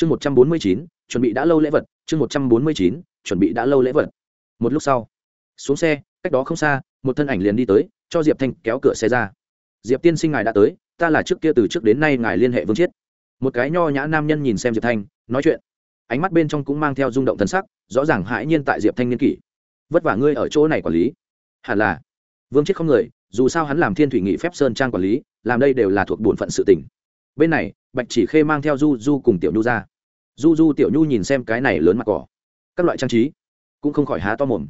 chương một trăm bốn mươi chín, chuẩn bị đã lâu lễ vật. Chương một trăm bốn mươi chín, chuẩn bị đã lâu lễ vật. Một lúc sau, xuống xe, cách đó không xa, một thân ảnh liền đi tới, cho diệp thanh kéo cửa xe ra. Diệp tiên sinh ngài đã tới, ta là trước kia từ trước đến nay ngài liên hệ vương chiết. Một cái nho nhã nam nhân nhìn xem diệp thanh, nói chuyện. Ánh mắt bên trong cũng mang theo rung động thân sắc, rõ ràng hãi nhiên tại diệp thanh niên kỷ. Vất vả ngươi ở chỗ này quản lý. Hẳn là. Vương chiết không người, dù sao hắn làm thiên thủy nghị phép sơn trang quản lý, làm đây đều là thuộc bổn phận sự tỉnh bên này bạch chỉ khê mang theo du du cùng tiểu nhu ra. Du du, tiểu nhu nhìn xem cái này lớn mặt cỏ. Các loại trang trí cũng không khỏi há to mồm.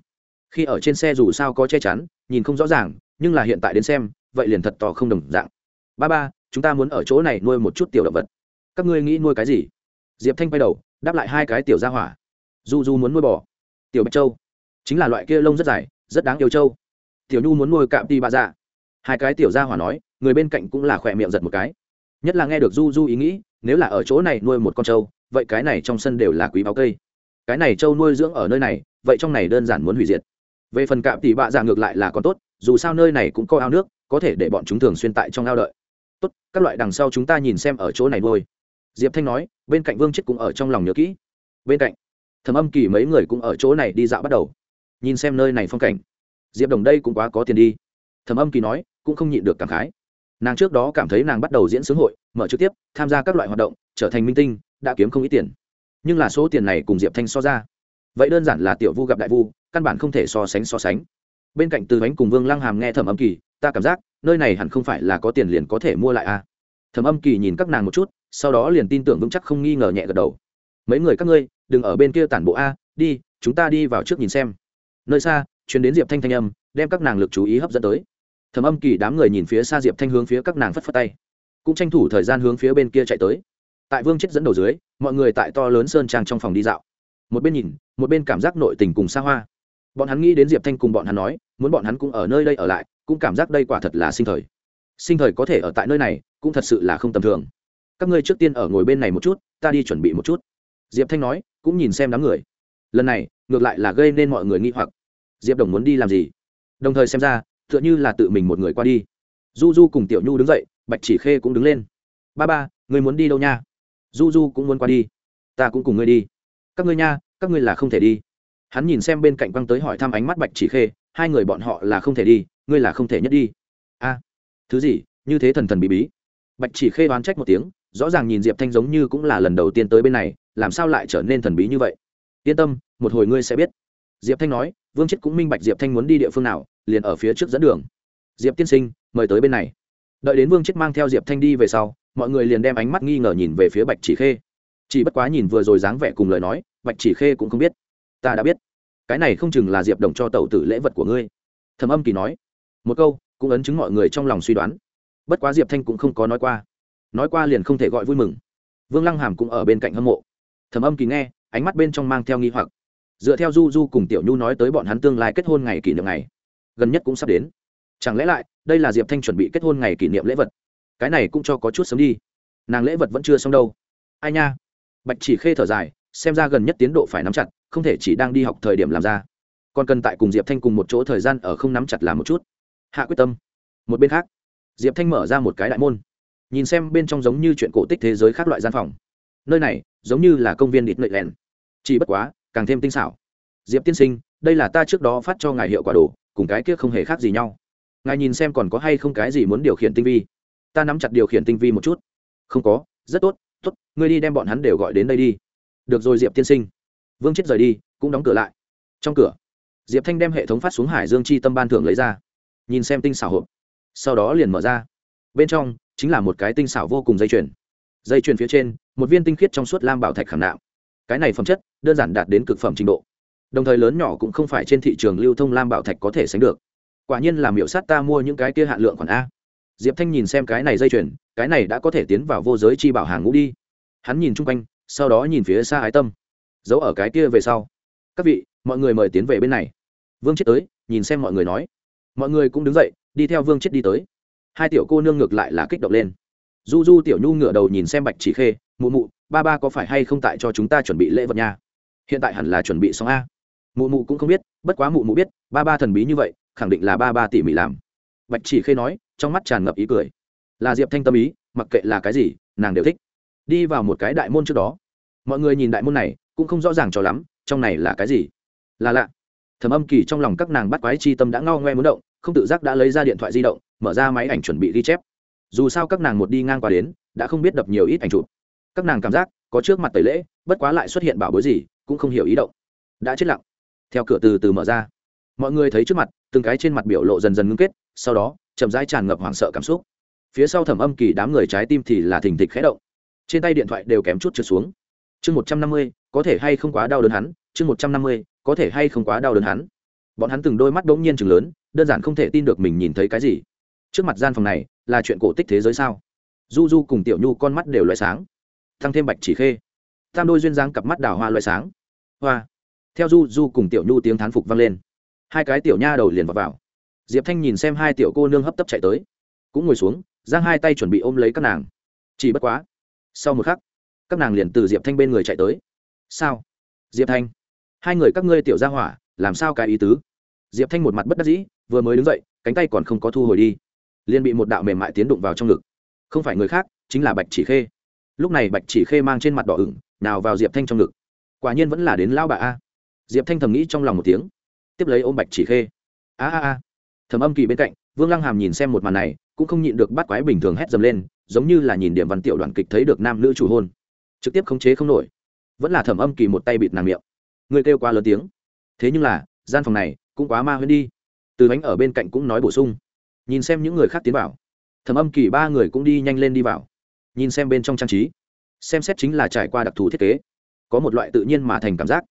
Khi ở trên xe dù sao có che chắn, nhìn không rõ ràng, nhưng là hiện tại đến xem, vậy liền thật to không đồng dạng. Ba ba, chúng ta muốn ở chỗ này nuôi một chút tiểu động vật. Các ngươi nghĩ nuôi cái gì? Diệp thanh quay đầu, đáp lại hai cái tiểu gia hỏa. Du du muốn nuôi bò. Tiểu bạch châu. Chính là loại kia lông rất dài, rất đáng yêu châu. Tiểu nhu muốn nuôi cạm ti bà dạ. Hai cái tiểu gia hỏa nói, người bên cạnh cũng là khỏe miệng giật một cái nhất là nghe được du du ý nghĩ, nếu là ở chỗ này nuôi một con trâu, vậy cái này trong sân đều là quý báo cây. Cái này trâu nuôi dưỡng ở nơi này, vậy trong này đơn giản muốn hủy diệt. Về phần cạm tỉ bạ dạ ngược lại là còn tốt, dù sao nơi này cũng có ao nước, có thể để bọn chúng thường xuyên tại trong ao đợi. Tốt, các loại đằng sau chúng ta nhìn xem ở chỗ này nuôi. Diệp thanh nói, bên cạnh vương chết cũng ở trong lòng nhớ kỹ. Bên cạnh thầm âm kỳ mấy người cũng ở chỗ này đi dạo bắt đầu. Nhìn xem nơi này phong cảnh. Diệp đồng đây cũng quá có tiền đi. Thầm âm kỳ nói, cũng không nhịn được cảm khái nàng trước đó cảm thấy nàng bắt đầu diễn sướng hội, mở trực tiếp, tham gia các loại hoạt động, trở thành minh tinh, đã kiếm không ít tiền. Nhưng là số tiền này cùng diệp thanh so ra. Vậy đơn giản là tiểu vu gặp đại vu, căn bản không thể so sánh so sánh. Bên cạnh từ bánh cùng vương lăng hàm nghe thẩm âm kỳ, ta cảm giác, nơi này hẳn không phải là có tiền liền có thể mua lại à. Thẩm âm kỳ nhìn các nàng một chút, sau đó liền tin tưởng vững chắc không nghi ngờ nhẹ gật đầu. Mấy người các ngươi, đừng ở bên kia tản bộ a, đi, chúng ta đi vào trước nhìn xem. Nơi xa chuyến đến diệp thanh thanh âm, đem các nàng lực chú ý hấp dẫn tới thẩm âm kỳ đám người nhìn phía xa diệp thanh hướng phía các nàng phất phất tay. Cũng tranh thủ thời gian hướng phía bên kia chạy tới. Tại vương chết dẫn đầu dưới, mọi người tại to lớn sơn trang trong phòng đi dạo. Một bên nhìn, một bên cảm giác nội tình cùng xa hoa. Bọn hắn nghĩ đến diệp thanh cùng bọn hắn nói, muốn bọn hắn cũng ở nơi đây ở lại, cũng cảm giác đây quả thật là sinh thời. Sinh thời có thể ở tại nơi này, cũng thật sự là không tầm thường. Các ngươi trước tiên ở ngồi bên này một chút, ta đi chuẩn bị một chút. Diệp thanh nói, cũng nhìn xem đám người. Lần này, ngược lại là gây nên mọi người nghi hoặc. Diệp đồng muốn đi làm gì? Đồng thời xem ra tựa như là tự mình một người qua đi. Du du cùng tiểu nhu đứng dậy, bạch chỉ khê cũng đứng lên. Ba ba người muốn đi đâu nha? Du du cũng muốn qua đi. Ta cũng cùng ngươi đi. Các ngươi nha, các ngươi là không thể đi. Hắn nhìn xem bên cạnh quăng tới hỏi thăm ánh mắt bạch chỉ khê, hai người bọn họ là không thể đi, ngươi là không thể nhất đi. A, thứ gì, như thế thần thần bí bí. Bạch chỉ khê đoán trách một tiếng, rõ ràng nhìn diệp thanh giống như cũng là lần đầu tiên tới bên này, làm sao lại trở nên thần bí như vậy? Yên tâm, một hồi ngươi sẽ biết. Diệp thanh nói, vương chết cũng minh bạch diệp thanh muốn đi địa phương nào liền ở phía trước dẫn đường. Diệp tiên sinh, mời tới bên này. Đợi đến vương chết mang theo diệp thanh đi về sau, mọi người liền đem ánh mắt nghi ngờ nhìn về phía bạch chỉ khê. Chỉ bất quá nhìn vừa rồi dáng vẻ cùng lời nói, bạch chỉ khê cũng không biết. Ta đã biết. Cái này không chừng là diệp đồng cho tàu tử lễ vật của ngươi. Thầm âm kỳ nói. Một câu, cũng ấn chứng mọi người trong lòng suy đoán. Bất quá diệp thanh cũng không có nói qua. Nói qua liền không thể gọi vui mừng. Vương lăng hàm cũng ở bên cạnh hâm mộ. Thầm âm kỳ nghe, ánh mắt bên trong mang theo nghi hoặc. Dựa theo du du cùng tiểu nhu nói tới bọn hắn tương lai kết hôn ngày kỷ niệm ngày gần nhất cũng sắp đến. Chẳng lẽ lại, đây là diệp thanh chuẩn bị kết hôn ngày kỷ niệm lễ vật? Cái này cũng cho có chút sớm đi. Nàng lễ vật vẫn chưa xong đâu. Ai nha? Bạch chỉ khê thở dài, xem ra gần nhất tiến độ phải nắm chặt, không thể chỉ đang đi học thời điểm làm ra. Còn cần tại cùng diệp thanh cùng một chỗ thời gian ở không nắm chặt làm một chút. Hạ quyết tâm. Một bên khác, diệp thanh mở ra một cái đại môn. Nhìn xem bên trong giống như chuyện cổ tích thế giới khác loại gian phòng. Nơi này, giống như là công viên đít lợi lèn chỉ bất quá, càng thêm tinh xảo. Diệp tiên sinh, đây là ta trước đó phát cho ngài hiệu quả đồ cùng cái kia không hề khác gì nhau. Ngài nhìn xem còn có hay không cái gì muốn điều khiển tinh vi. Ta nắm chặt điều khiển tinh vi một chút. Không có, rất tốt tốt, ngươi đi đem bọn hắn đều gọi đến đây đi. Được rồi diệp tiên sinh. Vương chết rời đi, cũng đóng cửa lại. Trong cửa, diệp thanh đem hệ thống phát xuống hải dương chi tâm ban thưởng lấy ra. Nhìn xem tinh xảo hộp. Sau đó liền mở ra. Bên trong chính là một cái tinh xảo vô cùng dây chuyền. Dây chuyền phía trên, một viên tinh khiết trong suốt lam bảo thạch khảm nạo cái này phẩm chất đơn giản đạt đến cực phẩm trình độ đồng thời lớn nhỏ cũng không phải trên thị trường lưu thông lam bảo thạch có thể sánh được. Quả nhiên là miệu sát ta mua những cái kia hạn lượng khoản a. Diệp thanh nhìn xem cái này dây chuyền, cái này đã có thể tiến vào vô giới chi bảo hàng ngũ đi. Hắn nhìn chung quanh, sau đó nhìn phía xa ái tâm. Giấu ở cái kia về sau. Các vị, mọi người mời tiến về bên này. Vương chết tới, nhìn xem mọi người nói. Mọi người cũng đứng dậy, đi theo vương chết đi tới. Hai tiểu cô nương ngược lại là kích động lên. Du du tiểu nhu ngửa đầu nhìn xem bạch chỉ khê, mụ mụ, ba ba có phải hay không tại cho chúng ta chuẩn bị lễ vật nha? Hiện tại hẳn là chuẩn bị xong a mụ mụ cũng không biết, bất quá mụ mụ biết, ba ba thần bí như vậy, khẳng định là ba ba tỉ mỉ làm. Bạch chỉ khê nói, trong mắt tràn ngập ý cười. Là diệp thanh tâm ý, mặc kệ là cái gì, nàng đều thích. Đi vào một cái đại môn trước đó. Mọi người nhìn đại môn này, cũng không rõ ràng cho lắm, trong này là cái gì. Là lạ. Thầm âm kỳ trong lòng các nàng bắt quái chi tâm đã ngao ngoe muốn động, không tự giác đã lấy ra điện thoại di động, mở ra máy ảnh chuẩn bị ghi chép. Dù sao các nàng một đi ngang qua đến, đã không biết đập nhiều ít ảnh chụp. Các nàng cảm giác, có trước mặt tẩy lễ, bất quá lại xuất hiện bảo bối gì, cũng không hiểu ý động. Đã chết lặng theo cửa từ từ mở ra. Mọi người thấy trước mặt, từng cái trên mặt biểu lộ dần dần ngưng kết, sau đó, chậm rãi tràn ngập hoảng sợ cảm xúc. Phía sau thẩm âm kỳ đám người trái tim thì là thình thịch khẽ động. Trên tay điện thoại đều kém chút trượt xuống. Chương một trăm năm mươi, có thể hay không quá đau đớn hắn? Chương một trăm năm mươi, có thể hay không quá đau đớn hắn? Bọn hắn từng đôi mắt bỗng nhiên chừng lớn, đơn giản không thể tin được mình nhìn thấy cái gì. Trước mặt gian phòng này, là chuyện cổ tích thế giới sao? Du du cùng tiểu nhu con mắt đều loại sáng. Thăng thêm bạch chỉ khê. Tam đôi duyên dáng cặp mắt đào hoa loại sáng. Hoa theo du du cùng tiểu nhu tiếng thán phục vang lên. Hai cái tiểu nha đầu liền vào, vào. diệp thanh nhìn xem hai tiểu cô nương hấp tấp chạy tới. Cũng ngồi xuống giang hai tay chuẩn bị ôm lấy các nàng. Chỉ bất quá sau một khắc các nàng liền từ diệp thanh bên người chạy tới. Sao? Diệp thanh hai người các ngươi tiểu ra hỏa làm sao cái ý tứ? Diệp thanh một mặt bất đắc dĩ vừa mới đứng dậy cánh tay còn không có thu hồi đi. Liền bị một đạo mềm mại tiến đụng vào trong ngực. Không phải người khác chính là bạch chỉ khê. Lúc này bạch chỉ khê mang trên mặt đỏ ửng nào vào diệp thanh trong ngực. Quả nhiên vẫn là đến lao bà a diệp thanh thầm nghĩ trong lòng một tiếng. Tiếp lấy ôm bạch chỉ khê. A a a. Thầm âm kỳ bên cạnh, vương lăng hàm nhìn xem một màn này, cũng không nhịn được bắt quái bình thường hét dầm lên, giống như là nhìn điểm văn tiểu đoàn kịch thấy được nam nữ chủ hôn. Trực tiếp khống chế không nổi. Vẫn là thẩm âm kỳ một tay bịt nàng miệng. Người kêu quá lớn tiếng. Thế nhưng là, gian phòng này cũng quá ma huyên đi. Từ bánh ở bên cạnh cũng nói bổ sung. Nhìn xem những người khác tiến vào. Thẩm âm kỳ ba người cũng đi nhanh lên đi vào. Nhìn xem bên trong trang trí. Xem xét chính là trải qua đặc thù thiết kế. Có một loại tự nhiên mà thành cảm giác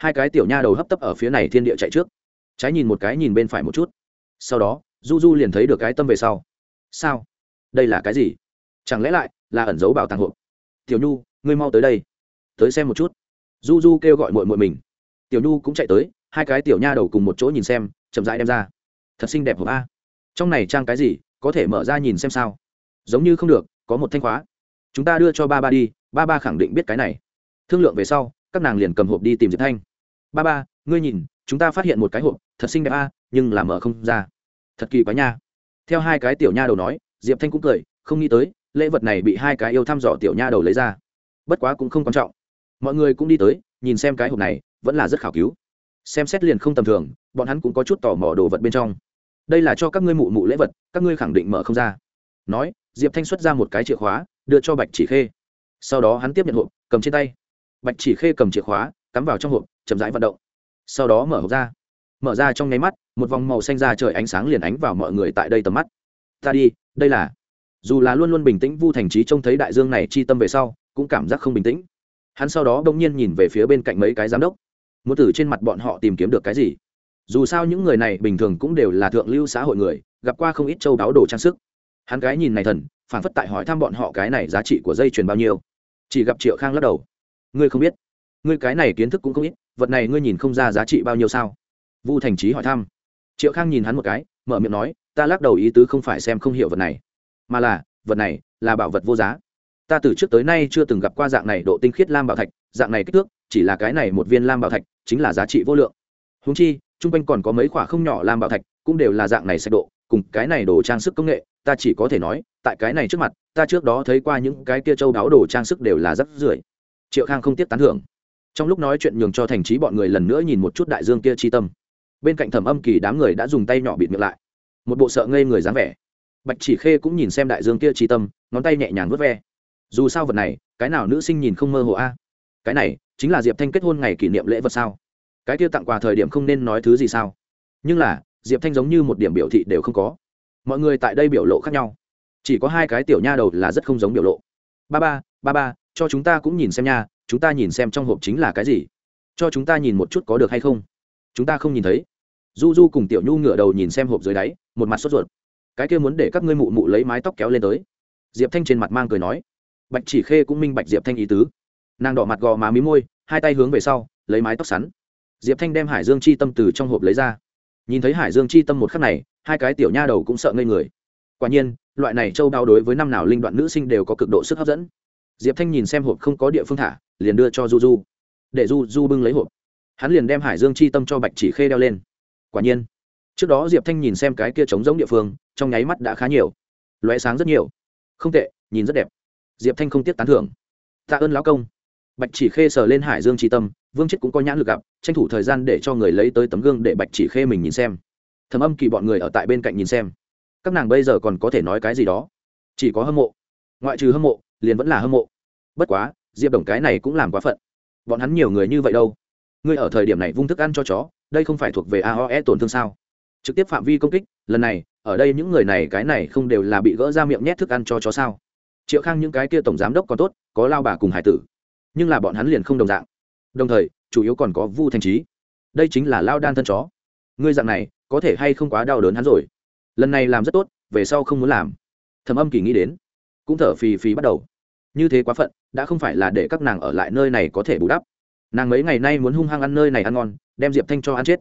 hai cái tiểu nha đầu hấp tấp ở phía này thiên địa chạy trước. Trái nhìn một cái nhìn bên phải một chút. Sau đó, du du liền thấy được cái tâm về sau. Sao? Đây là cái gì? Chẳng lẽ lại là ẩn dấu bảo tàng hộp? Tiểu nhu, ngươi mau tới đây. Tới xem một chút. Du du kêu gọi mội mội mình. Tiểu nhu cũng chạy tới, hai cái tiểu nha đầu cùng một chỗ nhìn xem, chậm rãi đem ra. Thật xinh đẹp hộp a. Trong này trang cái gì, có thể mở ra nhìn xem sao? Giống như không được, có một thanh khóa. Chúng ta đưa cho ba ba đi, ba ba khẳng định biết cái này. Thương lượng về sau, các nàng liền cầm hộp đi tìm diệp thanh ba ba, ngươi nhìn, chúng ta phát hiện một cái hộp, thật xinh đẹp a, nhưng là mở không ra. Thật kỳ quá nha. Theo hai cái tiểu nha đầu nói, diệp thanh cũng cười, không nghĩ tới, lễ vật này bị hai cái yêu thăm dò tiểu nha đầu lấy ra. Bất quá cũng không quan trọng. Mọi người cũng đi tới, nhìn xem cái hộp này, vẫn là rất khảo cứu. Xem xét liền không tầm thường, bọn hắn cũng có chút tò mò đồ vật bên trong. Đây là cho các ngươi mụ mụ lễ vật, các ngươi khẳng định mở không ra. Nói, diệp thanh xuất ra một cái chìa khóa, đưa cho bạch chỉ khê. Sau đó hắn tiếp nhận hộp, cầm trên tay. Bạch chỉ khê cầm chìa khóa cắm vào trong hộp, chậm rãi vận động. Sau đó mở hộp ra. Mở ra trong nháy mắt, một vòng màu xanh ra trời ánh sáng liền ánh vào mọi người tại đây tầm mắt. Ta đi, đây là. Dù là luôn luôn bình tĩnh, vu thành trí trông thấy đại dương này chi tâm về sau, cũng cảm giác không bình tĩnh. Hắn sau đó bỗng nhiên nhìn về phía bên cạnh mấy cái giám đốc. Muốn từ trên mặt bọn họ tìm kiếm được cái gì? Dù sao những người này bình thường cũng đều là thượng lưu xã hội người, gặp qua không ít châu đáo đồ trang sức. Hắn cái nhìn này thần, phản phất tại hỏi thăm bọn họ cái này giá trị của dây chuyền bao nhiêu. Chỉ gặp triệu khang lắc đầu. Ngươi không biết ngươi cái này kiến thức cũng không ít, vật này ngươi nhìn không ra giá trị bao nhiêu sao? Vu thành trí hỏi thăm. Triệu khang nhìn hắn một cái, mở miệng nói, ta lắc đầu ý tứ không phải xem không hiểu vật này, mà là, vật này là bảo vật vô giá. Ta từ trước tới nay chưa từng gặp qua dạng này độ tinh khiết lam bảo thạch, dạng này kích thước, chỉ là cái này một viên lam bảo thạch, chính là giá trị vô lượng. Húng chi, chung quanh còn có mấy khoả không nhỏ lam bảo thạch, cũng đều là dạng này sạch độ, cùng cái này đồ trang sức công nghệ, ta chỉ có thể nói, tại cái này trước mặt, ta trước đó thấy qua những cái kia châu đáo đồ trang sức đều là rất rưởi. Triệu khang không tiếc tán thưởng trong lúc nói chuyện nhường cho thành trí bọn người lần nữa nhìn một chút đại dương kia chi tâm. Bên cạnh thẩm âm kỳ đám người đã dùng tay nhỏ bịt miệng lại. Một bộ sợ ngây người dáng vẻ. Bạch chỉ khê cũng nhìn xem đại dương kia chi tâm, ngón tay nhẹ nhàng vớt ve. Dù sao vật này, cái nào nữ sinh nhìn không mơ hồ a? Cái này, chính là diệp thanh kết hôn ngày kỷ niệm lễ vật sao? Cái kia tặng quà thời điểm không nên nói thứ gì sao? Nhưng là, diệp thanh giống như một điểm biểu thị đều không có. Mọi người tại đây biểu lộ khác nhau. Chỉ có hai cái tiểu nha đầu là rất không giống biểu lộ. Ba ba ba ba, cho chúng ta cũng nhìn xem nha chúng ta nhìn xem trong hộp chính là cái gì? Cho chúng ta nhìn một chút có được hay không. Chúng ta không nhìn thấy. Du du cùng tiểu nhu ngửa đầu nhìn xem hộp dưới đáy, một mặt sốt ruột. Cái kia muốn để các ngươi mụ mụ lấy mái tóc kéo lên tới. Diệp thanh trên mặt mang cười nói. Bạch chỉ khê cũng minh bạch diệp thanh ý tứ. Nàng đỏ mặt gò má mí môi, hai tay hướng về sau, lấy mái tóc sắn. Diệp thanh đem hải dương chi tâm từ trong hộp lấy ra. Nhìn thấy hải dương chi tâm một khắc này, hai cái tiểu nha đầu cũng sợ ngây người. Quả nhiên, loại này châu đao đối với năm nào linh đoạn nữ sinh đều có cực độ sức hấp dẫn. Diệp thanh nhìn xem hộp không có địa phương thả liền đưa cho du du để du du bưng lấy hộp. Hắn liền đem hải dương chi tâm cho bạch chỉ khê đeo lên. Quả nhiên, trước đó diệp thanh nhìn xem cái kia trống giống địa phương, trong nháy mắt đã khá nhiều. Loé sáng rất nhiều. Không tệ, nhìn rất đẹp. Diệp thanh không tiếc tán thưởng. Tạ ơn lão công. Bạch chỉ khê sờ lên hải dương tri tâm, vương chết cũng có nhãn lực gặp, tranh thủ thời gian để cho người lấy tới tấm gương để bạch chỉ khê mình nhìn xem. Thầm âm kỳ bọn người ở tại bên cạnh nhìn xem. Các nàng bây giờ còn có thể nói cái gì đó? Chỉ có hâm mộ. Ngoại trừ hâm mộ, liền vẫn là hâm mộ. Bất quá diệp đồng cái này cũng làm quá phận. Bọn hắn nhiều người như vậy đâu? Ngươi ở thời điểm này vung thức ăn cho chó, đây không phải thuộc về aoe tổn thương sao? Trực tiếp phạm vi công kích, lần này, ở đây những người này cái này không đều là bị gỡ ra miệng nhét thức ăn cho chó sao? Triệu khang những cái kia tổng giám đốc còn tốt, có lao bà cùng hải tử. Nhưng là bọn hắn liền không đồng dạng. Đồng thời, chủ yếu còn có vu thanh trí. Đây chính là lao đan thân chó. Ngươi dạng này, có thể hay không quá đau đớn hắn rồi? Lần này làm rất tốt, về sau không muốn làm. Thầm âm kỳ nghĩ đến, cũng thở phì phì bắt đầu như thế quá phận, đã không phải là để các nàng ở lại nơi này có thể bù đắp. Nàng mấy ngày nay muốn hung hăng ăn nơi này ăn ngon, đem diệp thanh cho ăn chết.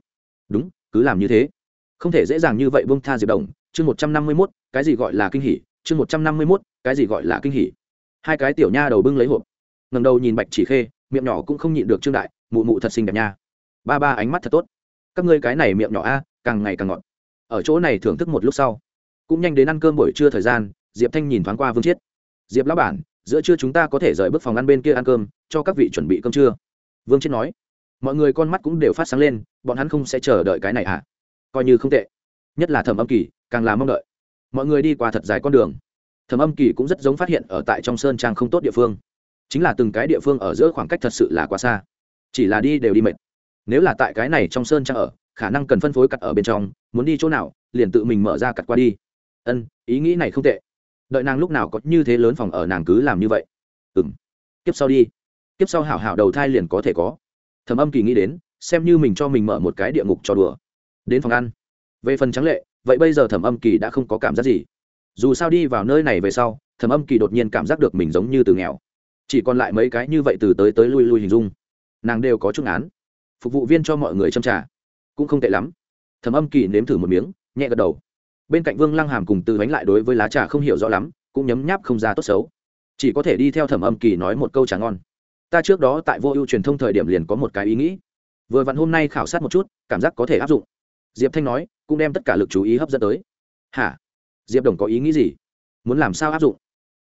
Đúng, cứ làm như thế. Không thể dễ dàng như vậy bông tha diệp đồng. Chương một trăm năm mươi mốt, cái gì gọi là kinh hỉ? Chương một trăm năm mươi mốt, cái gì gọi là kinh hỉ? Hai cái tiểu nha đầu bưng lấy hộp. Ngầm đầu nhìn bạch chỉ khê, miệng nhỏ cũng không nhịn được trương đại, mụ mụ thật xinh đẹp nha. Ba ba ánh mắt thật tốt. Các ngươi cái này miệng nhỏ a, càng ngày càng ngọt. Ở chỗ này thưởng thức một lúc sau. Cũng nhanh đến ăn cơm buổi trưa thời gian, diệp thanh nhìn thoáng qua vương chiết. Diệp lão bản giữa trưa chúng ta có thể rời bước phòng ăn bên kia ăn cơm, cho các vị chuẩn bị cơm trưa. Vương chết nói. Mọi người con mắt cũng đều phát sáng lên, bọn hắn không sẽ chờ đợi cái này à coi như không tệ. Nhất là thẩm âm kỳ, càng là mong đợi. Mọi người đi qua thật dài con đường. Thẩm âm kỳ cũng rất giống phát hiện ở tại trong sơn trang không tốt địa phương. Chính là từng cái địa phương ở giữa khoảng cách thật sự là quá xa. Chỉ là đi đều đi mệt. Nếu là tại cái này trong sơn trang ở, khả năng cần phân phối cặt ở bên trong, muốn đi chỗ nào, liền tự mình mở ra cặt qua đi. Ân, ý nghĩ này không tệ đợi nàng lúc nào có như thế lớn phòng ở nàng cứ làm như vậy. Ừ m kiếp sau đi. Kiếp sau hảo hảo đầu thai liền có thể có. Thầm âm kỳ nghĩ đến, xem như mình cho mình mở một cái địa ngục cho đùa. Đến phòng ăn. Về phần trắng lệ, vậy bây giờ thẩm âm kỳ đã không có cảm giác gì. Dù sao đi vào nơi này về sau, thẩm âm kỳ đột nhiên cảm giác được mình giống như từ nghèo. Chỉ còn lại mấy cái như vậy từ tới tới lui lui hình dung. Nàng đều có chút án phục vụ viên cho mọi người châm trả cũng không tệ lắm. Thẩm âm kỳ nếm thử một miếng, nhẹ gật đầu bên cạnh vương lăng hàm cùng từ bánh lại đối với lá trà không hiểu rõ lắm, cũng nhấm nháp không ra tốt xấu. Chỉ có thể đi theo thẩm âm kỳ nói một câu trà ngon. Ta trước đó tại vô ưu truyền thông thời điểm liền có một cái ý nghĩ. Vừa vặn hôm nay khảo sát một chút, cảm giác có thể áp dụng. Diệp thanh nói, cũng đem tất cả lực chú ý hấp dẫn tới. Hả? Diệp đồng có ý nghĩ gì? Muốn làm sao áp dụng?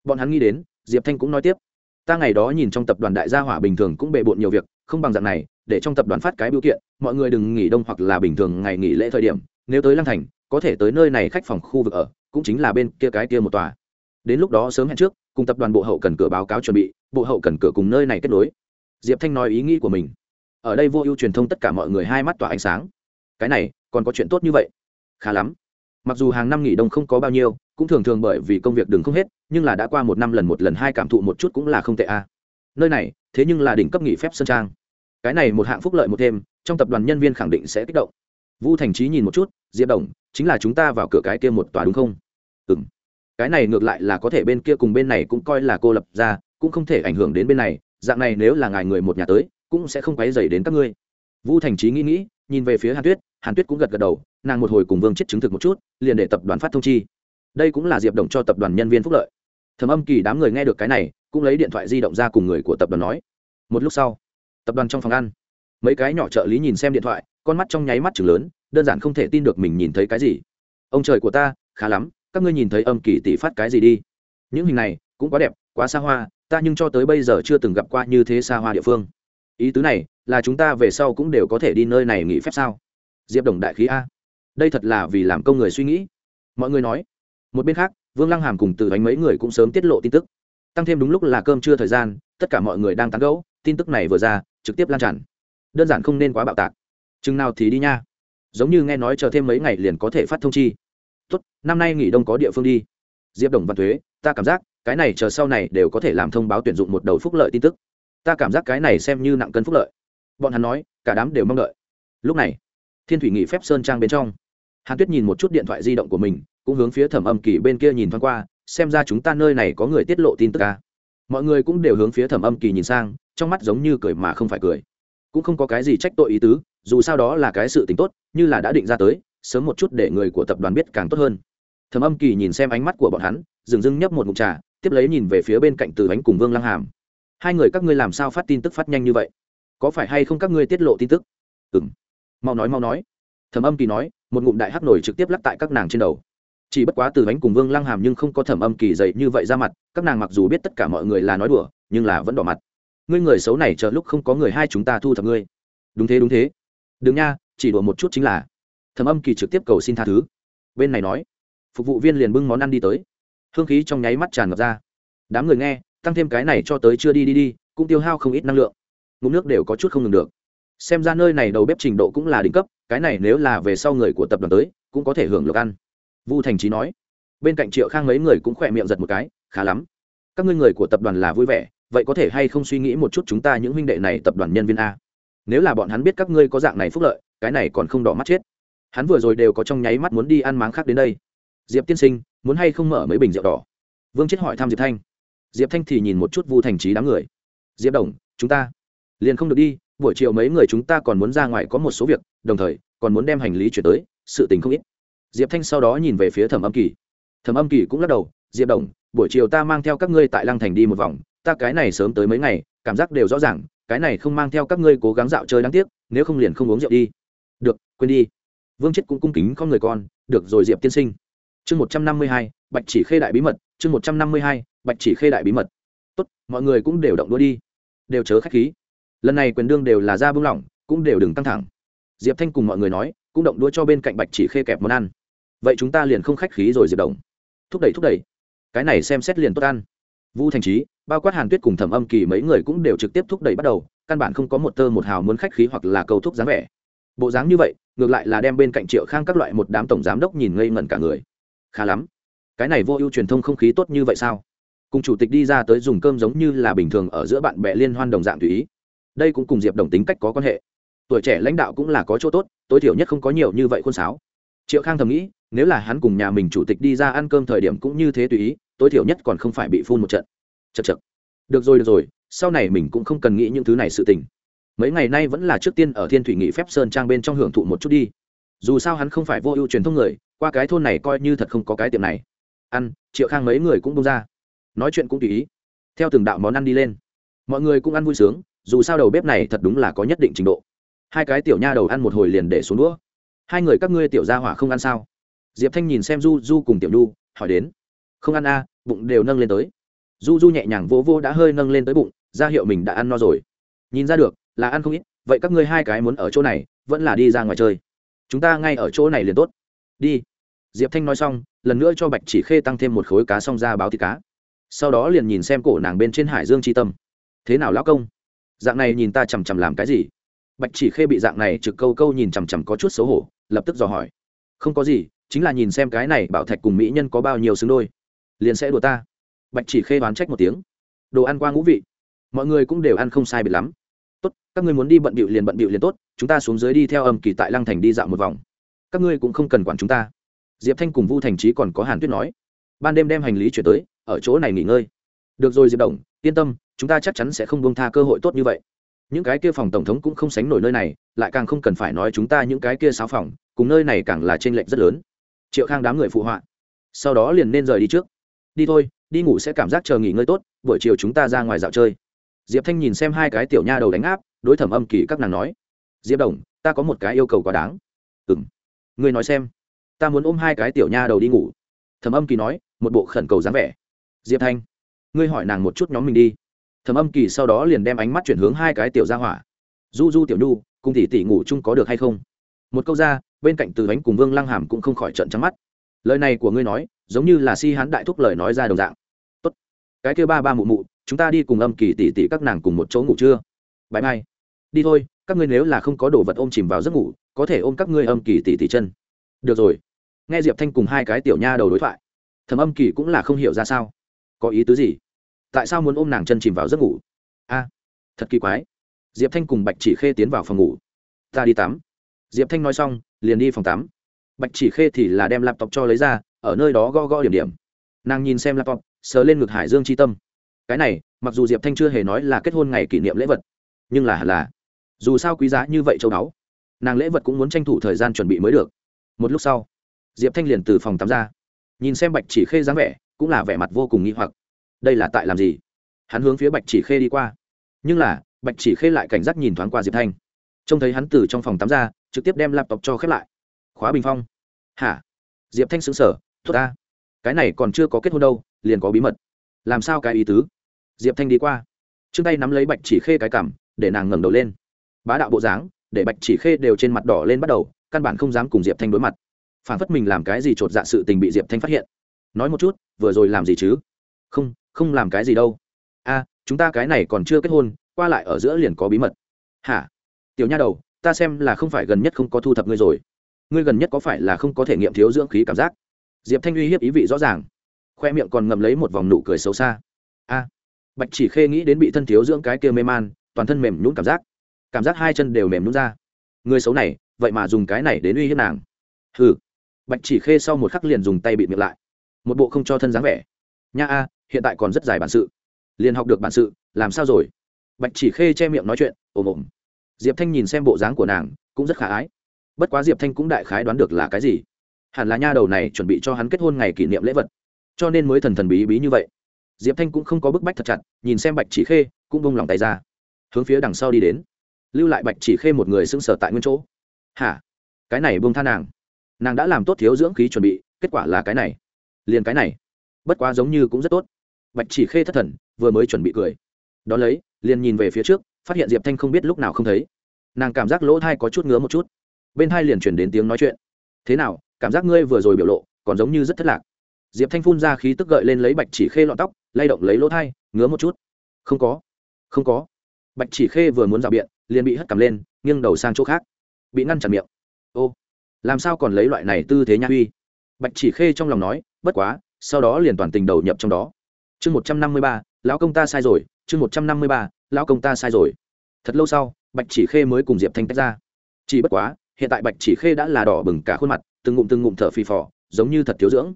Bọn hắn nghĩ đến, diệp thanh cũng nói tiếp. Ta ngày đó nhìn trong tập đoàn đại gia hỏa bình thường cũng bề bộn nhiều việc, không bằng dạng này, để trong tập đoàn phát cái biểu kiện, mọi người đừng nghỉ đông hoặc là bình thường ngày nghỉ lễ thời điểm, nếu tới lăng thành có thể tới nơi này khách phòng khu vực ở, cũng chính là bên kia cái kia một tòa. Đến lúc đó sớm hẹn trước, cùng tập đoàn bộ hậu cần cửa báo cáo chuẩn bị, bộ hậu cần cửa cùng nơi này kết nối. Diệp thanh nói ý nghĩ của mình. Ở đây vô ưu truyền thông tất cả mọi người hai mắt tỏa ánh sáng. Cái này, còn có chuyện tốt như vậy? Khá lắm. Mặc dù hàng năm nghỉ đông không có bao nhiêu, cũng thường thường bởi vì công việc đừng không hết, nhưng là đã qua một năm lần một lần hai cảm thụ một chút cũng là không tệ a. Nơi này, thế nhưng là đỉnh cấp nghỉ phép sân trang. Cái này một hạng phúc lợi một thêm, trong tập đoàn nhân viên khẳng định sẽ kích động. Vu thành trí nhìn một chút, diệp đồng chính là chúng ta vào cửa cái kia một tòa đúng không? Ừ m cái này ngược lại là có thể bên kia cùng bên này cũng coi là cô lập ra, cũng không thể ảnh hưởng đến bên này, dạng này nếu là ngài người một nhà tới, cũng sẽ không quấy dày đến các ngươi. Vu thành trí nghĩ nghĩ, nhìn về phía hàn tuyết hàn tuyết cũng gật gật đầu, nàng một hồi cùng vương chết chứng thực một chút, liền để tập đoàn phát thông chi. Đây cũng là diệp đồng cho tập đoàn nhân viên phúc lợi. Thầm âm kỳ đám người nghe được cái này, cũng lấy điện thoại di động ra cùng người của tập đoàn nói. Một lúc sau, tập đoàn trong phòng ăn, mấy cái nhỏ trợ lý nhìn xem điện thoại, con mắt trong nháy mắt chừng lớn đơn giản không thể tin được mình nhìn thấy cái gì. Ông trời của ta, khá lắm, các ngươi nhìn thấy âm kỳ tỷ phát cái gì đi. Những hình này cũng quá đẹp, quá xa hoa, ta nhưng cho tới bây giờ chưa từng gặp qua như thế xa hoa địa phương. Ý tứ này là chúng ta về sau cũng đều có thể đi nơi này nghỉ phép sao? Diệp đồng đại khí a. Đây thật là vì làm công người suy nghĩ. Mọi người nói. Một bên khác, vương lăng hàm cùng từ đánh mấy người cũng sớm tiết lộ tin tức. Tăng thêm đúng lúc là cơm trưa thời gian, tất cả mọi người đang tán gẫu, tin tức này vừa ra, trực tiếp lan tràn. Đơn giản không nên quá bạo tạc. Chừng nào thì đi nha giống như nghe nói chờ thêm mấy ngày liền có thể phát thông chi. Tốt, năm nay nghỉ đông có địa phương đi. Diệp đồng văn thuế, ta cảm giác, cái này chờ sau này đều có thể làm thông báo tuyển dụng một đầu phúc lợi tin tức. Ta cảm giác cái này xem như nặng cân phúc lợi. Bọn hắn nói, cả đám đều mong đợi. Lúc này, thiên thủy nghỉ phép sơn trang bên trong, hàn tuyết nhìn một chút điện thoại di động của mình, cũng hướng phía thẩm âm kỳ bên kia nhìn thoáng qua, xem ra chúng ta nơi này có người tiết lộ tin tức ca mọi người cũng đều hướng phía thẩm âm kỳ nhìn sang, trong mắt giống như cười mà không phải cười. Cũng không có cái gì trách tội ý tứ dù sao đó là cái sự t ì n h tốt, như là đã định ra tới, sớm một chút để người của tập đoàn biết càng tốt hơn. Thẩm âm kỳ nhìn xem ánh mắt của bọn hắn, dừng dưng nhấp một mục trà, tiếp lấy nhìn về phía bên cạnh từ bánh cùng vương lăng hàm. Hai người các ngươi làm sao phát tin tức phát nhanh như vậy? Có phải hay không các ngươi tiết lộ tin tức? Ừ m mau nói mau nói. Thẩm âm kỳ nói, một ngụm đại hắc nổi trực tiếp lắc tại các nàng trên đầu. Chỉ bất quá từ bánh cùng vương lăng hàm nhưng không có thẩm âm kỳ dậy như vậy ra mặt, các nàng mặc dù biết tất cả mọi người là nói đùa, nhưng là vẫn đỏ mặt. Ngươi người xấu này chờ lúc không có người hai chúng ta thu thập ngươi. Đúng thế đúng thế đừng nha, chỉ đùa một chút chính là. Thẩm âm kỳ trực tiếp cầu xin tha thứ. Bên này nói, phục vụ viên liền bưng món ăn đi tới. Hương khí trong nháy mắt tràn ngập ra. Đám người nghe, tăng thêm cái này cho tới chưa đi đi đi, cũng tiêu hao không ít năng lượng. Ngụm nước đều có chút không ngừng được. Xem ra nơi này đầu bếp trình độ cũng là đỉnh cấp, cái này nếu là về sau người của tập đoàn tới, cũng có thể hưởng lộc ăn. Vu thành trí nói. Bên cạnh triệu khang mấy người cũng khỏe miệng giật một cái, khá lắm. Các ngươi người của tập đoàn là vui vẻ, vậy có thể hay không suy nghĩ một chút chúng ta những huynh đệ này tập đoàn nhân viên a? Nếu là bọn hắn biết các ngươi có dạng này phúc lợi, cái này còn không đỏ mắt chết. Hắn vừa rồi đều có trong nháy mắt muốn đi ăn máng khác đến đây. Diệp tiên sinh, muốn hay không mở mấy bình rượu đỏ? Vương chết hỏi thăm diệp thanh. Diệp thanh thì nhìn một chút vu thành trí đám người. Diệp đồng, chúng ta liền không được đi, buổi chiều mấy người chúng ta còn muốn ra ngoài có một số việc, đồng thời còn muốn đem hành lý chuyển tới, sự tình không ít. Diệp thanh sau đó nhìn về phía thẩm âm kỳ. Thẩm âm kỳ cũng lắc đầu, diệp đồng, buổi chiều ta mang theo các ngươi tại lăng thành đi một vòng, ta cái này sớm tới mấy ngày, cảm giác đều rõ ràng cái này không mang theo các ngươi cố gắng dạo chơi đáng tiếc, nếu không liền không uống rượu đi. Được, quên đi. Vương chết cũng cung kính con người con. Được rồi, diệp tiên sinh. Chương một trăm năm mươi hai, bạch chỉ khê đại bí mật. Chương một trăm năm mươi hai, bạch chỉ khê đại bí mật. Tốt, mọi người cũng đều động đua đi. Đều chớ khách khí. Lần này quyền đương đều là ra bưng lỏng, cũng đều đừng căng thẳng. Diệp thanh cùng mọi người nói, cũng động đua cho bên cạnh bạch chỉ khê kẹp món ăn. Vậy chúng ta liền không khách khí rồi, diệp đồng. Thúc đẩy thúc đẩy. Cái này xem xét liền tốt ăn. Vu thành trí bao quát hàn tuyết cùng thẩm âm kỳ mấy người cũng đều trực tiếp thúc đẩy bắt đầu, căn bản không có một tơ một hào muốn khách khí hoặc là cầu thúc dáng vẻ. Bộ dáng như vậy, ngược lại là đem bên cạnh triệu khang các loại một đám tổng giám đốc nhìn ngây ngẩn cả người. Khá lắm. Cái này vô ưu truyền thông không khí tốt như vậy sao? Cùng chủ tịch đi ra tới dùng cơm giống như là bình thường ở giữa bạn bè liên hoan đồng dạng tùy ý. Đây cũng cùng diệp đồng tính cách có quan hệ. Tuổi trẻ lãnh đạo cũng là có chỗ tốt, tối thiểu nhất không có nhiều như vậy khuôn sáo. Triệu khang thầm nghĩ, nếu là hắn cùng nhà mình chủ tịch đi ra ăn cơm thời điểm cũng như thế tùy ý, tối thiểu nhất còn không phải bị phun một trận chật chật. Được rồi được rồi, sau này mình cũng không cần nghĩ những thứ này sự tình. Mấy ngày nay vẫn là trước tiên ở thiên thủy nghị phép sơn trang bên trong hưởng thụ một chút đi. Dù sao hắn không phải vô ưu truyền thông người, qua cái thôn này coi như thật không có cái tiệm này. Ăn, triệu khang mấy người cũng bông ra. Nói chuyện cũng tùy ý. Theo từng đạo món ăn đi lên. Mọi người cũng ăn vui sướng, dù sao đầu bếp này thật đúng là có nhất định trình độ. Hai cái tiểu nha đầu ăn một hồi liền để xuống đũa. Hai người các ngươi tiểu gia hỏa không ăn sao? Diệp thanh nhìn xem du du cùng tiểu nhu, hỏi đến. Không ăn a bụng đều nâng lên tới du du nhẹ nhàng vỗ vỗ đã hơi nâng lên tới bụng, ra hiệu mình đã ăn no rồi. Nhìn ra được, là ăn không ít, vậy các ngươi hai cái muốn ở chỗ này, vẫn là đi ra ngoài chơi. Chúng ta ngay ở chỗ này liền tốt. Đi. Diệp thanh nói xong, lần nữa cho bạch chỉ khê tăng thêm một khối cá xong ra báo thịt cá. Sau đó liền nhìn xem cổ nàng bên trên hải dương c tâm. Thế nào lão công? Dạng này nhìn ta chằm chằm làm cái gì? Bạch chỉ khê bị dạng này trực câu câu nhìn chằm chằm có chút xấu hổ, lập tức dò hỏi. Không có gì, chính là nhìn xem cái này bảo thạch cùng mỹ nhân có bao nhiêu xứng đôi. Liền sẽ đùa ta bạch chỉ khê đoán trách một tiếng. Đồ ăn qua ngũ vị. Mọi người cũng đều ăn không sai biệt lắm. Tốt, các ngươi muốn đi bận bịu liền bận bịu liền tốt, chúng ta xuống dưới đi theo âm kỳ tại lăng thành đi dạo một vòng. Các ngươi cũng không cần quản chúng ta. Diệp thanh cùng vu thành trí còn có hàn tuyết nói. Ban đêm đem hành lý chuyển tới, ở chỗ này nghỉ ngơi. Được rồi diệp đồng, yên tâm, chúng ta chắc chắn sẽ không buông tha cơ hội tốt như vậy. Những cái kia phòng tổng thống cũng không sánh nổi nơi này, lại càng không cần phải nói chúng ta những cái kia sáo phòng, cùng nơi này càng là t r ê n lệch rất lớn. Triệu khang đám người phụ họa. Sau đó liền nên rời đi trước. Đi thôi đi ngủ sẽ cảm giác chờ nghỉ ngơi tốt, buổi chiều chúng ta ra ngoài dạo chơi. Diệp thanh nhìn xem hai cái tiểu nha đầu đánh áp, đối thẩm âm kỳ các nàng nói, diệp đồng, ta có một cái yêu cầu quá đáng. Ừ m ngươi nói xem. Ta muốn ôm hai cái tiểu nha đầu đi ngủ. Thẩm âm kỳ nói, một bộ khẩn cầu dáng vẻ. Diệp thanh, ngươi hỏi nàng một chút nhóm mình đi. Thẩm âm kỳ sau đó liền đem ánh mắt chuyển hướng hai cái tiểu ra hỏa. Du du tiểu nhu, cùng tỷ tỷ ngủ chung có được hay không? Một câu ra, bên cạnh từ bánh cùng vương lăng hàm cũng không khỏi trận trắng mắt. Lời này của ngươi nói, giống như là si hán đại thúc lời nói ra đồng dạng cái kêu ba ba mụ mụ, chúng ta đi cùng âm kỳ tỷ tỷ các nàng cùng một chỗ ngủ chưa? Bãi mai. Đi thôi, các ngươi nếu là không có đồ vật ôm chìm vào giấc ngủ, có thể ôm các ngươi âm kỳ tỷ tỷ chân. Được rồi. Nghe diệp thanh cùng hai cái tiểu nha đầu đối thoại. Thầm âm kỳ cũng là không hiểu ra sao. Có ý tứ gì? Tại sao muốn ôm nàng chân chìm vào giấc ngủ? A, thật kỳ quái. Diệp thanh cùng bạch chỉ khê tiến vào phòng ngủ. Ta đi tắm. Diệp thanh nói xong, liền đi phòng tắm. Bạch chỉ khê thì là đem laptop cho lấy ra, ở nơi đó go go điểm điểm. Nàng nhìn xem laptop sờ lên ngực hải dương c tâm. Cái này, mặc dù diệp thanh chưa hề nói là kết hôn ngày kỷ niệm lễ vật, nhưng là là, dù sao quý giá như vậy châu báu, nàng lễ vật cũng muốn tranh thủ thời gian chuẩn bị mới được. Một lúc sau, diệp thanh liền từ phòng tắm ra, nhìn xem bạch chỉ khê dáng vẻ, cũng là vẻ mặt vô cùng nghi hoặc. Đây là tại làm gì? Hắn hướng phía bạch chỉ khê đi qua. Nhưng là, bạch chỉ khê lại cảnh giác nhìn thoáng qua diệp thanh. Trông thấy hắn từ trong phòng tắm ra, trực tiếp đem laptop cho khép lại. Khóa bình phong. Hả? Diệp thanh xứng sở thốt ta. Cái này còn chưa có kết hôn đâu liền có bí mật. Làm sao cái ý tứ? Diệp thanh đi qua. Chương tay nắm lấy bạch chỉ khê cái cảm để nàng ngẩng đầu lên. Bá đạo bộ dáng, để bạch chỉ khê đều trên mặt đỏ lên bắt đầu, căn bản không dám cùng diệp thanh đối mặt. Phản phất mình làm cái gì chột dạ sự tình bị diệp thanh phát hiện. Nói một chút, vừa rồi làm gì chứ? Không không làm cái gì đâu. A, chúng ta cái này còn chưa kết hôn, qua lại ở giữa liền có bí mật. Hả? Tiểu nha đầu, ta xem là không phải gần nhất không có thu thập ngươi rồi. Ngươi gần nhất có phải là không có thể nghiệm thiếu dưỡng khí cảm giác? Diệp thanh uy hiếp ý vị rõ ràng khoe miệng còn ngậm lấy một vòng nụ cười xấu xa. A, bạch chỉ khê nghĩ đến bị thân thiếu dưỡng cái kia mê man, toàn thân mềm nhún cảm giác. Cảm giác hai chân đều mềm nhún ra. Người xấu này, vậy mà dùng cái này đến uy hiếp nàng. Hừ. Bạch chỉ khê sau một khắc liền dùng tay bị miệng lại. Một bộ không cho thân dáng vẻ. Nha a, hiện tại còn rất dài bản sự. Liền học được bản sự, làm sao rồi? Bạch chỉ khê che miệng nói chuyện, ồm ồm. Diệp thanh nhìn xem bộ dáng của nàng, cũng rất khả ái. Bất quá diệp thanh cũng đại khái đoán được là cái gì. Hẳn là nha đầu này chuẩn bị cho hắn kết hôn ngày kỷ niệm lễ vật cho nên mới thần thần bí bí như vậy. Diệp thanh cũng không có bức bách thật chặt, nhìn xem bạch chỉ khê, cũng bông lòng tay ra. Hướng phía đằng sau đi đến. Lưu lại bạch chỉ khê một người sững sờ tại nguyên chỗ. Hả? Cái này bông tha nàng. Nàng đã làm tốt thiếu dưỡng khí chuẩn bị, kết quả là cái này. Liền cái này. Bất quá giống như cũng rất tốt. Bạch chỉ khê thất thần, vừa mới chuẩn bị cười. Đ ó lấy, liền nhìn về phía trước, phát hiện diệp thanh không biết lúc nào không thấy. Nàng cảm giác lỗ thai có chút ngứa một chút. Bên thai liền chuyển đến tiếng nói chuyện. Thế nào, cảm giác ngươi vừa rồi biểu lộ, còn giống như rất thất lạc diệp thanh phun ra khí tức gợi lên lấy bạch chỉ khê lọn tóc, lay động lấy lỗ thai, ngứa một chút. Không có không có. Bạch chỉ khê vừa muốn rào biện, liền bị hất cầm lên, nghiêng đầu sang chỗ khác. Bị ngăn chặn miệng. Ô, làm sao còn lấy loại này tư thế nha uy bạch chỉ khê trong lòng nói, bất quá, sau đó liền toàn tình đầu nhập trong đó. Chương một trăm năm mươi ba, lão công ta sai rồi, chương một trăm năm mươi ba, lão công ta sai rồi. Thật lâu sau, bạch chỉ khê mới cùng diệp thanh tách ra. Chỉ bất quá, hiện tại bạch chỉ khê đã là đỏ bừng cả khuôn mặt, từng ngụm từng ngụm thở phì phò, giống như thật thiếu dưỡng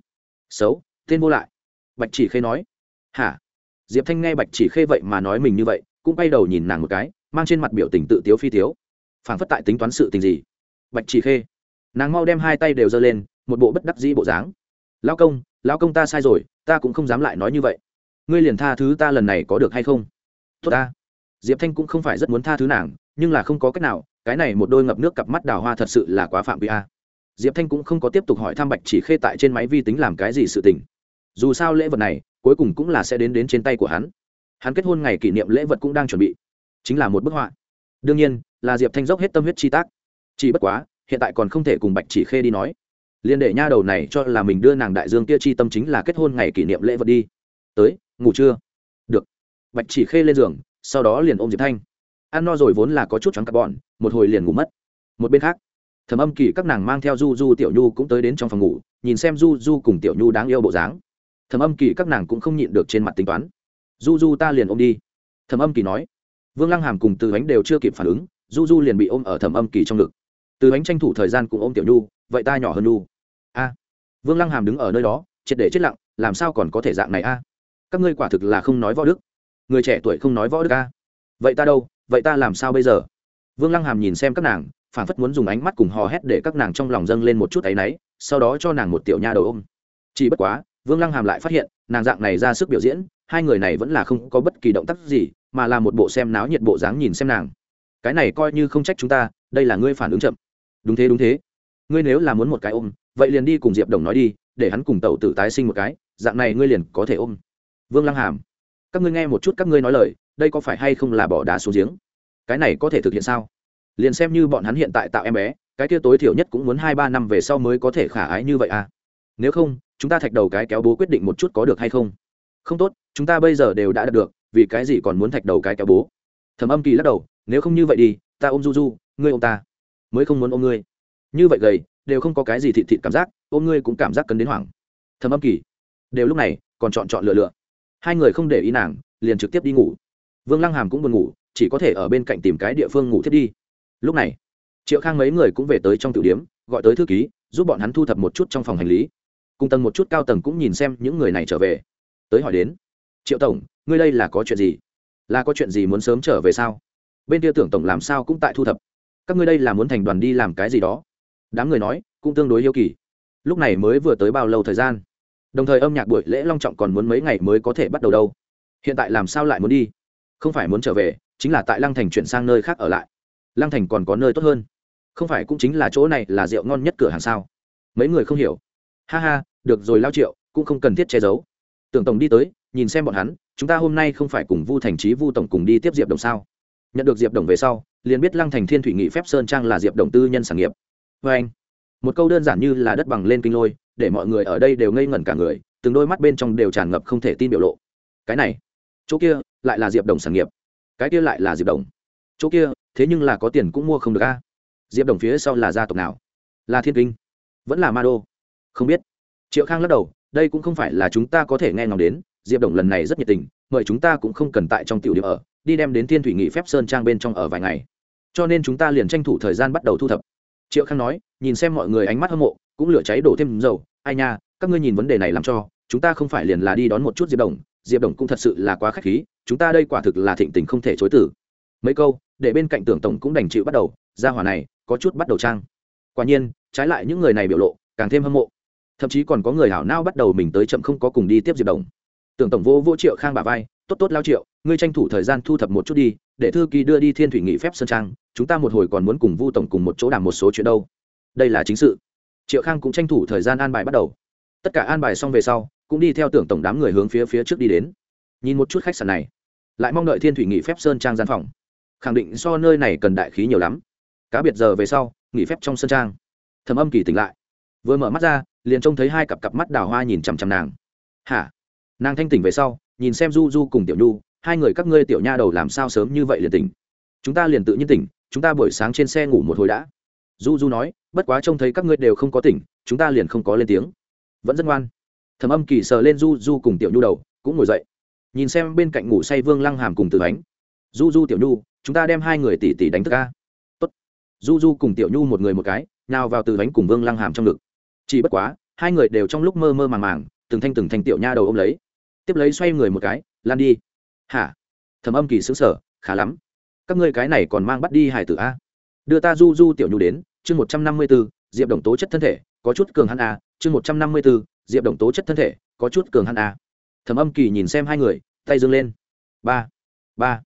xấu, tên vô lại. Bạch chỉ khê nói. Hả? Diệp thanh nghe bạch chỉ khê vậy mà nói mình như vậy, cũng quay đầu nhìn nàng một cái, mang trên mặt biểu tình tự tiếu phi tiếu. Phảng phất tại tính toán sự tình gì? Bạch chỉ khê. Nàng mau đem hai tay đều giơ lên, một bộ bất đắc dĩ bộ dáng. Lao công lao công ta sai rồi, ta cũng không dám lại nói như vậy. Ngươi liền tha thứ ta lần này có được hay không? Tốt ta. Diệp thanh cũng không phải rất muốn tha thứ nàng, nhưng là không có cách nào, cái này một đôi ngập nước cặp mắt đào hoa thật sự là quá phạm vi a diệp thanh cũng không có tiếp tục hỏi thăm bạch chỉ khê tại trên máy vi tính làm cái gì sự tình. Dù sao lễ vật này, cuối cùng cũng là sẽ đến đến trên tay của hắn. Hắn kết hôn ngày kỷ niệm lễ vật cũng đang chuẩn bị. Chính là một bức họa. Đương nhiên, là diệp thanh dốc hết tâm huyết chi tác. Chỉ bất quá, hiện tại còn không thể cùng bạch chỉ khê đi nói. Liên đệ nha đầu này cho là mình đưa nàng đại dương kia chi tâm chính là kết hôn ngày kỷ niệm lễ vật đi. Tới, ngủ chưa? Được. Bạch chỉ khê lên giường, sau đó liền ôm diệp thanh. Ăn no rồi vốn là có chút trắng cặp bọn, một hồi liền ngủ mất. Một bên khác Thẩm âm kỳ các nàng mang theo du du tiểu nhu cũng tới đến trong phòng ngủ, nhìn xem du du cùng tiểu nhu đáng yêu bộ dáng. Thẩm âm kỳ các nàng cũng không nhịn được trên mặt tính toán. Du du ta liền ôm đi. Thẩm âm kỳ nói. Vương lăng hàm cùng từ ánh đều chưa kịp phản ứng, du du liền bị ôm ở Thẩm âm kỳ trong ngực. Từ ánh tranh thủ thời gian cùng ôm tiểu nhu, vậy ta nhỏ hơn nhu. A. Vương lăng hàm đứng ở nơi đó, triệt để chết lặng, làm sao còn có thể dạng này a? Các ngươi quả thực là không nói võ đức. Người trẻ tuổi không nói võ đức a. Vậy ta đâu, vậy ta làm sao bây giờ? Vương lăng hàm nhìn xem các nàng phản phất muốn dùng ánh mắt cùng hò hét để các nàng trong lòng dâng lên một chút áy náy, sau đó cho nàng một tiểu nha đầu ôm. Chỉ bất quá, vương lăng hàm lại phát hiện, nàng dạng này ra sức biểu diễn, hai người này vẫn là không có bất kỳ động tác gì, mà là một bộ xem náo nhiệt bộ dáng nhìn xem nàng. Cái này coi như không trách chúng ta, đây là ngươi phản ứng chậm. Đúng thế đúng thế. Ngươi nếu là muốn một cái ôm, vậy liền đi cùng diệp đồng nói đi, để hắn cùng tẩu tử tái sinh một cái, dạng này ngươi liền có thể ôm. Vương lăng hàm, các ngươi nghe một chút các ngươi nói lời, đây có phải hay không là bỏ đá xuống giếng? Cái này có thể thực hiện sao? Liền xem như bọn hắn hiện tại tạo em bé, cái kia tối thiểu nhất cũng muốn hai ba năm về sau mới có thể khả ái như vậy à. Nếu không, chúng ta thạch đầu cái kéo bố quyết định một chút có được hay không? Không tốt, chúng ta bây giờ đều đã đạt được, vì cái gì còn muốn thạch đầu cái kéo bố? Thầm âm kỳ lắc đầu, nếu không như vậy đi, ta ôm du du ngươi ôm ta. Mới không muốn ôm ngươi. Như vậy gầy, đều không có cái gì thịt thịt cảm giác, ôm ngươi cũng cảm giác cấn đến hoảng. Thầm âm kỳ, đều lúc này, còn chọn chọn lựa lựa. Hai người không để ý nàng, liền trực tiếp đi ngủ. Vương lăng hàm cũng buồn ngủ, chỉ có thể ở bên cạnh tìm cái địa phương ngủ thiết đi lúc này, triệu khang mấy người cũng về tới trong tiểu điếm gọi tới thư ký, giúp bọn hắn thu thập một chút trong phòng hành lý. Cùng tầng một chút cao tầng cũng nhìn xem những người này trở về. Tới hỏi đến, triệu tổng, ngươi đây là có chuyện gì? Là có chuyện gì muốn sớm trở về sao? Bên kia tưởng tổng làm sao cũng tại thu thập. Các ngươi đây là muốn thành đoàn đi làm cái gì đó? Đám người nói, cũng tương đối yêu kỳ. Lúc này mới vừa tới bao lâu thời gian? Đồng thời âm nhạc buổi lễ long trọng còn muốn mấy ngày mới có thể bắt đầu đâu. Hiện tại làm sao lại muốn đi? Không phải muốn trở về, chính là tại lăng thành chuyển sang nơi khác ở lại lăng thành còn có nơi tốt hơn. Không phải cũng chính là chỗ này là rượu ngon nhất cửa hàng sao? Mấy người không hiểu. Ha ha, được rồi lao triệu, cũng không cần thiết che giấu. Tưởng tổng đi tới, nhìn xem bọn hắn, chúng ta hôm nay không phải cùng vu thành trí vu tổng cùng đi tiếp diệp đồng sao? Nhận được diệp đồng về sau, liền biết lăng thành thiên thủy nghị phép sơn trang là diệp đồng tư nhân sản nghiệp. Vê anh, một câu đơn giản như là đất bằng lên kinh lôi, để mọi người ở đây đều ngây ngẩn cả người, từng đôi mắt bên trong đều tràn ngập không thể tin biểu lộ. Cái này, chỗ kia, lại là diệp đồng sản nghiệp. Cái kia lại là diệp đồng chỗ kia, thế nhưng là có tiền cũng mua không được a. Diệp đồng phía sau là gia tộc nào? Là thiên kinh, vẫn là ma đô? Không biết. Triệu khang lắc đầu, đây cũng không phải là chúng ta có thể nghe ngóng đến. Diệp đồng lần này rất nhiệt tình, mời chúng ta cũng không cần tại trong tiểu điểm ở, đi đem đến thiên thủy nghị phép sơn trang bên trong ở vài ngày. Cho nên chúng ta liền tranh thủ thời gian bắt đầu thu thập. Triệu khang nói, nhìn xem mọi người ánh mắt hâm mộ, cũng lửa cháy đổ thêm dầu. Ai nha, các ngươi nhìn vấn đề này làm cho, chúng ta không phải liền là đi đón một chút diệp đồng. Diệp đồng cũng thật sự là quá k h á c h khí, chúng ta đây quả thực là thịnh tình không thể chối tử mấy câu, để bên cạnh tưởng tổng cũng đành chịu bắt đầu, ra hỏa này, có chút bắt đầu trang. Quả nhiên, trái lại những người này biểu lộ, càng thêm hâm mộ. Thậm chí còn có người hảo nao bắt đầu mình tới chậm không có cùng đi tiếp diệp đồng. Tưởng tổng vô vô triệu khang bà vai, tốt tốt lao triệu, ngươi tranh thủ thời gian thu thập một chút đi, để thư ký đưa đi thiên thủy nghị phép sơn trang, chúng ta một hồi còn muốn cùng vu tổng cùng một chỗ đàm một số chuyện đâu. Đây là chính sự. Triệu khang cũng tranh thủ thời gian an bài bắt đầu. Tất cả an bài xong về sau, cũng đi theo tưởng tổng đám người hướng phía phía trước đi đến. Nhìn một chút khách sạn này, lại mong đợi thiên thủy nghị phép sơn trang gian phòng khẳng định so nơi này cần đại khí nhiều lắm. Cá biệt giờ về sau, nghỉ phép trong sân trang. Thầm âm kỳ tỉnh lại. Vừa mở mắt ra, liền trông thấy hai cặp cặp mắt đào hoa nhìn chằm chằm nàng. Hả? Nàng thanh tỉnh về sau, nhìn xem du du cùng tiểu nhu, hai người các ngươi tiểu nha đầu làm sao sớm như vậy liền tỉnh? Chúng ta liền tự nhiên tỉnh, chúng ta buổi sáng trên xe ngủ một hồi đã. Du du nói, bất quá trông thấy các ngươi đều không có tỉnh, chúng ta liền không có lên tiếng. Vẫn rất ngoan. Thầm âm kỳ sờ lên du du cùng tiểu nhu đầu, cũng ngồi dậy. Nhìn xem bên cạnh ngủ say vương lăng hàm cùng từ ánh du du, tiểu nhu chúng ta đem hai người tỷ tỷ đánh thức ca Tốt. du du cùng tiểu nhu một người một cái nào vào từ đánh cùng vương lăng hàm trong ngực. Chỉ bất quá, hai người đều trong lúc mơ mơ màng màng, từng thanh từng thanh tiểu nha đầu ôm lấy. Tiếp lấy xoay người một cái, lan đi. Hả? Thầm âm kỳ xứng sở khá lắm. Các ngươi cái này còn mang bắt đi hải tử a? Đưa ta du du tiểu nhu đến, chương một trăm năm mươi b ố diệp đồng tố chất thân thể, có chút cường hắn a, chương một trăm năm mươi b ố diệp đồng tố chất thân thể, có chút cường hắn a. Thầm âm kỳ nhìn xem hai người, tay dâng lên. Ba ba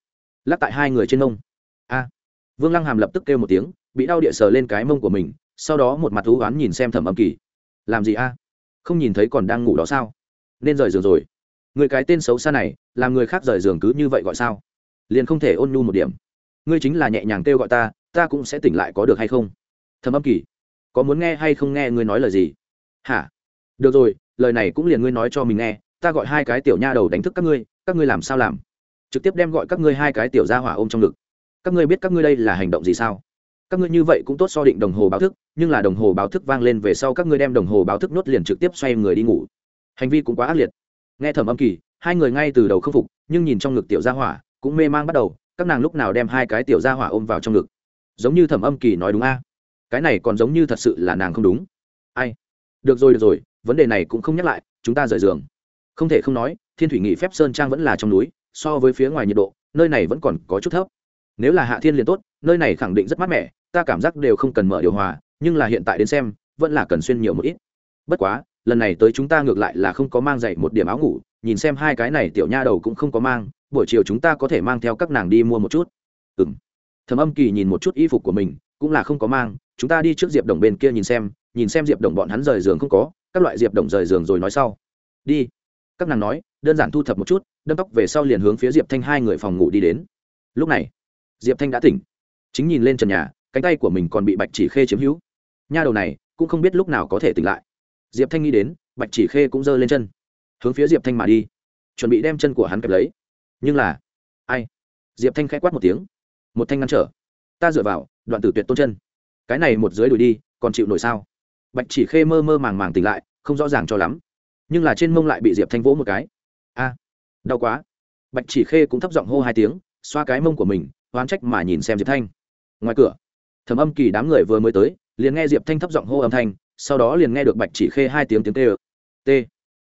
lắc tại hai người trên mông. A. Vương lăng hàm lập tức kêu một tiếng, bị đau địa sờ lên cái mông của mình, sau đó một mặt thú oán nhìn xem thẩm âm kỳ. Làm gì a? Không nhìn thấy còn đang ngủ đó sao? Nên rời giường rồi. Người cái tên xấu xa này, làm người khác rời giường cứ như vậy gọi sao? Liền không thể ôn nhu một điểm. Ngươi chính là nhẹ nhàng kêu gọi ta ta cũng sẽ tỉnh lại có được hay không? Thầm âm kỳ. Có muốn nghe hay không nghe ngươi nói lời gì? Hả? Được rồi, lời này cũng liền ngươi nói cho mình nghe, ta gọi hai cái tiểu nha đầu đánh thức các ngươi các ngươi làm sao làm? Trực tiếp đem gọi các ngươi hai cái tiểu ra hỏa ôm trong ngực. Các ngươi biết các ngươi đây là hành động gì sao? Các ngươi như vậy cũng tốt so định đồng hồ báo thức, nhưng là đồng hồ báo thức vang lên về sau các ngươi đem đồng hồ báo thức nốt liền trực tiếp xoay người đi ngủ. Hành vi cũng quá ác liệt. Nghe thẩm âm kỳ, hai người ngay từ đầu k phục, nhưng nhìn trong ngực tiểu gia hỏa, cũng mê mang bắt đầu, các nàng lúc nào đem hai cái tiểu gia hỏa ôm vào trong ngực? Giống như thẩm âm kỳ nói đúng a? Cái này còn giống như thật sự là nàng không đúng. Ai? Được rồi được rồi, vấn đề này cũng không nhắc lại, chúng ta rời giường. Không thể không nói, thiên thủy nghị phép sơn trang vẫn là trong núi so với phía ngoài nhiệt độ, nơi này vẫn còn có chút thấp. Nếu là hạ thiên liền tốt, nơi này khẳng định rất mát mẻ, ta cảm giác đều không cần mở điều hòa, nhưng là hiện tại đến xem, vẫn là cần xuyên nhiều một ít. Bất quá, lần này tới chúng ta ngược lại là không có mang dậy một điểm áo ngủ, nhìn xem hai cái này tiểu nha đầu cũng không có mang, buổi chiều chúng ta có thể mang theo các nàng đi mua một chút. Ừ m thầm âm kỳ nhìn một chút y phục của mình, cũng là không có mang, chúng ta đi trước diệp đồng bên kia nhìn xem nhìn xem diệp đồng bọn hắn rời giường không có, các loại diệp đồng rời giường rồi nói sau. Đi. Các nàng nói, đơn giản thu thập một chút đâm tóc về sau liền hướng phía diệp thanh hai người phòng ngủ đi đến. Lúc này, diệp thanh đã tỉnh. Chính nhìn lên trần nhà, cánh tay của mình còn bị bạch chỉ khê chiếm hữu. Nha đầu này cũng không biết lúc nào có thể tỉnh lại. Diệp thanh nghĩ đến, bạch chỉ khê cũng giơ lên chân. Hướng phía diệp thanh mà đi. Chuẩn bị đem chân của hắn kẹp lấy. Nhưng là, ai? Diệp thanh k h ẽ quát một tiếng. Một thanh ngăn trở. Ta dựa vào, đoạn tử tuyệt tôn chân. Cái này một dưới đuổi đi, còn chịu nổi sao? Bạch chỉ khê mơ mơ màng màng tỉnh lại, không rõ ràng cho lắm. Nhưng là trên mông lại bị diệp thanh vỗ một cái. A! Đau quá. Bạch chỉ khê cũng thấp giọng hô hai tiếng, xoa cái mông của mình, oán trách mà nhìn xem diệp thanh. Ngoài cửa thẩm âm kỳ đám người vừa mới tới, liền nghe diệp thanh thấp giọng hô âm thanh, sau đó liền nghe được bạch chỉ khê hai tiếng tiếng tê t.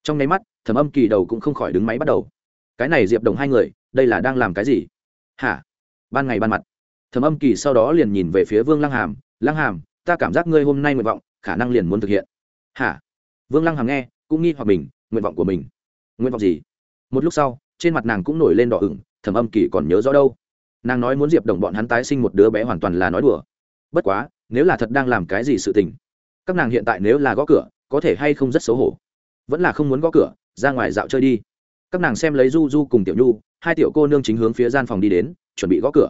Trong nháy mắt thẩm âm kỳ đầu cũng không khỏi đứng máy bắt đầu. Cái này diệp đồng hai người, đây là đang làm cái gì? Hả? Ban ngày ban mặt. Thẩm âm kỳ sau đó liền nhìn về phía vương lăng hàm lăng hàm, ta cảm giác ngươi hôm nay nguyện vọng, khả năng liền muốn thực hiện. Hả? Vương lăng hàm nghe, cũng nghi hoặc mình, nguyện vọng của mình. Nguyện vọng gì? Một lúc sau, trên mặt nàng cũng nổi lên đỏ ửng thẩm âm kỳ còn nhớ rõ đâu. Nàng nói muốn diệp đồng bọn hắn tái sinh một đứa bé hoàn toàn là nói đùa. Bất quá, nếu là thật đang làm cái gì sự tình, các nàng hiện tại nếu là gõ cửa, có thể hay không rất xấu hổ. Vẫn là không muốn gõ cửa, ra ngoài dạo chơi đi. Các nàng xem lấy du du cùng tiểu nhu, hai tiểu cô nương chính hướng phía gian phòng đi đến, chuẩn bị gõ cửa.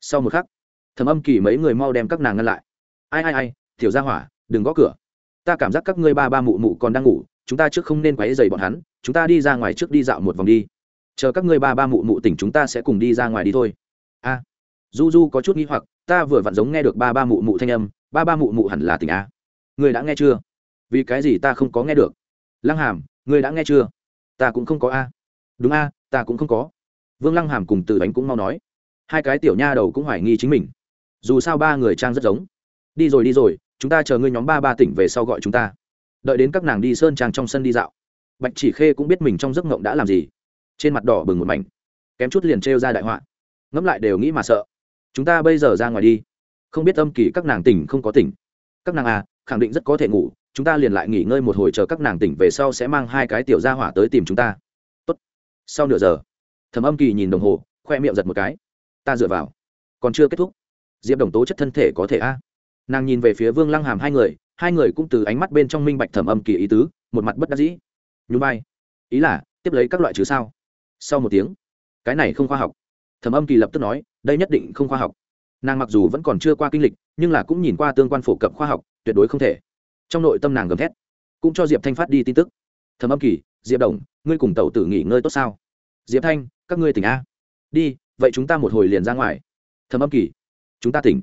Sau một khắc, thầm âm kỳ mấy người mau đem các nàng ngăn lại. Ai ai ai, tiểu gia hỏa, đừng gõ cửa. Ta cảm giác các ngươi ba ba mụ mụ còn đang ngủ, chúng ta trước không nên quấy dày bọn hắn chúng ta đi ra ngoài trước đi dạo một vòng đi. Chờ các ngươi ba ba mụ mụ tỉnh chúng ta sẽ cùng đi ra ngoài đi thôi. A. Du du có chút nghi hoặc, ta vừa vặn giống nghe được ba ba mụ mụ thanh âm, ba ba mụ mụ hẳn là tỉnh a. Người đã nghe chưa? Vì cái gì ta không có nghe được? Lăng hàm người đã nghe chưa? Ta cũng không có a. Đúng a, ta cũng không có. Vương lăng hàm cùng từ bánh cũng mau nói. Hai cái tiểu nha đầu cũng hoài nghi chính mình. Dù sao ba người trang rất giống. Đi rồi đi rồi, chúng ta chờ ngươi nhóm ba ba tỉnh về sau gọi chúng ta. Đợi đến các nàng đi sơn trang trong sân đi dạo bạch chỉ khê cũng biết mình trong giấc ngộng đã làm gì. Trên mặt đỏ bừng một mảnh. Kém chút liền trêu ra đại họa. Ngẫm lại đều nghĩ mà sợ. Chúng ta bây giờ ra ngoài đi. Không biết âm kỳ các nàng tỉnh không có tỉnh. Các nàng à khẳng định rất có thể ngủ. Chúng ta liền lại nghỉ ngơi một hồi chờ các nàng tỉnh về sau sẽ mang hai cái tiểu gia hỏa tới tìm chúng ta. Tốt. sau nửa giờ thầm âm kỳ nhìn đồng hồ, khoe miệng giật một cái. Ta dựa vào. Còn chưa kết thúc. Diệp đồng tố chất thân thể có thể a. Nàng nhìn về phía vương lăng hàm hai người hai người cũng từ ánh mắt bên trong minh bạch thẩm âm kỳ ý tứ, một mặt bất đắc dĩ nhún vai. Ý là, tiếp lấy các loại chứ sao? Sau một tiếng, cái này không khoa học. Thẩm âm kỳ lập tức nói, đây nhất định không khoa học. Nàng mặc dù vẫn còn chưa qua kinh lịch, nhưng là cũng nhìn qua tương quan phổ cập khoa học, tuyệt đối không thể. Trong nội tâm nàng gầm thét, cũng cho diệp thanh phát đi tin tức. Thẩm âm kỳ, diệp đồng, ngươi cùng tàu tử nghỉ ngơi tốt sao? Diệp thanh, các ngươi tỉnh a. Đi, vậy chúng ta một hồi liền ra ngoài. Thẩm âm kỳ, chúng ta tỉnh.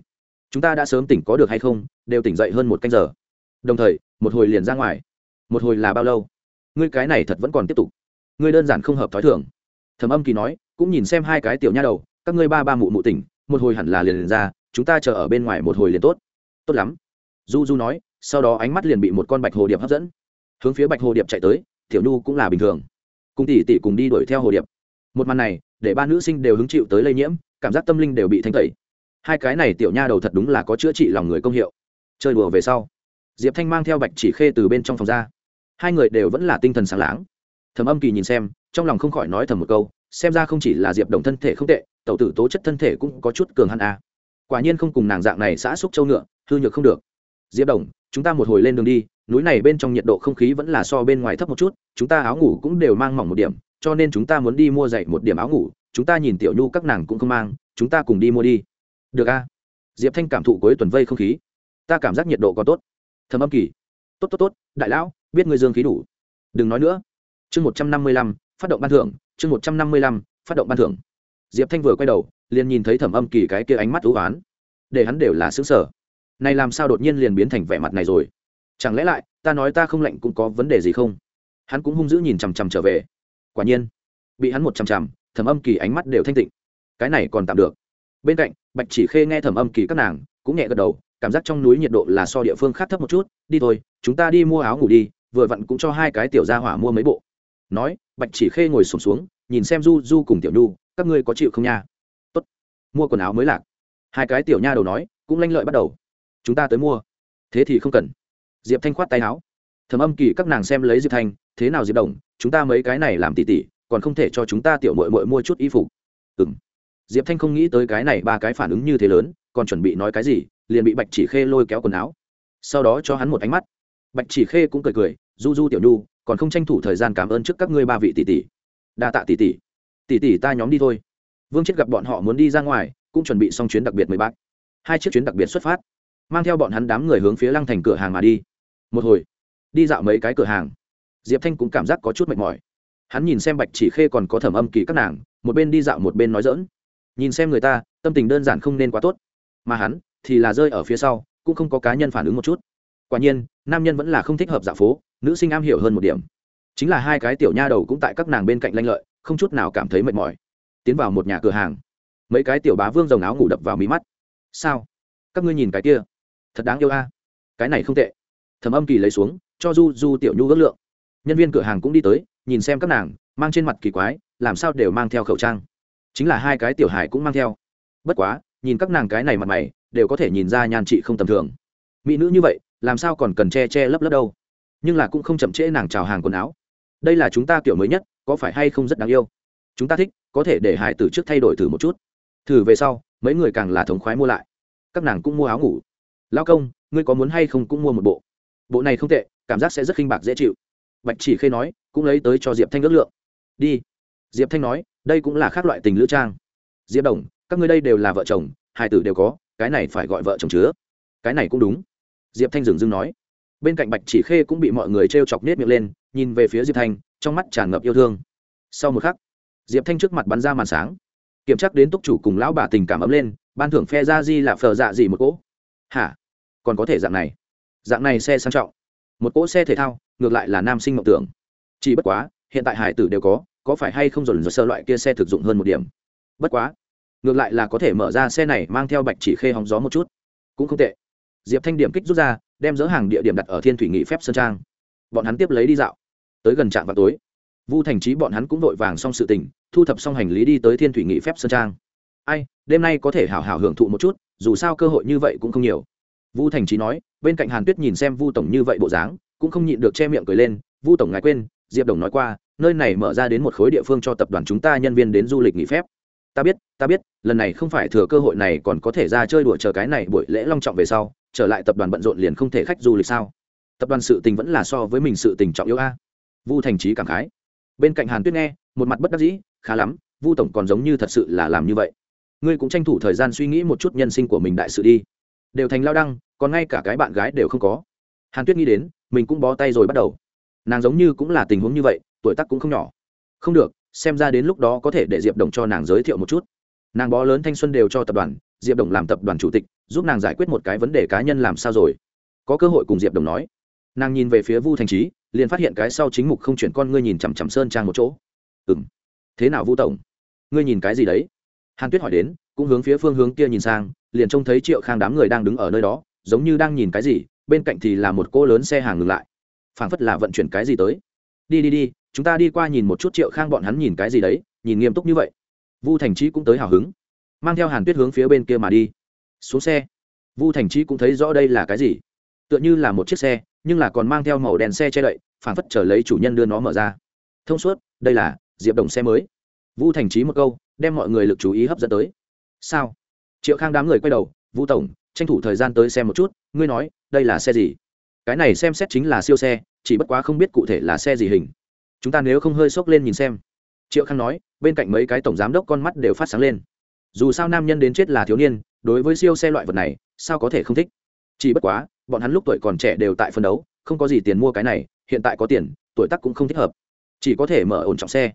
Chúng ta đã sớm tỉnh có được hay không, đều tỉnh dậy hơn một canh giờ. Đồng thời, một hồi liền ra ngoài. Một hồi là bao lâu? Ngươi cái này thật vẫn còn tiếp tục. Ngươi đơn giản không hợp thói thường. Thẩm âm kỳ nói cũng nhìn xem hai cái tiểu nha đầu các ngươi ba ba mụ mụ tỉnh một hồi hẳn là liền, liền ra chúng ta chờ ở bên ngoài một hồi liền tốt. Tốt lắm. Du du nói sau đó ánh mắt liền bị một con bạch hồ điệp hấp dẫn. Hướng phía bạch hồ điệp chạy tới tiểu nhu cũng là bình thường. Cùng tỷ tỷ cùng đi đuổi theo hồ điệp. Một màn này để ba nữ sinh đều hứng chịu tới lây nhiễm cảm giác tâm linh đều bị thanh tẩy. Hai cái này tiểu nha đầu thật đúng là có chữa trị lòng người công hiệu. Chơi đùa về sau. Diệp thanh mang theo bạch chỉ khê từ bên trong phòng ra hai người đều vẫn là tinh thần sáng láng. Thầm âm kỳ nhìn xem, trong lòng không khỏi nói thầm một câu, xem ra không chỉ là diệp đồng thân thể không tệ, tẩu tử tố chất thân thể cũng có chút cường hẳn a. Quả nhiên không cùng nàng dạng này xã xúc châu ngựa, hư nhược không được. Diệp đồng, chúng ta một hồi lên đường đi, núi này bên trong nhiệt độ không khí vẫn là so bên ngoài thấp một chút, chúng ta áo ngủ cũng đều mang mỏng một điểm, cho nên chúng ta muốn đi mua dậy một điểm áo ngủ, chúng ta nhìn tiểu nhu các nàng cũng không mang, chúng ta cùng đi mua đi. Được a. Diệp thanh cảm thụ cuối tuần vây không khí. Ta cảm giác nhiệt độ còn tốt. Thầm âm kỳ, tốt tốt tốt, đại lão biết người dương khí đủ. Đừng nói nữa. Chương một trăm năm mươi lăm, phát động ban thưởng. Chương một trăm năm mươi lăm, phát động ban thưởng. Diệp thanh vừa quay đầu, liền nhìn thấy thẩm âm kỳ cái kia ánh mắt thú oán để hắn đều là xứng sở này làm sao đột nhiên liền biến thành vẻ mặt này rồi? Chẳng lẽ lại, ta nói ta không lạnh cũng có vấn đề gì không? Hắn cũng hung dữ nhìn chằm chằm trở về. Quả nhiên, bị hắn một chằm chằm, thẩm âm kỳ ánh mắt đều thanh tịnh. Cái này còn tạm được. Bên cạnh, bạch chỉ khê nghe thẩm âm kỳ các nàng, cũng nhẹ gật đầu, cảm giác trong núi nhiệt độ là so địa phương khác thấp một chút. Đi thôi, chúng ta đi mua áo ngủ đi vừa vặn cũng cho hai cái tiểu gia hỏa mua mấy bộ. Nói bạch chỉ khê ngồi sùng xuống, xuống nhìn xem du du cùng tiểu nhu các ngươi có chịu không nha? Tốt. Mua quần áo mới lạc. Hai cái tiểu nha đầu nói cũng lanh lợi bắt đầu. Chúng ta tới mua. Thế thì không cần. Diệp thanh khoát tay áo. Thầm âm kỳ các nàng xem lấy diệp thanh thế nào diệp đồng chúng ta mấy cái này làm tỉ tỉ còn không thể cho chúng ta tiểu mội mội mua chút y phục. Ừng diệp thanh không nghĩ tới cái này ba cái phản ứng như thế lớn còn chuẩn bị nói cái gì liền bị bạch chỉ khê lôi kéo quần áo. Sau đó cho hắn một ánh mắt bạch chỉ khê cũng cười cười, du du tiểu nhu, còn không tranh thủ thời gian cảm ơn trước các ngươi ba vị tỷ tỷ. Đa tạ tỷ tỷ. Tỷ tỷ ta nhóm đi thôi. Vương chết gặp bọn họ muốn đi ra ngoài, cũng chuẩn bị xong chuyến đặc biệt mười bác. Hai chiếc chuyến đặc biệt xuất phát, mang theo bọn hắn đám người hướng phía lăng thành cửa hàng mà đi. Một hồi, đi dạo mấy cái cửa hàng, diệp thanh cũng cảm giác có chút mệt mỏi. Hắn nhìn xem bạch chỉ khê còn có thẩm âm kỳ các nàng, một bên đi dạo một bên nói dỡn nhìn xem người ta, tâm tình đơn giản không nên quá tốt. Mà hắn thì là rơi ở phía sau, cũng không có cá nhân phản ứng một chút quả nhiên, nam nhân vẫn là không thích hợp dạo phố, nữ sinh am hiểu hơn một điểm. Chính là hai cái tiểu nha đầu cũng tại các nàng bên cạnh lanh lợi, không chút nào cảm thấy mệt mỏi. Tiến vào một nhà cửa hàng. Mấy cái tiểu bá vương dòng áo ngủ đập vào mí mắt. Sao? Các ngươi nhìn cái kia. Thật đáng yêu a. Cái này không tệ. Thầm âm kỳ lấy xuống, cho du du tiểu nhu ước lượng. Nhân viên cửa hàng cũng đi tới, nhìn xem các nàng, mang trên mặt kỳ quái, làm sao đều mang theo khẩu trang. Chính là hai cái tiểu hải cũng mang theo. Bất quá, nhìn các nàng cái này mặt mày, đều có thể nhìn ra nhan trị không tầm thường. Mỹ nữ như vậy làm sao còn cần che che lấp lấp đâu? Nhưng là cũng không chậm trễ nàng trào hàng quần áo. Đây là chúng ta kiểu mới nhất, có phải hay không rất đáng yêu? Chúng ta thích, có thể để hải tử trước thay đổi thử một chút. Thử về sau, mấy người càng là thống khoái mua lại. Các nàng cũng mua áo ngủ. Lao công, ngươi có muốn hay không cũng mua một bộ? Bộ này không tệ, cảm giác sẽ rất khinh bạc dễ chịu. Bạch chỉ khê nói, cũng lấy tới cho diệp thanh ước lượng. Đi. Diệp thanh nói, đây cũng là khác loại tình lữ trang. Diệp đồng, các ngươi đây đều là vợ chồng hai tử đều có, cái này phải gọi vợ chồng chứa. Cái này cũng đúng diệp thanh dừng dưng nói. Bên cạnh bạch chỉ khê cũng bị mọi người t r e o chọc nết miệng lên, nhìn về phía diệp thanh, trong mắt tràn ngập yêu thương. Sau một khắc, diệp thanh trước mặt bắn ra màn sáng. Kiểm tra đến túc chủ cùng lão bà tình cảm ấm lên, ban thưởng phe ra di là phờ dạ gì một cỗ. Hả? Còn có thể dạng này. Dạng này xe sang trọng. Một cỗ xe thể thao, ngược lại là nam sinh mộng tưởng. Chỉ bất quá, hiện tại hải tử đều có có phải hay không dồn dồn sơ loại kia xe thực dụng hơn một điểm? Bất quá, ngược lại là có thể mở ra xe này mang theo bạch chỉ khê hóng gió một chút. Cũng không tệ diệp thanh điểm kích rút ra, đem dỡ hàng địa điểm đặt ở thiên thủy nghị phép sơn trang. Bọn hắn tiếp lấy đi dạo. Tới gần trạm vào tối, vu thành trí bọn hắn cũng vội vàng xong sự tình, thu thập xong hành lý đi tới thiên thủy nghị phép sơn trang. Ai, đêm nay có thể hảo hảo hưởng thụ một chút, dù sao cơ hội như vậy cũng không nhiều. Vu thành trí nói, bên cạnh hàn tuyết nhìn xem vu tổng như vậy bộ dáng, cũng không nhịn được che miệng cười lên, vu tổng ngài quên, diệp đồng nói qua, nơi này mở ra đến một khối địa phương cho tập đoàn chúng ta nhân viên đến du lịch nghỉ phép ta biết ta biết, lần này không phải thừa cơ hội này còn có thể ra chơi đùa chờ cái này buổi lễ long trọng về sau, trở lại tập đoàn bận rộn liền không thể khách du lịch sao? Tập đoàn sự tình vẫn là so với mình sự tình trọng yếu a. Vu thành trí cảm khái. Bên cạnh hàn tuyết nghe, một mặt bất đắc dĩ, khá lắm, vu tổng còn giống như thật sự là làm như vậy. Ngươi cũng tranh thủ thời gian suy nghĩ một chút nhân sinh của mình đại sự đi. Đều thành lao đăng, còn ngay cả cái bạn gái đều không có. Hàn tuyết nghĩ đến, mình cũng bó tay rồi bắt đầu. Nàng giống như cũng là tình huống như vậy, tuổi tác cũng không nhỏ. Không được xem ra đến lúc đó có thể để diệp đồng cho nàng giới thiệu một chút nàng bó lớn thanh xuân đều cho tập đoàn diệp đồng làm tập đoàn chủ tịch giúp nàng giải quyết một cái vấn đề cá nhân làm sao rồi có cơ hội cùng diệp đồng nói nàng nhìn về phía vu thành trí liền phát hiện cái sau chính mục không chuyển con ngươi nhìn chằm chằm sơn trang một chỗ ừ m thế nào vu tổng ngươi nhìn cái gì đấy hàn tuyết hỏi đến cũng hướng phía phương hướng kia nhìn sang liền trông thấy triệu khang đám người đang đứng ở nơi đó giống như đang nhìn cái gì bên cạnh thì là một cô lớn xe hàng ngừng lại phảng phất là vận chuyển cái gì tới đi đi đi chúng ta đi qua nhìn một chút triệu khang bọn hắn nhìn cái gì đấy, nhìn nghiêm túc như vậy. Vu thành trí cũng tới hào hứng, mang theo hàn tuyết hướng phía bên kia mà đi. Xuống xe. Vu thành trí cũng thấy rõ đây là cái gì. Tựa như là một chiếc xe, nhưng là còn mang theo màu đèn xe che đậy phản phất trở lấy chủ nhân đưa nó mở ra. Thông suốt, đây là diệp đồng xe mới. Vu thành trí một câu, đem mọi người lực chú ý hấp dẫn tới. Sao? Triệu khang đám người quay đầu, vu tổng, tranh thủ thời gian tới xem một chút, ngươi nói, đây là xe gì? Cái này xem xét chính là siêu xe, chỉ bất quá không biết cụ thể là xe gì hình chúng ta nếu không hơi sốc lên nhìn xem. Triệu khang nói, bên cạnh mấy cái tổng giám đốc con mắt đều phát sáng lên. Dù sao nam nhân đến chết là thiếu niên, đối với siêu xe loại vật này, sao có thể không thích? Chỉ bất quá, bọn hắn lúc tuổi còn trẻ đều tại phân đấu, không có gì tiền mua cái này, hiện tại có tiền, tuổi tắc cũng không thích hợp. Chỉ có thể mở ổn trọng xe.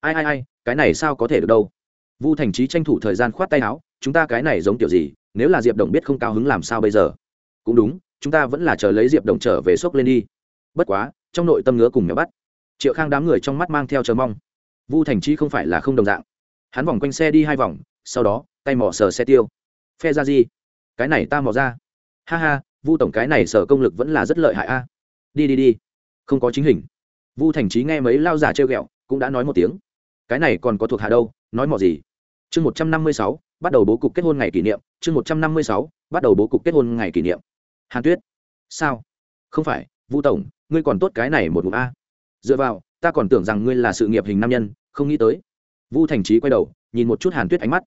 Ai ai ai, cái này sao có thể được đâu? Vu thành trí tranh thủ thời gian khoát tay áo, chúng ta cái này giống kiểu gì, nếu là diệp đồng biết không cao hứng làm sao bây giờ? Cũng đúng, chúng ta vẫn là chờ lấy diệp đồng trở về sốc lên đi. Bất quá, trong nội tâm ngứa cùng mèo bắt triệu khang đám người trong mắt mang theo chờ mong. Vu thành chi không phải là không đồng dạng. Hắn vòng quanh xe đi hai vòng, sau đó, tay mỏ sờ xe tiêu. Phe ra gì? Cái này ta mỏ ra. Ha ha, vu tổng cái này sở công lực vẫn là rất lợi hại a. À. Đi đi đi. Không có chính hình. Vu thành trí nghe mấy lao giả trêu ghẹo, cũng đã nói một tiếng. Cái này còn có thuộc hạ đâu, nói mỏ gì? Chương một trăm năm mươi sáu, bắt đầu bố cục kết hôn ngày kỷ niệm. Chương một trăm năm mươi sáu, bắt đầu bố cục kết hôn ngày kỷ niệm. Hàn tuyết. Sao? Không phải, vu tổng, ngươi còn tốt cái này một vùng a dựa vào, ta còn tưởng rằng ngươi là sự nghiệp hình nam nhân, không nghĩ tới. Vu thành trí quay đầu, nhìn một chút hàn tuyết ánh mắt.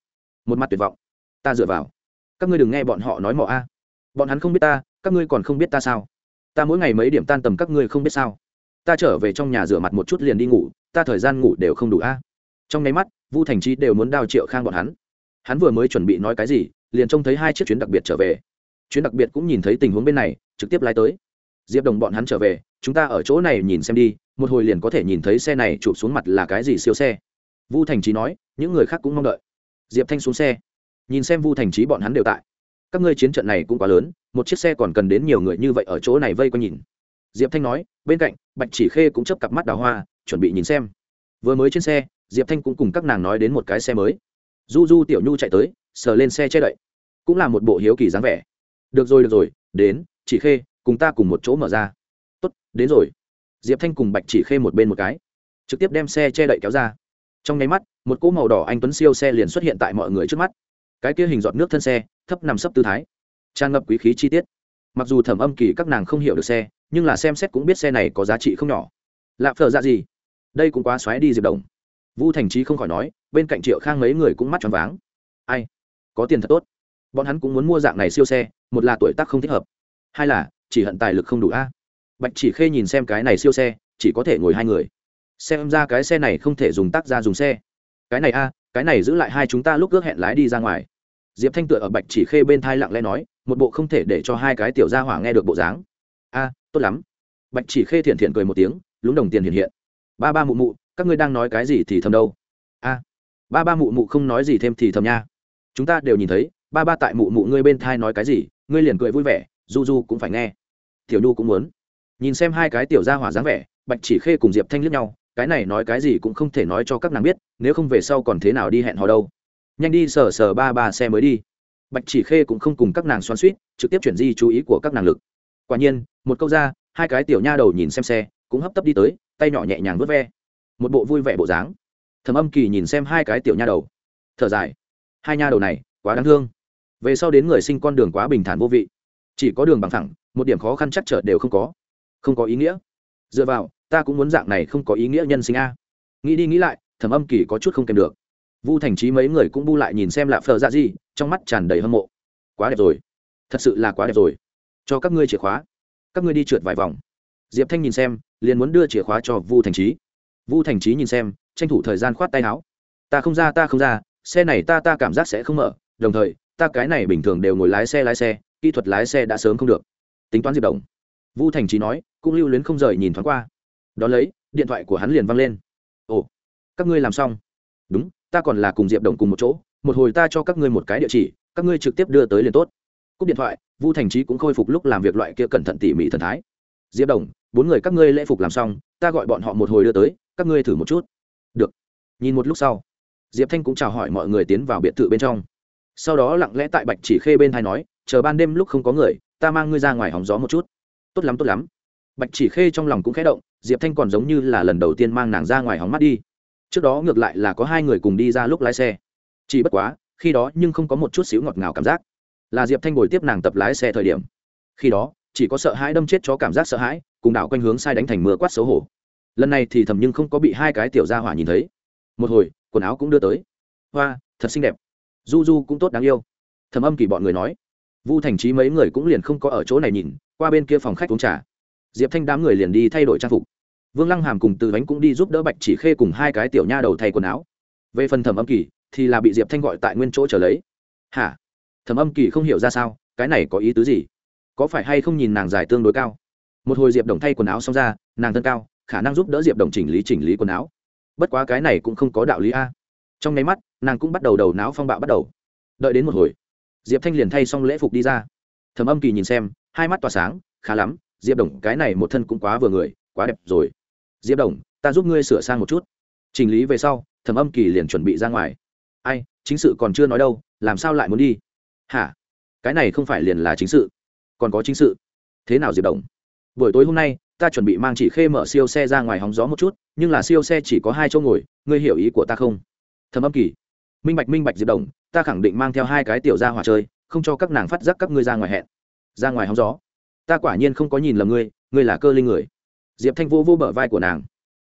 Một mặt tuyệt vọng. Ta dựa vào. Các ngươi đừng nghe bọn họ nói mỏ a. Bọn hắn không biết ta, các ngươi còn không biết ta sao? Ta mỗi ngày mấy điểm tan tầm các ngươi không biết sao? Ta trở về trong nhà rửa mặt một chút liền đi ngủ, ta thời gian ngủ đều không đủ a. Trong nháy mắt, vu thành trí đều muốn đao triệu khang bọn hắn. Hắn vừa mới chuẩn bị nói cái gì, liền trông thấy hai chiếc chuyến đặc biệt trở về. Chuyến đặc biệt cũng nhìn thấy tình huống bên này, trực tiếp lái tới. Diệp đồng bọn hắn trở về chúng ta ở chỗ này nhìn xem đi, một hồi liền có thể nhìn thấy xe này chụp xuống mặt là cái gì siêu xe. Vu thành trí nói, những người khác cũng mong đợi. Diệp thanh xuống xe. Nhìn xem vu thành trí bọn hắn đều tại. Các ngươi chiến trận này cũng quá lớn, một chiếc xe còn cần đến nhiều người như vậy ở chỗ này vây quanh nhìn. Diệp thanh nói, bên cạnh, bạch chỉ khê cũng chấp cặp mắt đào hoa, chuẩn bị nhìn xem. Vừa mới trên xe, diệp thanh cũng cùng các nàng nói đến một cái xe mới. Du du tiểu nhu chạy tới, sờ lên xe che đậy. Cũng là một bộ hiếu kỳ dáng vẻ. Được rồi được rồi, đến, chỉ khê, cùng ta cùng một chỗ mở ra đến rồi. Diệp thanh cùng bạch chỉ khê một bên một cái, trực tiếp đem xe che đậy kéo ra. Trong nháy mắt, một cỗ màu đỏ anh tuấn siêu xe liền xuất hiện tại mọi người trước mắt. Cái kia hình giọt nước thân xe, thấp nằm sấp tư thái, tràn ngập quý khí chi tiết. Mặc dù thẩm âm kỳ các nàng không hiểu được xe, nhưng là xem xét cũng biết xe này có giá trị không nhỏ. Lạ phở ra gì? Đây cũng quá xoáy đi diệp đồng. Vu thành trí không khỏi nói, bên cạnh triệu khang mấy người cũng mắt tròn váng. Ai? Có tiền thật tốt. Bọn hắn cũng muốn mua dạng này siêu xe, một là tuổi tác không thích hợp, hai là chỉ hận tài lực không đủ a bạch chỉ khê nhìn xem cái này siêu xe, chỉ có thể ngồi hai người. Xem ra cái xe này không thể dùng tác ra dùng xe. Cái này a, cái này giữ lại hai chúng ta lúc ước hẹn lái đi ra ngoài. Diệp thanh tựa ở bạch chỉ khê bên thai lặng lẽ nói, một bộ không thể để cho hai cái tiểu gia hỏa nghe được bộ dáng. A, tốt lắm. Bạch chỉ khê thiện thiện cười một tiếng, lúng đồng tiền hiện hiện. Ba ba mụ mụ, các ngươi đang nói cái gì thì thầm đâu? A, ba ba mụ mụ không nói gì thêm thì thầm nha. Chúng ta đều nhìn thấy, ba ba tại mụ mụ ngươi bên thai nói cái gì, ngươi liền cười vui vẻ, du du cũng phải nghe. Tiểu nhu cũng muốn nhìn xem hai cái tiểu gia hỏa dáng vẻ, bạch chỉ khê cùng diệp thanh liếc nhau, cái này nói cái gì cũng không thể nói cho các nàng biết, nếu không về sau còn thế nào đi hẹn hò đâu. Nhanh đi sờ sờ ba ba xe mới đi. Bạch chỉ khê cũng không cùng các nàng xoắn suýt trực tiếp chuyển di chú ý của các nàng lực. Quả nhiên, một câu ra, hai cái tiểu nha đầu nhìn xem xe, cũng hấp tấp đi tới, tay nhỏ nhẹ nhàng vớt ve. Một bộ vui vẻ bộ dáng. Thầm âm kỳ nhìn xem hai cái tiểu nha đầu. Thở dài. Hai nha đầu này, quá đáng thương. Về sau đến người sinh con đường quá bình thản vô vị. Chỉ có đường bằng thẳng, một điểm khó khăn chắc trở đều không có không có ý nghĩa. Dựa vào, ta cũng muốn dạng này không có ý nghĩa nhân sinh a. Nghĩ đi nghĩ lại, thẩm âm kỳ có chút không kèm được. Vu thành trí mấy người cũng bu lại nhìn xem lạ phờ ra dạ gì trong mắt tràn đầy hâm mộ. Quá đẹp rồi. Thật sự là quá đẹp rồi. Cho các ngươi chìa khóa. Các ngươi đi trượt vài vòng. Diệp thanh nhìn xem, liền muốn đưa chìa khóa cho vu thành trí vu thành trí nhìn xem, tranh thủ thời gian khoát tay áo. Ta không ra, ta không ra, xe này ta ta cảm giác sẽ không mở. Đồng thời, ta cái này bình thường đều ngồi lái xe lái xe, kỹ thuật lái xe đã sớm không được. Tính toán diệp đồng. Vu thành trí nói cũng lưu luyến không rời nhìn thoáng qua. Đ ó lấy, điện thoại của hắn liền văng lên. Ồ, các ngươi làm xong. Đúng, ta còn là cùng diệp đồng cùng một chỗ, một hồi ta cho các ngươi một cái địa chỉ, các ngươi trực tiếp đưa tới liền tốt. Cúp điện thoại, vu thành trí cũng khôi phục lúc làm việc loại kia cẩn thận tỉ mỉ thần thái. Diệp đồng, bốn người các ngươi lễ phục làm xong, ta gọi bọn họ một hồi đưa tới, các ngươi thử một chút. Được. Nhìn một lúc sau, diệp thanh cũng chào hỏi mọi người tiến vào biệt thự bên trong. Sau đó lặng lẽ tại bạch chỉ khê bên thai nói, chờ ban đêm lúc không có người, ta mang ngươi ra ngoài hóng gió một chút. Tốt lắm tốt lắm bạch chỉ khê trong lòng cũng khẽ động, diệp thanh còn giống như là lần đầu tiên mang nàng ra ngoài hóng mắt đi. Trước đó ngược lại là có hai người cùng đi ra lúc lái xe. Chỉ bất quá, khi đó nhưng không có một chút xíu ngọt ngào cảm giác. Là diệp thanh ngồi tiếp nàng tập lái xe thời điểm. Khi đó, chỉ có sợ hãi đâm chết cho cảm giác sợ hãi, cùng đảo quanh hướng sai đánh thành mưa quát xấu hổ. Lần này thì thầm nhưng không có bị hai cái tiểu gia hỏa nhìn thấy. Một hồi, quần áo cũng đưa tới. Hoa, thật xinh đẹp. Du du cũng tốt đáng yêu. Thầm âm kỳ bọn người nói. Vu thành trí mấy người cũng liền không có ở chỗ này nhìn, qua bên kia phòng khách uống trà diệp thanh đám người liền đi thay đổi trang phục. Vương lăng hàm cùng từ bánh cũng đi giúp đỡ bạch chỉ khê cùng hai cái tiểu nha đầu thay quần áo. Về phần thẩm âm kỳ, thì là bị diệp thanh gọi tại nguyên chỗ trở lấy. Hả? Thẩm âm kỳ không hiểu ra sao, cái này có ý tứ gì? Có phải hay không nhìn nàng dài tương đối cao? Một hồi diệp đồng thay quần áo xong ra, nàng thân cao, khả năng giúp đỡ diệp đồng chỉnh lý chỉnh lý quần áo. Bất quá cái này cũng không có đạo lý a. Trong nháy mắt, nàng cũng bắt đầu đầu não phong bạo bắt đầu. Đợi đến một hồi, diệp thanh liền thay xong lễ phục đi ra. Thẩm âm kỳ nhìn xem, hai mắt tỏa sáng, khá lắm diệp đồng, cái này một thân cũng quá vừa người, quá đẹp rồi. Diệp đồng, ta giúp ngươi sửa sang một chút. Chỉnh lý về sau, thẩm âm kỳ liền chuẩn bị ra ngoài. Ai, chính sự còn chưa nói đâu, làm sao lại muốn đi? Hả? Cái này không phải liền là chính sự. Còn có chính sự. Thế nào diệp đồng? Buổi tối hôm nay, ta chuẩn bị mang chỉ khê mở siêu xe ra ngoài hóng gió một chút, nhưng là siêu xe chỉ có hai chỗ ngồi, ngươi hiểu ý của ta không? Thầm âm kỳ. Minh bạch minh bạch diệp đồng, ta khẳng định mang theo hai cái tiểu ra hòa chơi, không cho các nàng phát giác các ngươi ra ngoài hẹn. Ra ngoài hóng gió ta quả nhiên không có nhìn lầm ngươi ngươi là cơ linh người. Diệp thanh vô vô bờ vai của nàng.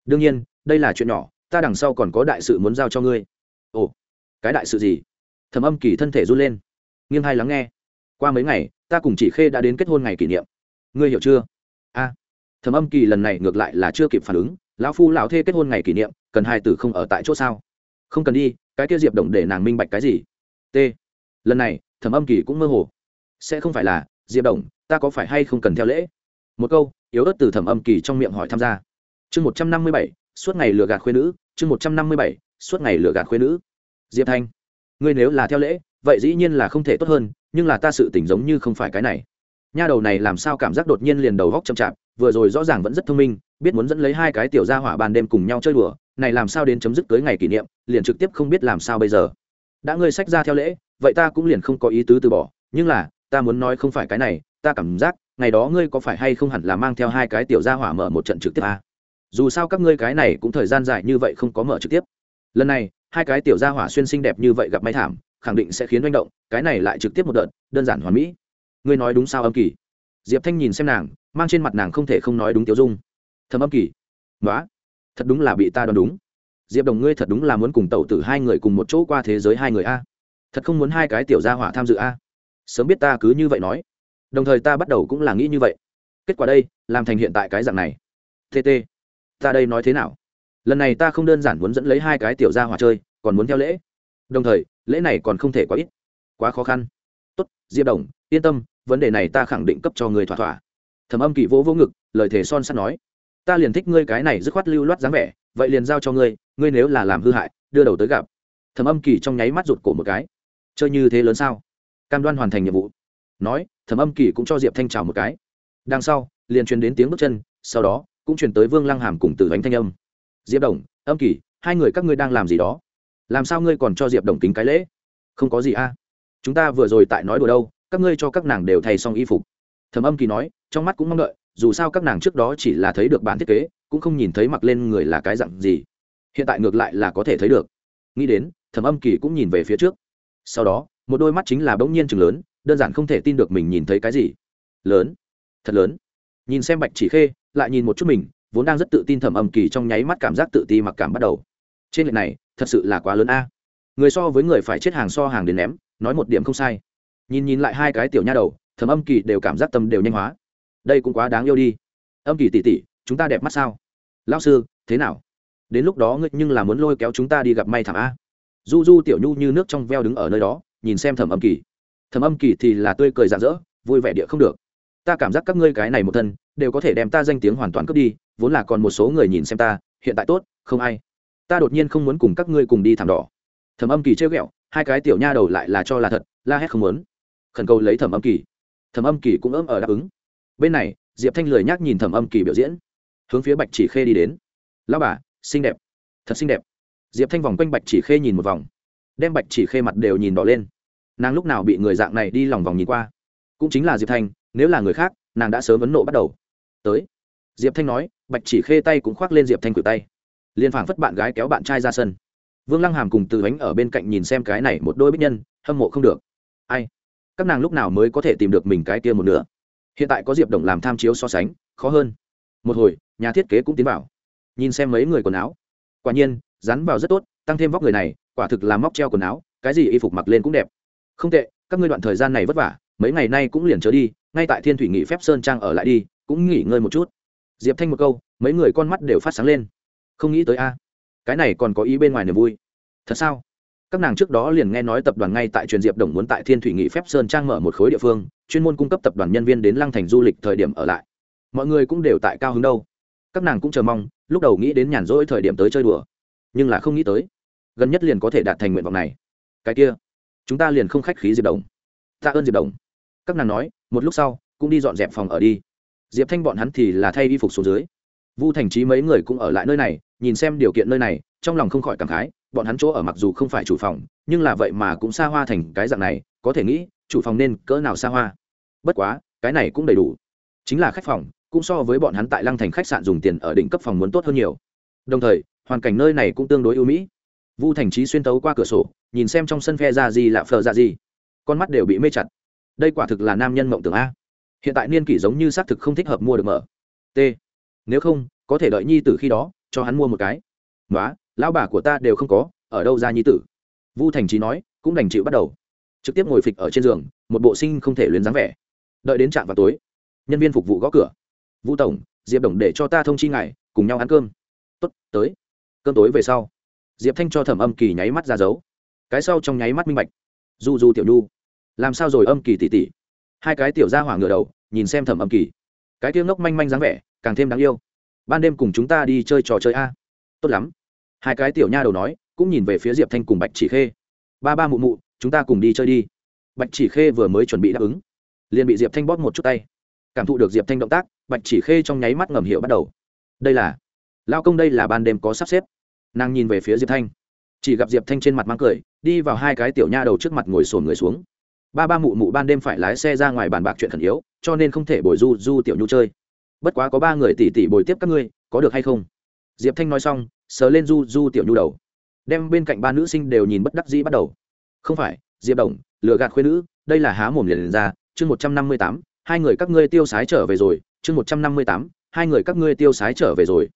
Đương nhiên đây là chuyện nhỏ ta đằng sau còn có đại sự muốn giao cho ngươi. Ồ cái đại sự gì? Thầm âm kỳ thân thể run lên. Nghiêng hai lắng nghe. Qua mấy ngày ta cùng chỉ khê đã đến kết hôn ngày kỷ niệm. Ngươi hiểu chưa? A. À, thầm âm kỳ lần này ngược lại là chưa kịp phản ứng. Lão phu lão thê kết hôn ngày kỷ niệm cần hai tử không ở tại chỗ sao? Không cần đi cái kia diệp động để nàng minh bạch cái gì? T. Lần này thẩm âm kỳ cũng mơ hồ. Sẽ không phải là diệp Đồng, ta có phải hay không cần theo lễ? Một câu yếu ớt từ thẩm âm kỳ trong miệng hỏi tham gia. Chương một trăm năm mươi bảy suốt ngày lừa gạt khuyên nữ. Chương một trăm năm mươi bảy suốt ngày lừa gạt khuyên nữ. Diệp thanh ngươi nếu là theo lễ vậy dĩ nhiên là không thể tốt hơn nhưng là ta sự tỉnh giống như không phải cái này. Nha đầu này làm sao cảm giác đột nhiên liền đầu góc chậm chạp vừa rồi rõ ràng vẫn rất thông minh biết muốn dẫn lấy hai cái tiểu gia hỏa ban đêm cùng nhau chơi đùa này làm sao đến chấm dứt tới ngày kỷ niệm liền trực tiếp không biết làm sao bây giờ. Đã ngươi sách ra theo lễ vậy ta cũng liền không có ý tứ từ bỏ nhưng là ta muốn nói không phải cái này, ta cảm giác, ngày đó ngươi có phải hay không hẳn là mang theo hai cái tiểu gia hỏa mở một trận trực tiếp à? dù sao các ngươi cái này cũng thời gian dài như vậy không có mở trực tiếp. Lần này, hai cái tiểu gia hỏa xuyên xinh đẹp như vậy gặp may thảm, khẳng định sẽ khiến manh động, cái này lại trực tiếp một đợt, đơn giản hoàn mỹ. Ngươi nói đúng sao âm kỳ? Diệp thanh nhìn xem nàng, mang trên mặt nàng không thể không nói đúng tiêu dung. Thầm âm kỳ? Nói thật đúng là bị ta đoán đúng. Diệp đồng ngươi thật đúng là muốn cùng tẩu tử hai người cùng một chỗ qua thế giới hai người a. Thật không muốn hai cái tiểu gia hỏa tham dự a sớm biết ta cứ như vậy nói. Đồng thời ta bắt đầu cũng là nghĩ như vậy. Kết quả đây, làm thành hiện tại cái dạng này. Tt ta đây nói thế nào? Lần này ta không đơn giản muốn dẫn lấy hai cái tiểu gia hòa chơi, còn muốn theo lễ. Đồng thời, lễ này còn không thể quá ít. Quá khó khăn. Tốt, diệp đồng, yên tâm, vấn đề này ta khẳng định cấp cho người thỏa thỏa. Thẩm âm kỳ vỗ vỗ ngực, lời thề son sắt nói. Ta liền thích ngươi cái này dứt khoát lưu loát dáng vẻ, vậy liền giao cho ngươi ngươi nếu là làm hư hại, đưa đầu tới gặp. Thẩm âm kỳ trong nháy mắt rụt cổ một cái. Chơi như thế lớn sao? Cam đoan hoàn thành nhiệm vụ. Nói, thẩm âm kỳ cũng cho diệp thanh trào một cái. Đằng sau, liền truyền đến tiếng bước chân, sau đó, cũng truyền tới vương lăng hàm cùng từ bánh thanh âm. Diệp đồng, âm kỳ, hai người các ngươi đang làm gì đó? Làm sao ngươi còn cho diệp đồng kính cái lễ? Không có gì a chúng ta vừa rồi tại nói đùa đâu, các ngươi cho các nàng đều thay xong y phục. Thẩm âm kỳ nói, trong mắt cũng mong đợi, dù sao các nàng trước đó chỉ là thấy được bản thiết kế, cũng không nhìn thấy mặc lên người là cái dặn gì. Hiện tại ngược lại là có thể thấy được. Nghĩ đến, thẩm âm kỳ cũng nhìn về phía trước. Sau đó một đôi mắt chính là bỗng nhiên chừng lớn, đơn giản không thể tin được mình nhìn thấy cái gì. Lớn, thật lớn. Nhìn xem bạch chỉ khê, lại nhìn một chút mình, vốn đang rất tự tin thẩm âm kỳ trong nháy mắt cảm giác tự ti mặc cảm bắt đầu. Trên lệnh này, thật sự là quá lớn a. Người so với người phải chết hàng so hàng đến ném, nói một điểm không sai. Nhìn nhìn lại hai cái tiểu nha đầu thẩm âm kỳ đều cảm giác tâm đều nhanh hóa. Đây cũng quá đáng yêu đi. Âm kỳ tỉ tỉ chúng ta đẹp mắt sao? Lao sư, thế nào? Đến lúc đó ngươi nhưng là muốn lôi kéo chúng ta đi gặp may thảm a. Du du tiểu nhu như nước trong veo đứng ở nơi đó nhìn xem thẩm âm kỳ. Thẩm âm kỳ thì là tươi cười rạng rỡ, vui vẻ địa không được. Ta cảm giác các ngươi cái này một thân, đều có thể đem ta danh tiếng hoàn toàn cướp đi, vốn là còn một số người nhìn xem ta, hiện tại tốt, không ai. Ta đột nhiên không muốn cùng các ngươi cùng đi thảm đỏ. Thẩm âm kỳ trêu ghẹo, hai cái tiểu nha đầu lại là cho là thật, la hét không muốn. Khẩn cầu lấy thẩm âm kỳ. Thẩm âm kỳ cũng ấm ở đáp ứng. Bên này, diệp thanh lười nhác nhìn thẩm âm kỳ biểu diễn. Hướng phía bạch chỉ khê đi đến. Lao bà, xinh đẹp. Thật xinh đẹp. Diệp thanh vòng quanh bạch chỉ khê nhìn một vòng đem bạch chỉ khê mặt đều nhìn đỏ lên. Nàng lúc nào bị người dạng này đi lòng vòng nhìn qua. Cũng chính là diệp thanh, nếu là người khác, nàng đã sớm vấn nộ bắt đầu. Tới. Diệp thanh nói, bạch chỉ khê tay cũng khoác lên diệp thanh cử tay. Liền phảng phất bạn gái kéo bạn trai ra sân. Vương lăng hàm cùng từ ánh ở bên cạnh nhìn xem cái này một đôi bích nhân, hâm mộ không được. Ai? Các nàng lúc nào mới có thể tìm được mình cái kia một nửa? Hiện tại có diệp đồng làm tham chiếu so sánh, khó hơn. Một hồi, nhà thiết kế cũng tiến vào. Nhìn xem mấy người quần áo. Quả nhiên, dán vào rất tốt, tăng thêm vóc người này quả thực là móc treo quần áo, cái gì y phục mặc lên cũng đẹp. Không tệ, các ngươi đoạn thời gian này vất vả, mấy ngày nay cũng liền trở đi, ngay tại thiên thủy nghị phép sơn trang ở lại đi, cũng nghỉ ngơi một chút. Diệp thanh một câu, mấy người con mắt đều phát sáng lên. Không nghĩ tới a, cái này còn có ý bên ngoài niềm vui. Thật sao? Các nàng trước đó liền nghe nói tập đoàn ngay tại truyền diệp đồng muốn tại thiên thủy nghị phép sơn trang mở một khối địa phương, chuyên môn cung cấp tập đoàn nhân viên đến lăng thành du lịch thời điểm ở lại. Mọi người cũng đều tại cao hứng đâu. Các nàng cũng chờ mong, lúc đầu nghĩ đến nhàn rỗi thời điểm tới chơi đùa, nhưng là không nghĩ tới gần nhất liền có thể đạt thành nguyện vọng này. Cái kia, chúng ta liền không khách khí diệp đồng. Tạ ơn diệp đồng. Các nàng nói, một lúc sau, cũng đi dọn dẹp phòng ở đi. Diệp thanh bọn hắn thì là thay y phục xuống dưới. Vu thành trí mấy người cũng ở lại nơi này, nhìn xem điều kiện nơi này, trong lòng không khỏi cảm khái, bọn hắn chỗ ở mặc dù không phải chủ phòng, nhưng là vậy mà cũng xa hoa thành cái dạng này, có thể nghĩ, chủ phòng nên cỡ nào xa hoa. Bất quá, cái này cũng đầy đủ. Chính là khách phòng, cũng so với bọn hắn tại lăng thành khách sạn dùng tiền ở đỉnh cấp phòng muốn tốt hơn nhiều. Đồng thời, hoàn cảnh nơi này cũng tương đối ưu mỹ vu thành trí xuyên tấu qua cửa sổ, nhìn xem trong sân phe ra gì lạ phờ ra gì. Con mắt đều bị mê chặt. Đây quả thực là nam nhân mộng tưởng a. Hiện tại niên kỷ giống như xác thực không thích hợp mua được mở. T. Nếu không, có thể đợi nhi tử khi đó, cho hắn mua một cái. Nói lão bà của ta đều không có, ở đâu ra nhi tử? Vu thành trí nói, cũng đành chịu bắt đầu. Trực tiếp ngồi phịch ở trên giường, một bộ sinh không thể luyến dáng vẻ. Đợi đến trạm vào tối, nhân viên phục vụ gõ cửa. Vu tổng, diệp đồng để cho ta thông chi ngài, cùng nhau ăn cơm. Tốt, tới. Cơm tối về sau diệp thanh cho thẩm âm kỳ nháy mắt ra dấu. Cái sau trong nháy mắt minh bạch. Du du tiểu nhu, làm sao rồi âm kỳ tỉ tỉ hai cái tiểu ra hỏa ngửa đầu, nhìn xem thẩm âm kỳ. Cái tiếng ngốc manh manh dáng vẻ, càng thêm đáng yêu. Ban đêm cùng chúng ta đi chơi trò chơi a. Tốt lắm. Hai cái tiểu nha đầu nói, cũng nhìn về phía diệp thanh cùng bạch chỉ khê. Ba ba mụ mụ, chúng ta cùng đi chơi đi. Bạch chỉ khê vừa mới chuẩn bị đáp ứng, liền bị diệp thanh bóp một chút tay. Cảm thụ được diệp thanh động tác, bạch chỉ khê trong nháy mắt ngầm hiệu bắt đầu. Đây là, lao công đây là ban đêm có sắp xếp nàng nhìn về phía diệp thanh chỉ gặp diệp thanh trên mặt mang cười đi vào hai cái tiểu nha đầu trước mặt ngồi sồn người xuống ba ba mụ mụ ban đêm phải lái xe ra ngoài bàn bạc chuyện khẩn yếu cho nên không thể bồi du du tiểu nhu chơi. Bất quá có ba người tỉ tỉ bồi tiếp các ngươi có được hay không? Diệp thanh nói xong sờ lên du du tiểu nhu đầu. Đem bên cạnh ba nữ sinh đều nhìn bất đắc dĩ bắt đầu. Không phải diệp đồng lừa gạt khuyên nữ đây là há mồm liền, lên ra chương một trăm năm mươi tám hai người các ngươi tiêu sái trở về rồi chương một trăm năm mươi tám hai người các ngươi tiêu sái trở về rồi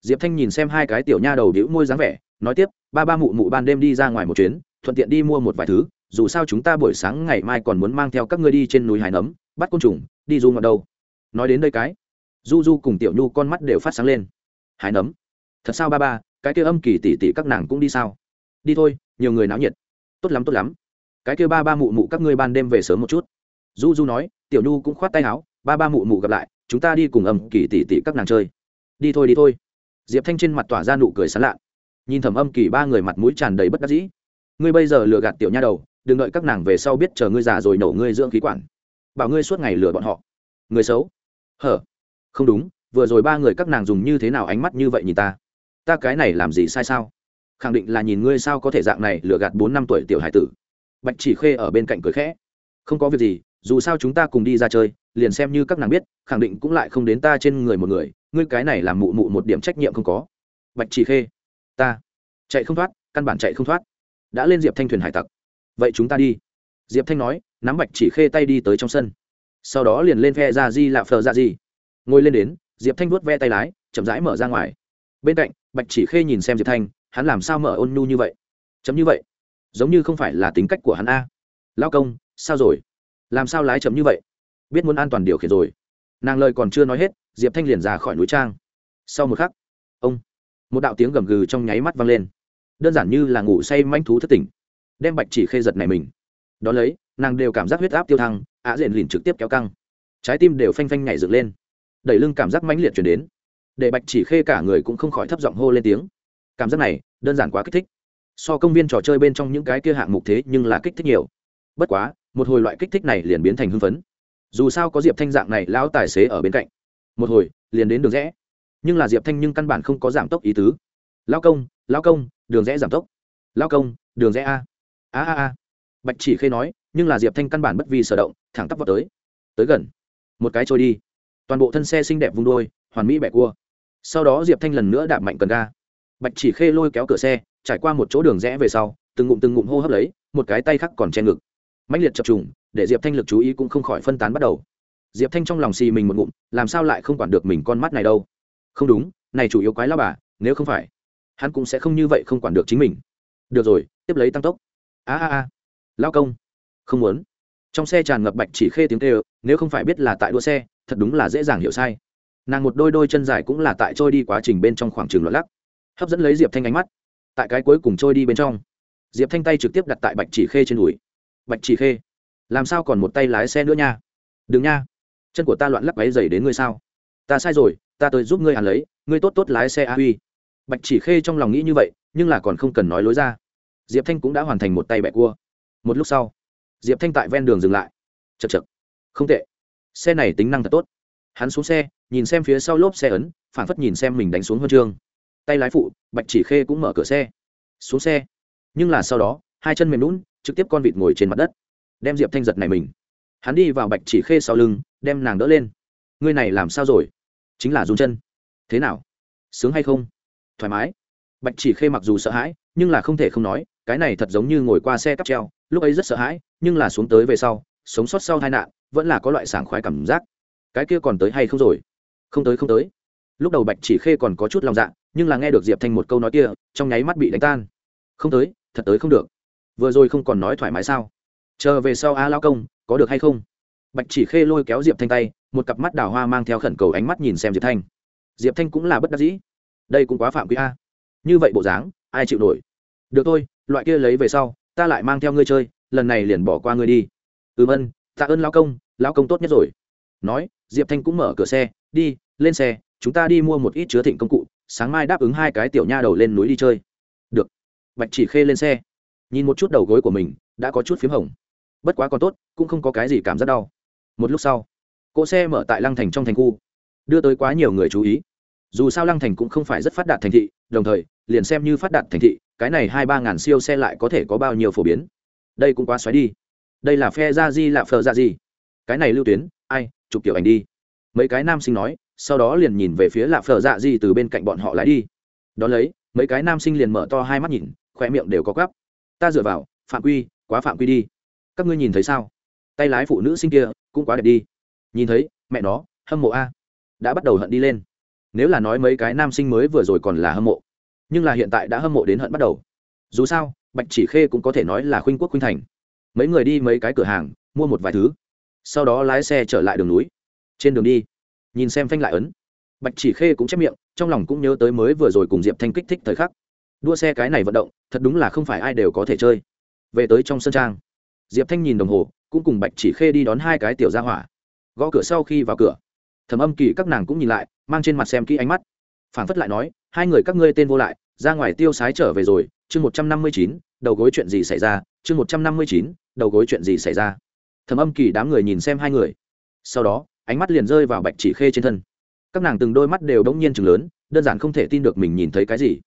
diệp thanh nhìn xem hai cái tiểu nha đầu đĩu môi dáng vẻ, nói tiếp, ba ba mụ mụ ban đêm đi ra ngoài một chuyến, thuận tiện đi mua một vài thứ, dù sao chúng ta buổi sáng ngày mai còn muốn mang theo các ngươi đi trên núi hải nấm, bắt côn trùng, đi du ngọt đâu. Nói đến đây cái, du du cùng tiểu nhu con mắt đều phát sáng lên. Hải nấm, thật sao ba ba, cái kia âm kỳ tỷ tỷ các nàng cũng đi sao? Đi thôi, nhiều người náo nhiệt. Tốt lắm tốt lắm. Cái kia ba ba mụ mụ các ngươi ban đêm về sớm một chút. Du du nói, tiểu nhu cũng khoát tay áo, ba ba mụ mụ gặp lại, chúng ta đi cùng âm kỳ tỷ tỷ các nàng chơi. Đi thôi đi thôi diệp thanh trên mặt tỏa ra nụ cười sán lạ. Nhìn thẩm âm kỳ ba người mặt mũi tràn đầy bất đắc dĩ. Ngươi bây giờ lừa gạt tiểu nha đầu, đừng đợi các nàng về sau biết chờ ngươi già rồi nổ ngươi dưỡng khí quản. Bảo ngươi suốt ngày lừa bọn họ. Người xấu. Hở. Không đúng, vừa rồi ba người các nàng dùng như thế nào ánh mắt như vậy nhìn ta? Ta cái này làm gì sai sao? Khẳng định là nhìn ngươi sao có thể dạng này lừa gạt bốn năm tuổi tiểu hải tử. Bạch chỉ khê ở bên cạnh cười khẽ. Không có việc gì, dù sao chúng ta cùng đi ra chơi, liền xem như các nàng biết, khẳng định cũng lại không đến ta trên người một người ngươi cái này làm mụ mụ một điểm trách nhiệm không có. Bạch chỉ khê, ta chạy không thoát, căn bản chạy không thoát. Đã lên diệp thanh thuyền hải tặc. Vậy chúng ta đi. Diệp thanh nói, nắm bạch chỉ khê tay đi tới trong sân. Sau đó liền lên phe ra di lạ phờ ra di. Ngồi lên đến, diệp thanh vuốt ve tay lái, chậm rãi mở ra ngoài. Bên cạnh, bạch chỉ khê nhìn xem diệp thanh, hắn làm sao mở ôn nhu như vậy? Chấm như vậy, giống như không phải là tính cách của hắn a. Lao công, sao rồi? Làm sao lái chấm như vậy? Biết muốn an toàn điều khiển rồi. Nàng lời còn chưa nói hết diệp thanh liền ra khỏi núi trang. Sau một khắc, ông, một đạo tiếng gầm gừ trong nháy mắt vang lên. Đơn giản như là ngủ say manh thú thất tỉnh. Đem bạch chỉ khê giật này mình. Đón lấy, nàng đều cảm giác huyết áp tiêu thăng á diện lìn trực tiếp kéo căng. Trái tim đều phanh phanh nhảy dựng lên. Đẩy lưng cảm giác mãnh liệt chuyển đến. Để bạch chỉ khê cả người cũng không khỏi thấp giọng hô lên tiếng. Cảm giác này, đơn giản quá kích thích. So công viên trò chơi bên trong những cái kia hạng mục thế nhưng là kích thích nhiều. Bất quá, một hồi loại kích thích này liền biến thành hưng phấn. Dù sao có diệp thanh dạng này, lão tài xế ở bên cạnh một hồi, liền đến đường rẽ. Nhưng là diệp thanh nhưng căn bản không có giảm tốc ý tứ. Lao công lao công, đường rẽ giảm tốc. Lao công, đường rẽ a. A a a. Bạch chỉ khê nói, nhưng là diệp thanh căn bản bất vì sở động, thẳng tắp vào tới. Tới gần. Một cái trôi đi. Toàn bộ thân xe xinh đẹp vung đôi, hoàn mỹ bẻ cua. Sau đó diệp thanh lần nữa đạp mạnh cần ga. Bạch chỉ khê lôi kéo cửa xe, trải qua một chỗ đường rẽ về sau, từng ngụm từng ngụm hô hấp lấy, một cái tay khác còn che ngực. Mãnh liệt chập trùng, để diệp thanh lực chú ý cũng không khỏi phân tán bắt đầu diệp thanh trong lòng xì mình một ngụm, làm sao lại không quản được mình con mắt này đâu? Không đúng, này chủ yếu quái lao bà, nếu không phải, hắn cũng sẽ không như vậy không quản được chính mình. Được rồi, tiếp lấy tăng tốc. A a a. Lao công. Không muốn. Trong xe tràn ngập bạch chỉ khê tiếng kêu, nếu không phải biết là tại đua xe, thật đúng là dễ dàng hiểu sai. Nàng một đôi đôi chân dài cũng là tại trôi đi quá trình bên trong khoảng trường lọt lắc. Hấp dẫn lấy diệp thanh ánh mắt. Tại cái cuối cùng trôi đi bên trong, diệp thanh tay trực tiếp đặt tại bạch chỉ khê trên đùi. Bạch chỉ khê, làm sao còn một tay lái xe nữa nha? Đừng nha chân của ta loạn lắc váy dày đến ngươi sao? Ta sai rồi, ta tới giúp ngươi hàn lấy, ngươi tốt tốt lái xe a huy. Bạch chỉ khê trong lòng nghĩ như vậy, nhưng là còn không cần nói lối ra. Diệp thanh cũng đã hoàn thành một tay bẹ cua. Một lúc sau, diệp thanh tại ven đường dừng lại. Chật chật không tệ. Xe này tính năng thật tốt. Hắn xuống xe, nhìn xem phía sau lốp xe ấn, phản phất nhìn xem mình đánh xuống huân chương. Tay lái phụ, bạch chỉ khê cũng mở cửa xe. Xuống xe. Nhưng là sau đó, hai chân mềm lún trực tiếp con vịt ngồi trên mặt đất, đem diệp thanh giật này mình hắn đi vào bạch chỉ khê sau lưng, đem nàng đỡ lên. Ngươi này làm sao rồi? Chính là run chân. Thế nào? Sướng hay không? Thoải mái. Bạch chỉ khê mặc dù sợ hãi, nhưng là không thể không nói, cái này thật giống như ngồi qua xe cắp treo, lúc ấy rất sợ hãi, nhưng là xuống tới về sau, sống sót sau tai nạn, vẫn là có loại sảng khoái cảm giác. Cái kia còn tới hay không rồi? Không tới không tới. Lúc đầu bạch chỉ khê còn có chút lòng dạ nhưng là nghe được diệp thanh một câu nói kia, trong nháy mắt bị đánh tan. Không tới, thật tới không được. Vừa rồi không còn nói thoải mái sao? Chờ về sau a lao công có được hay không? Bạch chỉ khê lôi kéo diệp thanh tay, một cặp mắt đào hoa mang theo khẩn cầu ánh mắt nhìn xem diệp thanh. Diệp thanh cũng là bất đắc dĩ. Đây cũng quá phạm quý a. Như vậy bộ dáng, ai chịu nổi? Được thôi, loại kia lấy về sau, ta lại mang theo ngươi chơi, lần này liền bỏ qua ngươi đi. Ừm ân, tạ ơn lao công lao công tốt nhất rồi. Nói, diệp thanh cũng mở cửa xe, đi, lên xe, chúng ta đi mua một ít chứa thịnh công cụ, sáng mai đáp ứng hai cái tiểu nha đầu lên núi đi chơi. Được. Bạch chỉ khê lên xe. Nhìn một chút đầu gối của mình, đã có chút p h í m hồng bất quá còn tốt, cũng không có cái gì cảm giác đau. Một lúc sau, cỗ xe mở tại lăng thành trong thành khu, đưa tới quá nhiều người chú ý. Dù sao lăng thành cũng không phải rất phát đạt thành thị, đồng thời, liền xem như phát đạt thành thị, cái này hai ba ngàn siêu xe lại có thể có bao nhiêu phổ biến. Đây cũng quá xoáy đi. Đây là phe ra di, là phờ ra Di. cái này lưu tuyến, ai, chụp kiểu ảnh đi. Mấy cái nam sinh nói, sau đó liền nhìn về phía lạ phờ dạ Di từ bên cạnh bọn họ lái đi. Đón lấy, mấy cái nam sinh liền mở to hai mắt nhìn khoe miệng đều có gắp ta dựa vào, phạm quy, quá phạm quy đi các ngươi nhìn thấy sao? Tay lái phụ nữ sinh kia cũng quá đẹp đi. Nhìn thấy, mẹ nó, hâm mộ a. Đã bắt đầu hận đi lên. Nếu là nói mấy cái nam sinh mới vừa rồi còn là hâm mộ, nhưng là hiện tại đã hâm mộ đến hận bắt đầu. Dù sao, bạch chỉ khê cũng có thể nói là khuynh quốc khuynh thành. Mấy người đi mấy cái cửa hàng, mua một vài thứ, sau đó lái xe trở lại đường núi. Trên đường đi, nhìn xem phanh lại ấn. Bạch chỉ khê cũng chép miệng, trong lòng cũng nhớ tới mới vừa rồi cùng diệp thanh kích thích thời khắc. Đua xe cái này vận động, thật đúng là không phải ai đều có thể chơi. Về tới trong sân trang diệp thanh nhìn đồng hồ, cũng cùng bạch chỉ khê đi đón hai cái tiểu ra hỏa. Gõ cửa sau khi vào cửa thầm âm kỳ các nàng cũng nhìn lại, mang trên mặt xem kỹ ánh mắt. Phản phất lại nói, hai người các ngươi tên vô lại, ra ngoài tiêu sái trở về rồi, chương một trăm năm mươi chín, đầu gối chuyện gì xảy ra, chương một trăm năm mươi chín, đầu gối chuyện gì xảy ra. Thầm âm kỳ đám người nhìn xem hai người. Sau đó, ánh mắt liền rơi vào bạch chỉ khê trên thân. Các nàng từng đôi mắt đều đống nhiên chừng lớn, đơn giản không thể tin được mình nhìn thấy cái gì.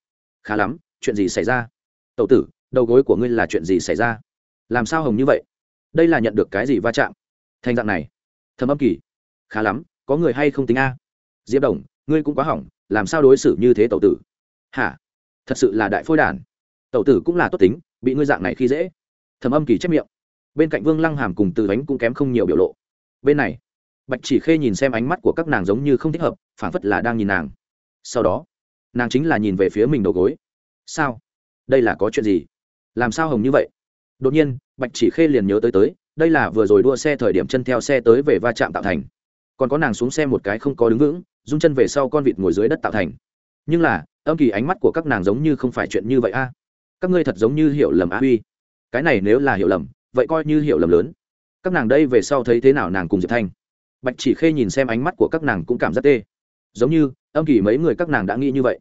Khá lắm, chuyện gì xảy ra? Tậu tử, đầu gối của ngươi là chuyện gì xảy ra? Làm sao hồng như vậy? Đây là nhận được cái gì va chạm? Thành dạng này. Thầm âm kỳ. Khá lắm, có người hay không tính a? Diệp đồng, ngươi cũng quá hỏng, làm sao đối xử như thế tậu tử? Hả? Thật sự là đại phôi đản. Tậu tử cũng là tốt tính, bị ngươi dạng này khi dễ. Thầm âm kỳ chép miệng. Bên cạnh vương lăng hàm cùng từ bánh cũng kém không nhiều biểu lộ. Bên này, bạch chỉ khê nhìn xem ánh mắt của các nàng giống như không thích hợp phản phất là đang nhìn nàng. Sau đó, nàng chính là nhìn về phía mình đầu gối. Sao? Đây là có chuyện gì? Làm sao hồng như vậy? Đột nhiên bạch chỉ khê liền nhớ tới tới, đây là vừa rồi đua xe thời điểm chân theo xe tới về va chạm tạo thành. Còn có nàng xuống xe một cái không có đứng vững, rung chân về sau con vịt ngồi dưới đất tạo thành. Nhưng là, âm kỳ ánh mắt của các nàng giống như không phải chuyện như vậy a. À? Các ngươi thật giống như hiểu lầm a huy. cái này nếu là hiểu lầm, vậy coi như hiểu lầm lớn. Các nàng đây về sau thấy thế nào nàng cùng diệp thanh? Bạch chỉ khê nhìn xem ánh mắt của các nàng cũng cảm giác tê. Giống như, âm kỳ mấy người các nàng đã nghĩ như vậy.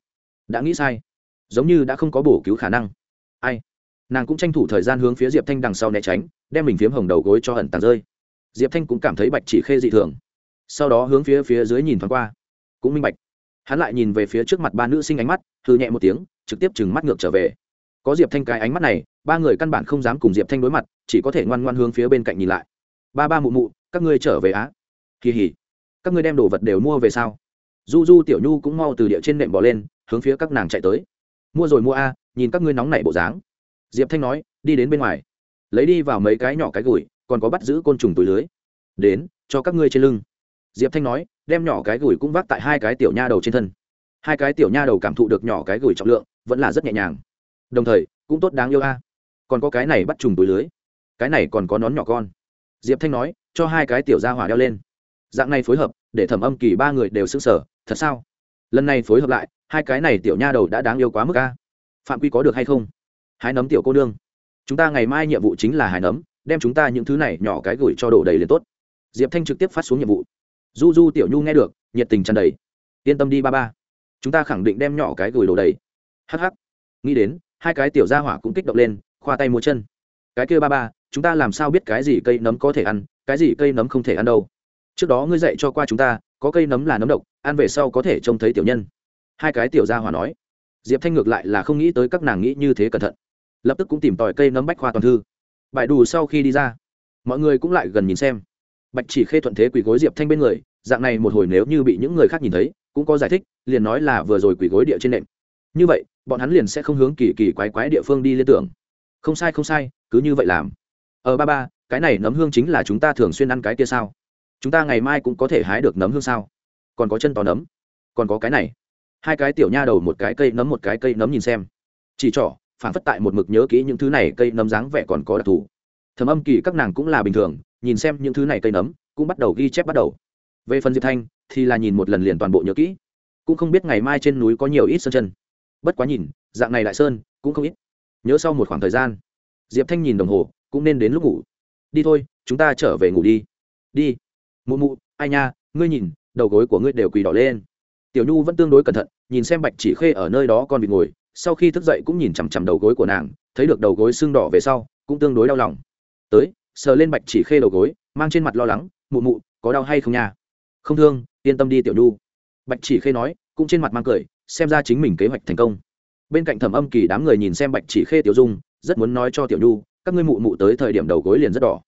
Đã nghĩ sai. Giống như đã không có bổ cứu khả năng. Ai? Nàng cũng tranh thủ thời gian hướng phía diệp thanh đằng sau né tránh, đem mình phiếm hồng đầu gối cho hận tàn rơi. Diệp thanh cũng cảm thấy bạch chỉ khê dị thường. Sau đó hướng phía phía dưới nhìn thoáng qua, cũng minh bạch. Hắn lại nhìn về phía trước mặt ba nữ sinh ánh mắt thư nhẹ một tiếng, trực tiếp chừng mắt ngược trở về. Có diệp thanh cái ánh mắt này, ba người căn bản không dám cùng diệp thanh đối mặt, chỉ có thể ngoan ngoan hướng phía bên cạnh nhìn lại. Ba ba mụ mụ, các ngươi trở về á? Kỳ hỉ. Các ngươi đem đồ vật đều mua về sao? Du du tiểu nhu cũng mau từ địa trên nệm bỏ lên, hướng phía các nàng chạy tới. Mua rồi mua a, nhìn các ngươi nóng nảy bộ dáng diệp thanh nói, đi đến bên ngoài. Lấy đi vào mấy cái nhỏ cái gùi, còn có bắt giữ côn trùng túi lưới. Đến, cho các ngươi trên lưng. Diệp thanh nói, đem nhỏ cái gùi cũng vác tại hai cái tiểu nha đầu trên thân. Hai cái tiểu nha đầu cảm thụ được nhỏ cái gùi trọng lượng, vẫn là rất nhẹ nhàng. Đồng thời, cũng tốt đáng yêu a. Còn có cái này bắt trùng túi lưới. Cái này còn có nón nhỏ con. Diệp thanh nói, cho hai cái tiểu gia hỏa đeo lên. Dạng này phối hợp, để thẩm âm kỳ ba người đều xứng sở thật sao? Lần này phối hợp lại, hai cái này tiểu nha đầu đã đáng yêu quá mức a. Phạm quy có được hay không? Hái nấm tiểu cô nương. Chúng ta ngày mai nhiệm vụ chính là hái nấm, đem chúng ta những thứ này nhỏ cái gửi cho đổ đầy liền tốt. Diệp thanh trực tiếp phát xuống nhiệm vụ. Du du tiểu nhu nghe được, nhiệt tình tràn đầy. Yên tâm đi ba ba. Chúng ta khẳng định đem nhỏ cái gửi đổ đầy. Hh nghĩ đến, hai cái tiểu gia hỏa cũng kích động lên, khoa tay múa chân. Cái kia ba ba, chúng ta làm sao biết cái gì cây nấm có thể ăn, cái gì cây nấm không thể ăn đâu. Trước đó ngươi dạy cho qua chúng ta, có cây nấm là nấm độc, ăn về sau có thể trông thấy tiểu nhân. Hai cái tiểu gia hỏa nói. Diệp thanh ngược lại là không nghĩ tới các nàng nghĩ như thế cẩn thận lập tức cũng tìm tòi cây nấm bách khoa toàn thư. Bài đủ sau khi đi ra, mọi người cũng lại gần nhìn xem. Bạch chỉ khê thuận thế quỳ gối diệp thanh bên người, dạng này một hồi nếu như bị những người khác nhìn thấy, cũng có giải thích, liền nói là vừa rồi quỳ gối địa trên nệm như vậy, bọn hắn liền sẽ không hướng kỳ kỳ quái quái địa phương đi liên tưởng. Không sai không sai, cứ như vậy làm. Ờ ba ba, cái này nấm hương chính là chúng ta thường xuyên ăn cái kia sao? Chúng ta ngày mai cũng có thể hái được nấm hương sao? Còn có chân to nấm, còn có cái này. Hai cái tiểu nha đầu một cái cây nấm, một cái cây nấm nhìn xem. Chỉ trỏ phản phất tại một mực nhớ kỹ những thứ này cây nấm dáng vẻ còn có đặc thù. Thầm âm kỳ các nàng cũng là bình thường, nhìn xem những thứ này cây nấm, cũng bắt đầu ghi chép bắt đầu. Về phần diệp thanh, thì là nhìn một lần liền toàn bộ nhớ kỹ. Cũng không biết ngày mai trên núi có nhiều ít sơn chân. Bất quá nhìn, dạng này đại sơn, cũng không ít. Nhớ sau một khoảng thời gian, diệp thanh nhìn đồng hồ, cũng nên đến lúc ngủ. Đi thôi, chúng ta trở về ngủ đi. Đi. Mụ mụ, ai nha, ngươi nhìn, đầu gối của ngươi đều quỳ đỏ lên. Tiểu nhu vẫn tương đối cẩn thận, nhìn xem bạch chỉ khê ở nơi đó con vịt ngồi sau khi thức dậy cũng nhìn chằm chằm đầu gối của nàng, thấy được đầu gối sưng đỏ về sau, cũng tương đối đau lòng. Tới, sờ lên bạch chỉ khê đầu gối, mang trên mặt lo lắng, mụ mụ, có đau hay không nha? Không thương, yên tâm đi tiểu nhu. Bạch chỉ khê nói, cũng trên mặt mang cười, xem ra chính mình kế hoạch thành công. Bên cạnh thẩm âm kỳ đám người nhìn xem bạch chỉ khê tiểu dung, rất muốn nói cho tiểu nhu, các ngươi mụ mụ tới thời điểm đầu gối liền rất đỏ.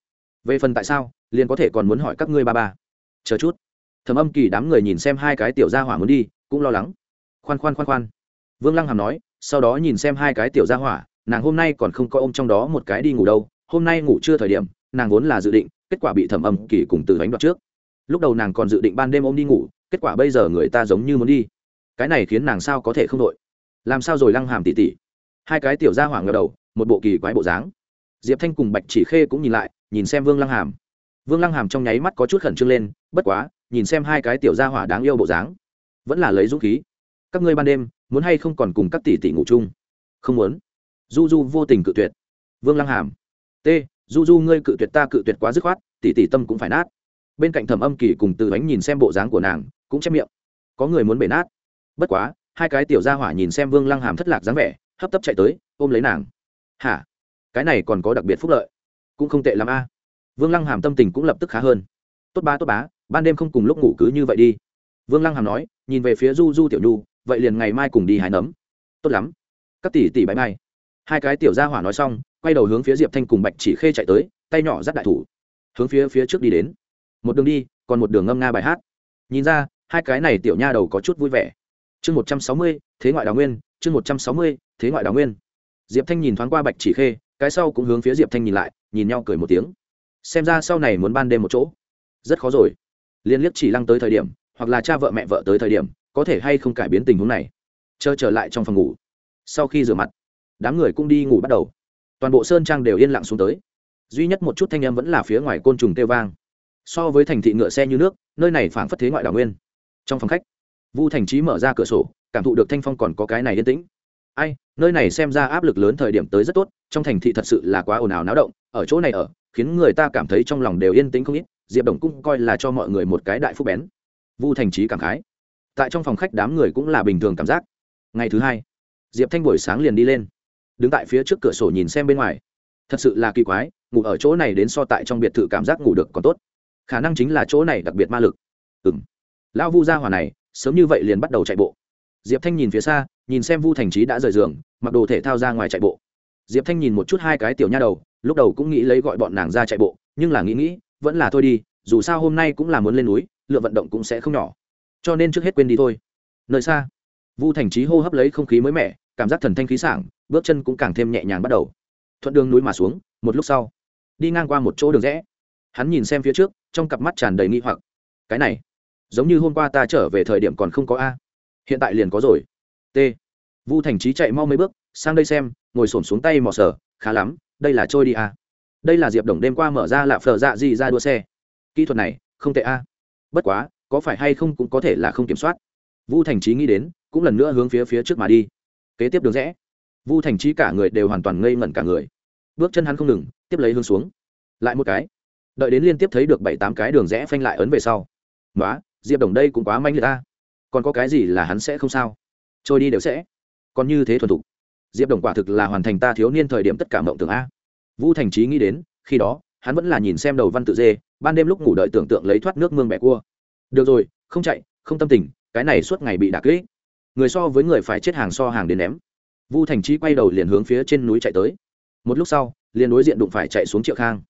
Về phần tại sao, liền có thể còn muốn hỏi các ngươi ba ba. Chờ chút. Thẩm âm kỳ đám người nhìn xem hai cái tiểu gia hỏa muốn đi, cũng lo lắng. Khoan khoan khoan khoan. Vương lăng hàm nói sau đó nhìn xem hai cái tiểu gia hỏa, nàng hôm nay còn không có ôm trong đó một cái đi ngủ đâu, hôm nay ngủ chưa thời điểm, nàng vốn là dự định, kết quả bị thẩm âm kỳ cùng từ đánh đoạt trước. Lúc đầu nàng còn dự định ban đêm ôm đi ngủ, kết quả bây giờ người ta giống như muốn đi. Cái này khiến nàng sao có thể không đội? Làm sao rồi lăng hàm tỉ tỉ? Hai cái tiểu gia hỏa ngờ đầu, một bộ kỳ quái bộ dáng. Diệp thanh cùng bạch chỉ khê cũng nhìn lại, nhìn xem vương lăng hàm. Vương lăng hàm trong nháy mắt có chút khẩn trương lên, bất quá, nhìn xem hai cái tiểu gia hỏa đáng yêu bộ dáng, vẫn là lấy dũng khí các ngươi ban đêm, muốn hay không còn cùng các tỷ tỷ ngủ chung? Không muốn. Du du vô tình cự tuyệt. Vương lăng hàm. T du du ngươi cự tuyệt ta cự tuyệt quá dứt khoát, tỷ tỷ tâm cũng phải nát. Bên cạnh thẩm âm kỳ cùng từ bánh nhìn xem bộ dáng của nàng, cũng chép miệng. Có người muốn bể nát. Bất quá, hai cái tiểu gia hỏa nhìn xem vương lăng hàm thất lạc dáng vẻ, hấp tấp chạy tới, ôm lấy nàng. Hả? Cái này còn có đặc biệt phúc lợi. Cũng không tệ l a. Vương lăng hàm tâm tình cũng lập tức khá hơn. Tốt bá tốt bá, ban đêm không cùng lúc ngủ cứ như vậy đi. Vương lăng hàm nói, nhìn về phía du du tiểu nhu vậy liền ngày mai cùng đi hái nấm. Tốt lắm. Các tỷ tỷ bãi mai. Hai cái tiểu gia hỏa nói xong, quay đầu hướng phía diệp thanh cùng bạch chỉ khê chạy tới, tay nhỏ dắt đại thủ. Hướng phía phía trước đi đến. Một đường đi, còn một đường ngâm nga bài hát. Nhìn ra, hai cái này tiểu nha đầu có chút vui vẻ. Chương một trăm sáu mươi, thế ngoại đào nguyên, chương một trăm sáu mươi, thế ngoại đào nguyên. Diệp thanh nhìn thoáng qua bạch chỉ khê, cái sau cũng hướng phía diệp thanh nhìn lại, nhìn nhau cười một tiếng. Xem ra sau này muốn ban đêm một chỗ. Rất khó rồi. Liên liếc chỉ lăng tới thời điểm, hoặc là cha vợ mẹ vợ tới thời điểm có thể hay không cải biến tình huống này? Chờ trở lại trong phòng ngủ. Sau khi rửa mặt, đám người cũng đi ngủ bắt đầu. Toàn bộ sơn trang đều yên lặng xuống tới. Duy nhất một chút thanh âm vẫn là phía ngoài côn trùng kêu vang. So với thành thị ngựa xe như nước, nơi này phảng phất thế ngoại đảo nguyên. Trong phòng khách, vu thành trí mở ra cửa sổ, cảm thụ được thanh phong còn có cái này yên tĩnh. Ai, nơi này xem ra áp lực lớn thời điểm tới rất tốt, trong thành thị thật sự là quá ồn ào náo động, ở chỗ này ở, khiến người ta cảm thấy trong lòng đều yên tĩnh không ít, diệp đồng cũng coi là cho mọi người một cái đại phúc bén. Vu thành trí cảm khái tại trong phòng khách đám người cũng là bình thường cảm giác. Ngày thứ hai, diệp thanh buổi sáng liền đi lên. Đứng tại phía trước cửa sổ nhìn xem bên ngoài. Thật sự là kỳ quái, ngủ ở chỗ này đến so tại trong biệt thự cảm giác ngủ được còn tốt. Khả năng chính là chỗ này đặc biệt ma lực. Ừ m lão vu gia hỏa này, sớm như vậy liền bắt đầu chạy bộ. Diệp thanh nhìn phía xa, nhìn xem vu thành trí đã rời giường, mặc đồ thể thao ra ngoài chạy bộ. Diệp thanh nhìn một chút hai cái tiểu nha đầu, lúc đầu cũng nghĩ lấy gọi bọn nàng ra chạy bộ, nhưng là nghĩ nghĩ, vẫn là thôi đi, dù sao hôm nay cũng là muốn lên núi lượng vận động cũng sẽ không nhỏ cho nên trước hết quên đi thôi. Nơi xa, vu thành trí hô hấp lấy không khí mới mẻ, cảm giác thần thanh khí sảng, bước chân cũng càng thêm nhẹ nhàng bắt đầu. Thuận đường núi mà xuống, một lúc sau, đi ngang qua một chỗ đường rẽ. Hắn nhìn xem phía trước, trong cặp mắt tràn đầy nghi hoặc. Cái này, giống như hôm qua ta trở về thời điểm còn không có a. Hiện tại liền có rồi. T. Vu thành trí chạy mau mấy bước, sang đây xem, ngồi s ổ xuống tay mò sờ, khá lắm, đây là trôi đi a. Đây là diệp đồng đêm qua mở ra lạp phở dạ gì ra đua xe. Kỹ thuật này, không tệ a. Bất quá có phải hay không cũng có thể là không kiểm soát. Vu thành trí nghĩ đến, cũng lần nữa hướng phía phía trước mà đi. Kế tiếp đường rẽ. Vu thành trí cả người đều hoàn toàn ngây ngẩn cả người. Bước chân hắn không ngừng, tiếp lấy hướng xuống. Lại một cái. Đợi đến liên tiếp thấy được bảy tám cái đường rẽ phanh lại ấn về sau. Nói diệp đồng đây cũng quá manh người ta. Còn có cái gì là hắn sẽ không sao? Trôi đi đều sẽ. Còn như thế thuần thục. Diệp đồng quả thực là hoàn thành ta thiếu niên thời điểm tất cả mộng tưởng a. Vu thành trí nghĩ đến, khi đó, hắn vẫn là nhìn xem đầu văn tự dê, ban đêm lúc ngủ đợi tưởng tượng lấy thoát nước mương bẻ cua được rồi, không chạy, không tâm tình, cái này suốt ngày bị đà kích. Người so với người phải chết hàng so hàng đến ném. Vu thành trí quay đầu liền hướng phía trên núi chạy tới. Một lúc sau, liền đối diện đụng phải chạy xuống triệu khang.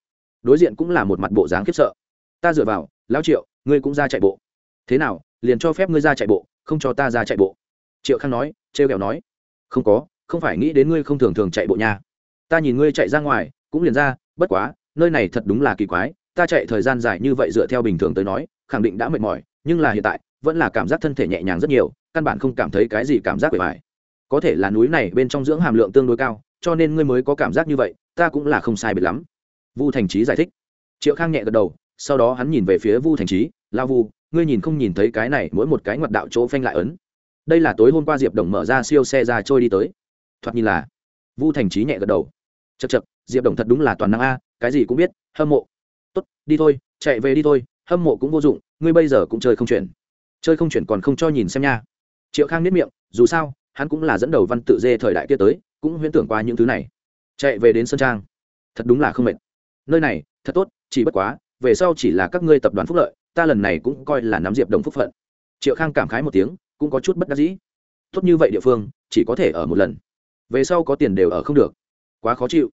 Đối diện cũng là một mặt bộ dáng khiếp sợ. Ta dựa vào, lão triệu, ngươi cũng ra chạy bộ. Thế nào, liền cho phép ngươi ra chạy bộ, không cho ta ra chạy bộ? Triệu khang nói, trêu kẹo nói. Không có, không phải nghĩ đến ngươi không thường thường chạy bộ nhà. ta nhìn ngươi chạy ra ngoài, cũng liền ra, bất quá, nơi này thật đúng là kỳ quái, ta chạy thời gian dài như vậy dựa theo bình thường tới nói khẳng định đã mệt mỏi, nhưng là hiện tại, vẫn là cảm giác thân thể nhẹ nhàng rất nhiều, căn bản không cảm thấy cái gì cảm giác bề bài có thể là núi này bên trong dưỡng hàm lượng tương đối cao, cho nên ngươi mới có cảm giác như vậy, ta cũng là không sai biệt lắm. Vu thành trí giải thích. Triệu khang nhẹ gật đầu, sau đó hắn nhìn về phía vu thành trí lao vu, ngươi nhìn không nhìn thấy cái này mỗi một cái ngoặt đạo chỗ phanh lại ấn? Đây là tối hôm qua diệp đồng mở ra siêu xe ra trôi đi tới. Thoạt nhìn là. Vu thành trí nhẹ gật đầu. Chật chật diệp đồng thật đúng là toàn năng a, cái gì cũng biết, hâm mộ. Tốt, đi thôi, chạy về đi thôi hâm mộ cũng vô dụng, ngươi bây giờ cũng chơi không chuyển. Chơi không chuyển còn không cho nhìn xem nha. Triệu khang nếp miệng, dù sao, hắn cũng là dẫn đầu văn tự dê thời đại kia tới, cũng huyễn tưởng qua những thứ này. Chạy về đến sân trang. Thật đúng là không mệt. Nơi này, thật tốt, chỉ bất quá, về sau chỉ là các ngươi tập đoàn phúc lợi, ta lần này cũng coi là nắm diệp đồng phúc phận. Triệu khang cảm khái một tiếng, cũng có chút bất đắc dĩ. Tốt như vậy địa phương, chỉ có thể ở một lần. Về sau có tiền đều ở không được. Quá khó chịu.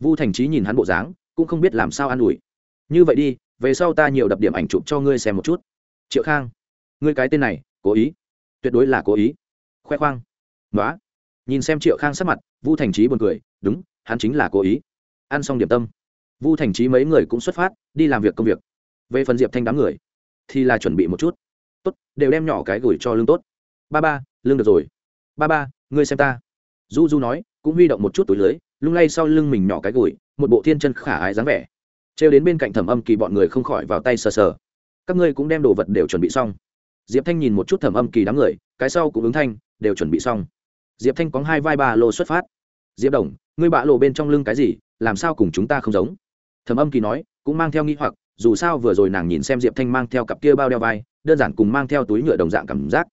Vu thành trí nhìn hắn bộ dáng, cũng không biết làm sao an ủi. Như vậy đi về sau ta nhiều đập điểm ảnh chụp cho ngươi xem một chút. Triệu khang, ngươi cái tên này, cố ý. Tuyệt đối là cố ý. Khoe khoang. Nói nhìn xem triệu khang sắc mặt, vu thành trí buồn cười, đúng, hắn chính là cố ý. Ăn xong điểm tâm, vu thành trí mấy người cũng xuất phát, đi làm việc công việc. Về phần diệp thanh đám người, thì là chuẩn bị một chút. Tốt, đều đem nhỏ cái gửi cho lương tốt. Ba ba, lương được rồi. Ba ba, ngươi xem ta. Du du nói, cũng huy động một chút túi lưới, lung lay sau lưng mình nhỏ cái gửi, một bộ thiên chân khả ái dáng vẻ trêu đến bên cạnh thẩm âm kỳ bọn người không khỏi vào tay sờ sờ. Các ngươi cũng đem đồ vật đều chuẩn bị xong. Diệp thanh nhìn một chút thẩm âm kỳ đám người, cái sau cũng ứng thanh, đều chuẩn bị xong. Diệp thanh có hai vai ba lô xuất phát. Diệp đồng, ngươi bạ lộ bên trong lưng cái gì, làm sao cùng chúng ta không giống? Thẩm âm kỳ nói, cũng mang theo nghi hoặc, dù sao vừa rồi nàng nhìn xem diệp thanh mang theo cặp kia bao đeo vai, đơn giản cùng mang theo túi nhựa đồng dạng cảm giác.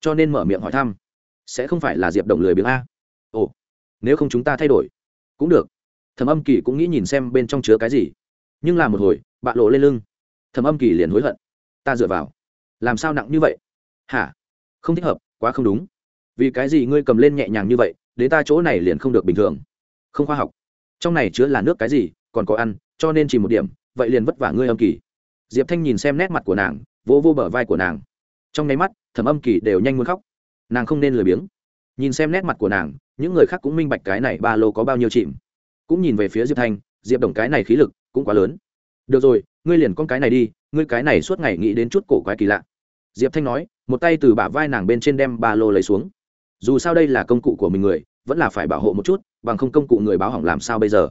Cho nên mở miệng hỏi thăm, sẽ không phải là diệp đồng lười biếng a? Ồ, nếu không chúng ta thay đổi, cũng được. Thẩm âm kỳ cũng nghĩ nhìn xem bên trong chứa cái gì nhưng là một hồi, bạ lộ lên lưng. Thẩm âm kỳ liền hối hận. Ta dựa vào. Làm sao nặng như vậy? Hả? Không thích hợp, quá không đúng. Vì cái gì ngươi cầm lên nhẹ nhàng như vậy, đến ta chỗ này liền không được bình thường? Không khoa học. Trong này chứa là nước cái gì, còn có ăn, cho nên chỉ một điểm, vậy liền vất vả ngươi âm kỳ. Diệp thanh nhìn xem nét mặt của nàng, vỗ vô bờ vai của nàng. Trong nháy mắt, thẩm âm kỳ đều nhanh muốn khóc. Nàng không nên lười biếng. Nhìn xem nét mặt của nàng, những người khác cũng minh bạch cái này ba lô có bao nhiêu chìm. Cũng nhìn về phía diệp thanh, diệp đồng cái này khí lực cũng quá lớn. Được rồi, ngươi liền con cái này đi, ngươi cái này suốt ngày nghĩ đến chút cổ quái kỳ lạ. Diệp thanh nói, một tay từ bả vai nàng bên trên đem ba lô lấy xuống. Dù sao đây là công cụ của mình người, vẫn là phải bảo hộ một chút, bằng không công cụ người báo hỏng làm sao bây giờ?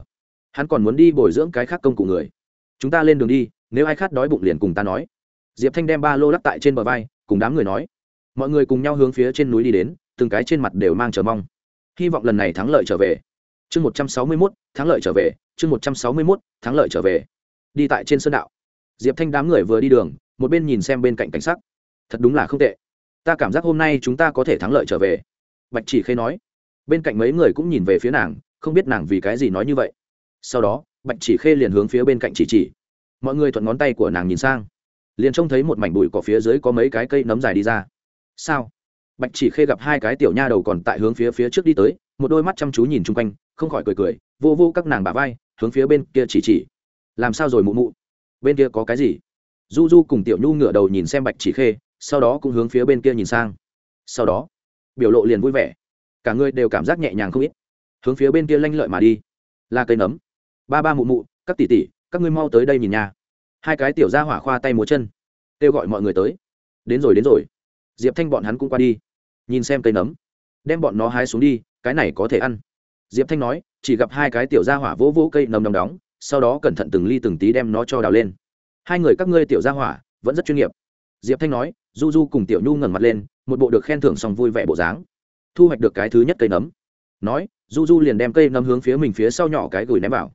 Hắn còn muốn đi bồi dưỡng cái khác công cụ người. Chúng ta lên đường đi, nếu ai khát đói bụng liền cùng ta nói. Diệp thanh đem ba lô lắc tại trên bờ vai, cùng đám người nói. Mọi người cùng nhau hướng phía trên núi đi đến, từng cái trên mặt đều mang chờ mong. Hy vọng lần này thắng lợi trở về chương một trăm sáu mươi mốt, thắng lợi trở về, chương một trăm sáu mươi mốt, thắng lợi trở về. Đi tại trên sơn đạo. Diệp thanh đám người vừa đi đường, một bên nhìn xem bên cạnh cảnh sắc. Thật đúng là không tệ. Ta cảm giác hôm nay chúng ta có thể thắng lợi trở về. Bạch chỉ khê nói. Bên cạnh mấy người cũng nhìn về phía nàng, không biết nàng vì cái gì nói như vậy. Sau đó, bạch chỉ khê liền hướng phía bên cạnh chỉ chỉ. Mọi người thuận ngón tay của nàng nhìn sang. Liền trông thấy một mảnh bụi cỏ phía dưới có mấy cái cây nấm dài đi ra. Sao? Bạch chỉ khê gặp hai cái tiểu nha đầu còn tại hướng phía phía trước đi tới một đôi mắt chăm chú nhìn chung quanh, không khỏi cười cười, vô vô các nàng bà vai, hướng phía bên kia chỉ chỉ. Làm sao rồi mụ mụ? Bên kia có cái gì? Du du cùng tiểu nhu ngửa đầu nhìn xem bạch chỉ khê, sau đó cũng hướng phía bên kia nhìn sang. Sau đó, biểu lộ liền vui vẻ. Cả người đều cảm giác nhẹ nhàng không ít. Hướng phía bên kia lanh lợi mà đi. Là cây nấm. Ba ba mụ mụ, các tỷ tỷ, các ngươi mau tới đây nhìn nhà. Hai cái tiểu ra hỏa khoa tay múa chân. Kêu gọi mọi người tới. Đến rồi đến rồi. Diệp thanh bọn hắn cũng qua đi. Nhìn xem cây nấm. Đem bọn nó hái xuống đi cái này có thể ăn. Diệp thanh nói, chỉ gặp hai cái tiểu ra hỏa vỗ vỗ cây nấm đóng đóng, sau đó cẩn thận từng ly từng tí đem nó cho đào lên. Hai người các ngươi tiểu ra hỏa, vẫn rất chuyên nghiệp. Diệp thanh nói, du du cùng tiểu nhu ngẩng mặt lên, một bộ được khen thưởng xong vui vẻ bộ dáng. Thu hoạch được cái thứ nhất cây nấm. Nói, du du liền đem cây nấm hướng phía mình phía sau nhỏ cái gửi ném vào.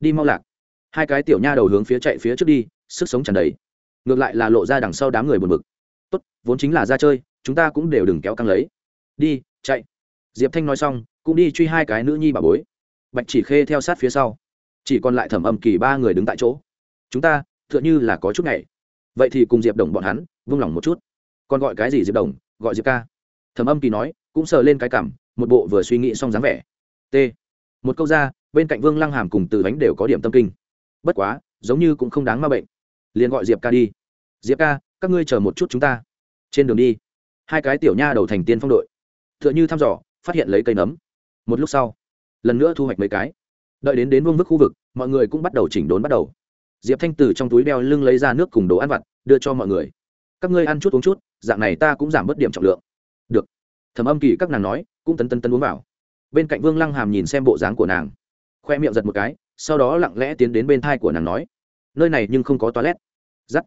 Đi mau lạc. Hai cái tiểu nha đầu hướng phía chạy phía trước đi, sức sống tràn đầy. Ngược lại là lộ ra đằng sau đám người buồn bực. Tốt, vốn chính là ra chơi, chúng ta cũng đều đừng kéo căng lấy. Đi, chạy diệp thanh nói xong, cũng đi truy hai cái nữ nhi bà bối. Bạch chỉ khê theo sát phía sau. Chỉ còn lại thẩm âm kỳ ba người đứng tại chỗ. Chúng ta t h ư ợ n h ư là có chút ngày vậy thì cùng diệp đồng bọn hắn, vung lòng một chút. Còn gọi cái gì diệp đồng, gọi diệp ca? Thẩm âm kỳ nói, cũng sờ lên cái cảm, một bộ vừa suy nghĩ xong dáng vẻ. T. Một câu ra, bên cạnh vương lăng hàm cùng từ bánh đều có điểm tâm kinh. Bất quá, giống như cũng không đáng ma bệnh. Liền gọi diệp ca đi. Diệp ca, các ngươi chờ một chút chúng ta. Trên đường đi, hai cái tiểu nha đầu thành tiên phong đội. T h ư ợ n h ư thăm dò phát hiện lấy cây nấm. Một lúc sau, lần nữa thu hoạch mấy cái. Đợi đến đến vương vức khu vực, mọi người cũng bắt đầu chỉnh đốn bắt đầu. Diệp thanh từ trong túi đeo lưng lấy ra nước cùng đồ ăn vặt, đưa cho mọi người. Các ngươi ăn chút uống chút, dạng này ta cũng giảm bớt điểm trọng lượng. Được. Thầm âm kỳ các nàng nói, cũng tấn tấn tấn uống vào. Bên cạnh vương lăng hàm nhìn xem bộ dáng của nàng, khoe miệng giật một cái, sau đó lặng lẽ tiến đến bên thai của nàng nói, nơi này nhưng không có toilet. Giắt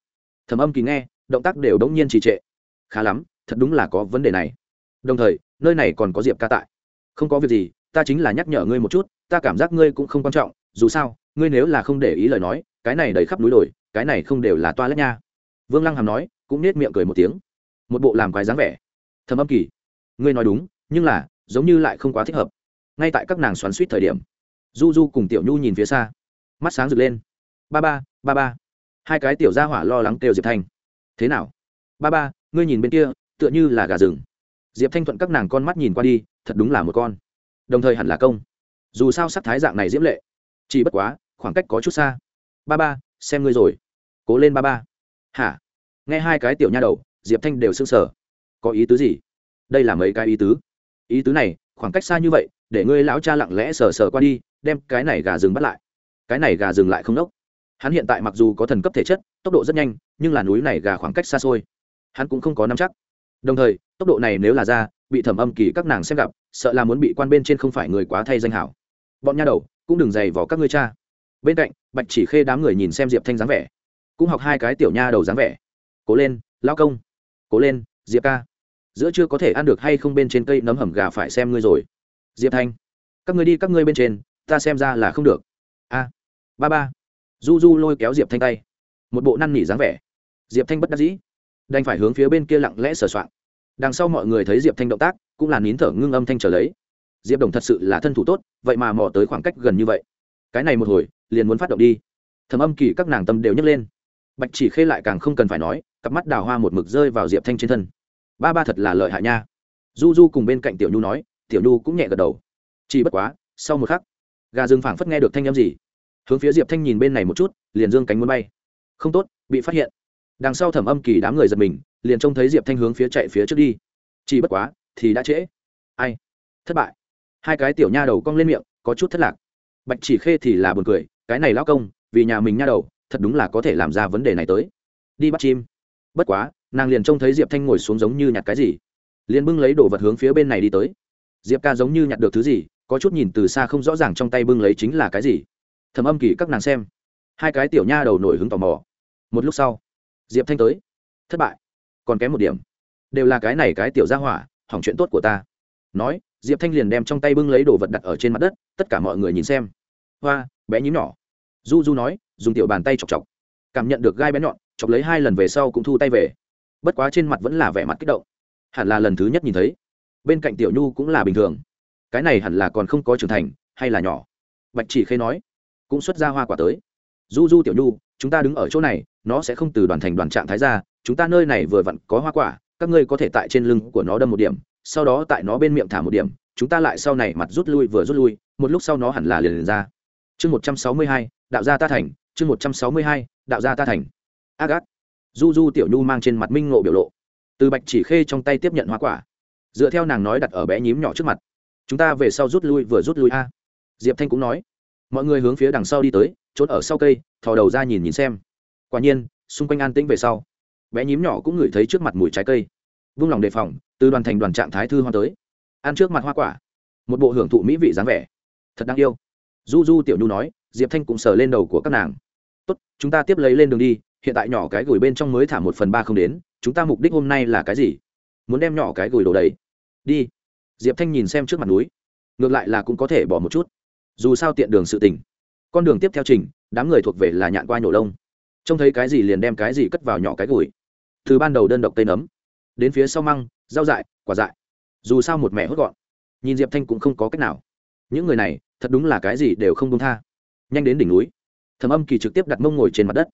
thầm âm kỳ nghe, động tác đều đống nhiên trì trệ. Khá lắm, thật đúng là có vấn đề này đồng thời, nơi này còn có diệp ca tại. Không có việc gì, ta chính là nhắc nhở ngươi một chút, ta cảm giác ngươi cũng không quan trọng, dù sao, ngươi nếu là không để ý lời nói, cái này đầy khắp núi đồi, cái này không đều là toa lét nha. Vương lăng hàm nói, cũng nết miệng cười một tiếng. Một bộ làm quái dáng vẻ. Thầm âm kỳ. Ngươi nói đúng, nhưng là, giống như lại không quá thích hợp. Ngay tại các nàng xoắn suýt thời điểm, du du cùng tiểu nhu nhìn phía xa. Mắt sáng rực lên. Ba ba ba ba. Hai cái tiểu gia hỏa lo lắng kêu diệp thanh thế nào? Ba ba, ngươi nhìn bên kia, tựa như là gà rừng diệp thanh thuận các nàng con mắt nhìn qua đi, thật đúng là một con. Đồng thời hẳn là công. Dù sao sắc thái dạng này diễm lệ, chỉ bất quá, khoảng cách có chút xa. Ba ba, xem ngươi rồi. Cố lên ba ba. Hả? Nghe hai cái tiểu nha đầu, diệp thanh đều s ư n g sở có ý tứ gì? Đây là mấy cái ý tứ? Ý tứ này, khoảng cách xa như vậy, để ngươi lão cha lặng lẽ sờ sờ qua đi, đem cái này gà rừng bắt lại. Cái này gà rừng lại không đốc. Hắn hiện tại mặc dù có thần cấp thể chất, tốc độ rất nhanh, nhưng là núi này gà khoảng cách xa xôi. Hắn cũng không có nắm chắc đồng thời, tốc độ này nếu là ra, bị thẩm âm kỳ các nàng xem gặp, sợ là muốn bị quan bên trên không phải người quá thay danh hảo. Bọn nha đầu, cũng đừng dày vào các ngươi cha. Bên cạnh, bạch chỉ khê đám người nhìn xem diệp thanh dáng vẻ, cũng học hai cái tiểu nha đầu dáng vẻ. Cố lên lao công. Cố lên, diệp ca. Giữa chưa có thể ăn được hay không bên trên cây nấm hầm gà phải xem ngươi rồi. Diệp thanh. Các ngươi đi các ngươi bên trên, ta xem ra là không được. A. Ba ba. Du du lôi kéo diệp thanh tay. Một bộ năn nỉ dáng vẻ. Diệp thanh bất đắc dĩ đành phải hướng phía bên kia lặng lẽ sờ soạn đằng sau mọi người thấy diệp thanh động tác, cũng là nín thở ngưng âm thanh trở lấy. Diệp đồng thật sự là thân thủ tốt, vậy mà mò tới khoảng cách gần như vậy. Cái này một hồi, liền muốn phát động đi. Thầm âm kỳ các nàng tâm đều nhấc lên. Bạch chỉ khê lại càng không cần phải nói, cặp mắt đào hoa một mực rơi vào diệp thanh trên thân. Ba ba thật là lợi hại nha. Du du cùng bên cạnh tiểu nhu nói, tiểu nhu cũng nhẹ gật đầu. Chỉ bất quá, sau một khắc, gà rừng phảng phất nghe được thanh â m gì. Hướng phía diệp thanh nhìn bên này một chút, liền dương cánh muốn bay. Không tốt, bị phát hiện đằng sau thẩm âm kỳ đám người giật mình, liền trông thấy diệp thanh hướng phía chạy phía trước đi. Chỉ bất quá, thì đã trễ. Ai? Thất bại. Hai cái tiểu nha đầu cong lên miệng, có chút thất lạc. Bạch chỉ khê thì là buồn cười, cái này lao công, vì nhà mình nha đầu, thật đúng là có thể làm ra vấn đề này tới. Đi bắt chim. Bất quá, nàng liền trông thấy diệp thanh ngồi xuống giống như nhặt cái gì. Liền bưng lấy đồ vật hướng phía bên này đi tới. Diệp ca giống như nhặt được thứ gì, có chút nhìn từ xa không rõ ràng trong tay bưng lấy chính là cái gì. Thầm âm kỳ các nàng xem. Hai cái tiểu nha đầu nổi hứng tò mò. Một lúc sau diệp thanh tới. Thất bại. Còn kém một điểm. Đều là cái này cái tiểu gia hỏa, hỏng chuyện tốt của ta. Nói, diệp thanh liền đem trong tay bưng lấy đồ vật đặt ở trên mặt đất, tất cả mọi người nhìn xem. Hoa, bé nhím nhỏ. Du du nói, dùng tiểu bàn tay chọc chọc. Cảm nhận được gai bé nhọn, chọc lấy hai lần về sau cũng thu tay về. Bất quá trên mặt vẫn là vẻ mặt kích động. Hẳn là lần thứ nhất nhìn thấy. Bên cạnh tiểu nhu cũng là bình thường. Cái này hẳn là còn không có trưởng thành, hay là nhỏ? Bạch chỉ khê nói. Cũng xuất ra hoa quả tới. Du du tiểu nhu, chúng ta đứng ở chỗ này nó sẽ không từ đoàn thành đoàn trạng thái ra chúng ta nơi này vừa vặn có hoa quả các ngươi có thể tại trên lưng của nó đâm một điểm sau đó tại nó bên miệng thả một điểm chúng ta lại sau này mặt rút lui vừa rút lui một lúc sau nó hẳn là liền, liền ra. Chương một trăm sáu mươi hai đạo gia ta thành chương một trăm sáu mươi hai đạo gia ta thành. Agat ác. Du du tiểu nhu mang trên mặt minh ngộ biểu lộ. Từ bạch chỉ khê trong tay tiếp nhận hoa quả. Dựa theo nàng nói đặt ở bé nhím nhỏ trước mặt. Chúng ta về sau rút lui vừa rút lui a. Diệp thanh cũng nói. Mọi người hướng phía đằng sau đi tới trốn ở sau cây thò đầu ra nhìn nhìn xem quả nhiên, xung quanh an tĩnh về sau, bé nhím nhỏ cũng ngửi thấy trước mặt mùi trái cây. Vung lòng đề phòng, từ đoàn thành đoàn trạng thái thư hoa tới. Ăn trước mặt hoa quả. Một bộ hưởng thụ mỹ vị dáng vẻ. Thật đáng yêu. Du du tiểu nhu nói, diệp thanh cũng sờ lên đầu của các nàng. Tốt, chúng ta tiếp lấy lên đường đi, hiện tại nhỏ cái gửi bên trong mới thả một phần ba không đến, chúng ta mục đích hôm nay là cái gì? Muốn đem nhỏ cái gửi đồ đấy đi. Diệp thanh nhìn xem trước mặt núi. Ngược lại là cũng có thể bỏ một chút. Dù sao tiện đường sự tình. Con đường tiếp theo trình, đám người thuộc về là nhạn qua nhổ lông trông thấy cái gì liền đem cái gì cất vào nhỏ cái gùi. Từ ban đầu đơn độc tây nấm, đến phía sau măng, rau dại, quả dại. Dù sao một mẹ hốt gọn. Nhìn diệp thanh cũng không có cách nào. Những người này, thật đúng là cái gì đều không công tha. Nhanh đến đỉnh núi. Thầm âm kỳ trực tiếp đặt mông ngồi trên mặt đất.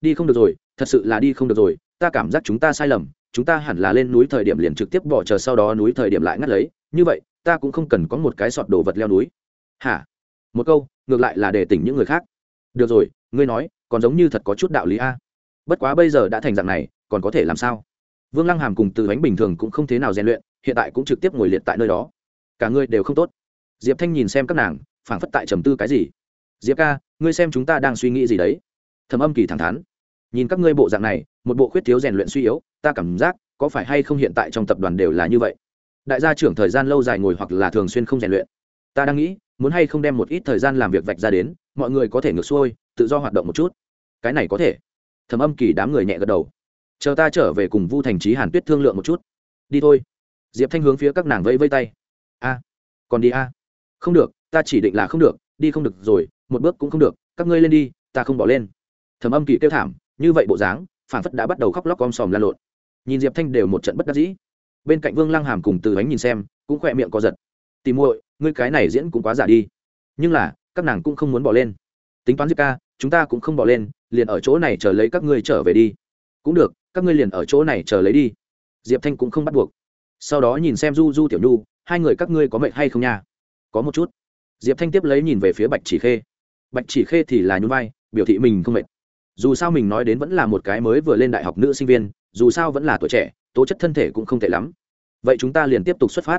Đi không được rồi, thật sự là đi không được rồi, ta cảm giác chúng ta sai lầm, chúng ta hẳn là lên núi thời điểm liền trực tiếp bỏ chờ sau đó núi thời điểm lại ngắt lấy. Như vậy, ta cũng không cần có một cái sọt đồ vật leo núi. Hả? Một câu, ngược lại là để tỉnh những người khác. Được rồi, ngươi nói còn giống như thật có chút đạo lý a. Bất quá bây giờ đã thành dạng này, còn có thể làm sao? Vương lăng hàm cùng từ bánh bình thường cũng không thế nào rèn luyện, hiện tại cũng trực tiếp ngồi liệt tại nơi đó. Cả ngươi đều không tốt. Diệp thanh nhìn xem các nàng, phảng phất tại trầm tư cái gì. Diệp ca, ngươi xem chúng ta đang suy nghĩ gì đấy? Thầm âm kỳ thẳng thắn. Nhìn các ngươi bộ dạng này, một bộ khuyết thiếu rèn luyện suy yếu, ta cảm giác, có phải hay không hiện tại trong tập đoàn đều là như vậy? Đại gia trưởng thời gian lâu dài ngồi hoặc là thường xuyên không rèn luyện. Ta đang nghĩ, muốn hay không đem một ít thời gian làm việc vạch ra đến, mọi người có thể ngược xuôi, tự do hoạt động một chút cái này có thể. Thầm âm kỳ đám người nhẹ gật đầu. Chờ ta trở về cùng vu thành trí hàn tuyết thương lượng một chút. Đi thôi. Diệp thanh hướng phía các nàng vẫy vây tay. A, còn đi a? Không được, ta chỉ định là không được, đi không được rồi, một bước cũng không được, các ngươi lên đi, ta không bỏ lên. Thầm âm kỳ kêu thảm, như vậy bộ dáng phản phất đã bắt đầu khóc lóc om sòm la lộn. Nhìn diệp thanh đều một trận bất đắc dĩ. Bên cạnh vương lăng hàm cùng từ bánh nhìn xem, cũng khỏe miệng co giật. Tìm muội, ngươi cái này diễn cũng quá giả đi. Nhưng là, các nàng cũng không muốn bỏ lên. Tính toán diệp ca chúng ta cũng không bỏ lên, liền ở chỗ này chờ lấy các ngươi trở về đi. Cũng được, các ngươi liền ở chỗ này chờ lấy đi. Diệp thanh cũng không bắt buộc. Sau đó nhìn xem du du tiểu nhu, hai người các ngươi có mệnh hay không nha? Có một chút. Diệp thanh tiếp lấy nhìn về phía bạch chỉ khê. Bạch chỉ khê thì là nhún vai, biểu thị mình không mệt. Dù sao mình nói đến vẫn là một cái mới vừa lên đại học nữ sinh viên, dù sao vẫn là tuổi trẻ, tố chất thân thể cũng không tệ lắm. Vậy chúng ta liền tiếp tục xuất phát.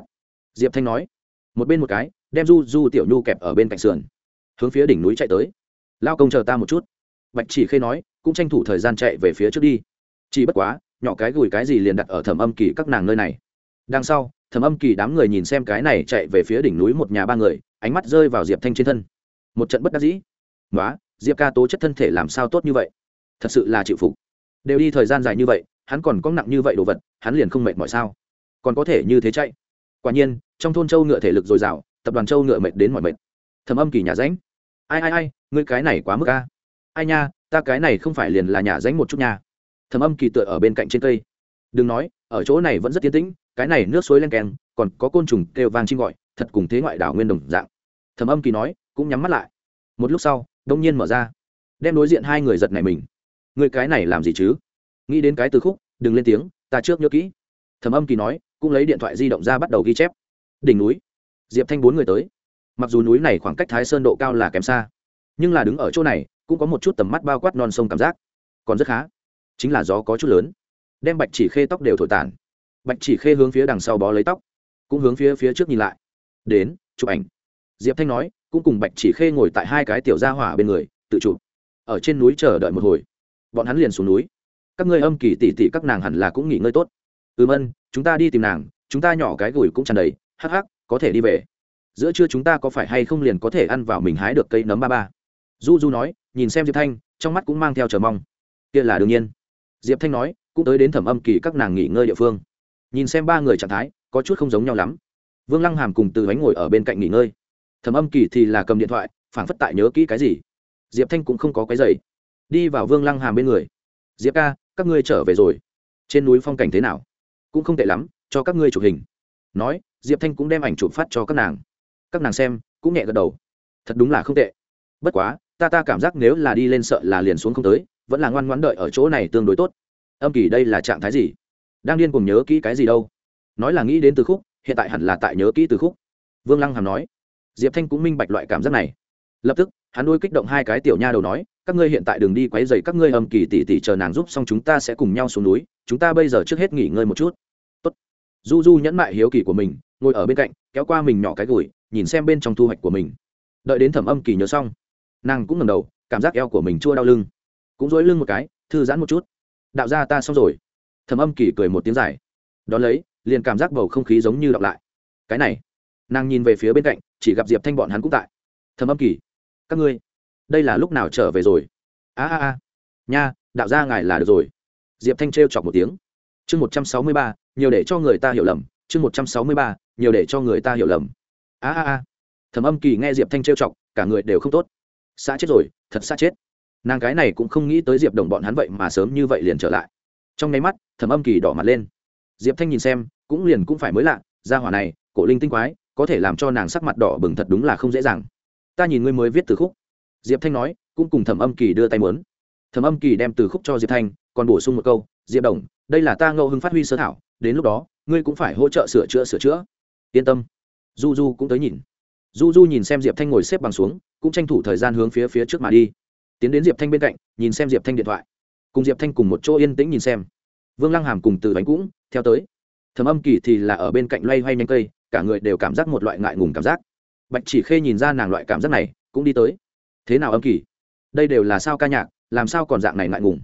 Diệp thanh nói. Một bên một cái, đem du du tiểu nhu kẹp ở bên cạnh sườn, hướng phía đỉnh núi chạy tới lao công chờ ta một chút bạch chỉ khê nói cũng tranh thủ thời gian chạy về phía trước đi chỉ bất quá nhỏ cái gùi cái gì liền đặt ở thẩm âm kỳ các nàng nơi này đằng sau thẩm âm kỳ đám người nhìn xem cái này chạy về phía đỉnh núi một nhà ba người ánh mắt rơi vào diệp thanh trên thân một trận bất đắc dĩ nói diệp ca tố chất thân thể làm sao tốt như vậy? Thật sự là chịu phục. Đều đi thời gian dài như vậy, hắn còn có nặng như vậy đồ vật, hắn liền không mệt mỏi sao? Còn có thể như thế chạy? Quả nhiên, trong thôn châu ngựa thể lực dồi dào, tập đoàn châu ngựa mệt đến mọi mệt. Thầm âm kỳ nhà ránh ai ai ai, ngươi cái này quá mức a. Ai nha, ta cái này không phải liền là nhà ránh một chút nha. Thầm âm kỳ tựa ở bên cạnh trên cây. Đừng nói, ở chỗ này vẫn rất tiến tĩnh, cái này nước suối len keng, còn có côn trùng kêu vang chim gọi, thật cùng thế ngoại đảo nguyên đồng dạng. Thầm âm kỳ nói, cũng nhắm mắt lại. Một lúc sau, đông nhiên mở ra, đem đối diện hai người giật này mình. Người cái này làm gì chứ? Nghĩ đến cái từ khúc, đừng lên tiếng, ta trước nhớ kỹ. Thầm âm kỳ nói, cũng lấy điện thoại di động ra bắt đầu ghi chép. Đỉnh núi, diệp thanh bốn người tới mặc dù núi này khoảng cách thái sơn độ cao là kém xa, nhưng là đứng ở chỗ này cũng có một chút tầm mắt bao quát non sông cảm giác. Còn rất khá, chính là gió có chút lớn, đem bạch chỉ khê tóc đều thổi tàn. Bạch chỉ khê hướng phía đằng sau bó lấy tóc, cũng hướng phía phía trước nhìn lại. Đến, chụp ảnh. Diệp thanh nói, cũng cùng bạch chỉ khê ngồi tại hai cái tiểu gia hỏa bên người, tự chụp. Ở trên núi chờ đợi một hồi, bọn hắn liền xuống núi. Các ngươi âm kỳ tỉ tỉ các nàng hẳn là cũng nghỉ ngơi tốt. Ừm ân, chúng ta đi tìm nàng, chúng ta nhỏ cái gùi cũng tràn đầy, hắc hắc, có thể đi về giữa trưa chúng ta có phải hay không liền có thể ăn vào mình hái được cây nấm ba ba? Du du nói, nhìn xem diệp thanh, trong mắt cũng mang theo chờ mong. Kia là đương nhiên. Diệp thanh nói, cũng tới đến thẩm âm kỳ các nàng nghỉ ngơi địa phương. Nhìn xem ba người trạng thái, có chút không giống nhau lắm. Vương lăng hàm cùng từ bánh ngồi ở bên cạnh nghỉ ngơi. Thẩm âm kỳ thì là cầm điện thoại phản phất tại nhớ kỹ cái gì. Diệp thanh cũng không có cái giày đi vào vương lăng hàm bên người. Diệp ca, các ngươi trở về rồi. Trên núi phong cảnh thế nào? Cũng không tệ lắm, cho các ngươi chụp hình. Nói, diệp thanh cũng đem ảnh chụp phát cho các nàng các nàng xem, cũng nhẹ gật đầu. Thật đúng là không tệ. Bất quá, ta ta cảm giác nếu là đi lên sợ là liền xuống không tới, vẫn là ngoan ngoãn đợi ở chỗ này tương đối tốt. Âm kỳ đây là trạng thái gì? Đang điên cùng nhớ kỹ cái gì đâu? Nói là nghĩ đến từ khúc, hiện tại hẳn là tại nhớ kỹ từ khúc. Vương lăng hàm nói. Diệp thanh cũng minh bạch loại cảm giác này. Lập tức, hắn nuôi kích động hai cái tiểu nha đầu nói, các ngươi hiện tại đừng đi quấy dày các ngươi âm kỳ tỉ tỉ chờ nàng giúp xong chúng ta sẽ cùng nhau xuống núi, chúng ta bây giờ trước hết nghỉ ngơi một chút. Tốt. du du nhẫn mại hiếu kỳ của mình, ngồi ở bên cạnh, kéo qua mình nhỏ cái gùi nhìn xem bên trong thu hoạch của mình. Đợi đến thẩm âm kỳ nhớ xong, nàng cũng ngầm đầu, cảm giác eo của mình chua đau lưng. Cũng dối lưng một cái, thư giãn một chút. Đạo ra ta xong rồi. Thẩm âm kỳ cười một tiếng dài. Đón lấy, liền cảm giác bầu không khí giống như đọc lại. Cái này, nàng nhìn về phía bên cạnh, chỉ gặp diệp thanh bọn hắn cũng tại. Thẩm âm kỳ, các ngươi, đây là lúc nào trở về rồi? A a a. Nha, đạo ra ngài là được rồi. Diệp thanh trêu chọc một tiếng. Chương một trăm sáu mươi ba, nhiều để cho người ta hiểu lầm. Chương một trăm sáu mươi ba, nhiều để cho người ta hiểu lầm a a a. Thẩm âm kỳ nghe diệp thanh trêu chọc, cả người đều không tốt. Xa chết rồi, thật xa chết. Nàng cái này cũng không nghĩ tới diệp đồng bọn hắn vậy mà sớm như vậy liền trở lại. Trong nháy mắt, thẩm âm kỳ đỏ mặt lên. Diệp thanh nhìn xem, cũng liền cũng phải mới lạ ra hỏa này, cổ linh tinh quái, có thể làm cho nàng sắc mặt đỏ bừng thật đúng là không dễ dàng. Ta nhìn ngươi mới viết từ khúc. Diệp thanh nói, cũng cùng thẩm âm kỳ đưa tay mướn thẩm âm kỳ đem từ khúc cho diệp thanh, còn bổ sung một câu, diệp đồng, đây là ta ngẫu hưng phát huy sơ thảo, đến lúc đó, ngươi cũng phải hỗ trợ sửa chữa sửa chữa. Yên tâm du du cũng tới nhìn. Du du nhìn xem diệp thanh ngồi xếp bằng xuống, cũng tranh thủ thời gian hướng phía phía trước mà đi. Tiến đến diệp thanh bên cạnh, nhìn xem diệp thanh điện thoại. Cùng diệp thanh cùng một chỗ yên tĩnh nhìn xem. Vương lăng hàm cùng từ bánh cũng theo tới. Thầm âm kỳ thì là ở bên cạnh loay hoay nhanh cây, cả người đều cảm giác một loại ngại ngùng cảm giác. Bạch chỉ khê nhìn ra nàng loại cảm giác này, cũng đi tới. Thế nào âm kỳ? Đây đều là sao ca nhạc, làm sao còn dạng này ngại ngùng?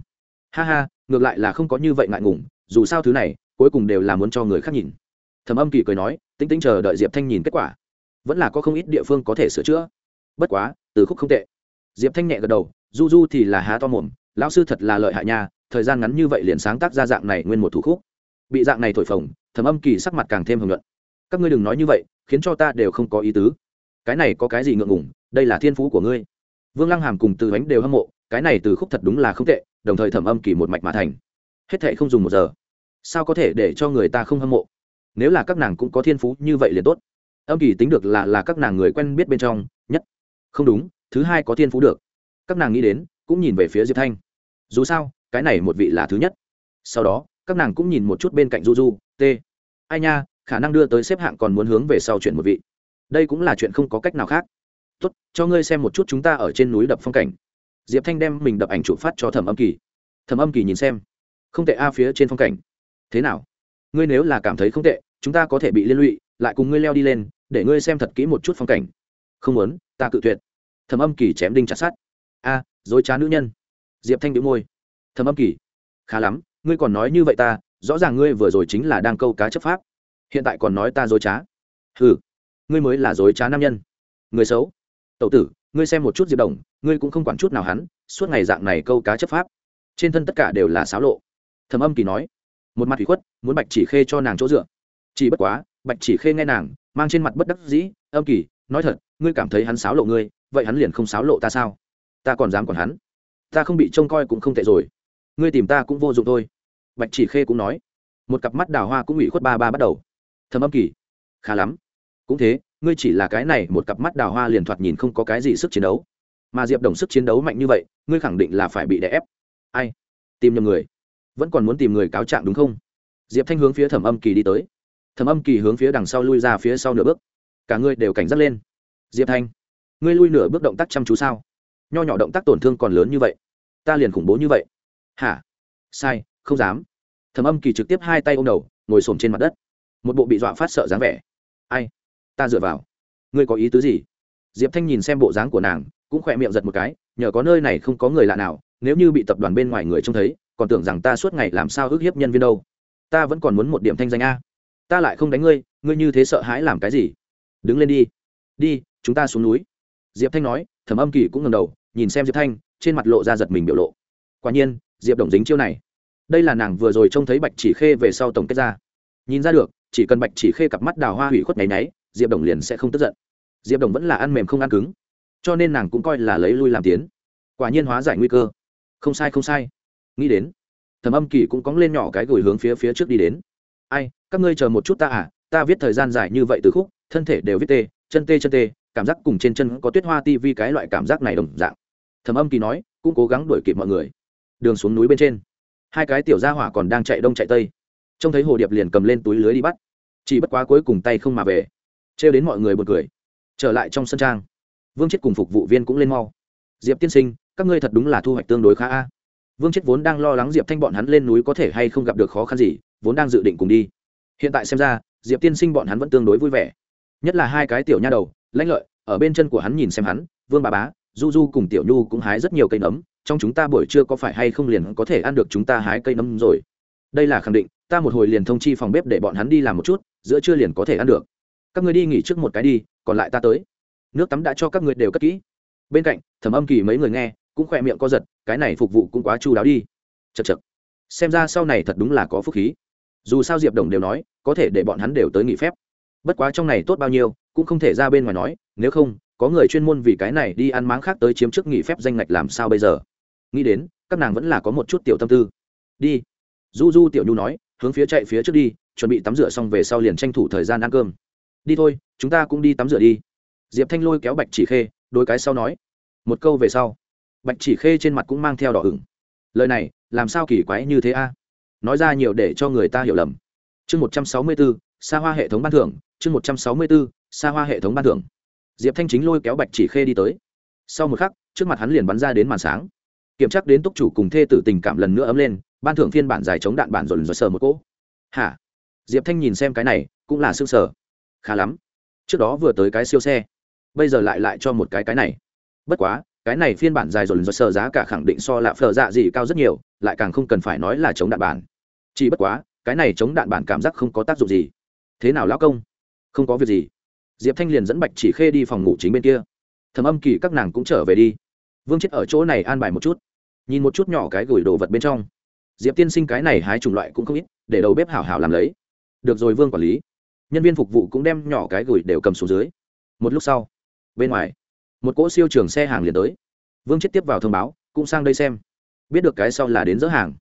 Ha ha, ngược lại là không có như vậy ngại ngùng, dù sao thứ này, cuối cùng đều là muốn cho người khác nhìn. Thầm âm kỳ cười nói tính tính chờ đợi diệp thanh nhìn kết quả. Vẫn là có không ít địa phương có thể sửa chữa. Bất quá, từ khúc không tệ. Diệp thanh nhẹ gật đầu, du du thì là há to mồm, lão sư thật là lợi hại nha, thời gian ngắn như vậy liền sáng tác ra dạng này nguyên một thủ khúc. Bị dạng này thổi phồng, thầm âm kỳ sắc mặt càng thêm hưởng luận các ngươi đừng nói như vậy, khiến cho ta đều không có ý tứ. Cái này có cái gì ngượng ngủng đây là thiên phú của ngươi. Vương lăng hàm cùng từ bánh đều hâm mộ, cái này từ khúc thật đúng là không tệ, đồng thời thẩm âm kỳ một mạch mà thành. Hết thệ không dùng một giờ. Sao có thể để cho người ta không hâm mộ? Nếu là các nàng cũng có thiên phú như vậy liền tốt. Âm kỳ tính được là là các nàng người quen biết bên trong, nhất. Không đúng, thứ hai có thiên phú được. Các nàng nghĩ đến, cũng nhìn về phía diệp thanh. Dù sao, cái này một vị là thứ nhất. Sau đó, các nàng cũng nhìn một chút bên cạnh du du, t. Ai nha, khả năng đưa tới xếp hạng còn muốn hướng về sau chuyện một vị. Đây cũng là chuyện không có cách nào khác. Tốt, cho ngươi xem một chút chúng ta ở trên núi đập phong cảnh. Diệp thanh đem mình đập ảnh chụp phát cho thẩm âm kỳ. Thẩm âm kỳ nhìn xem. Không tệ a, phía trên phong cảnh. Thế nào? Ngươi nếu là cảm thấy không tệ, chúng ta có thể bị liên lụy, lại cùng ngươi leo đi lên, để ngươi xem thật kỹ một chút phong cảnh. Không muốn, ta cự tuyệt. Thẩm âm kỳ chém đinh chặt sát a, dối trá nữ nhân. Diệp thanh đĩu môi. Thẩm âm kỳ, khá lắm, ngươi còn nói như vậy ta, rõ ràng ngươi vừa rồi chính là đang câu cá chấp pháp. Hiện tại còn nói ta dối trá. Ừ ngươi mới là dối trá nam nhân. Người xấu. Tậu tử, ngươi xem một chút diệp đồng, ngươi cũng không quản chút nào hắn, suốt ngày dạng này câu cá chấp pháp. Trên thân tất cả đều là xáo lộ. Thẩm âm kỳ nói một mặt thủy khuất, muốn bạch chỉ khê cho nàng chỗ dựa. Chỉ bất quá, bạch chỉ khê nghe nàng, mang trên mặt bất đắc dĩ, âm kỳ, nói thật, ngươi cảm thấy hắn sáo lộ ngươi, vậy hắn liền không sáo lộ ta sao? Ta còn dám còn hắn? Ta không bị trông coi cũng không tệ rồi. Ngươi tìm ta cũng vô dụng thôi. Bạch chỉ khê cũng nói. Một cặp mắt đào hoa cũng ủy khuất ba ba bắt đầu. Thầm âm kỳ, khá lắm. Cũng thế, ngươi chỉ là cái này một cặp mắt đào hoa liền thoạt nhìn không có cái gì sức chiến đấu. Mà diệp đồng sức chiến đấu mạnh như vậy, ngươi khẳng định là phải bị đè ép. Ai? Tìm nhầm người vẫn còn muốn tìm người cáo trạng đúng không? Diệp thanh hướng phía thẩm âm kỳ đi tới. Thẩm âm kỳ hướng phía đằng sau lui ra phía sau nửa bước. Cả ngươi đều cảnh giác lên. Diệp thanh, ngươi lui nửa bước động tác chăm chú sao? Nho nhỏ động tác tổn thương còn lớn như vậy. Ta liền khủng bố như vậy. Hả? Sai, không dám. Thẩm âm kỳ trực tiếp hai tay ôm đầu, ngồi xổm trên mặt đất. Một bộ bị dọa phát sợ dáng vẻ. Ai? Ta dựa vào. Ngươi có ý tứ gì? Diệp thanh nhìn xem bộ dáng của nàng, cũng khỏe miệng giật một cái, nhờ có nơi này không có người lạ nào, nếu như bị tập đoàn bên ngoài người trông thấy còn tưởng rằng ta suốt ngày làm sao ức hiếp nhân viên đâu. Ta vẫn còn muốn một điểm thanh danh a. Ta lại không đánh ngươi ngươi như thế sợ hãi làm cái gì? Đứng lên đi. Đi, chúng ta xuống núi. Diệp thanh nói thẩm âm kỳ cũng ngầm đầu, nhìn xem diệp thanh, trên mặt lộ ra giật mình biểu lộ. Quả nhiên, diệp đồng dính chiêu này. Đây là nàng vừa rồi trông thấy bạch chỉ khê về sau tổng kết ra. Nhìn ra được, chỉ cần bạch chỉ khê cặp mắt đào hoa hủy khuất nháy náy diệp đồng liền sẽ không tức giận. Diệp đồng vẫn là ăn mềm không ăn cứng. Cho nên nàng cũng coi là lấy lui làm tiến. Quả nhiên hóa giải nguy cơ. Không sai không sai nghĩ đến. Thầm âm kỳ cũng cóng lên nhỏ cái gửi hướng phía phía trước đi đến. Ai, các ngươi chờ một chút ta à ta viết thời gian dài như vậy từ khúc, thân thể đều viết tê, chân tê chân tê, cảm giác cùng trên chân có tuyết hoa ti vi cái loại cảm giác này đồng dạng. Thầm âm kỳ nói, cũng cố gắng đuổi kịp mọi người. Đường xuống núi bên trên, hai cái tiểu gia hỏa còn đang chạy đông chạy tây. Trông thấy hồ điệp liền cầm lên túi lưới đi bắt. Chỉ bất quá cuối cùng tay không mà về, trêu đến mọi người bật cười. Trở lại trong sân trang, vương chết cùng phục vụ viên cũng lên mau. Diệp tiên sinh, các ngươi thật đúng là thu hoạch tương đối khá a vương chết vốn đang lo lắng diệp thanh bọn hắn lên núi có thể hay không gặp được khó khăn gì, vốn đang dự định cùng đi. Hiện tại xem ra, diệp tiên sinh bọn hắn vẫn tương đối vui vẻ. Nhất là hai cái tiểu nha đầu, lãnh lợi, ở bên chân của hắn nhìn xem hắn, vương bà bá, du du cùng tiểu nhu cũng hái rất nhiều cây nấm, trong chúng ta buổi trưa có phải hay không liền có thể ăn được chúng ta hái cây nấm rồi? Đây là khẳng định, ta một hồi liền thông chi phòng bếp để bọn hắn đi làm một chút, giữa trưa liền có thể ăn được. Các người đi nghỉ trước một cái đi, còn lại ta tới. Nước tắm đã cho các người đều cất kỹ. Bên cạnh thẩm âm kỳ mấy người nghe, cũng khỏe miệng co giật cái này phục vụ cũng quá chu đáo đi. Chật chật xem ra sau này thật đúng là có phúc khí. Dù sao diệp đồng đều nói, có thể để bọn hắn đều tới nghỉ phép. Bất quá trong này tốt bao nhiêu, cũng không thể ra bên ngoài nói, nếu không, có người chuyên môn vì cái này đi ăn máng khác tới chiếm chức nghỉ phép danh ngạch làm sao bây giờ? Nghĩ đến, các nàng vẫn là có một chút tiểu tâm tư. Đi. Du du tiểu nhu nói, hướng phía chạy phía trước đi, chuẩn bị tắm rửa xong về sau liền tranh thủ thời gian ăn cơm. Đi thôi, chúng ta cũng đi tắm rửa đi. Diệp thanh lôi kéo bạch chỉ khê đôi cái sau nói. Một câu về sau bạch chỉ khê trên mặt cũng mang theo đỏ ửng. Lời này, làm sao kỳ quái như thế a? Nói ra nhiều để cho người ta hiểu lầm. Chương một trăm sáu mươi bốn xa hoa hệ thống ban thưởng, chương một trăm sáu mươi bốn xa hoa hệ thống ban thưởng. Diệp thanh chính lôi kéo bạch chỉ khê đi tới. Sau một khắc, trước mặt hắn liền bắn ra đến màn sáng. Kiểm tra đến túc chủ cùng thê tử tình cảm lần nữa ấm lên, ban thưởng phiên bản dài chống đạn bản dồn dồn sờ một cỗ. Hả? Diệp thanh nhìn xem cái này, cũng là s ư sở khá lắm. Trước đó vừa tới cái siêu xe, bây giờ lại lại cho một cái cái này. Bất quá cái này phiên bản dài dồn do sờ giá cả khẳng định so lạ phở dạ gì cao rất nhiều, lại càng không cần phải nói là chống đạn bản. Chỉ bất quá, cái này chống đạn bản cảm giác không có tác dụng gì. Thế nào lão công? Không có việc gì. Diệp thanh liền dẫn bạch chỉ khê đi phòng ngủ chính bên kia. Thầm âm kỳ các nàng cũng trở về đi. Vương chết ở chỗ này an bài một chút. Nhìn một chút nhỏ cái gửi đồ vật bên trong. Diệp tiên sinh cái này hái chủng loại cũng không ít, để đầu bếp hảo hảo làm lấy. Được rồi vương quản lý. Nhân viên phục vụ cũng đem nhỏ cái gửi đều cầm xuống dưới. Một lúc sau, bên ngoài một cỗ siêu trường xe hàng liền tới. Vương chết tiếp vào thông báo, cũng sang đây xem. Biết được cái sau là đến dỡ hàng.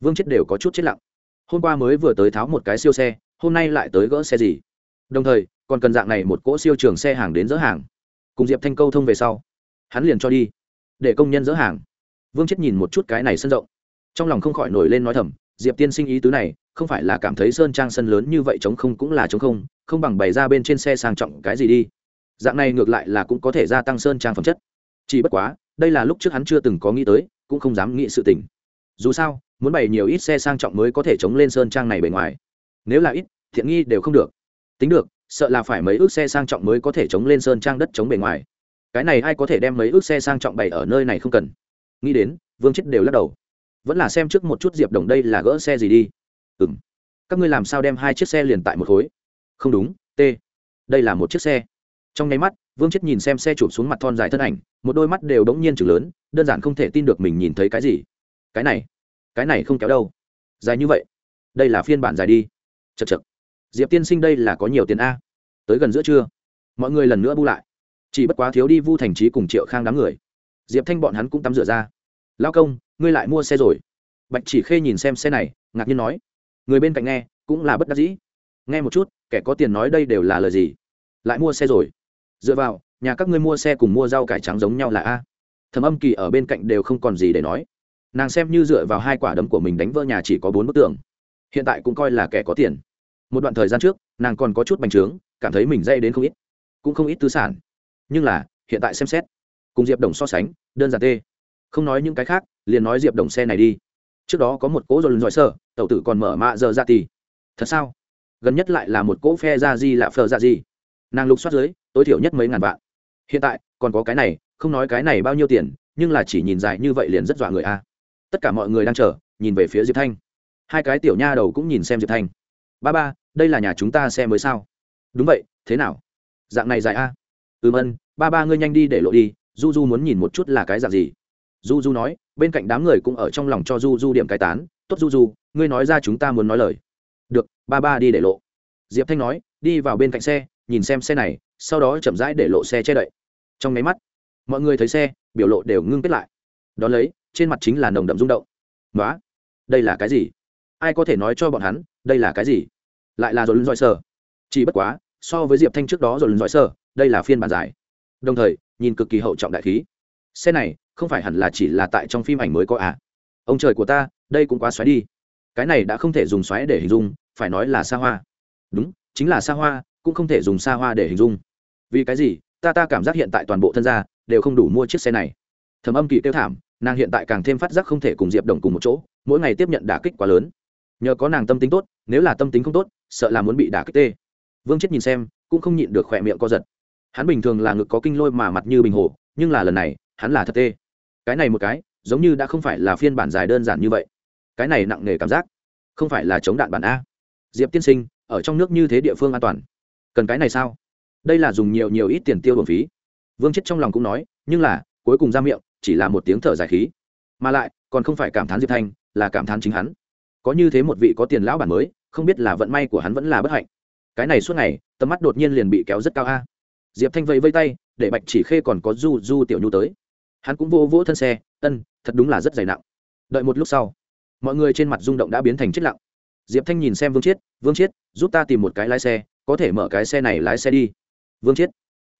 Vương chết đều có chút chết lặng. Hôm qua mới vừa tới tháo một cái siêu xe, hôm nay lại tới gỡ xe gì? Đồng thời, còn cần dạng này một cỗ siêu trường xe hàng đến dỡ hàng. Cùng diệp thanh câu thông về sau, hắn liền cho đi, để công nhân dỡ hàng. Vương chết nhìn một chút cái này sân rộng. Trong lòng không khỏi nổi lên nói thầm, diệp tiên sinh ý tứ này, không phải là cảm thấy sơn trang sân lớn như vậy chống không cũng là chống không không bằng bày ra bên trên xe sang trọng cái gì đi dạng này ngược lại là cũng có thể gia tăng sơn trang phẩm chất. Chỉ bất quá, đây là lúc trước hắn chưa từng có nghĩ tới, cũng không dám nghĩ sự tình. Dù sao, muốn bày nhiều ít xe sang trọng mới có thể chống lên sơn trang này bề ngoài. Nếu là ít, thiện nghi đều không được. Tính được, sợ là phải mấy ước xe sang trọng mới có thể chống lên sơn trang đất chống bề ngoài. Cái này ai có thể đem mấy ước xe sang trọng bày ở nơi này không cần. Nghĩ đến, vương chết đều lắc đầu. Vẫn là xem trước một chút diệp đồng đây là gỡ xe gì đi. Ừ m các ngươi làm sao đem hai chiếc xe liền tại một khối? Không đúng, t. Đây là một chiếc xe trong nháy mắt, vương chết nhìn xem xe chụp xuống mặt thon dài thân ảnh, một đôi mắt đều đống nhiên chừng lớn, đơn giản không thể tin được mình nhìn thấy cái gì. Cái này cái này không kéo đâu. Dài như vậy, đây là phiên bản dài đi. Chật chật diệp tiên sinh đây là có nhiều tiền a? Tới gần giữa trưa, mọi người lần nữa bu lại. Chỉ bất quá thiếu đi vu thành trí cùng triệu khang đám người. Diệp thanh bọn hắn cũng tắm rửa ra. Lao công, ngươi lại mua xe rồi. Bạch chỉ khê nhìn xem xe này, ngạc nhiên nói. Người bên cạnh nghe, cũng là bất đắc dĩ. Nghe một chút, kẻ có tiền nói đây đều là lời gì? Lại mua xe rồi dựa vào, nhà các ngươi mua xe cùng mua rau cải trắng giống nhau là a. Thầm âm kỳ ở bên cạnh đều không còn gì để nói. Nàng xem như dựa vào hai quả đấm của mình đánh vỡ nhà chỉ có bốn bức tường. Hiện tại cũng coi là kẻ có tiền. Một đoạn thời gian trước, nàng còn có chút bành trướng, cảm thấy mình dây đến không ít, cũng không ít tư sản. Nhưng là, hiện tại xem xét, cùng diệp đồng so sánh, đơn giản tê. Không nói những cái khác, liền nói diệp đồng xe này đi. Trước đó có một cỗ rồi lần giỏi sơ, tẩu tử còn mở mạ giờ ra tì. Thật sao? Gần nhất lại là một cỗ phe ra di lạ phờ ra gì nàng lục soát dưới tối thiểu nhất mấy ngàn vạn. Hiện tại, còn có cái này, không nói cái này bao nhiêu tiền, nhưng là chỉ nhìn dài như vậy liền rất dọa người a. Tất cả mọi người đang chờ, nhìn về phía diệp thanh. Hai cái tiểu nha đầu cũng nhìn xem diệp thanh. Ba ba, đây là nhà chúng ta xe mới sao? Đúng vậy, thế nào? Dạng này dài a. Ừm ân, ba ba ngươi nhanh đi để lộ đi du du muốn nhìn một chút là cái dạng gì. Du du nói, bên cạnh đám người cũng ở trong lòng cho du du điểm cai tán, tốt du du ngươi nói ra chúng ta muốn nói lời. Được, ba ba đi để lộ. Diệp thanh nói, đi vào bên cạnh xe, nhìn xem xe này sau đó chậm rãi để lộ xe che đậy. Trong máy mắt, mọi người thấy xe, biểu lộ đều ngưng kết lại. Đón lấy, trên mặt chính là nồng đậm rung động. Nói đây là cái gì? Ai có thể nói cho bọn hắn, đây là cái gì? Lại là dồn lưng dọi sơ chỉ bất quá, so với diệp thanh trước đó dồn lưng dọi sơ đây là phiên bản dài. Đồng thời, nhìn cực kỳ hậu trọng đại khí. Xe này không phải hẳn là chỉ là tại trong phim ảnh mới có à? Ông trời của ta, đây cũng quá xoáy đi. Cái này đã không thể dùng xoáy để hình dung, phải nói là xa hoa. Đúng, chính là xa hoa cũng không thể dùng xa hoa để hình dung. Vì cái gì? Ta ta cảm giác hiện tại toàn bộ thân gia đều không đủ mua chiếc xe này. Thầm âm kỳ tiêu thảm, nàng hiện tại càng thêm phát giác không thể cùng diệp đồng cùng một chỗ, mỗi ngày tiếp nhận đả kích quá lớn. Nhờ có nàng tâm tính tốt, nếu là tâm tính không tốt, sợ là muốn bị đả kích tê. Vương chết nhìn xem, cũng không nhịn được khỏe miệng co giật. Hắn bình thường là ngực có kinh lôi mà mặt như bình hồ, nhưng là lần này, hắn là thật tê. Cái này một cái, giống như đã không phải là phiên bản dài đơn giản như vậy. Cái này nặng nề cảm giác, không phải là chống đạn bản a. Diệp tiên sinh, ở trong nước như thế địa phương an toàn cần cái này sao? Đây là dùng nhiều nhiều ít tiền tiêu bổng phí. Vương chết trong lòng cũng nói, nhưng là, cuối cùng ra miệng, chỉ là một tiếng thở dài khí. Mà lại, còn không phải cảm thán diệp thanh, là cảm thán chính hắn. Có như thế một vị có tiền lão bản mới, không biết là vận may của hắn vẫn là bất hạnh. Cái này suốt ngày, tầm mắt đột nhiên liền bị kéo rất cao a. Diệp thanh vẫy vây tay, để bạch chỉ khê còn có du du tiểu nhu tới. Hắn cũng vô vỗ thân xe, ân, thật đúng là rất dày nặng. Đợi một lúc sau, mọi người trên mặt rung động đã biến thành chết lặng. Diệp thanh nhìn xem vương chiết vương chiết giúp ta tìm một cái lái xe có thể mở cái xe này lái xe đi. Vương chiết,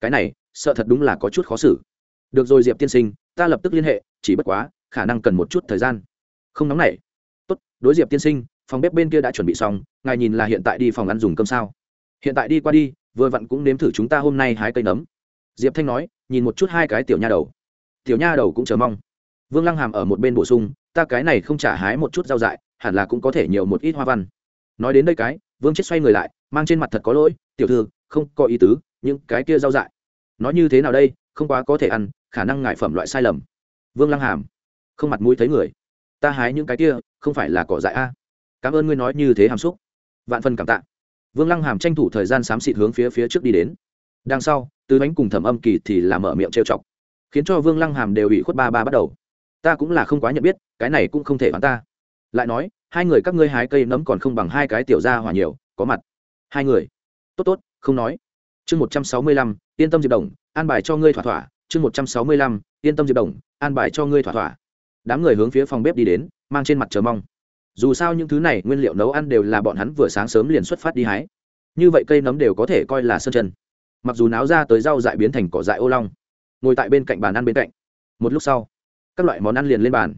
cái này, sợ thật đúng là có chút khó xử. Được rồi diệp tiên sinh, ta lập tức liên hệ, chỉ bất quá, khả năng cần một chút thời gian. Không nóng nảy. Tốt, đối diệp tiên sinh, phòng bếp bên kia đã chuẩn bị xong, ngài nhìn là hiện tại đi phòng ăn dùng cơm sao? Hiện tại đi qua đi, vừa vặn cũng nếm thử chúng ta hôm nay hái cây nấm. Diệp thanh nói, nhìn một chút hai cái tiểu nha đầu. Tiểu nha đầu cũng chờ mong. Vương lăng hàm ở một bên bổ sung, ta cái này không trả hái một chút rau dại, hẳn là cũng có thể nhiều một ít hoa văn. Nói đến đây cái vương chết xoay người lại, mang trên mặt thật có lỗi, tiểu thư, không có ý tứ, những cái kia rau dại. Nói như thế nào đây, không quá có thể ăn, khả năng ngại phẩm loại sai lầm. Vương lăng hàm, không mặt mũi thấy người. Ta hái những cái kia, không phải là cỏ dại a. Cảm ơn ngươi nói như thế hàm xúc. Vạn phân cảm tạ. Vương lăng hàm tranh thủ thời gian xám xịt hướng phía phía trước đi đến. Đằng sau, từ bánh cùng thẩm âm kỳ thì làm mở miệng trêu chọc, khiến cho vương lăng hàm đều ủy khuất ba ba bắt đầu. Ta cũng là không quá nhận biết, cái này cũng không thể bán ta. Lại nói hai người các ngươi hái cây nấm còn không bằng hai cái tiểu gia hỏa nhiều, có mặt. Hai người. Tốt tốt, không nói. Chương một trăm sáu mươi lăm, yên tâm diệp đồng, an bài cho ngươi thỏa thỏa. Chương một trăm sáu mươi lăm, yên tâm diệp đồng, an bài cho ngươi thỏa thỏa. Đám người hướng phía phòng bếp đi đến, mang trên mặt chờ mong. Dù sao những thứ này nguyên liệu nấu ăn đều là bọn hắn vừa sáng sớm liền xuất phát đi hái. Như vậy cây nấm đều có thể coi là sơn chân. Mặc dù náo ra tới rau dại biến thành cỏ dại ô long, ngồi tại bên cạnh bàn ăn bên cạnh. Một lúc sau, các loại món ăn liền lên bàn.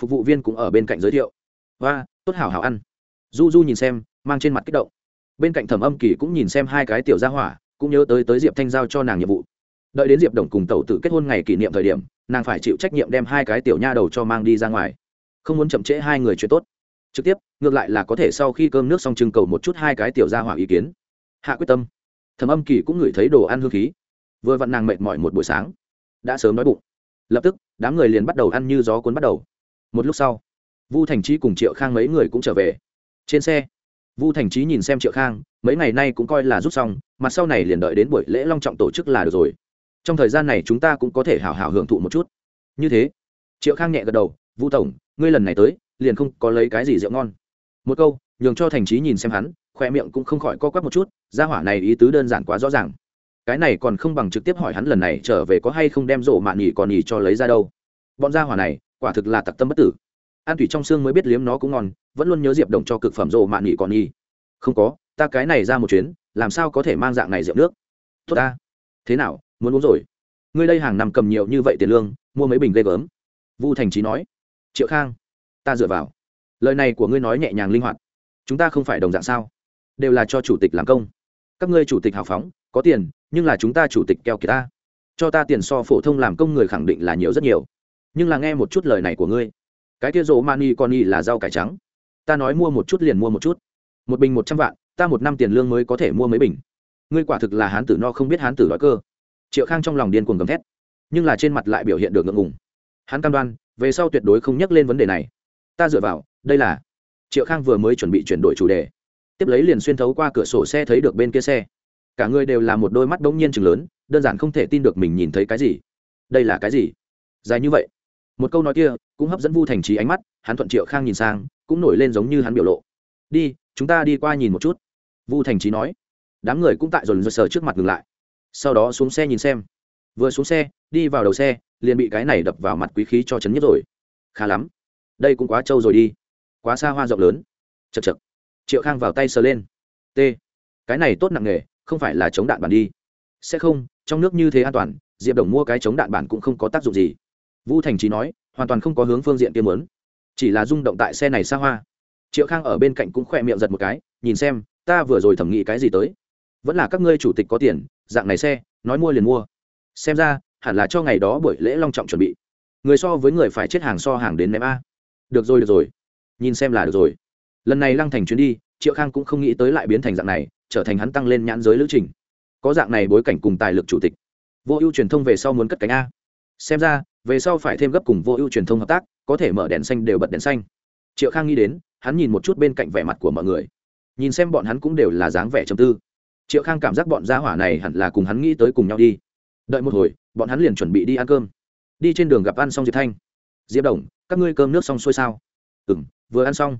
Phục vụ viên cũng ở bên cạnh giới thiệu. Và tốt hảo hảo ăn. Du du nhìn xem, mang trên mặt kích động. Bên cạnh thẩm âm kỳ cũng nhìn xem hai cái tiểu gia hỏa, cũng nhớ tới tới diệp thanh giao cho nàng nhiệm vụ. Đợi đến diệp đồng cùng tàu tự kết hôn ngày kỷ niệm thời điểm, nàng phải chịu trách nhiệm đem hai cái tiểu nha đầu cho mang đi ra ngoài. Không muốn chậm trễ hai người chuyện tốt. Trực tiếp, ngược lại là có thể sau khi cơm nước xong trưng cầu một chút hai cái tiểu gia hỏa ý kiến. Hạ quyết tâm. Thẩm âm kỳ cũng ngửi thấy đồ ăn hương khí. Vừa vặn nàng mệt mỏi một buổi sáng. Đã sớm nói bụng. Lập tức, đám người liền bắt đầu ăn như gió cuốn bắt đầu. Một lúc sau vu thành trí cùng triệu khang mấy người cũng trở về. Trên xe, vu thành trí nhìn xem triệu khang, mấy ngày nay cũng coi là rút xong mặt sau này liền đợi đến buổi lễ long trọng tổ chức là được rồi. Trong thời gian này chúng ta cũng có thể hào hào hưởng thụ một chút. Như thế, triệu khang nhẹ gật đầu, vu tổng, ngươi lần này tới, liền không có lấy cái gì rượu ngon. Một câu, nhường cho thành trí nhìn xem hắn khoe miệng cũng không khỏi co quắp một chút, gia hỏa này ý tứ đơn giản quá rõ ràng. Cái này còn không bằng trực tiếp hỏi hắn lần này trở về có hay không đem rộ mạn nhỉ còn nhỉ cho lấy ra đâu. Bọn gia hỏa này, quả thực là tặc tâm bất tử an thủy trong xương mới biết liếm nó cũng ngon, vẫn luôn nhớ diệp đồng cho cực phẩm rộ mạn nghỉ còn nhỉ không có, ta cái này ra một chuyến, làm sao có thể mang dạng này rượu nước? Tốt ta. Thế nào, muốn uống rồi? Ngươi đây hàng năm cầm nhiều như vậy tiền lương, mua mấy bình ghê gớm. Vu thành trí nói. Triệu khang, ta dựa vào. Lời này của ngươi nói nhẹ nhàng linh hoạt. Chúng ta không phải đồng dạng sao? Đều là cho chủ tịch làm công. Các ngươi chủ tịch hào phóng, có tiền, nhưng là chúng ta chủ tịch keo kiệt ta. Cho ta tiền so phổ thông làm công người khẳng định là nhiều rất nhiều. Nhưng là nghe một chút lời này của ngươi cái kia rỗ mani con y là rau cải trắng. Ta nói mua một chút liền mua một chút. Một bình một trăm vạn, ta một năm tiền lương mới có thể mua mấy bình. Ngươi quả thực là hán tử no không biết hán tử đói cơ. Triệu khang trong lòng điên cuồng gầm thét, nhưng là trên mặt lại biểu hiện được ngượng ngùng. Hắn cam đoan, về sau tuyệt đối không nhắc lên vấn đề này. Ta dựa vào, đây là. Triệu khang vừa mới chuẩn bị chuyển đổi chủ đề. Tiếp lấy liền xuyên thấu qua cửa sổ xe thấy được bên kia xe. Cả người đều là một đôi mắt bỗng nhiên chừng lớn, đơn giản không thể tin được mình nhìn thấy cái gì. Đây là cái gì? Dài như vậy một câu nói kia cũng hấp dẫn vu thành trí ánh mắt, hắn thuận triệu khang nhìn sang, cũng nổi lên giống như hắn biểu lộ. Đi, chúng ta đi qua nhìn một chút. Vu thành trí nói. Đám người cũng tại rồi sờ trước mặt ngừng lại. Sau đó xuống xe nhìn xem. Vừa xuống xe, đi vào đầu xe, liền bị cái này đập vào mặt quý khí cho chấn nhất rồi. Khá lắm. Đây cũng quá trâu rồi đi. Quá xa hoa rộng lớn. Chật chật triệu khang vào tay sờ lên. T, cái này tốt nặng nghề, không phải là chống đạn bản đi. Sẽ không, trong nước như thế an toàn, diệp đồng mua cái chống đạn bản cũng không có tác dụng gì. Vu thành trí nói hoàn toàn không có hướng phương diện kia muốn, chỉ là rung động tại xe này xa hoa. Triệu khang ở bên cạnh cũng khỏe miệng giật một cái nhìn xem ta vừa rồi thẩm nghĩ cái gì tới? Vẫn là các ngươi chủ tịch có tiền dạng này xe nói mua liền mua. Xem ra hẳn là cho ngày đó buổi lễ long trọng chuẩn bị. Người so với người phải chết hàng so hàng đến ném a. Được rồi được rồi. Nhìn xem là được rồi. Lần này lăng thành chuyến đi triệu khang cũng không nghĩ tới lại biến thành dạng này trở thành hắn tăng lên nhãn giới lữ trình. Có dạng này bối cảnh cùng tài lực chủ tịch. Vô ưu truyền thông về sau muốn cất cánh a xem ra, về sau phải thêm gấp cùng vô ưu truyền thông hợp tác, có thể mở đèn xanh đều bật đèn xanh. Triệu khang nghĩ đến, hắn nhìn một chút bên cạnh vẻ mặt của mọi người. Nhìn xem bọn hắn cũng đều là dáng vẻ trầm tư. Triệu khang cảm giác bọn gia hỏa này hẳn là cùng hắn nghĩ tới cùng nhau đi. Đợi một hồi, bọn hắn liền chuẩn bị đi ăn cơm. Đi trên đường gặp ăn xong diệp thanh. Diệp đồng, các ngươi cơm nước xong xuôi sao? Ừ m vừa ăn xong.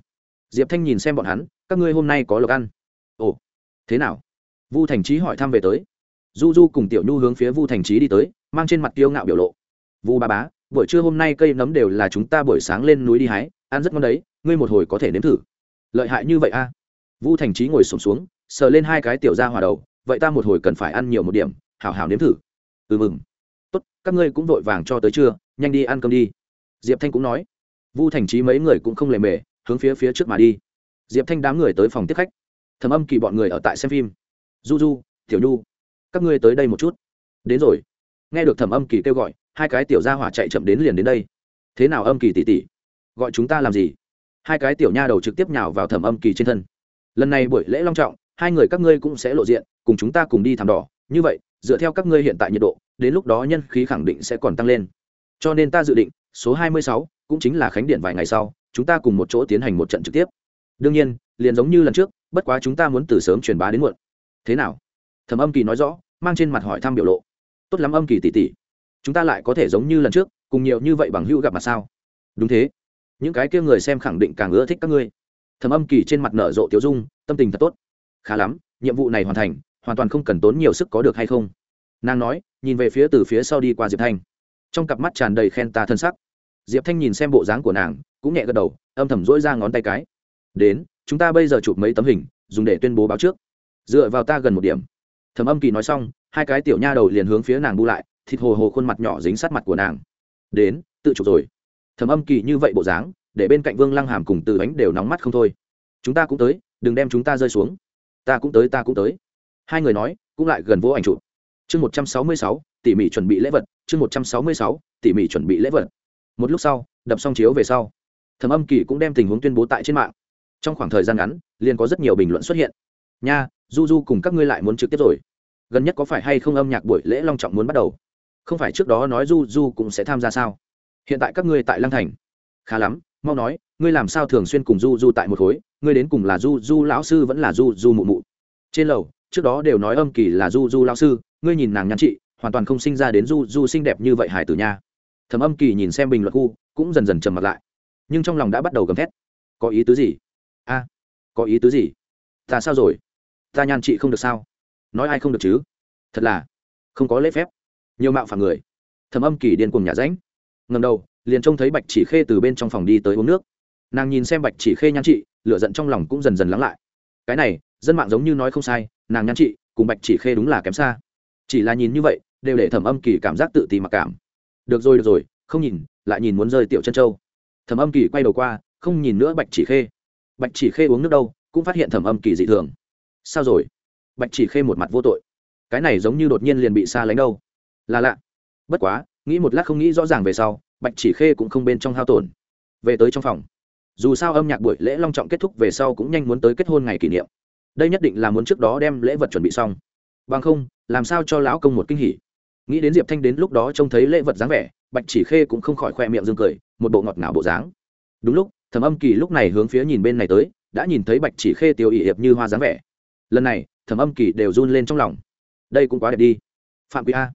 Diệp thanh nhìn xem bọn hắn, các ngươi hôm nay có lộc ăn? Ồ, thế nào? Vu thành trí hỏi thăm về tới. Du du cùng tiểu nhu hướng phía vu thành trí đi tới, mang trên mặt tiêu ngạo biểu lộ vu ba bá buổi trưa hôm nay cây nấm đều là chúng ta buổi sáng lên núi đi hái ăn rất ngon đấy ngươi một hồi có thể nếm thử. Lợi hại như vậy a à? vu thành trí ngồi sổm xuống, xuống sờ lên hai cái tiểu ra hòa đầu vậy ta một hồi cần phải ăn nhiều một điểm hảo hảo nếm thử. Ừ mừng. Tốt các ngươi cũng vội vàng cho tới trưa nhanh đi ăn cơm đi. Diệp thanh cũng nói. Vu thành trí mấy người cũng không lề mề hướng phía phía trước mà đi. Diệp thanh đám người tới phòng tiếp khách. Thầm âm kỳ bọn người ở tại xem phim. Du du tiểu nhu các ngươi tới đây một chút. Đến rồi. Nghe được thẩm âm kỳ kêu gọi hai cái tiểu gia hỏa chạy chậm đến liền đến đây. Thế nào âm kỳ tỉ tỉ gọi chúng ta làm gì? Hai cái tiểu nha đầu trực tiếp nhào vào thẩm âm kỳ trên thân. Lần này buổi lễ long trọng, hai người các ngươi cũng sẽ lộ diện, cùng chúng ta cùng đi thảm đỏ. Như vậy, dựa theo các ngươi hiện tại nhiệt độ, đến lúc đó nhân khí khẳng định sẽ còn tăng lên. Cho nên ta dự định, số hai mươi sáu cũng chính là khánh điện vài ngày sau, chúng ta cùng một chỗ tiến hành một trận trực tiếp. Đương nhiên, liền giống như lần trước, bất quá chúng ta muốn từ sớm truyền bá đến muộn. Thế nào? Thẩm âm kỳ nói rõ, mang trên mặt hỏi thăm biểu lộ. Tốt lắm âm kỳ tỷ tỷ chúng ta lại có thể giống như lần trước, cùng nhiều như vậy bằng hữu gặp mặt sao? Đúng thế. Những cái kia người xem khẳng định càng ưa thích các ngươi. Thầm âm kỳ trên mặt nở rộ tiểu dung, tâm tình thật tốt. Khá lắm, nhiệm vụ này hoàn thành, hoàn toàn không cần tốn nhiều sức có được hay không? Nàng nói, nhìn về phía từ phía sau đi qua diệp thanh. Trong cặp mắt tràn đầy khen ta thân sắc. Diệp thanh nhìn xem bộ dáng của nàng, cũng nhẹ gật đầu, âm thầm dỗi ra ngón tay cái. Đến, chúng ta bây giờ chụp mấy tấm hình, dùng để tuyên bố báo trước. Dựa vào ta gần một điểm. Thầm âm kỳ nói xong, hai cái tiểu nha đầu liền hướng phía nàng bu lại thịt hồ hồ khuôn mặt nhỏ dính sát mặt của nàng. Đến, tự chụp rồi. Thẩm âm kỳ như vậy bộ dáng, để bên cạnh vương lăng hàm cùng từ bánh đều nóng mắt không thôi. Chúng ta cũng tới, đừng đem chúng ta rơi xuống. Ta cũng tới, ta cũng tới. Hai người nói, cũng lại gần vô ảnh chụp. Chương một trăm sáu mươi sáu, tỉ mỉ chuẩn bị lễ vật. Chương một trăm sáu mươi sáu, tỉ mỉ chuẩn bị lễ vật. Một lúc sau, đập xong chiếu về sau. Thẩm âm kỳ cũng đem tình huống tuyên bố tại trên mạng. Trong khoảng thời gian ngắn, liền có rất nhiều bình luận xuất hiện. Nha, du du cùng các ngươi lại muốn trực tiếp rồi. Gần nhất có phải hay không âm nhạc buổi lễ long trọng muốn bắt đầu? Không phải trước đó nói du du cũng sẽ tham gia sao? Hiện tại các ngươi tại lăng thành. Khá lắm, mau nói, ngươi làm sao thường xuyên cùng du du tại một khối? Ngươi đến cùng là du du lão sư vẫn là du du mụ mụ? Trên lầu, trước đó đều nói âm kỳ là du du lão sư, ngươi nhìn nàng nhắn chị hoàn toàn không sinh ra đến du du xinh đẹp như vậy hải tử nha. Thầm âm kỳ nhìn xem bình luận khu, cũng dần dần trầm mặt lại. Nhưng trong lòng đã bắt đầu gầm thét. Có ý tứ gì? A, có ý tứ gì? Ta sao rồi? Ta nhan chị không được sao? Nói ai không được chứ? Thật là, không có lễ phép nhiều mạo phạm người. Thầm âm kỳ điên cùng nhà ránh ngầm đầu, liền trông thấy bạch chỉ khê từ bên trong phòng đi tới uống nước. Nàng nhìn xem bạch chỉ khê nhan chị lựa giận trong lòng cũng dần dần lắng lại. Cái này, dân mạng giống như nói không sai, nàng nhan chị cùng bạch chỉ khê đúng là kém xa. Chỉ là nhìn như vậy, đều để thẩm âm kỳ cảm giác tự ti mặc cảm. Được rồi được rồi, không nhìn, lại nhìn muốn rơi tiểu chân châu. Thẩm âm kỳ quay đầu qua, không nhìn nữa bạch chỉ khê. Bạch chỉ khê uống nước đâu, cũng phát hiện thẩm âm kỳ dị thường. Sao rồi? Bạch chỉ khê một mặt vô tội. Cái này giống như đột nhiên liền bị xa lánh đâu là lạ. Bất quá, nghĩ một lát không nghĩ rõ ràng về sau, bạch chỉ khê cũng không bên trong hao tổn. Về tới trong phòng. Dù sao âm nhạc buổi lễ long trọng kết thúc về sau cũng nhanh muốn tới kết hôn ngày kỷ niệm. Đây nhất định là muốn trước đó đem lễ vật chuẩn bị xong. Bằng không, làm sao cho lão công một kinh hỉ? Nghĩ đến diệp thanh đến lúc đó trông thấy lễ vật dáng vẻ, bạch chỉ khê cũng không khỏi khoe miệng dương cười, một bộ ngọt ngào bộ dáng. Đúng lúc, thẩm âm kỳ lúc này hướng phía nhìn bên này tới, đã nhìn thấy bạch chỉ khê tiêu ỵ hiệp như hoa dáng vẻ. Lần này, thẩm âm kỳ đều run lên trong lòng. Đây cũng quá đẹp đi. Phạm quý a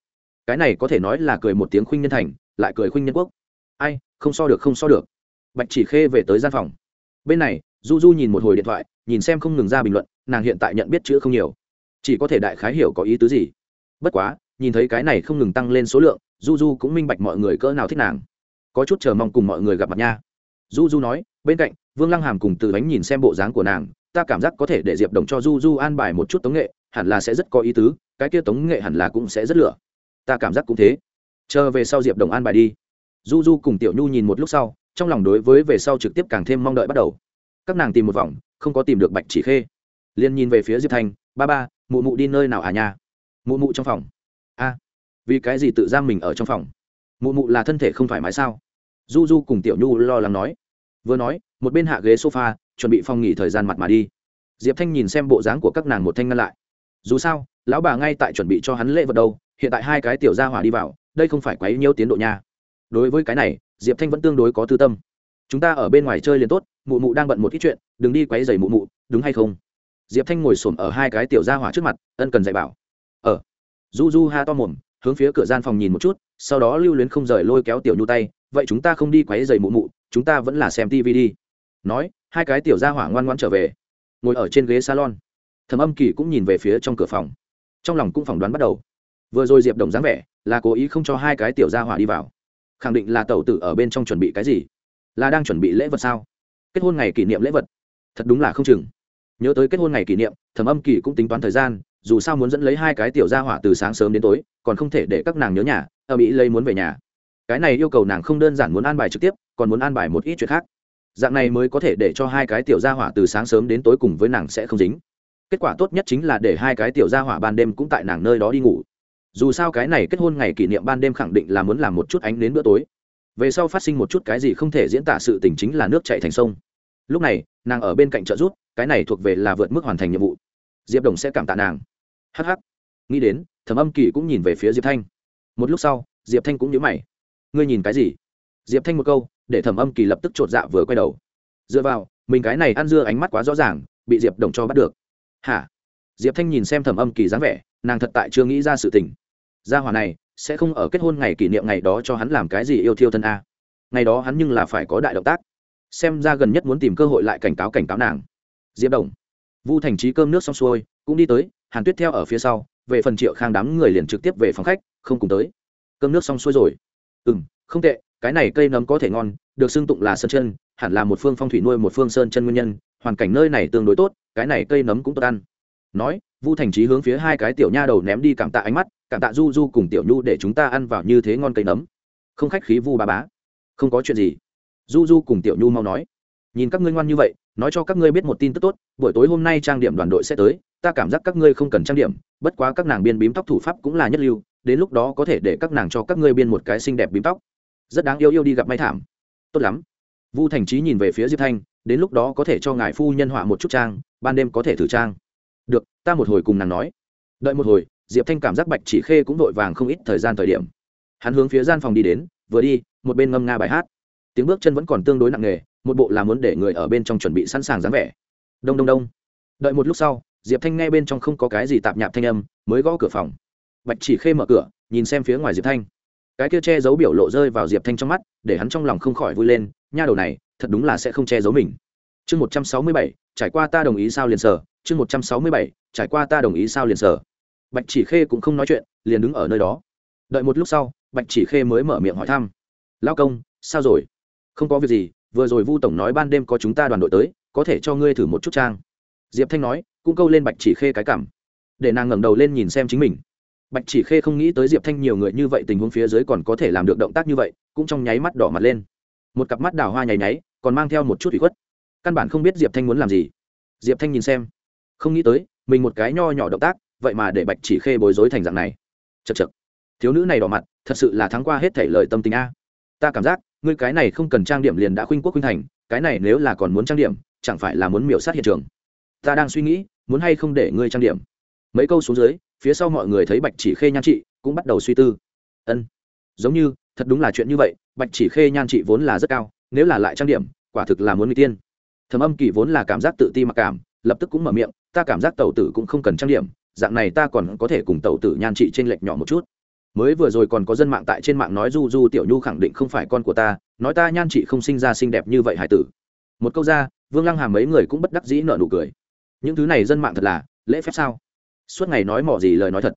cái này có thể nói là cười một tiếng khuynh nhân thành, lại cười khuynh nhân quốc. Ai, không so được, không so được. Bạch chỉ khê về tới gian phòng. Bên này, du du nhìn một hồi điện thoại, nhìn xem không ngừng ra bình luận, nàng hiện tại nhận biết chữ không nhiều. Chỉ có thể đại khái hiểu có ý tứ gì. Bất quá, nhìn thấy cái này không ngừng tăng lên số lượng, du du cũng minh bạch mọi người cỡ nào thích nàng. Có chút chờ mong cùng mọi người gặp mặt nha. Du du nói, bên cạnh, vương lăng hàm cùng từ bánh nhìn xem bộ dáng của nàng, ta cảm giác có thể để diệp đồng cho du du an bài một chút tống nghệ, hẳn là sẽ rất có ý tứ, cái kia tống nghệ hẳn là cũng sẽ rất lửa ta cảm giác cũng thế. Chờ về sau diệp đồng an bài đi. Du du cùng tiểu nhu nhìn một lúc sau, trong lòng đối với về sau trực tiếp càng thêm mong đợi bắt đầu. Các nàng tìm một vòng, không có tìm được bạch chỉ khê. Liền nhìn về phía diệp thanh ba ba, mụ mụ đi nơi nào à nhà? mụ mụ trong phòng. A, vì cái gì tự giam mình ở trong phòng? Mụ mụ là thân thể không thoải mái sao? Du du cùng tiểu nhu lo lắng nói. Vừa nói, một bên hạ ghế sofa, chuẩn bị phòng nghỉ thời gian mặt mà đi. Diệp thanh nhìn xem bộ dáng của các nàng một thanh ngăn lại. Dù sao, lão bà ngay tại chuẩn bị cho hắn lễ vật đâu hiện tại hai cái tiểu gia hỏa đi vào, đây không phải quấy nhiêu tiến độ nha. Đối với cái này, diệp thanh vẫn tương đối có tư tâm. Chúng ta ở bên ngoài chơi liền tốt, mụ mụ đang bận một ít chuyện, đừng đi quấy dày mụ mụ, đúng hay không? Diệp thanh ngồi s ổ m ở hai cái tiểu gia hỏa trước mặt, ân cần dạy bảo. Ờ. Ở du du ha to mồm, hướng phía cửa gian phòng nhìn một chút, sau đó lưu luyến không rời lôi kéo tiểu nhu tay, vậy chúng ta không đi quấy dày mụ mụ, chúng ta vẫn là xem tv đi. Nói, hai cái tiểu gia hỏa ngoan ngoan trở về, ngồi ở trên ghế salon. Thầm âm kỳ cũng nhìn về phía trong cửa phòng. Trong lòng cũng phỏng đoán bắt đầu vừa rồi diệp đồng dáng vẻ, là cố ý không cho hai cái tiểu gia hỏa đi vào. Khẳng định là tẩu tử ở bên trong chuẩn bị cái gì? Là đang chuẩn bị lễ vật sao? Kết hôn ngày kỷ niệm lễ vật. Thật đúng là không chừng. Nhớ tới kết hôn ngày kỷ niệm thẩm âm kỳ cũng tính toán thời gian, dù sao muốn dẫn lấy hai cái tiểu gia hỏa từ sáng sớm đến tối, còn không thể để các nàng nhớ nhà, ở mỹ lấy muốn về nhà. Cái này yêu cầu nàng không đơn giản muốn an bài trực tiếp, còn muốn an bài một ít chuyện khác. Dạng này mới có thể để cho hai cái tiểu gia hỏa từ sáng sớm đến tối cùng với nàng sẽ không dính. Kết quả tốt nhất chính là để hai cái tiểu gia hỏa ban đêm cũng tại nàng nơi đó đi ngủ dù sao cái này kết hôn ngày kỷ niệm ban đêm khẳng định là muốn làm một chút ánh đến bữa tối. Về sau phát sinh một chút cái gì không thể diễn tả sự tình chính là nước chạy thành sông. Lúc này, nàng ở bên cạnh trợ giúp, cái này thuộc về là vượt mức hoàn thành nhiệm vụ. Diệp đồng sẽ cảm tạ nàng. Hh nghĩ đến, thẩm âm kỳ cũng nhìn về phía diệp thanh. Một lúc sau, diệp thanh cũng nhớ mày. Ngươi nhìn cái gì? Diệp thanh một câu, để thẩm âm kỳ lập tức chột dạ vừa quay đầu. Dựa vào, mình cái này ăn dưa ánh mắt quá rõ ràng, bị diệp đồng cho bắt được. Hả? Diệp thanh nhìn xem thẩm âm kỳ dáng vẻ, nàng thật tại chưa nghĩ ra sự tình gia hỏa này sẽ không ở kết hôn ngày kỷ niệm ngày đó cho hắn làm cái gì yêu thiêu thân a. Ngày đó hắn nhưng là phải có đại động tác. Xem ra gần nhất muốn tìm cơ hội lại cảnh cáo cảnh cáo nàng. Diệp đồng. Vu thành trí cơm nước xong xuôi, cũng đi tới, hàn tuyết theo ở phía sau, về phần triệu khang đám người liền trực tiếp về phòng khách, không cùng tới. Cơm nước xong xuôi rồi. Ừ m không tệ, cái này cây nấm có thể ngon, được xưng tụng là sơn chân, hẳn là một phương phong thủy nuôi một phương sơn chân nguyên nhân, hoàn cảnh nơi này tương đối tốt, cái này cây nấm cũng tốt ăn. Nói, vu thành trí hướng phía hai cái tiểu nha đầu ném đi cảm tạ ánh mắt cảm tạ du du cùng tiểu nhu để chúng ta ăn vào như thế ngon cây nấm. Không khách khí vu ba bá. Không có chuyện gì. Du du cùng tiểu nhu mau nói. Nhìn các ngươi ngoan như vậy, nói cho các ngươi biết một tin tức tốt, buổi tối hôm nay trang điểm đoàn đội sẽ tới, ta cảm giác các ngươi không cần trang điểm, bất quá các nàng biên bím tóc thủ pháp cũng là nhất lưu, đến lúc đó có thể để các nàng cho các ngươi biên một cái xinh đẹp bím tóc. Rất đáng yêu yêu đi gặp may thảm. Tốt lắm. Vu thành trí nhìn về phía diệp thanh, đến lúc đó có thể cho ngài phu nhân họa một chút trang, ban đêm có thể thử trang. Được, ta một hồi cùng nàng nói. Đợi một hồi diệp thanh cảm giác bạch chỉ khê cũng vội vàng không ít thời gian thời điểm. Hắn hướng phía gian phòng đi đến, vừa đi, một bên ngâm nga bài hát. Tiếng bước chân vẫn còn tương đối nặng nề, một bộ là muốn để người ở bên trong chuẩn bị sẵn sàng dáng vẻ. Đông đông đông. Đợi một lúc sau, diệp thanh nghe bên trong không có cái gì tạp nhạp thanh âm, mới gõ cửa phòng. Bạch chỉ khê mở cửa, nhìn xem phía ngoài diệp thanh. Cái kia che giấu biểu lộ rơi vào diệp thanh trong mắt, để hắn trong lòng không khỏi vui lên, nha đầu này, thật đúng là sẽ không che giấu mình. Chương một trăm sáu mươi bảy, trải qua ta đồng ý sao liền sở, chương một trăm sáu mươi bảy, trải qua ta đồng ý sao liền sở bạch chỉ khê cũng không nói chuyện, liền đứng ở nơi đó. Đợi một lúc sau, bạch chỉ khê mới mở miệng hỏi thăm. Lao công, sao rồi? Không có việc gì, vừa rồi vu tổng nói ban đêm có chúng ta đoàn đội tới, có thể cho ngươi thử một chút trang. Diệp thanh nói, cũng câu lên bạch chỉ khê cái cảm. Để nàng ngẩng đầu lên nhìn xem chính mình. Bạch chỉ khê không nghĩ tới diệp thanh nhiều người như vậy, tình huống phía dưới còn có thể làm được động tác như vậy, cũng trong nháy mắt đỏ mặt lên. Một cặp mắt đào hoa nháy nháy, còn mang theo một chút ủy khuất. Căn bản không biết diệp thanh muốn làm gì. Diệp thanh nhìn xem. Không nghĩ tới, mình một cái nho nhỏ động tác vậy mà để bạch chỉ khê bối rối thành dạng này. Chật chật thiếu nữ này đỏ mặt, thật sự là thắng qua hết thể lời tâm tình a. Ta cảm giác, ngươi cái này không cần trang điểm liền đã khuynh quốc khuynh thành, cái này nếu là còn muốn trang điểm, chẳng phải là muốn miểu sát hiện trường. Ta đang suy nghĩ, muốn hay không để ngươi trang điểm. Mấy câu xuống dưới, phía sau mọi người thấy bạch chỉ khê nhan trị cũng bắt đầu suy tư. Ân, giống như, thật đúng là chuyện như vậy, bạch chỉ khê nhan trị vốn là rất cao, nếu là lại trang điểm, quả thực là muốn người tiên. Thầm âm kỳ vốn là cảm giác tự ti mặc cảm, lập tức cũng mở miệng, ta cảm giác tàu tử cũng không cần trang điểm dạng này ta còn có thể cùng tẩu tử nhan trị trên lệch nhỏ một chút. Mới vừa rồi còn có dân mạng tại trên mạng nói du du tiểu nhu khẳng định không phải con của ta, nói ta nhan trị không sinh ra xinh đẹp như vậy hải tử. Một câu ra, vương lăng hàm mấy người cũng bất đắc dĩ nợ nụ cười. Những thứ này dân mạng thật là, lễ phép sao? Suốt ngày nói mỏ gì lời nói thật.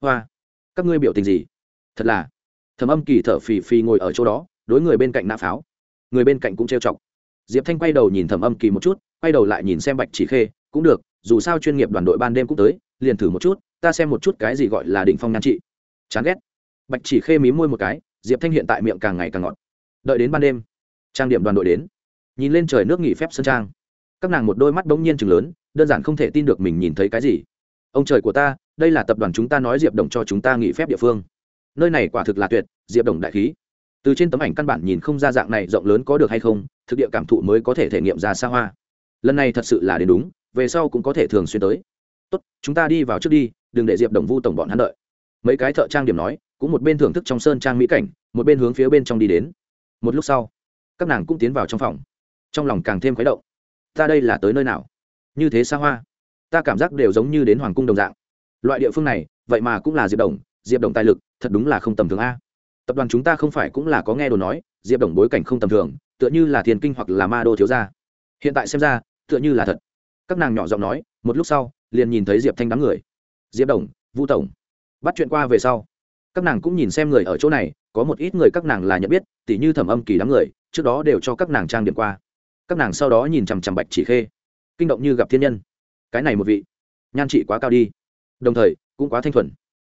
Hoa, các ngươi biểu tình gì? Thật là, thầm âm kỳ thở phì phì ngồi ở chỗ đó, đối người bên cạnh nã pháo. Người bên cạnh cũng trêu chọc. Diệp thanh quay đầu nhìn thầm âm kỳ một chút, quay đầu lại nhìn xem bạch chỉ khê, cũng được, dù sao chuyên nghiệp đoàn đội ban đêm cũng tới liền thử một chút, ta xem một chút cái gì gọi là đỉnh phong nhan trị. Chán ghét. Bạch chỉ khê mí môi một cái, diệp thanh hiện tại miệng càng ngày càng ngọt. Đợi đến ban đêm, trang điểm đoàn đội đến. Nhìn lên trời nước nghỉ phép sân trang. Các nàng một đôi mắt bỗng nhiên chừng lớn, đơn giản không thể tin được mình nhìn thấy cái gì. Ông trời của ta, đây là tập đoàn chúng ta nói diệp đồng cho chúng ta nghỉ phép địa phương. Nơi này quả thực là tuyệt, diệp đồng đại khí. Từ trên tấm ảnh căn bản nhìn không ra dạng này rộng lớn có được hay không, thực địa cảm thụ mới có thể thể nghiệm ra xa hoa. Lần này thật sự là đến đúng, về sau cũng có thể thường xuyên tới tốt, chúng ta đi vào trước đi, đừng để diệp đồng vu tổng bọn hắn đợi. Mấy cái thợ trang điểm nói, cũng một bên thưởng thức trong sơn trang mỹ cảnh, một bên hướng phía bên trong đi đến. Một lúc sau, các nàng cũng tiến vào trong phòng. Trong lòng càng thêm khuấy động. Ta đây là tới nơi nào? Như thế xa hoa. Ta cảm giác đều giống như đến hoàng cung đồng dạng. Loại địa phương này, vậy mà cũng là diệp đồng diệp đồng tài lực, thật đúng là không tầm thường a. Tập đoàn chúng ta không phải cũng là có nghe đồ nói, diệp đồng bối cảnh không tầm thường, tựa như là thiền kinh hoặc là ma đô thiếu gia. Hiện tại xem ra, tựa như là thật. Các nàng nhỏ giọng nói, một lúc sau liền nhìn thấy diệp thanh đám người. Diệp đồng vũ tổng. Bắt chuyện qua về sau, các nàng cũng nhìn xem người ở chỗ này, có một ít người các nàng là nhận biết, tỉ như thẩm âm kỳ đám người, trước đó đều cho các nàng trang điểm qua. Các nàng sau đó nhìn chằm chằm bạch chỉ khê. Kinh động như gặp thiên nhân. Cái này một vị, nhan trị quá cao đi. Đồng thời, cũng quá thanh thuần.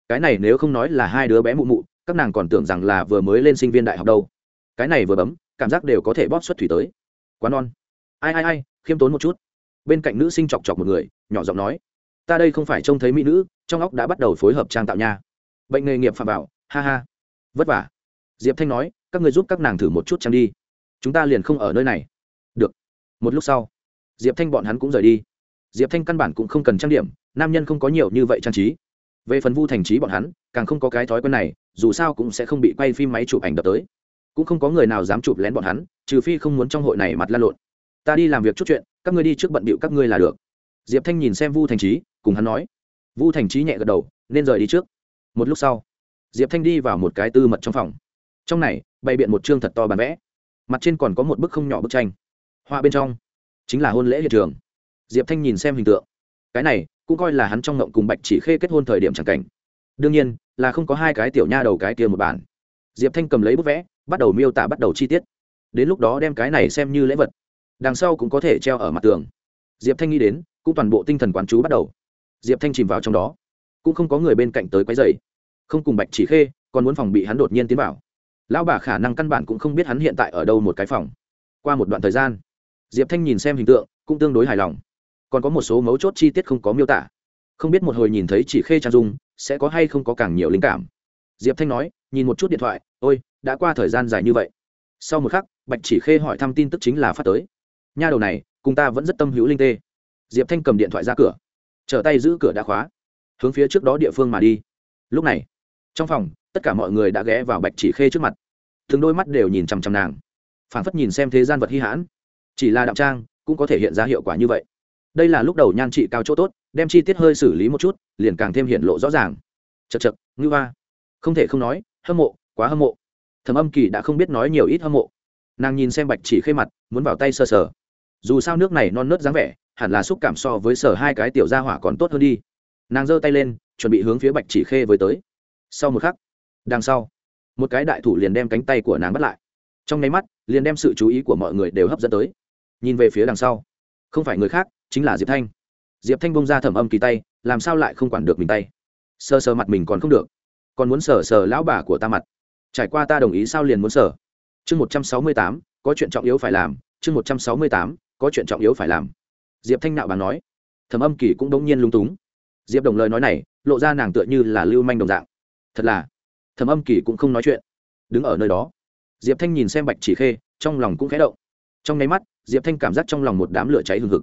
Cái này nếu không nói là hai đứa bé mụ mụ, các nàng còn tưởng rằng là vừa mới lên sinh viên đại học đâu. Cái này vừa bấm, cảm giác đều có thể bóp xuất thủy tới. Quá non. Ai ai ai, khiêm tốn một chút. Bên cạnh nữ sinh chọc chọc một người, nhỏ giọng nói ta đây không phải trông thấy mỹ nữ, trong óc đã bắt đầu phối hợp trang tạo nha. Bệnh nghề nghiệp phạm vào, ha ha. Vất vả. Diệp thanh nói, các người giúp các nàng thử một chút trang đi. Chúng ta liền không ở nơi này. Được. Một lúc sau, diệp thanh bọn hắn cũng rời đi. Diệp thanh căn bản cũng không cần trang điểm, nam nhân không có nhiều như vậy trang trí. Về phần vu thành trí bọn hắn, càng không có cái thói quen này, dù sao cũng sẽ không bị quay phim máy chụp ảnh đập tới. Cũng không có người nào dám chụp lén bọn hắn, trừ phi không muốn trong hội này mặt lan lộn. Ta đi làm việc chút chuyện, các ngươi đi trước bận bịu các ngươi là được. Diệp thanh nhìn xem vu thành trí cùng hắn nói. Vu thành trí nhẹ gật đầu, nên rời đi trước. Một lúc sau, diệp thanh đi vào một cái tư mật trong phòng. Trong này, bày biện một chương thật to bản vẽ. Mặt trên còn có một bức không nhỏ bức tranh. Họa bên trong chính là hôn lễ hiện trường. Diệp thanh nhìn xem hình tượng. Cái này cũng coi là hắn trong ngộng cùng bạch chỉ khê kết hôn thời điểm c cảnh. Đương nhiên, là không có hai cái tiểu nha đầu cái kia một bản. Diệp thanh cầm lấy bức vẽ, bắt đầu miêu tả bắt đầu chi tiết. Đến lúc đó đem cái này xem như lễ vật. Đằng sau cũng có thể treo ở mặt tường. Diệp thanh nghĩ đến, cũng toàn bộ tinh thần quán chú bắt đầu diệp thanh chìm vào trong đó. Cũng không có người bên cạnh tới quấy dày không cùng bạch chỉ khê, còn muốn phòng bị hắn đột nhiên tiến vào. Lão bà khả năng căn bản cũng không biết hắn hiện tại ở đâu một cái phòng. Qua một đoạn thời gian, diệp thanh nhìn xem hình tượng, cũng tương đối hài lòng. Còn có một số mấu chốt chi tiết không có miêu tả. Không biết một hồi nhìn thấy chỉ khê trang dung, sẽ có hay không có càng nhiều linh cảm. Diệp thanh nói, nhìn một chút điện thoại, ôi, đã qua thời gian dài như vậy. Sau một khắc, bạch chỉ khê hỏi thăm tin tức chính là phát tới. Nha đầu này, cùng ta vẫn rất tâm hữu linh tê. Diệp thanh cầm điện thoại ra cửa trở tay giữ cửa đã khóa. Hướng phía trước đó địa phương mà đi. Lúc này, trong phòng, tất cả mọi người đã ghé vào bạch chỉ khê trước mặt. Thường đôi mắt đều nhìn chằm chằm nàng. Phản phất nhìn xem thế gian vật hy hãn. Chỉ là đạo trang, cũng có thể hiện ra hiệu quả như vậy. Đây là lúc đầu nhan trị cao chỗ tốt, đem chi tiết hơi xử lý một chút, liền càng thêm hiện lộ rõ ràng. Chật chật ngư va không thể không nói, hâm mộ, quá hâm mộ. Thầm âm kỳ đã không biết nói nhiều ít hâm mộ. Nàng nhìn xem bạch chỉ khê mặt, muốn vào tay sờ sờ. Dù sao nước này non nớt dáng vẻ hẳn là xúc cảm so với sở hai cái tiểu gia hỏa còn tốt hơn đi. Nàng giơ tay lên, chuẩn bị hướng phía bạch chỉ khê với tới. Sau một khắc, đằng sau, một cái đại thủ liền đem cánh tay của nàng bắt lại. Trong nháy mắt, liền đem sự chú ý của mọi người đều hấp dẫn tới. Nhìn về phía đằng sau, không phải người khác, chính là diệp thanh. Diệp thanh bông ra thẩm âm kỳ tay, làm sao lại không quản được mình tay? Sờ sờ mặt mình còn không được. Còn muốn sờ sờ lão bà của ta mặt. Trải qua ta đồng ý sao liền muốn sờ. Chương một trăm sáu mươi tám, có chuyện trọng yếu phải làm. Chương một trăm sáu mươi tám, có chuyện trọng yếu phải làm diệp thanh nạo bà nói. Thẩm âm kỳ cũng đống nhiên lung túng. Diệp đồng lời nói này, lộ ra nàng tựa như là lưu manh đồng dạng. Thật là, thẩm âm kỳ cũng không nói chuyện. Đứng ở nơi đó, diệp thanh nhìn xem bạch chỉ khê, trong lòng cũng khẽ động. Trong nháy mắt, diệp thanh cảm giác trong lòng một đám lửa cháy hừng hực.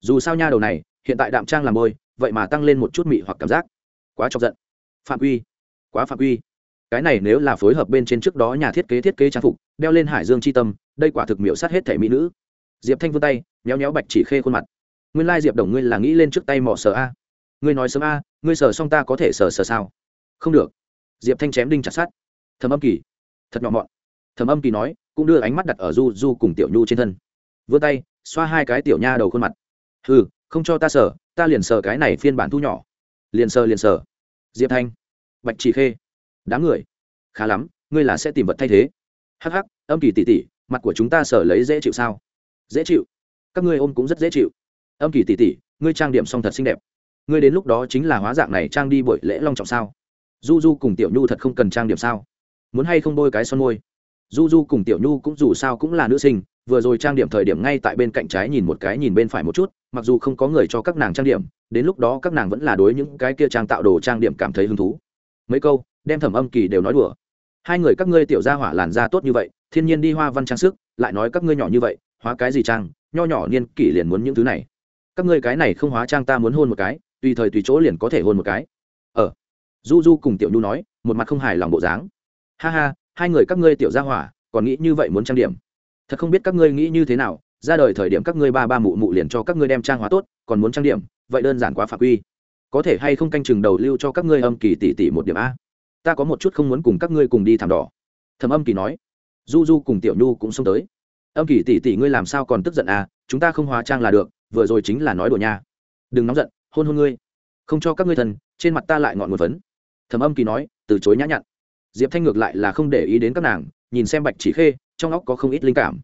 Dù sao nha đầu này, hiện tại đạm trang làm môi vậy mà tăng lên một chút mị hoặc cảm giác. Quá chọc giận. Phạm quy. Quá phạm quy. Cái này nếu là phối hợp bên trên trước đó nhà thiết kế thiết kế trang phục, đeo lên hải dương c h i tâm, đây quả thực miễu sát hết thể mỹ nữ. Diệp thanh vươn tay, méo méo bạch chỉ khê khuôn mặt nguyên lai diệp đồng ngươi là nghĩ lên trước tay mỏ sờ a. Ngươi nói sớm a, ngươi sờ xong ta có thể sờ sờ sao? Không được. Diệp thanh chém đinh chặt sát thầm âm kỳ. Thật nhỏ mọn. Thầm âm kỳ nói, cũng đưa ánh mắt đặt ở du du cùng tiểu nhu trên thân. Vươn tay, xoa hai cái tiểu nha đầu khuôn mặt. Ừ không cho ta sờ, ta liền sờ cái này phiên bản thu nhỏ. Liền sờ liền sờ. Diệp thanh. Bạch chỉ khê. Đám người. Khá lắm, ngươi là sẽ tìm vật thay thế. Hắc hắc, âm kỳ tỉ tỉ, mặt của chúng ta sờ lấy dễ chịu sao? Dễ chịu. Các ngươi ôm cũng rất dễ chịu âm kỳ tỉ tỉ ngươi trang điểm xong thật xinh đẹp. Ngươi đến lúc đó chính là hóa dạng này trang đi buổi lễ long trọng sao? Du du cùng tiểu nhu thật không cần trang điểm sao? Muốn hay không bôi cái son môi? Du du cùng tiểu nhu cũng dù sao cũng là nữ sinh, vừa rồi trang điểm thời điểm ngay tại bên cạnh trái nhìn một cái nhìn bên phải một chút, mặc dù không có người cho các nàng trang điểm, đến lúc đó các nàng vẫn là đối những cái kia trang tạo đồ trang điểm cảm thấy hứng thú. Mấy câu, đem thẩm âm kỳ đều nói đùa. Hai người các ngươi tiểu gia hỏa làn da tốt như vậy, thiên nhiên đi hoa văn trang sức, lại nói các ngươi nhỏ như vậy, hóa cái gì trang, nho nhỏ niên kỷ liền muốn những thứ này các ngươi cái này không hóa trang ta muốn hôn một cái, tùy thời tùy chỗ liền có thể hôn một cái. Ờ. Du du cùng tiểu nhu nói, một mặt không hài lòng bộ dáng. Ha ha, hai người các ngươi tiểu gia hỏa, còn nghĩ như vậy muốn trang điểm. Thật không biết các ngươi nghĩ như thế nào, ra đời thời điểm các ngươi ba ba mụ mụ liền cho các ngươi đem trang hóa tốt, còn muốn trang điểm, vậy đơn giản quá phạm quy. Có thể hay không canh chừng đầu lưu cho các ngươi âm kỳ tỷ tỷ một điểm a. Ta có một chút không muốn cùng các ngươi cùng đi thảm đỏ. Thầm âm kỳ nói. Du du cùng tiểu nhu cũng xông tới. Âm kỳ tỷ tỷ ngươi làm sao còn tức giận à chúng ta không hóa trang là được vừa rồi chính là nói đùa nha. Đừng nóng giận, hôn hôn ngươi. Không cho các ngươi thần trên mặt ta lại ngọn một vấn thầm âm kỳ nói, từ chối nhã nhặn. Diệp thanh ngược lại là không để ý đến các nàng, nhìn xem bạch chỉ khê, trong óc có không ít linh cảm.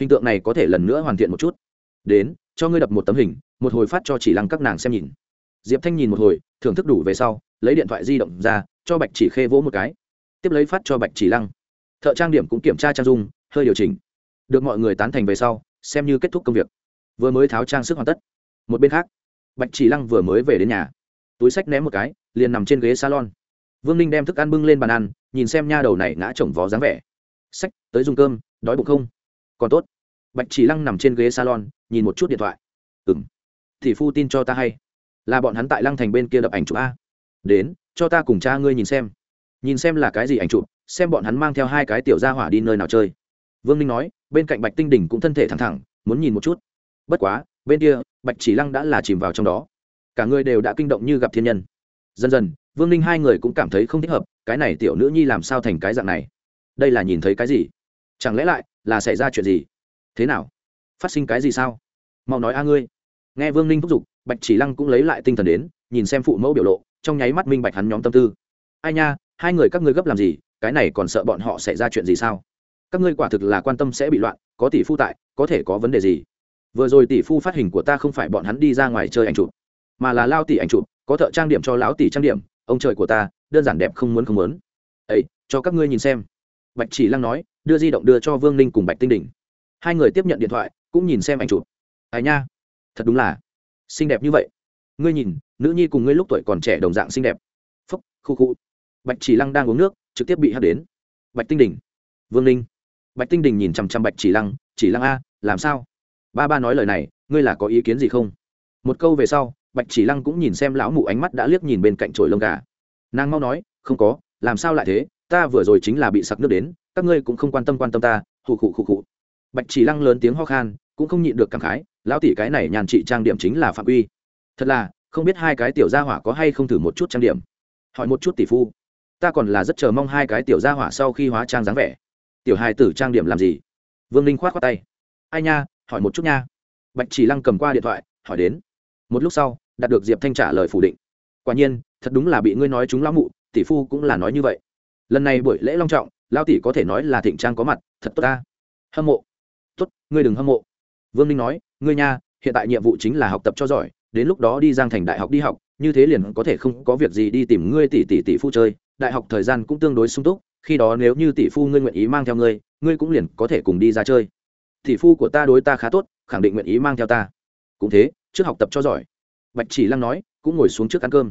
Hình tượng này có thể lần nữa hoàn thiện một chút. Đến, cho ngươi đập một tấm hình, một hồi phát cho chỉ lăng các nàng xem nhìn. Diệp thanh nhìn một hồi, thưởng thức đủ về sau, lấy điện thoại di động ra, cho bạch chỉ khê vỗ một cái. Tiếp lấy phát cho bạch chỉ lăng. Thợ trang điểm cũng kiểm tra trang dung, hơi điều chỉnh. Được mọi người tán thành về sau, xem như kết thúc công việc vừa mới tháo trang sức hoàn tất. Một bên khác, bạch chỉ lăng vừa mới về đến nhà. Túi sách ném một cái, liền nằm trên ghế salon. Vương ninh đem thức ăn bưng lên bàn ăn, nhìn xem nha đầu này ngã chồng vó dáng vẻ. Sách, tới dùng cơm, đói bụng không? Còn tốt. Bạch chỉ lăng nằm trên ghế salon, nhìn một chút điện thoại. Ừ m thì phu tin cho ta hay. Là bọn hắn tại lăng thành bên kia đập ảnh chụp a. Đến, cho ta cùng cha ngươi nhìn xem. Nhìn xem là cái gì ảnh chụp, xem bọn hắn mang theo hai cái tiểu gia hỏa đi nơi nào chơi. Vương ninh nói, bên cạnh bạch tinh đỉnh cũng thân thể thẳng thẳng, muốn nhìn một chút bất quá, bên kia, bạch chỉ lăng đã là chìm vào trong đó. Cả người đều đã kinh động như gặp thiên nhân. Dần dần, vương ninh hai người cũng cảm thấy không thích hợp, cái này tiểu nữ nhi làm sao thành cái dạng này? Đây là nhìn thấy cái gì? Chẳng lẽ lại là xảy ra chuyện gì? Thế nào? Phát sinh cái gì sao? Mau nói a ngươi. Nghe vương ninh thúc giục, bạch chỉ lăng cũng lấy lại tinh thần đến, nhìn xem phụ mẫu biểu lộ, trong nháy mắt minh bạch hắn nhóm tâm tư. Ai nha, hai người các ngươi gấp làm gì? Cái này còn sợ bọn họ xảy ra chuyện gì sao? Các ngươi quả thực là quan tâm sẽ bị loạn, có tỷ phu tại, có thể có vấn đề gì? Vừa rồi tỷ phu phát hình của ta không phải bọn hắn đi ra ngoài chơi ảnh chụp, mà là lao tỷ ảnh chụp, có thợ trang điểm cho lão tỷ trang điểm, ông trời của ta, đơn giản đẹp không muốn không muốn. Ấy, cho các ngươi nhìn xem. Bạch chỉ lăng nói, đưa di động đưa cho vương ninh cùng bạch tinh đỉnh hai người tiếp nhận điện thoại, cũng nhìn xem ảnh chụp. Ai nha, thật đúng là xinh đẹp như vậy. Ngươi nhìn, nữ nhi cùng ngươi lúc tuổi còn trẻ đồng dạng xinh đẹp. Phúc, khu khu. Bạch chỉ lăng đang uống nước, trực tiếp bị hắt đến. Bạch tinh đỉnh vương ninh. Bạch tinh đỉnh nhìn chằm chằm bạch chỉ lăng chỉ lăng a, làm sao? Ba ba nói lời này, ngươi là có ý kiến gì không? Một câu về sau, bạch chỉ lăng cũng nhìn xem lão mụ ánh mắt đã liếc nhìn bên cạnh chổi lông gà. Nàng mau nói, không có, làm sao lại thế? Ta vừa rồi chính là bị sặc nước đến, các ngươi cũng không quan tâm quan tâm ta hụ khụ khụ khụ. Bạch chỉ lăng lớn tiếng ho khan, cũng không nhịn được cảm khái, lão tỷ cái này nhàn trị trang điểm chính là phạm uy. Thật là, không biết hai cái tiểu gia hỏa có hay không thử một chút trang điểm. Hỏi một chút tỷ phu, ta còn là rất chờ mong hai cái tiểu gia hỏa sau khi hóa trang dáng vẻ. Tiểu hài tử trang điểm làm gì? Vương ninh khoát khoát tay. Ai nha hỏi một chút nha. Bạch chỉ lăng cầm qua điện thoại, hỏi đến. Một lúc sau, đạt được diệp thanh trả lời phủ định. Quả nhiên, thật đúng là bị ngươi nói chúng lão mụ, tỷ phu cũng là nói như vậy. Lần này buổi lễ long trọng lao tỷ có thể nói là thịnh trang có mặt, thật tốt ta. Hâm mộ. Tốt, ngươi đừng hâm mộ. Vương ninh nói, ngươi nha, hiện tại nhiệm vụ chính là học tập cho giỏi, đến lúc đó đi giang thành đại học đi học, như thế liền có thể không có việc gì đi tìm ngươi tỷ tỷ tỷ phu chơi. Đại học thời gian cũng tương đối sung túc, khi đó nếu như tỷ phu ngươi nguyện ý mang theo ngươi ngươi cũng liền có thể cùng đi ra chơi tỷ phu của ta đối ta khá tốt, khẳng định nguyện ý mang theo ta. Cũng thế, trước học tập cho giỏi. Bạch chỉ lăng nói, cũng ngồi xuống trước ăn cơm.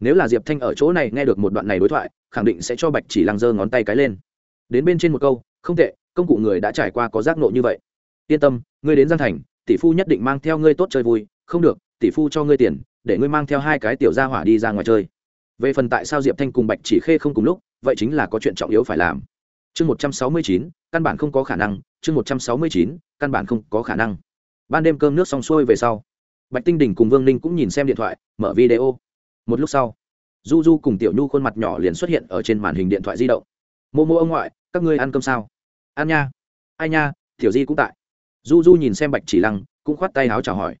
Nếu là diệp thanh ở chỗ này nghe được một đoạn này đối thoại, khẳng định sẽ cho bạch chỉ lăng giơ ngón tay cái lên. Đến bên trên một câu, không tệ, công cụ người đã trải qua có giác nộ như vậy. Yên tâm, ngươi đến giang thành, tỷ phu nhất định mang theo ngươi tốt chơi vui, không được, tỷ phu cho ngươi tiền, để ngươi mang theo hai cái tiểu gia hỏa đi ra ngoài chơi. Về phần tại sao diệp thanh cùng bạch chỉ khê không cùng lúc, vậy chính là có chuyện trọng yếu phải làm. Chương một trăm sáu mươi chín căn bản không có khả năng, chương một trăm sáu mươi chín, căn bản không có khả năng. Ban đêm cơm nước xong xuôi về sau, bạch tinh đình cùng vương ninh cũng nhìn xem điện thoại, mở video. Một lúc sau, du du cùng tiểu nhu khuôn mặt nhỏ liền xuất hiện ở trên màn hình điện thoại di động. Mô mô ông ngoại, các ngươi ăn cơm sao? Ăn nha. Ai nha, tiểu di cũng tại. Du du nhìn xem bạch chỉ lăng, cũng khoát tay áo chào hỏi.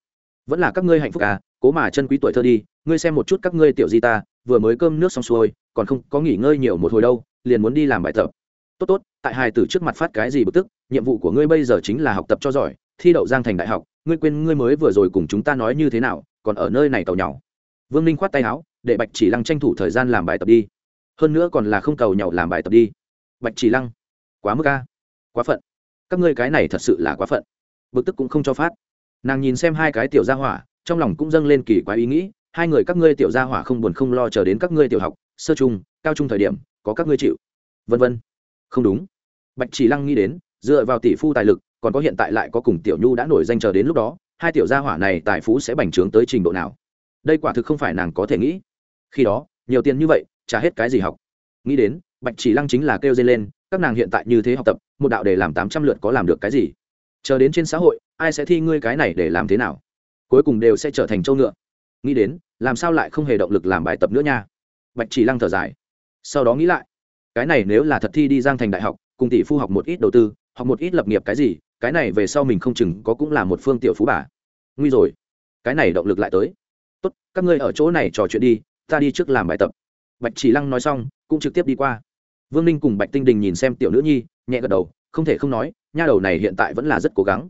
Vẫn là các ngươi hạnh phúc à cố mà chân quý tuổi thơ đi, ngươi xem một chút các ngươi tiểu di ta, vừa mới cơm nước xong xuôi, còn không có nghỉ ngơi nhiều một hồi đâu, liền muốn đi làm bài tập. Tốt tốt tại hài tử trước mặt phát cái gì bực tức, nhiệm vụ của ngươi bây giờ chính là học tập cho giỏi, thi đậu giang thành đại học, ngươi quên ngươi mới vừa rồi cùng chúng ta nói như thế nào, còn ở nơi này tàu nhau vương ninh khoát tay áo, để bạch chỉ lăng tranh thủ thời gian làm bài tập đi. Hơn nữa còn là không cầu nhau làm bài tập đi. Bạch chỉ lăng, quá mức ca quá phận. Các ngươi cái này thật sự là quá phận. Bực tức cũng không cho phát. Nàng nhìn xem hai cái tiểu gia hỏa, trong lòng cũng dâng lên kỳ quái ý nghĩ, hai người các ngươi tiểu gia hỏa không buồn không lo chờ đến các ngươi tiểu học, sơ trung, cao trung thời điểm, có các ngươi chịu. Vân vân. Không đúng bạch chỉ lăng nghĩ đến, dựa vào tỷ phu tài lực, còn có hiện tại lại có cùng tiểu nhu đã nổi danh chờ đến lúc đó, hai tiểu gia hỏa này tài phú sẽ bành trướng tới trình độ nào? Đây quả thực không phải nàng có thể nghĩ. Khi đó, nhiều tiền như vậy, trả hết cái gì học? Nghĩ đến, bạch chỉ lăng chính là kêu dây lên, các nàng hiện tại như thế học tập, một đạo để làm tám trăm lượt có làm được cái gì? Chờ đến trên xã hội, ai sẽ thi ngươi cái này để làm thế nào? Cuối cùng đều sẽ trở thành châu ngựa. Nghĩ đến, làm sao lại không hề động lực làm bài tập nữa nha? Bạch chỉ lăng thở dài. Sau đó nghĩ lại, cái này nếu là thật thi đi giang thành đại học cùng tỷ phu học một ít đầu tư, học một ít lập nghiệp cái gì, cái này về sau mình không chừng có cũng là một phương tiểu phú bà. Nguy rồi. Cái này động lực lại tới. Tốt, các ngươi ở chỗ này trò chuyện đi, ta đi trước làm bài tập. Bạch chỉ lăng nói xong, cũng trực tiếp đi qua. Vương ninh cùng bạch tinh đình nhìn xem tiểu nữ nhi, nhẹ gật đầu, không thể không nói, nha đầu này hiện tại vẫn là rất cố gắng.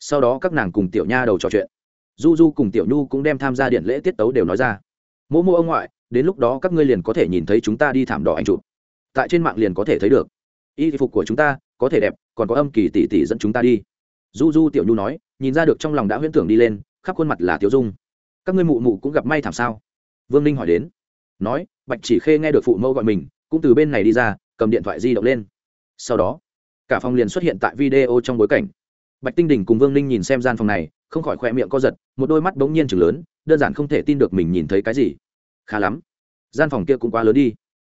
Sau đó các nàng cùng tiểu nha đầu trò chuyện. Du du cùng tiểu nhu cũng đem tham gia điện lễ tiết tấu đều nói ra. Mỗ mô ông ngoại, đến lúc đó các ngươi liền có thể nhìn thấy chúng ta đi thảm đỏ anh chụp. Tại trên mạng liền có thể thấy được y phục của chúng ta có thể đẹp, còn có âm kỳ tỷ tỷ dẫn chúng ta đi. Du du tiểu nhu nói, nhìn ra được trong lòng đã huyễn tưởng đi lên, khắp khuôn mặt là tiểu dung. Các ngươi mụ mụ cũng gặp may thảm sao? Vương ninh hỏi đến. Nói, bạch chỉ khê nghe được phụ mẫu gọi mình, cũng từ bên này đi ra, cầm điện thoại di động lên. Sau đó, cả phòng liền xuất hiện tại video trong bối cảnh. Bạch tinh đình cùng vương ninh nhìn xem gian phòng này, không khỏi khoe miệng co giật, một đôi mắt bỗng nhiên chừng lớn, đơn giản không thể tin được mình nhìn thấy cái gì. Khá lắm, gian phòng kia cũng quá lớn đi.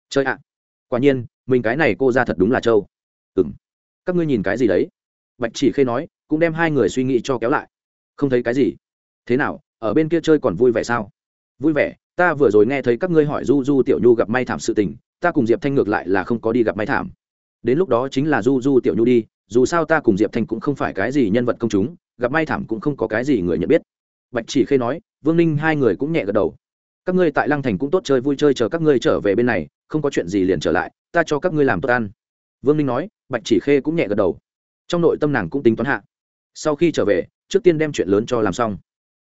Chơi ạ. Quả nhiên mình cái này cô ra thật đúng là trâu. Ừ m các ngươi nhìn cái gì đấy? Bạch chỉ khê nói, cũng đem hai người suy nghĩ cho kéo lại. Không thấy cái gì. Thế nào, ở bên kia chơi còn vui vẻ sao? Vui vẻ, ta vừa rồi nghe thấy các ngươi hỏi du du tiểu nhu gặp may thảm sự tình, ta cùng diệp thanh ngược lại là không có đi gặp may thảm. Đến lúc đó chính là du du tiểu nhu đi, dù sao ta cùng diệp thanh cũng không phải cái gì nhân vật công chúng, gặp may thảm cũng không có cái gì người nhận biết. Bạch chỉ khê nói, vương ninh hai người cũng nhẹ gật đầu các ngươi tại lăng thành cũng tốt chơi vui chơi chờ các ngươi trở về bên này, không có chuyện gì liền trở lại, ta cho các ngươi làm tốt ăn. Vương ninh nói, bạch chỉ khê cũng nhẹ gật đầu. Trong nội tâm nàng cũng tính toán hạ. Sau khi trở về, trước tiên đem chuyện lớn cho làm xong.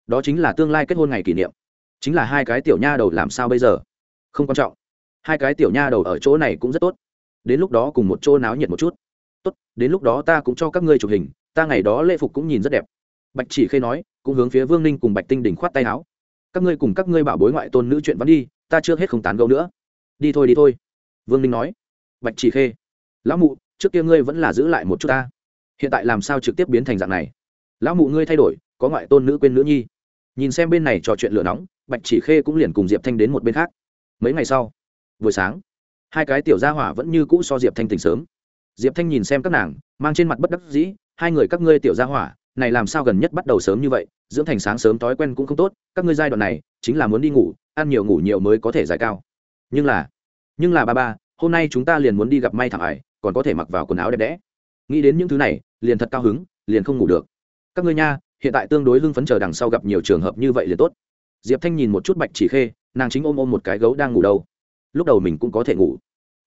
Đó chính là tương lai kết hôn ngày kỷ niệm. Chính là hai cái tiểu nha đầu làm sao bây giờ? Không quan trọng. Hai cái tiểu nha đầu ở chỗ này cũng rất tốt. Đến lúc đó cùng một chỗ náo nhiệt một chút. Tốt, đến lúc đó ta cũng cho các ngươi chụp hình, ta ngày đó lễ phục cũng nhìn rất đẹp. Bạch chỉ khê nói, cũng hướng phía vương ninh cùng bạch tinh đỉnh khoát tay áo các ngươi cùng các ngươi bảo bối ngoại tôn nữ chuyện vẫn đi, ta chưa hết không tán gẫu nữa. Đi thôi đi thôi. Vương ninh nói. Bạch chỉ khê, lão mụ, trước kia ngươi vẫn là giữ lại một chút ta. Hiện tại làm sao trực tiếp biến thành dạng này? Lão mụ ngươi thay đổi, có ngoại tôn nữ quên nữ nhi. Nhìn xem bên này trò chuyện lửa nóng, bạch chỉ khê cũng liền cùng diệp thanh đến một bên khác. Mấy ngày sau, buổi sáng, hai cái tiểu gia hỏa vẫn như cũ so diệp thanh tỉnh sớm. Diệp thanh nhìn xem các nàng, mang trên mặt bất đắc dĩ, hai người các ngươi tiểu gia hỏa, này làm sao gần nhất bắt đầu sớm như vậy, dưỡng thành sáng sớm thói quen cũng không tốt các ngươi giai đoạn này chính là muốn đi ngủ, ăn nhiều ngủ nhiều mới có thể giải cao. Nhưng là nhưng là ba ba, hôm nay chúng ta liền muốn đi gặp may thảm ải còn có thể mặc vào quần áo đẹp đẽ. Nghĩ đến những thứ này, liền thật cao hứng, liền không ngủ được. Các ngươi nha, hiện tại tương đối hưng phấn chờ đằng sau gặp nhiều trường hợp như vậy liền tốt. Diệp thanh nhìn một chút bạch chỉ khê, nàng chính ôm ôm một cái gấu đang ngủ đâu. Lúc đầu mình cũng có thể ngủ.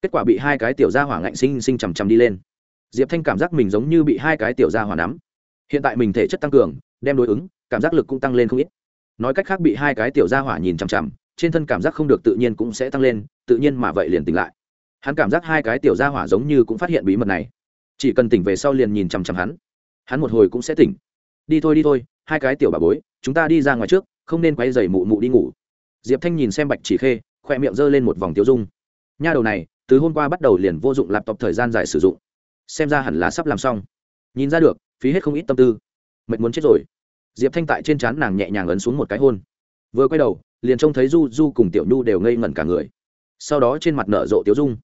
Kết quả bị hai cái tiểu gia hỏa ngạnh sinh sinh chằm chằm đi lên. Diệp thanh cảm giác mình giống như bị hai cái tiểu gia hỏa nắm. Hiện tại mình thể chất tăng cường, đem đối ứng, cảm giác lực cũng tăng lên không ít nói cách khác bị hai cái tiểu gia hỏa nhìn chằm chằm, trên thân cảm giác không được tự nhiên cũng sẽ tăng lên, tự nhiên mà vậy liền tỉnh lại. Hắn cảm giác hai cái tiểu gia hỏa giống như cũng phát hiện bí mật này. Chỉ cần tỉnh về sau liền nhìn chằm chằm hắn. Hắn một hồi cũng sẽ tỉnh. Đi thôi đi thôi, hai cái tiểu bà bối, chúng ta đi ra ngoài trước, không nên quay dày mụ mụ đi ngủ. Diệp thanh nhìn xem bạch chỉ khê, khoe miệng g lên một vòng tiêu dung. Nha đầu này, từ hôm qua bắt đầu liền vô dụng lạp tộc thời gian dài sử dụng. Xem ra hẳn là sắp làm xong. Nhìn ra được, phí hết không ít tâm tư. Mệt muốn chết rồi diệp thanh tại trên trán nàng nhẹ nhàng ấn xuống một cái hôn. Vừa quay đầu, liền trông thấy du du cùng tiểu nhu đều ngây ngẩn cả người. Sau đó trên mặt nở rộ tiếu dung.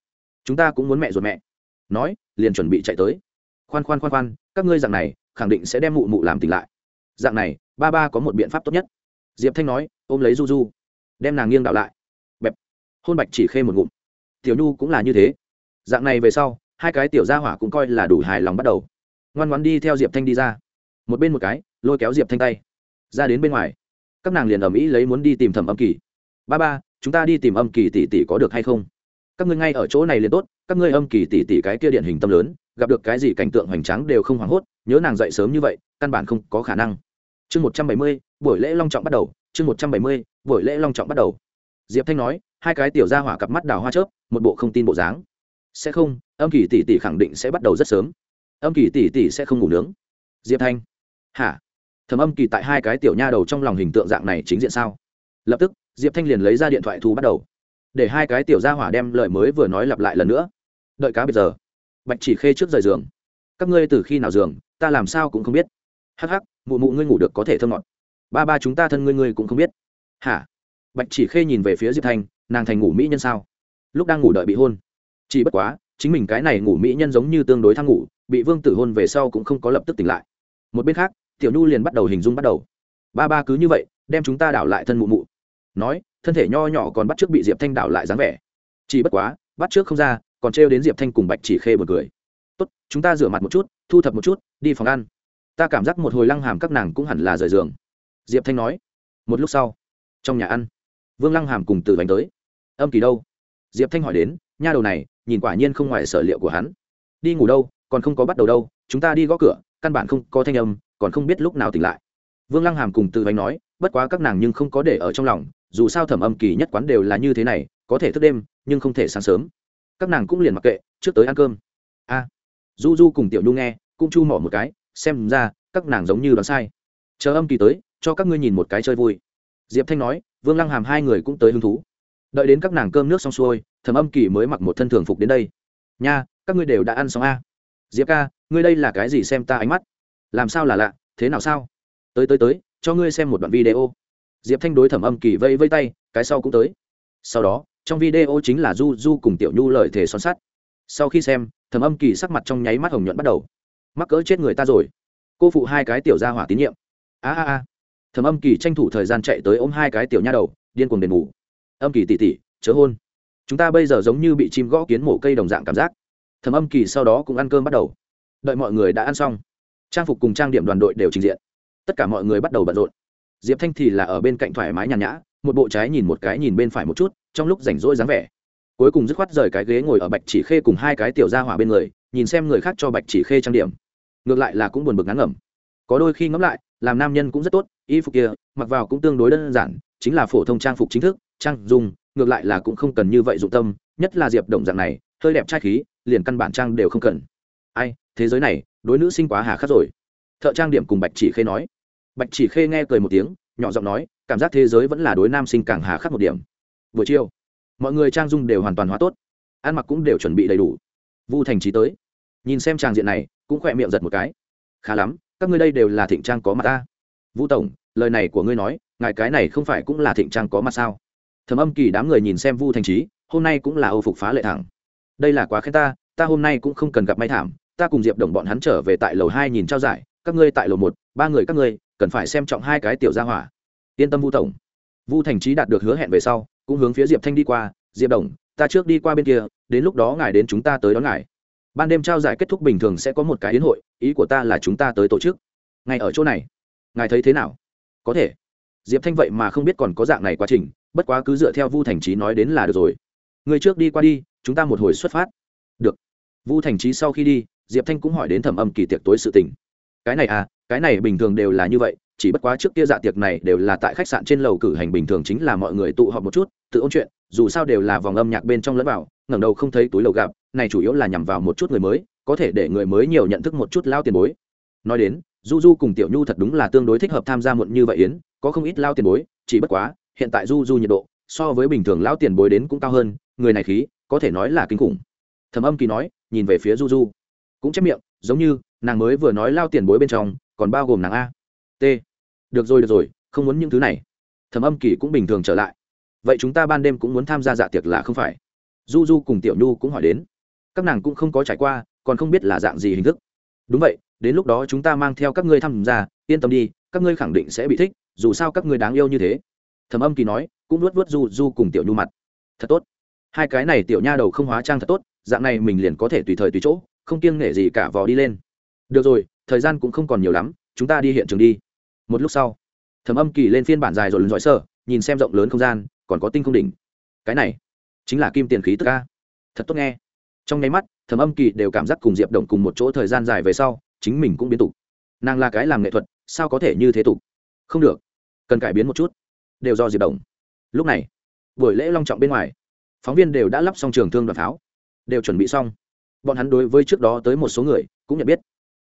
Chúng ta cũng muốn mẹ ruột mẹ. Nói, liền chuẩn bị chạy tới. Khoan khoan khoan khoan, các ngươi dạng này, khẳng định sẽ đem mụ mụ làm tỉnh lại. Dạng này, ba ba có một biện pháp tốt nhất. Diệp thanh nói, ôm lấy du du. Đem nàng nghiêng đạo lại. Bẹp. Hôn bạch chỉ khê một ngụm. Tiểu nhu cũng là như thế. Dạng này về sau, hai cái tiểu gia hỏa cũng coi là đủ hài lòng bắt đầu. Ngoan ngoan đi theo diệp thanh đi ra một bên một cái, lôi kéo diệp thanh tay. Ra đến bên ngoài. Các nàng liền ầm ĩ lấy muốn đi tìm thẩm âm kỳ. Ba ba, chúng ta đi tìm âm kỳ tỷ tỷ có được hay không? Các ngươi ngay ở chỗ này liền tốt, các ngươi âm kỳ tỷ tỷ cái kia điển hình tâm lớn, gặp được cái gì cảnh tượng hoành tráng đều không hoảng hốt, nhớ nàng dậy sớm như vậy, căn bản không có khả năng. Chương một trăm bảy mươi, buổi lễ long trọng bắt đầu, chương một trăm bảy mươi, buổi lễ long trọng bắt đầu. Diệp thanh nói, hai cái tiểu ra hỏa cặp mắt đào hoa chớp, một bộ không tin bộ dáng. Sẽ không, âm kỳ tỷ tỷ khẳng định sẽ bắt đầu rất sớm. Âm kỳ tỷ tỷ sẽ không ngủ nướng. Diệp thanh hả? Thầm âm kỳ tại hai cái tiểu nha đầu trong lòng hình tượng dạng này chính diện sao? Lập tức, diệp thanh liền lấy ra điện thoại thu bắt đầu. Để hai cái tiểu gia hỏa đem lời mới vừa nói lặp lại lần nữa. Đợi cá bây giờ. Bạch chỉ khê trước rời giường. Các ngươi từ khi nào giường, ta làm sao cũng không biết. Hắc hắc, mụ mụ ngươi ngủ được có thể thơ ngọt. Ba ba chúng ta thân ngươi ngươi cũng không biết. Hả? Bạch chỉ khê nhìn về phía diệp thanh, nàng thành ngủ mỹ nhân sao? Lúc đang ngủ đợi bị hôn. Chỉ bất quá, chính mình cái này ngủ mỹ nhân giống như tương đối thăng ngủ, bị vương tử hôn về sau cũng không có lập tức tỉnh lại. Một bên khác tiểu nhu liền bắt đầu hình dung bắt đầu. Ba ba cứ như vậy, đem chúng ta đảo lại thân mụ mụ. Nói, thân thể nho nhỏ còn bắt trước bị diệp thanh đảo lại dáng vẻ. Chỉ bất quá, bắt trước không ra, còn trêu đến diệp thanh cùng bạch chỉ khê một người tốt, chúng ta rửa mặt một chút, thu thập một chút, đi phòng ăn. Ta cảm giác một hồi lăng hàm các nàng cũng hẳn là rời giường. Diệp thanh nói. Một lúc sau, trong nhà ăn, vương lăng hàm cùng từ bánh tới. Âm kỳ đâu? Diệp thanh hỏi đến, nha đầu này, nhìn quả nhiên không ngoài sở liệu của hắn. Đi ngủ đâu, còn không có bắt đầu đâu, chúng ta đi gõ cửa, căn bản không có thanh âm còn không biết lúc nào tỉnh lại. Vương lăng hàm cùng từ vánh nói, bất quá các nàng nhưng không có để ở trong lòng, dù sao thẩm âm kỳ nhất quán đều là như thế này, có thể thức đêm, nhưng không thể sáng sớm. Các nàng cũng liền mặc kệ, trước tới ăn cơm. A. Du du cùng tiểu nhu nghe, cũng chu mỏ một cái, xem ra, các nàng giống như đoán sai. Chờ âm kỳ tới, cho các ngươi nhìn một cái chơi vui. Diệp thanh nói, vương lăng hàm hai người cũng tới hứng thú. Đợi đến các nàng cơm nước xong xuôi, thẩm âm kỳ mới mặc một thân thường phục đến đây. Nha, các ngươi đều đã ăn xong a. Diệp ca, ngươi đây là cái gì xem ta ánh mắt? Làm sao là lạ, thế nào sao? Tới tới tới, cho ngươi xem một đoạn video. Diệp thanh đối thẩm âm kỳ vây vây tay, cái sau cũng tới. Sau đó, trong video chính là du du cùng tiểu nhu lời thề son sắt. Sau khi xem, thẩm âm kỳ sắc mặt trong nháy mắt hồng nhuận bắt đầu. Mắc cỡ chết người ta rồi. Cô phụ hai cái tiểu ra hỏa tín nhiệm. A a a. Thẩm âm kỳ tranh thủ thời gian chạy tới ôm hai cái tiểu nha đầu, điên cuồng đền bù. Âm kỳ tỉ tỉ, chớ hôn. Chúng ta bây giờ giống như bị chim gõ kiến mổ cây đồng dạng cảm giác. Thẩm âm kỳ sau đó cũng ăn cơm bắt đầu. Đợi mọi người đã ăn xong trang phục cùng trang điểm đoàn đội đều trình diện. Tất cả mọi người bắt đầu bận rộn. Diệp thanh thì là ở bên cạnh thoải mái nhàn nhã, một bộ trái nhìn một cái nhìn bên phải một chút, trong lúc rảnh rỗi dáng vẻ. Cuối cùng dứt khoát rời cái ghế ngồi ở bạch chỉ khê cùng hai cái tiểu ra hỏa bên người, nhìn xem người khác cho bạch chỉ khê trang điểm. Ngược lại là cũng buồn bực ngắn ngẩm. Có đôi khi ngẫm lại, làm nam nhân cũng rất tốt, y phục kia, mặc vào cũng tương đối đơn giản, chính là phổ thông trang phục chính thức, trang dùng ngược lại là cũng không cần như vậy dụng tâm, nhất là diệp động dạng này, hơi đẹp trai khí, liền căn bản trang đều không cần. Ai, thế giới này đối nữ sinh quá hà khắc rồi. Thợ trang điểm cùng bạch chỉ khê nói. Bạch chỉ khê nghe cười một tiếng, nhỏ giọng nói, cảm giác thế giới vẫn là đối nam sinh càng hà khắc một điểm. Buổi chiều, mọi người trang dung đều hoàn toàn hóa tốt. Ăn mặc cũng đều chuẩn bị đầy đủ. Vu thành trí tới. Nhìn xem trang diện này, cũng khỏe miệng giật một cái. Khá lắm, các ngươi đây đều là thịnh trang có mặt ta. Vu tổng, lời này của ngươi nói, ngài cái này không phải cũng là thịnh trang có mặt sao? Thầm âm kỳ đám người nhìn xem vu thành trí hôm nay cũng là ô phục phá lệ thẳng. Đây là quá khen ta ta hôm nay cũng không cần gặp may thảm ta cùng diệp đồng bọn hắn trở về tại lầu hai nhìn trao giải, các ngươi tại lầu một, ba người các ngươi, cần phải xem trọng hai cái tiểu gia hỏa. Yên tâm vu tổng. Vu thành trí đạt được hứa hẹn về sau, cũng hướng phía diệp thanh đi qua, diệp đồng, ta trước đi qua bên kia, đến lúc đó ngài đến chúng ta tới đón ngài. Ban đêm trao giải kết thúc bình thường sẽ có một cái yến hội, ý của ta là chúng ta tới tổ chức. Ngay ở chỗ này, ngài thấy thế nào? Có thể. Diệp thanh vậy mà không biết còn có dạng này quá trình, bất quá cứ dựa theo vu thành trí nói đến là được rồi. Người trước đi qua đi, chúng ta một hồi xuất phát. Được. Vu thành trí sau khi đi diệp thanh cũng hỏi đến thẩm âm kỳ tiệc tối sự tình. Cái này à cái này bình thường đều là như vậy, chỉ bất quá trước kia dạ tiệc này đều là tại khách sạn trên lầu cử hành bình thường chính là mọi người tụ họp một chút, tự ôn chuyện, dù sao đều là vòng âm nhạc bên trong lẫn vào, ngẩng đầu không thấy túi lầu gặp, này chủ yếu là nhằm vào một chút người mới, có thể để người mới nhiều nhận thức một chút lao tiền bối. Nói đến, du du cùng tiểu nhu thật đúng là tương đối thích hợp tham gia muộn như vậy yến, có không ít lao tiền bối, chỉ bất quá, hiện tại du du nhiệt độ so với bình thường lao tiền bối đến cũng cao hơn, người này khí, có thể nói là kinh khủng. Thầm âm kỳ nói, nhìn về phía du du cũng chép miệng, giống như nàng mới vừa nói lao tiền bối bên trong, còn bao gồm nàng a. T. Được rồi được rồi, không muốn những thứ này. Thầm âm kỳ cũng bình thường trở lại. Vậy chúng ta ban đêm cũng muốn tham gia dạ tiệc là không phải? Du du cùng tiểu nhu cũng hỏi đến. Các nàng cũng không có trải qua, còn không biết là dạng gì hình thức. Đúng vậy, đến lúc đó chúng ta mang theo các ngươi tham gia, yên tâm đi, các ngươi khẳng định sẽ bị thích, dù sao các ngươi đáng yêu như thế. Thầm âm kỳ nói, cũng nuốt vớt du du cùng tiểu nhu mặt. Thật tốt. Hai cái này tiểu nha đầu không hóa trang thật tốt, dạng này mình liền có thể tùy thời tùy chỗ không kiêng nể gì cả vò đi lên. Được rồi, thời gian cũng không còn nhiều lắm, chúng ta đi hiện trường đi. Một lúc sau thầm âm kỳ lên phiên bản dài rồi lần giỏi sơ, nhìn xem rộng lớn không gian, còn có tinh không đỉnh. Cái này chính là kim tiền khí tức ca thật tốt nghe. Trong nháy mắt thầm âm kỳ đều cảm giác cùng diệp động cùng một chỗ thời gian dài về sau, chính mình cũng biến tục. Nàng là cái làm nghệ thuật, sao có thể như thế tục? Không được. Cần cải biến một chút. Đều do diệp đồng lúc này, buổi lễ long trọng bên ngoài, phóng viên đều đã lắp xong trường thương đoàn pháo. Đều chuẩn bị xong bọn hắn đối với trước đó tới một số người cũng nhận biết.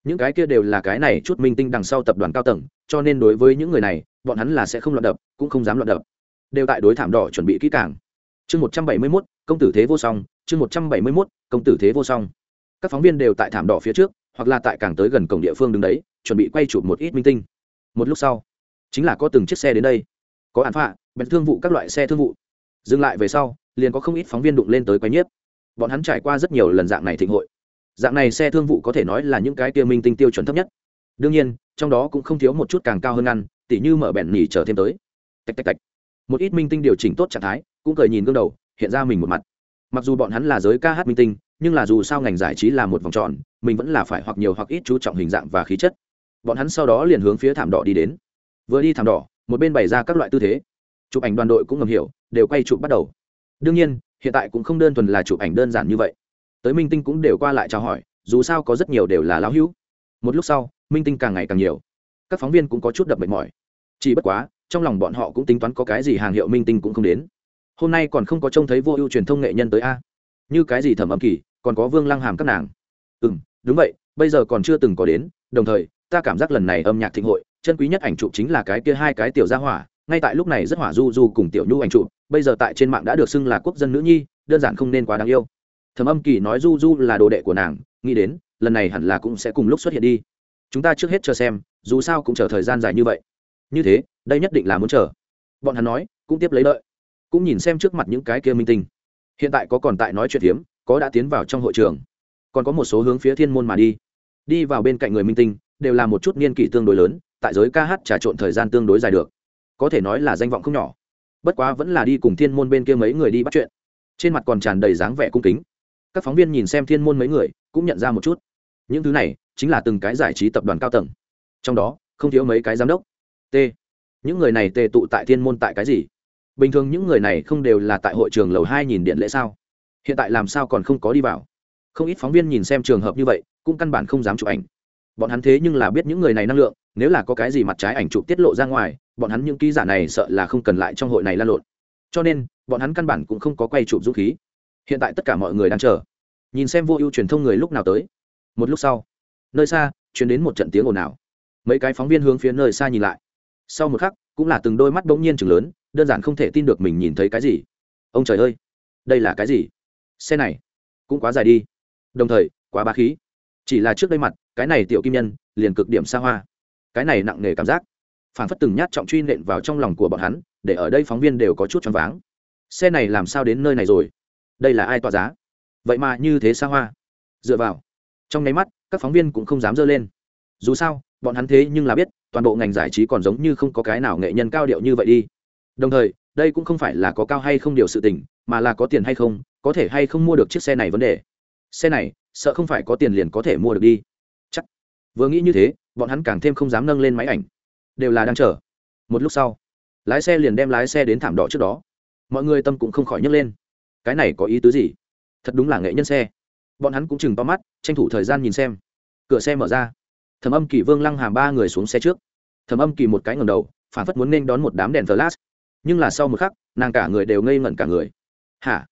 Những cái kia đều là cái này chút minh tinh đằng sau tập đoàn cao tầng, cho nên đối với những người này, bọn hắn là sẽ không loạn đập, cũng không dám loạn đập. Đều tại đối thảm đỏ chuẩn bị kỹ càng. Chương một trăm bảy mươi mốt, công tử thế vô song, chương một trăm bảy mươi mốt, công tử thế vô song. Các phóng viên đều tại thảm đỏ phía trước, hoặc là tại càng tới gần cổng địa phương đứng đấy, chuẩn bị quay chụp một ít minh tinh. Một lúc sau, chính là có từng chiếc xe đến đây. Có án phạ bèn thương vụ, các loại xe thương vụ. Dừng lại về sau, liền có không ít phóng viên đụng lên tới quay nhiếp bọn hắn trải qua rất nhiều lần dạng này thịnh hội. Dạng này xe thương vụ có thể nói là những cái tiêu minh tinh tiêu chuẩn thấp nhất. Đương nhiên, trong đó cũng không thiếu một chút càng cao hơn ăn, tỉ như mở bẹn nhỉ trở thêm tới. Tạch tạch tạch. Một ít minh tinh điều chỉnh tốt trạng thái, cũng cười nhìn gương đầu, hiện ra mình một mặt. Mặc dù bọn hắn là giới ca hát minh tinh, nhưng là dù sao ngành giải trí là một vòng tròn, mình vẫn là phải hoặc nhiều hoặc ít chú trọng hình dạng và khí chất. Bọn hắn sau đó liền hướng phía thảm đỏ đi đến. Vừa đi thảm đỏ, một bên bày ra các loại tư thế. Chụp ảnh đoàn đội cũng ngầm hiểu, đều quay chụp bắt đầu. Đương nhiên hiện tại cũng không đơn thuần là chụp ảnh đơn giản như vậy. Tới minh tinh cũng đều qua lại chào hỏi, dù sao có rất nhiều đều là lão hữu. Một lúc sau, minh tinh càng ngày càng nhiều. Các phóng viên cũng có chút đập mệt mỏi. Chỉ bất quá, trong lòng bọn họ cũng tính toán có cái gì hàng hiệu minh tinh cũng không đến. Hôm nay còn không có trông thấy vô ưu truyền thông nghệ nhân tới a. Như cái gì thẩm âm kỳ, còn có vương lăng hàm các nàng. Ừ m đúng vậy, bây giờ còn chưa từng có đến, đồng thời, ta cảm giác lần này âm nhạc thịnh hội, chân quý nhất ảnh chụp chính là cái kia hai cái tiểu gia hỏa, ngay tại lúc này rất hỏa du du cùng tiểu nhu ảnh chụp bây giờ tại trên mạng đã được xưng là quốc dân nữ nhi, đơn giản không nên quá đáng yêu. Thẩm âm kỳ nói du du là đồ đệ của nàng, nghĩ đến, lần này hẳn là cũng sẽ cùng lúc xuất hiện đi. Chúng ta trước hết chờ xem, dù sao cũng chờ thời gian dài như vậy. Như thế, đây nhất định là muốn chờ. Bọn hắn nói, cũng tiếp lấy lợi cũng nhìn xem trước mặt những cái kia minh tinh. Hiện tại có còn tại nói chuyện hiếm có đã tiến vào trong hội trường. Còn có một số hướng phía thiên môn mà đi. Đi vào bên cạnh người minh tinh, đều là một chút niên kỷ tương đối lớn, tại giới ca hát trà trộn thời gian tương đối dài được. Có thể nói là danh vọng không nhỏ bất quá vẫn là đi cùng thiên môn bên kia mấy người đi bắt chuyện. Trên mặt còn tràn đầy dáng vẻ cung kính. Các phóng viên nhìn xem thiên môn mấy người, cũng nhận ra một chút. Những thứ này chính là từng cái giải trí tập đoàn cao tầng. Trong đó, không thiếu mấy cái giám đốc. T. Những người này tề tụ tại thiên môn tại cái gì? Bình thường những người này không đều là tại hội trường lầu hai nhìn điện lễ sao? Hiện tại làm sao còn không có đi vào? Không ít phóng viên nhìn xem trường hợp như vậy, cũng căn bản không dám chụp ảnh. Bọn hắn thế nhưng là biết những người này năng lượng nếu là có cái gì mặt trái ảnh chụp tiết lộ ra ngoài, bọn hắn những ký giả này sợ là không cần lại trong hội này lan lộn. Cho nên, bọn hắn căn bản cũng không có quay chụp dũng khí. Hiện tại tất cả mọi người đang chờ. Nhìn xem vô ưu truyền thông người lúc nào tới. Một lúc sau, nơi xa chuyển đến một trận tiếng ồn ào. Mấy cái phóng viên hướng phía nơi xa nhìn lại. Sau một khắc, cũng là từng đôi mắt bỗng nhiên chừng lớn, đơn giản không thể tin được mình nhìn thấy cái gì. Ông trời ơi, đây là cái gì? Xe này, cũng quá dài đi. Đồng thời, quá bá khí. Chỉ là trước đây mặt, cái này tiểu kim nhân, liền cực điểm xa hoa cái này nặng nề cảm giác. Phản phất từng nhát trọng truy nện vào trong lòng của bọn hắn, để ở đây phóng viên đều có chút choáng váng. Xe này làm sao đến nơi này rồi? Đây là ai tỏa giá? Vậy mà như thế xa hoa. Dựa vào. Trong nháy mắt, các phóng viên cũng không dám dơ lên. Dù sao, bọn hắn thế nhưng là biết, toàn bộ ngành giải trí còn giống như không có cái nào nghệ nhân cao điệu như vậy đi. Đồng thời, đây cũng không phải là có cao hay không điều sự tình, mà là có tiền hay không, có thể hay không mua được chiếc xe này vấn đề. Xe này, sợ không phải có tiền liền có thể mua được đi. Chắc. Vừa nghĩ như thế bọn hắn càng thêm không dám nâng lên máy ảnh. Đều là đang chờ. Một lúc sau, lái xe liền đem lái xe đến thảm đỏ trước đó. Mọi người tâm cũng không khỏi nhấc lên. Cái này có ý tứ gì? Thật đúng là nghệ nhân xe. Bọn hắn cũng chừng to mắt, tranh thủ thời gian nhìn xem. Cửa xe mở ra. Thẩm âm kỳ, vương lăng hàm ba người xuống xe trước. Thẩm âm kỳ một cái ngầm đầu, phản phất muốn nên đón một đám đèn flash. Nhưng là sau một khắc, nàng cả người đều ngây ngẩn cả người. Hả?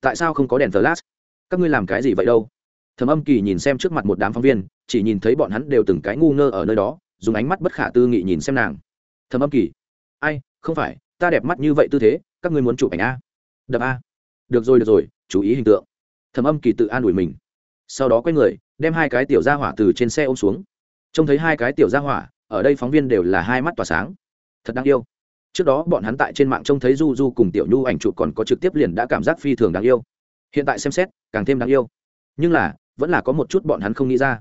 Tại sao không có đèn flash? Các ngươi làm cái gì vậy đâu? Thầm âm kỳ nhìn xem trước mặt một đám phóng viên, chỉ nhìn thấy bọn hắn đều từng cái ngu ngơ ở nơi đó, dùng ánh mắt bất khả tư nghị nhìn xem nàng. Thầm âm kỳ, ai, không phải, ta đẹp mắt như vậy tư thế, các ngươi muốn chụp ảnh a? Đập a. Được rồi được rồi, chú ý hình tượng. Thầm âm kỳ tự an ủi mình. Sau đó quay người, đem hai cái tiểu gia hỏa từ trên xe ôm xuống. Trông thấy hai cái tiểu gia hỏa, ở đây phóng viên đều là hai mắt tỏa sáng. Thật đáng yêu. Trước đó bọn hắn tại trên mạng trông thấy du du cùng tiểu nhu ảnh chụp còn có trực tiếp liền đã cảm giác phi thường đáng yêu. Hiện tại xem xét, càng thêm đáng yêu. Nhưng là vẫn là có một chút bọn hắn không nghĩ ra.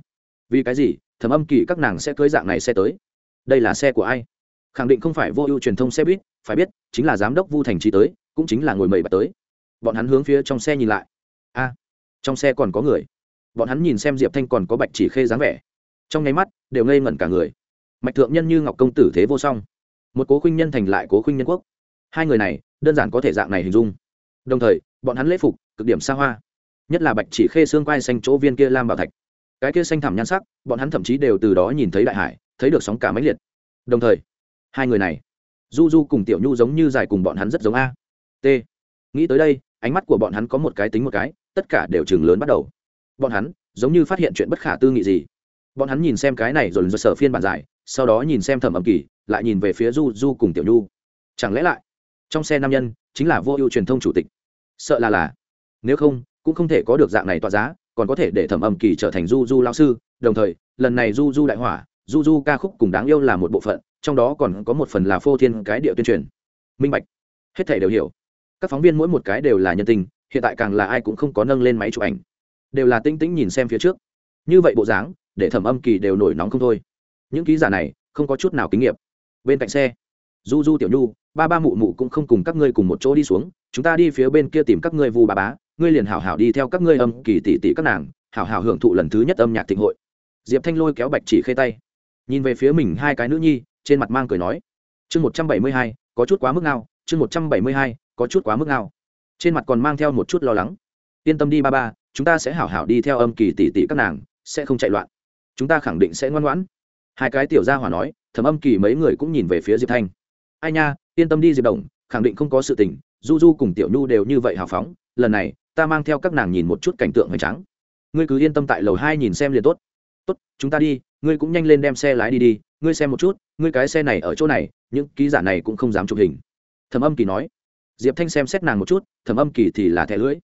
Vì cái gì thẩm âm kỳ các nàng sẽ cưới dạng này xe tới? Đây là xe của ai? Khẳng định không phải vô ưu truyền thông xe buýt, phải biết, chính là giám đốc vu thành trí tới, cũng chính là ngồi mầy bạc tới. Bọn hắn hướng phía trong xe nhìn lại. A, trong xe còn có người. Bọn hắn nhìn xem diệp thanh còn có bạch chỉ khê dáng vẻ. Trong nháy mắt, đều ngây ngẩn cả người. Mạch thượng nhân như ngọc công tử thế vô song. Một cố khuynh nhân thành lại cố khuynh nhân quốc. Hai người này, đơn giản có thể dạng này hình dung. Đồng thời, bọn hắn lễ phục, cực điểm xa hoa nhất là bạch chỉ khê xương quai xanh chỗ viên kia lam bảo thạch. Cái kia xanh thẳm nhan sắc, bọn hắn thậm chí đều từ đó nhìn thấy đại hải, thấy được sóng cả máy liệt. Đồng thời, hai người này, du du cùng tiểu nhu giống như dài cùng bọn hắn rất giống a. T. Nghĩ tới đây, ánh mắt của bọn hắn có một cái tính một cái, tất cả đều chừng lớn bắt đầu. Bọn hắn, giống như phát hiện chuyện bất khả tư nghị gì. Bọn hắn nhìn xem cái này rồi rồi sở phiên bản dài sau đó nhìn xem thẩm ẩm kỳ, lại nhìn về phía du du cùng tiểu nhu. Chẳng lẽ lại, trong xe nam nhân, chính là vô ưu truyền thông chủ tịch. Sợ là là. Nếu không cũng không thể có được dạng này tỏa giá, còn có thể để thẩm âm kỳ trở thành du du lao sư. Đồng thời, lần này du du đại hỏa du du ca khúc cùng đáng yêu là một bộ phận, trong đó còn có một phần là phô thiên cái địa tuyên truyền. Minh bạch. Hết thể đều hiểu. Các phóng viên mỗi một cái đều là nhân tình, hiện tại càng là ai cũng không có nâng lên máy chụp ảnh. Đều là tinh tĩnh nhìn xem phía trước. Như vậy bộ dáng, để thẩm âm kỳ đều nổi nóng không thôi. Những ký giả này, không có chút nào kinh nghiệm. Bên cạnh xe du du tiểu nhu, ba ba mụ mụ cũng không cùng các ngươi cùng một chỗ đi xuống. Chúng ta đi phía bên kia tìm các ngươi vu bà bá ngươi liền hảo hảo đi theo các ngươi âm kỳ tỷ tỷ các nàng, hảo hảo hưởng thụ lần thứ nhất âm nhạc thịnh hội. Diệp thanh lôi kéo bạch chỉ khê tay. Nhìn về phía mình hai cái nữ nhi, trên mặt mang cười nói, chương một trăm bảy mươi hai, có chút quá mức nào chương một trăm bảy mươi hai, có chút quá mức nào trên mặt còn mang theo một chút lo lắng. Yên tâm đi ba ba, chúng ta sẽ hảo hảo đi theo âm kỳ tỷ tỷ các nàng, sẽ không chạy loạn. Chúng ta khẳng định sẽ ngoan ngoãn. Hai cái tiểu gia hỏa nói, thầm âm kỳ mấy người cũng nhìn về phía diệp thanh. Ai nha, yên tâm đi diệp đồng, khẳng định không có sự tình, du du cùng tiểu nhu đều như vậy hào phóng lần này, ta mang theo các nàng nhìn một chút cảnh tượng hoành trắng ngươi cứ yên tâm tại lầu hai nhìn xem liền tốt. Tốt, chúng ta đi, ngươi cũng nhanh lên đem xe lái đi đi, ngươi xem một chút, ngươi cái xe này ở chỗ này, những ký giả này cũng không dám chụp hình. Thẩm âm kỳ nói. Diệp thanh xem xét nàng một chút, thẩm âm kỳ thì là thẻ lưỡi.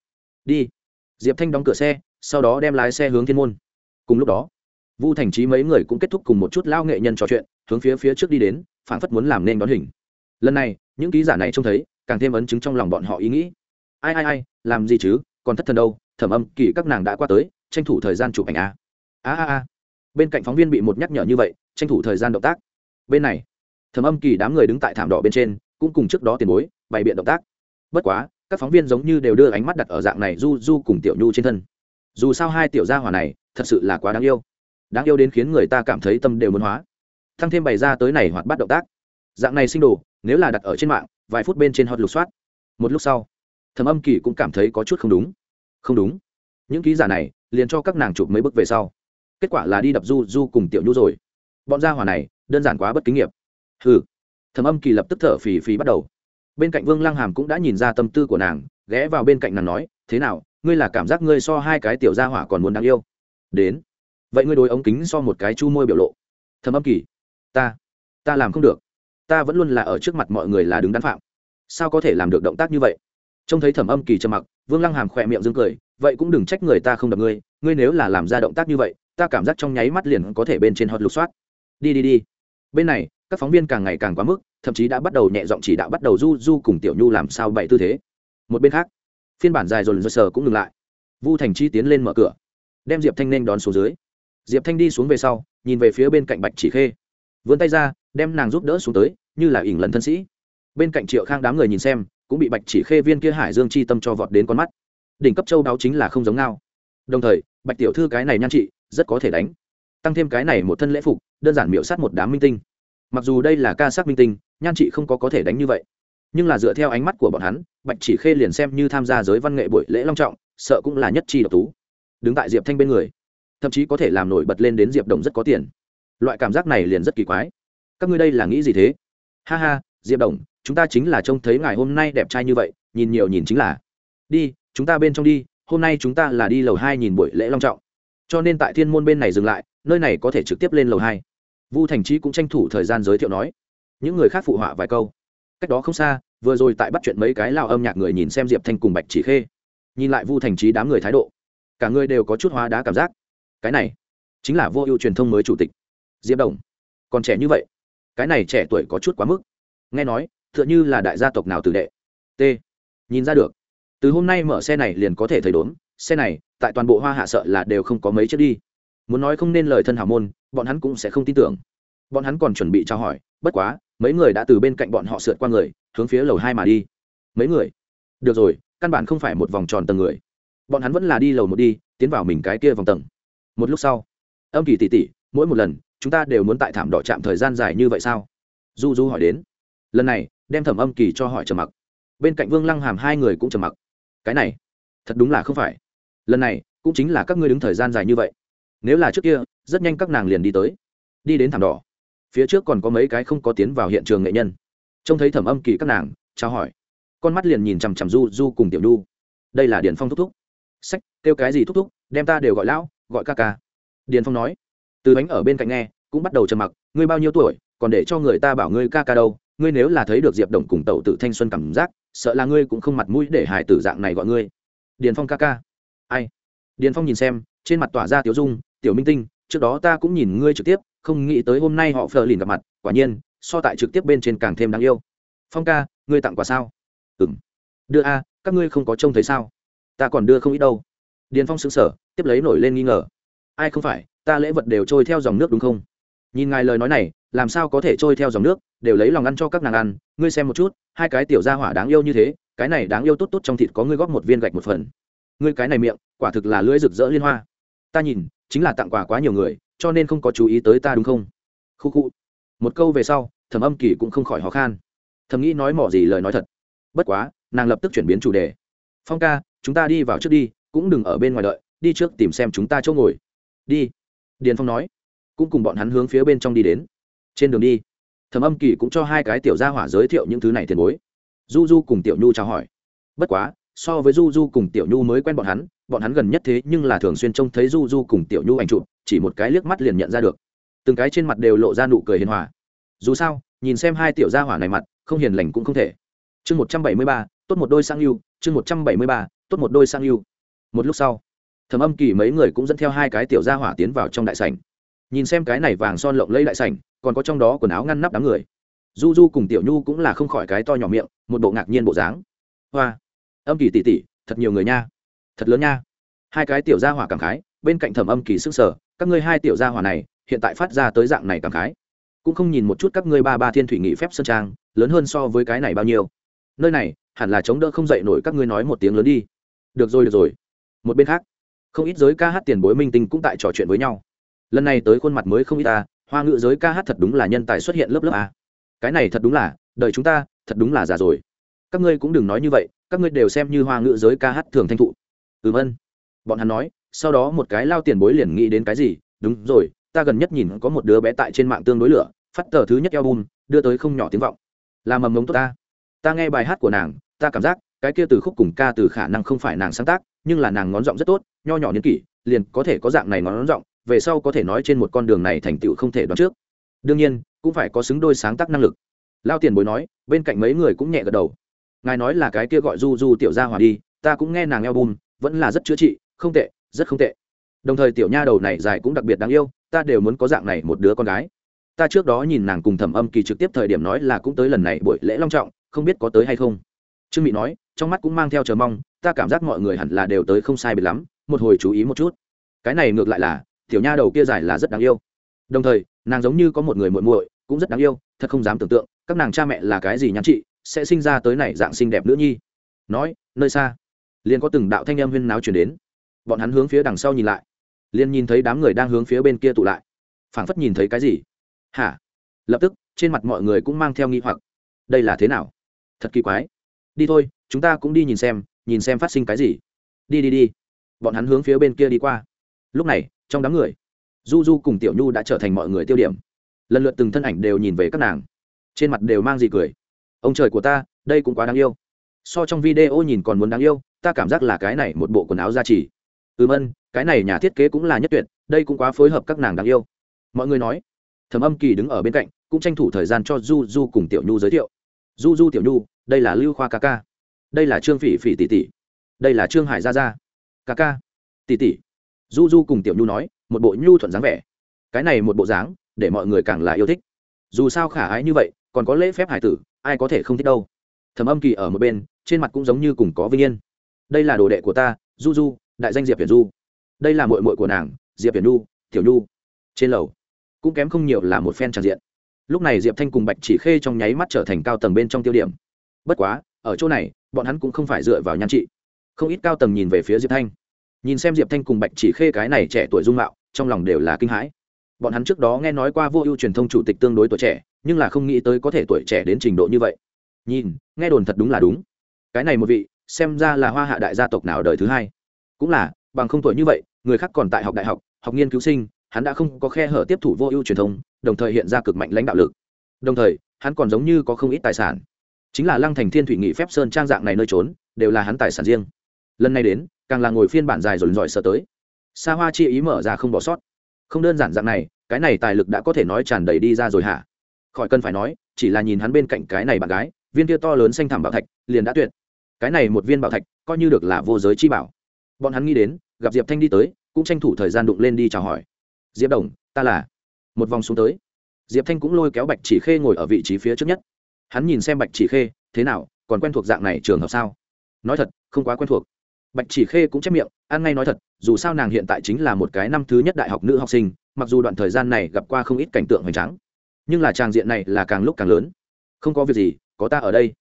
Đi. Diệp thanh đóng cửa xe, sau đó đem lái xe hướng thiên môn. Cùng lúc đó, vu thành trí mấy người cũng kết thúc cùng một chút lao nghệ nhân trò chuyện, hướng phía phía trước đi đến phản phất muốn làm nên đón hình. Lần này, những ký giả này trông thấy, càng thêm ấn chứng trong lòng bọn họ ý nghĩ ai ai ai, làm gì chứ, còn thất thần đâu, thẩm âm, kỳ các nàng đã qua tới, tranh thủ thời gian chụp ảnh a a a a. Bên cạnh phóng viên bị một nhắc nhở như vậy, tranh thủ thời gian động tác. Bên này, thẩm âm, kỳ đám người đứng tại thảm đỏ bên trên, cũng cùng trước đó tiền bối, bày biện động tác. Bất quá, các phóng viên giống như đều đưa ánh mắt đặt ở dạng này du du cùng tiểu nhu trên thân. Dù sao hai tiểu gia hỏa này, thật sự là quá đáng yêu. Đáng yêu đến khiến người ta cảm thấy tâm đều muốn hóa. Thăng thêm bày ra tới này hoạt bắt động tác. Dạng này sinh đồ, nếu là đặt ở trên mạng, vài phút bên trên hot lục soát. Một lúc sau thẩm âm kỳ cũng cảm thấy có chút không đúng. Không đúng. Những ký giả này liền cho các nàng chụp mấy bước về sau. Kết quả là đi đập du du cùng tiểu nhu rồi. Bọn gia hỏa này đơn giản quá bất kính nghiệp. Hừ. Thẩm âm kỳ lập tức thở phì phì bắt đầu. Bên cạnh vương lăng hàm cũng đã nhìn ra tâm tư của nàng, ghé vào bên cạnh nàng nói, thế nào, ngươi là cảm giác ngươi so hai cái tiểu gia hỏa còn muốn đáng yêu? Đến. Vậy ngươi đối ống kính so một cái chu môi biểu lộ. Thầm âm kỳ, ta ta làm không được. Ta vẫn luôn là ở trước mặt mọi người là đứng đắn phạm. Sao có thể làm được động tác như vậy? Trông thấy thẩm âm kỳ trầm mặc, vương lăng hàm khỏe miệng dương cười, vậy cũng đừng trách người ta không đập ngươi ngươi nếu là làm ra động tác như vậy, ta cảm giác trong nháy mắt liền có thể bên trên hot lục soát. Đi đi đi. Bên này, các phóng viên càng ngày càng quá mức, thậm chí đã bắt đầu nhẹ giọng chỉ đạo bắt đầu du du cùng tiểu nhu làm sao bậy tư thế. Một bên khác, phiên bản dài rồi lần sờ cũng ngừng lại. Vu thành chi tiến lên mở cửa, đem diệp thanh nên đón xuống dưới. Diệp thanh đi xuống về sau, nhìn về phía bên cạnh bạch chỉ khê. Vươn tay ra, đem nàng giúp đỡ xuống tới, như là ỉn lần thân sĩ. Bên cạnh triệu khang đám người nhìn xem cũng bị bạch chỉ khê viên kia hải dương chi tâm cho vọt đến con mắt đỉnh cấp châu đáo chính là không giống ngao đồng thời bạch tiểu thư cái này nhan trị rất có thể đánh tăng thêm cái này một thân lễ phục đơn giản miệu sát một đám minh tinh mặc dù đây là ca sắc minh tinh nhan chị không có có thể đánh như vậy nhưng là dựa theo ánh mắt của bọn hắn bạch chỉ khê liền xem như tham gia giới văn nghệ buổi lễ long trọng sợ cũng là nhất chi độc tú đứng tại diệp thanh bên người thậm chí có thể làm nổi bật lên đến diệp đồng rất có tiền loại cảm giác này liền rất kỳ quái các ngươi đây là nghĩ gì thế ha ha diệp đồng chúng ta chính là trông thấy ngài hôm nay đẹp trai như vậy, nhìn nhiều nhìn chính là. Đi, chúng ta bên trong đi, hôm nay chúng ta là đi lầu hai nhìn buổi lễ long trọng. Cho nên tại thiên môn bên này dừng lại, nơi này có thể trực tiếp lên lầu hai. Vu thành trí cũng tranh thủ thời gian giới thiệu nói. Những người khác phụ họa vài câu. Cách đó không xa, vừa rồi tại bắt chuyện mấy cái lao âm nhạc người nhìn xem diệp thanh cùng bạch chỉ khê. Nhìn lại vu thành trí đám người thái độ, cả người đều có chút hóa đá cảm giác. Cái này, chính là vô ưu truyền thông mới chủ tịch, diệp đồng. Còn trẻ như vậy, cái này trẻ tuổi có chút quá mức. Nghe nói t h ư ợ n h ư là đại gia tộc nào tử đệ. T. Nhìn ra được. Từ hôm nay mở xe này liền có thể thấy đốn, xe này, tại toàn bộ hoa hạ sợ là đều không có mấy chiếc đi. Muốn nói không nên lời thân hào môn, bọn hắn cũng sẽ không tin tưởng. Bọn hắn còn chuẩn bị trao hỏi, bất quá, mấy người đã từ bên cạnh bọn họ sượt qua người, hướng phía lầu hai mà đi. Mấy người? Được rồi, căn bản không phải một vòng tròn tầng người. Bọn hắn vẫn là đi lầu một đi, tiến vào mình cái kia vòng tầng. Một lúc sau, âm kỳ tỉ tỉ mỗi một lần, chúng ta đều muốn tại thảm đỏ chạm thời gian dài như vậy sao? Du du hỏi đến. Lần này đem thẩm âm kỳ cho hỏi trầm mặc. Bên cạnh vương lăng hàm hai người cũng trầm mặc. Cái này, thật đúng là không phải. Lần này, cũng chính là các ngươi đứng thời gian dài như vậy. Nếu là trước kia, rất nhanh các nàng liền đi tới. Đi đến thảm đỏ. Phía trước còn có mấy cái không có tiến vào hiện trường nghệ nhân. Trông thấy thẩm âm kỳ các nàng trao hỏi. Con mắt liền nhìn chằm chằm du du cùng tiểu du đây là điền phong thúc thúc. Sách, kêu cái gì thúc thúc, đem ta đều gọi lão, gọi ca ca. Điền phong nói. Từ bánh ở bên cạnh nghe, cũng bắt đầu trầm mặc. Ngươi bao nhiêu tuổi, còn để cho người ta bảo ngươi ca ca đâu? Ngươi nếu là thấy được diệp đồng cùng tẩu tử thanh xuân cảm giác, sợ là ngươi cũng không mặt mũi để hải tử dạng này gọi ngươi. Điền phong ca ca. Ai? Điền phong nhìn xem, trên mặt tỏa ra tiểu dung, tiểu minh tinh, trước đó ta cũng nhìn ngươi trực tiếp, không nghĩ tới hôm nay họ phờ lìn gặp mặt, quả nhiên, so tại trực tiếp bên trên càng thêm đáng yêu. Phong ca, ngươi tặng quà sao? Ừ m đưa a, các ngươi không có trông thấy sao? Ta còn đưa không ít đâu. Điền phong xứng sở tiếp lấy nổi lên nghi ngờ. Ai không phải, ta lễ vật đều trôi theo dòng nước đúng không? Nhìn ngài lời nói này làm sao có thể trôi theo dòng nước, đều lấy lòng ăn cho các nàng ăn, ngươi xem một chút, hai cái tiểu gia hỏa đáng yêu như thế, cái này đáng yêu tốt tốt trong thịt có ngươi góp một viên gạch một phần. Ngươi cái này miệng, quả thực là lưỡi rực rỡ liên hoa. Ta nhìn, chính là tặng quà quá nhiều người, cho nên không có chú ý tới ta đúng không? Khu khu. Một câu về sau, thẩm âm kỳ cũng không khỏi khó khăn thầm nghĩ nói mỏ gì lời nói thật. Bất quá, nàng lập tức chuyển biến chủ đề. Phong ca, chúng ta đi vào trước đi, cũng đừng ở bên ngoài đợi, đi trước tìm xem chúng ta chỗ ngồi. Đi. Điền phong nói. Cũng cùng bọn hắn hướng phía bên trong đi đến trên đường đi. Thẩm âm kỳ cũng cho hai cái tiểu gia hỏa giới thiệu những thứ này tiền bối. Du du cùng tiểu nhu chào hỏi. Bất quá, so với du du cùng tiểu nhu mới quen bọn hắn bọn hắn gần nhất thế nhưng là thường xuyên trông thấy du du cùng tiểu nhu ảnh chụp, chỉ một cái liếc mắt liền nhận ra được. Từng cái trên mặt đều lộ ra nụ cười hiền hòa. Dù sao, nhìn xem hai tiểu gia hỏa này mặt, không hiền lành cũng không thể. Chương một trăm bảy mươi ba, tốt một đôi sang yêu, chương một trăm bảy mươi ba, tốt một đôi sang yêu. Một lúc sau, thẩm âm kỳ mấy người cũng dẫn theo hai cái tiểu gia hỏa tiến vào trong đại sảnh. Nhìn xem cái này vàng son lộng lấy đại sảnh còn có trong đó quần áo ngăn nắp đám người. Du du cùng tiểu nhu cũng là không khỏi cái to nhỏ miệng, một bộ ngạc nhiên bộ dáng. Hoa, âm kỳ tỉ tỉ thật nhiều người nha. Thật lớn nha. Hai cái tiểu gia hỏa cảm khái, bên cạnh thẩm âm kỳ sức sở các ngươi hai tiểu gia hỏa này, hiện tại phát ra tới dạng này cảm khái. Cũng không nhìn một chút các ngươi ba ba thiên thủy nghị phép sơn trang, lớn hơn so với cái này bao nhiêu. Nơi này, hẳn là chống đỡ không dậy nổi các ngươi nói một tiếng lớn đi. Được rồi được rồi. Một bên khác, không ít giới ca hát tiền bối minh tinh cũng tại trò chuyện với nhau. Lần này tới khuôn mặt mới không ít ta hoa ngữ giới ca hát thật đúng là nhân tài xuất hiện lớp lớp a. Cái này thật đúng là, đời chúng ta, thật đúng là già rồi. Các ngươi cũng đừng nói như vậy, các ngươi đều xem như hoa ngữ giới ca hát thường thanh thụ. Ừm ân. Bọn hắn nói, sau đó một cái lao tiền bối liền nghĩ đến cái gì, đúng rồi, ta gần nhất nhìn có một đứa bé tại trên mạng tương đối lửa, phát tờ thứ nhất album, đưa tới không nhỏ tiếng vọng. Là mầm mống tốt ta. Ta nghe bài hát của nàng, ta cảm giác, cái kia từ khúc cùng ca từ khả năng không phải nàng sáng tác, nhưng là nàng ngón giọng rất tốt, nho nhỏ niên kỷ, liền có thể có dạng này ngón giọng về sau có thể nói trên một con đường này thành tựu không thể đoán trước. Đương nhiên, cũng phải có xứng đôi sáng tác năng lực. Lao tiền bối nói, bên cạnh mấy người cũng nhẹ gật đầu. Ngài nói là cái kia gọi du du tiểu gia hòa đi, ta cũng nghe nàng album, vẫn là rất chữa trị, không tệ, rất không tệ. Đồng thời tiểu nha đầu này dài cũng đặc biệt đáng yêu, ta đều muốn có dạng này một đứa con gái. Ta trước đó nhìn nàng cùng thẩm âm kỳ trực tiếp thời điểm nói là cũng tới lần này buổi lễ long trọng, không biết có tới hay không. Trương mỹ nói, trong mắt cũng mang theo chờ mong, ta cảm giác mọi người hẳn là đều tới không sai biệt lắm, một hồi chú ý một chút. Cái này ngược lại là tiểu nha đầu kia giải là rất đáng yêu. Đồng thời, nàng giống như có một người muội muội, cũng rất đáng yêu, thật không dám tưởng tượng, các nàng cha mẹ là cái gì nhắn chị, sẽ sinh ra tới này dạng xinh đẹp nữ nhi. Nói, nơi xa, liền có từng đạo thanh âm huyên náo chuyển đến. Bọn hắn hướng phía đằng sau nhìn lại. Liền nhìn thấy đám người đang hướng phía bên kia tụ lại. Phảng phất nhìn thấy cái gì. Hả? Lập tức, trên mặt mọi người cũng mang theo nghi hoặc. Đây là thế nào? Thật kỳ quái. Đi thôi, chúng ta cũng đi nhìn xem nhìn xem phát sinh cái gì. Đi đi đi. Bọn hắn hướng phía bên kia đi qua. Lúc này trong đám người. Du du cùng tiểu nhu đã trở thành mọi người tiêu điểm. Lần lượt từng thân ảnh đều nhìn về các nàng. Trên mặt đều mang gì cười. Ông trời của ta, đây cũng quá đáng yêu. So trong video nhìn còn muốn đáng yêu, ta cảm giác là cái này một bộ quần áo gia trì. Ừm ân cái này nhà thiết kế cũng là nhất tuyệt, đây cũng quá phối hợp các nàng đáng yêu. Mọi người nói. Thẩm âm kỳ đứng ở bên cạnh, cũng tranh thủ thời gian cho du du cùng tiểu nhu giới thiệu. Du du, tiểu nhu, đây là lưu khoa ca ca. Đây là trương phỉ phỉ tỷ tỷ. Đây là trương hải gia gia ca ca. Tỷ tỷ du du cùng tiểu nhu nói, một bộ nhu thuận dáng vẻ. Cái này một bộ dáng, để mọi người càng là yêu thích. Dù sao khả ái như vậy, còn có lễ phép hải tử, ai có thể không thích đâu. Thẩm âm kỳ ở một bên, trên mặt cũng giống như cùng có vinh yên. Đây là đồ đệ của ta, du du, đại danh diệp hiển du. Đây là mội mội của nàng, diệp hiển nhu tiểu nhu. Trên lầu, cũng kém không nhiều là một phen tràn diện. Lúc này diệp thanh cùng bạch chỉ khê trong nháy mắt trở thành cao tầng bên trong tiêu điểm. Bất quá, ở chỗ này, bọn hắn cũng không phải dựa vào nhan trị. Không ít cao tầng nhìn về phía diệp thanh nhìn xem diệp thanh cùng bạch chỉ khê cái này trẻ tuổi dung mạo, trong lòng đều là kinh hãi. Bọn hắn trước đó nghe nói qua vô ưu truyền thông chủ tịch tương đối tuổi trẻ, nhưng là không nghĩ tới có thể tuổi trẻ đến trình độ như vậy. Nhìn, nghe đồn thật đúng là đúng. Cái này một vị, xem ra là hoa hạ đại gia tộc nào đời thứ hai. Cũng là, bằng không tuổi như vậy, người khác còn tại học đại học học nghiên cứu sinh, hắn đã không có khe hở tiếp thủ vô ưu truyền thông, đồng thời hiện ra cực mạnh lãnh đạo lực. Đồng thời, hắn còn giống như có không ít tài sản. Chính là lăng thành thiên thủy nghị phép sơn trang dạng này nơi trốn, đều là hắn tài sản riêng lần này đến, càng là ngồi phiên bản dài rồi giỏi sợ tới. Xa hoa chi ý mở ra không bỏ sót. Không đơn giản dạng này, cái này tài lực đã có thể nói tràn đầy đi ra rồi hả? Khỏi cần phải nói, chỉ là nhìn hắn bên cạnh cái này bạn gái, viên kia to lớn xanh thảm bảo thạch, liền đã tuyệt. Cái này một viên bảo thạch, coi như được là vô giới chi bảo. Bọn hắn nghĩ đến, gặp diệp thanh đi tới, cũng tranh thủ thời gian đụng lên đi chào hỏi. Diệp đồng, ta là. Một vòng xuống tới. Diệp thanh cũng lôi kéo bạch chỉ khê ngồi ở vị trí phía trước nhất. Hắn nhìn xem bạch chỉ khê, thế nào, còn quen thuộc dạng này trường hợp sao? Nói thật, không quá quen thuộc bạch chỉ khê cũng chép miệng ăn ngay nói thật, dù sao nàng hiện tại chính là một cái năm thứ nhất đại học nữ học sinh, mặc dù đoạn thời gian này gặp qua không ít cảnh tượng hoành tráng, nhưng là tràng diện này là càng lúc càng lớn. Không có việc gì, có ta ở đây.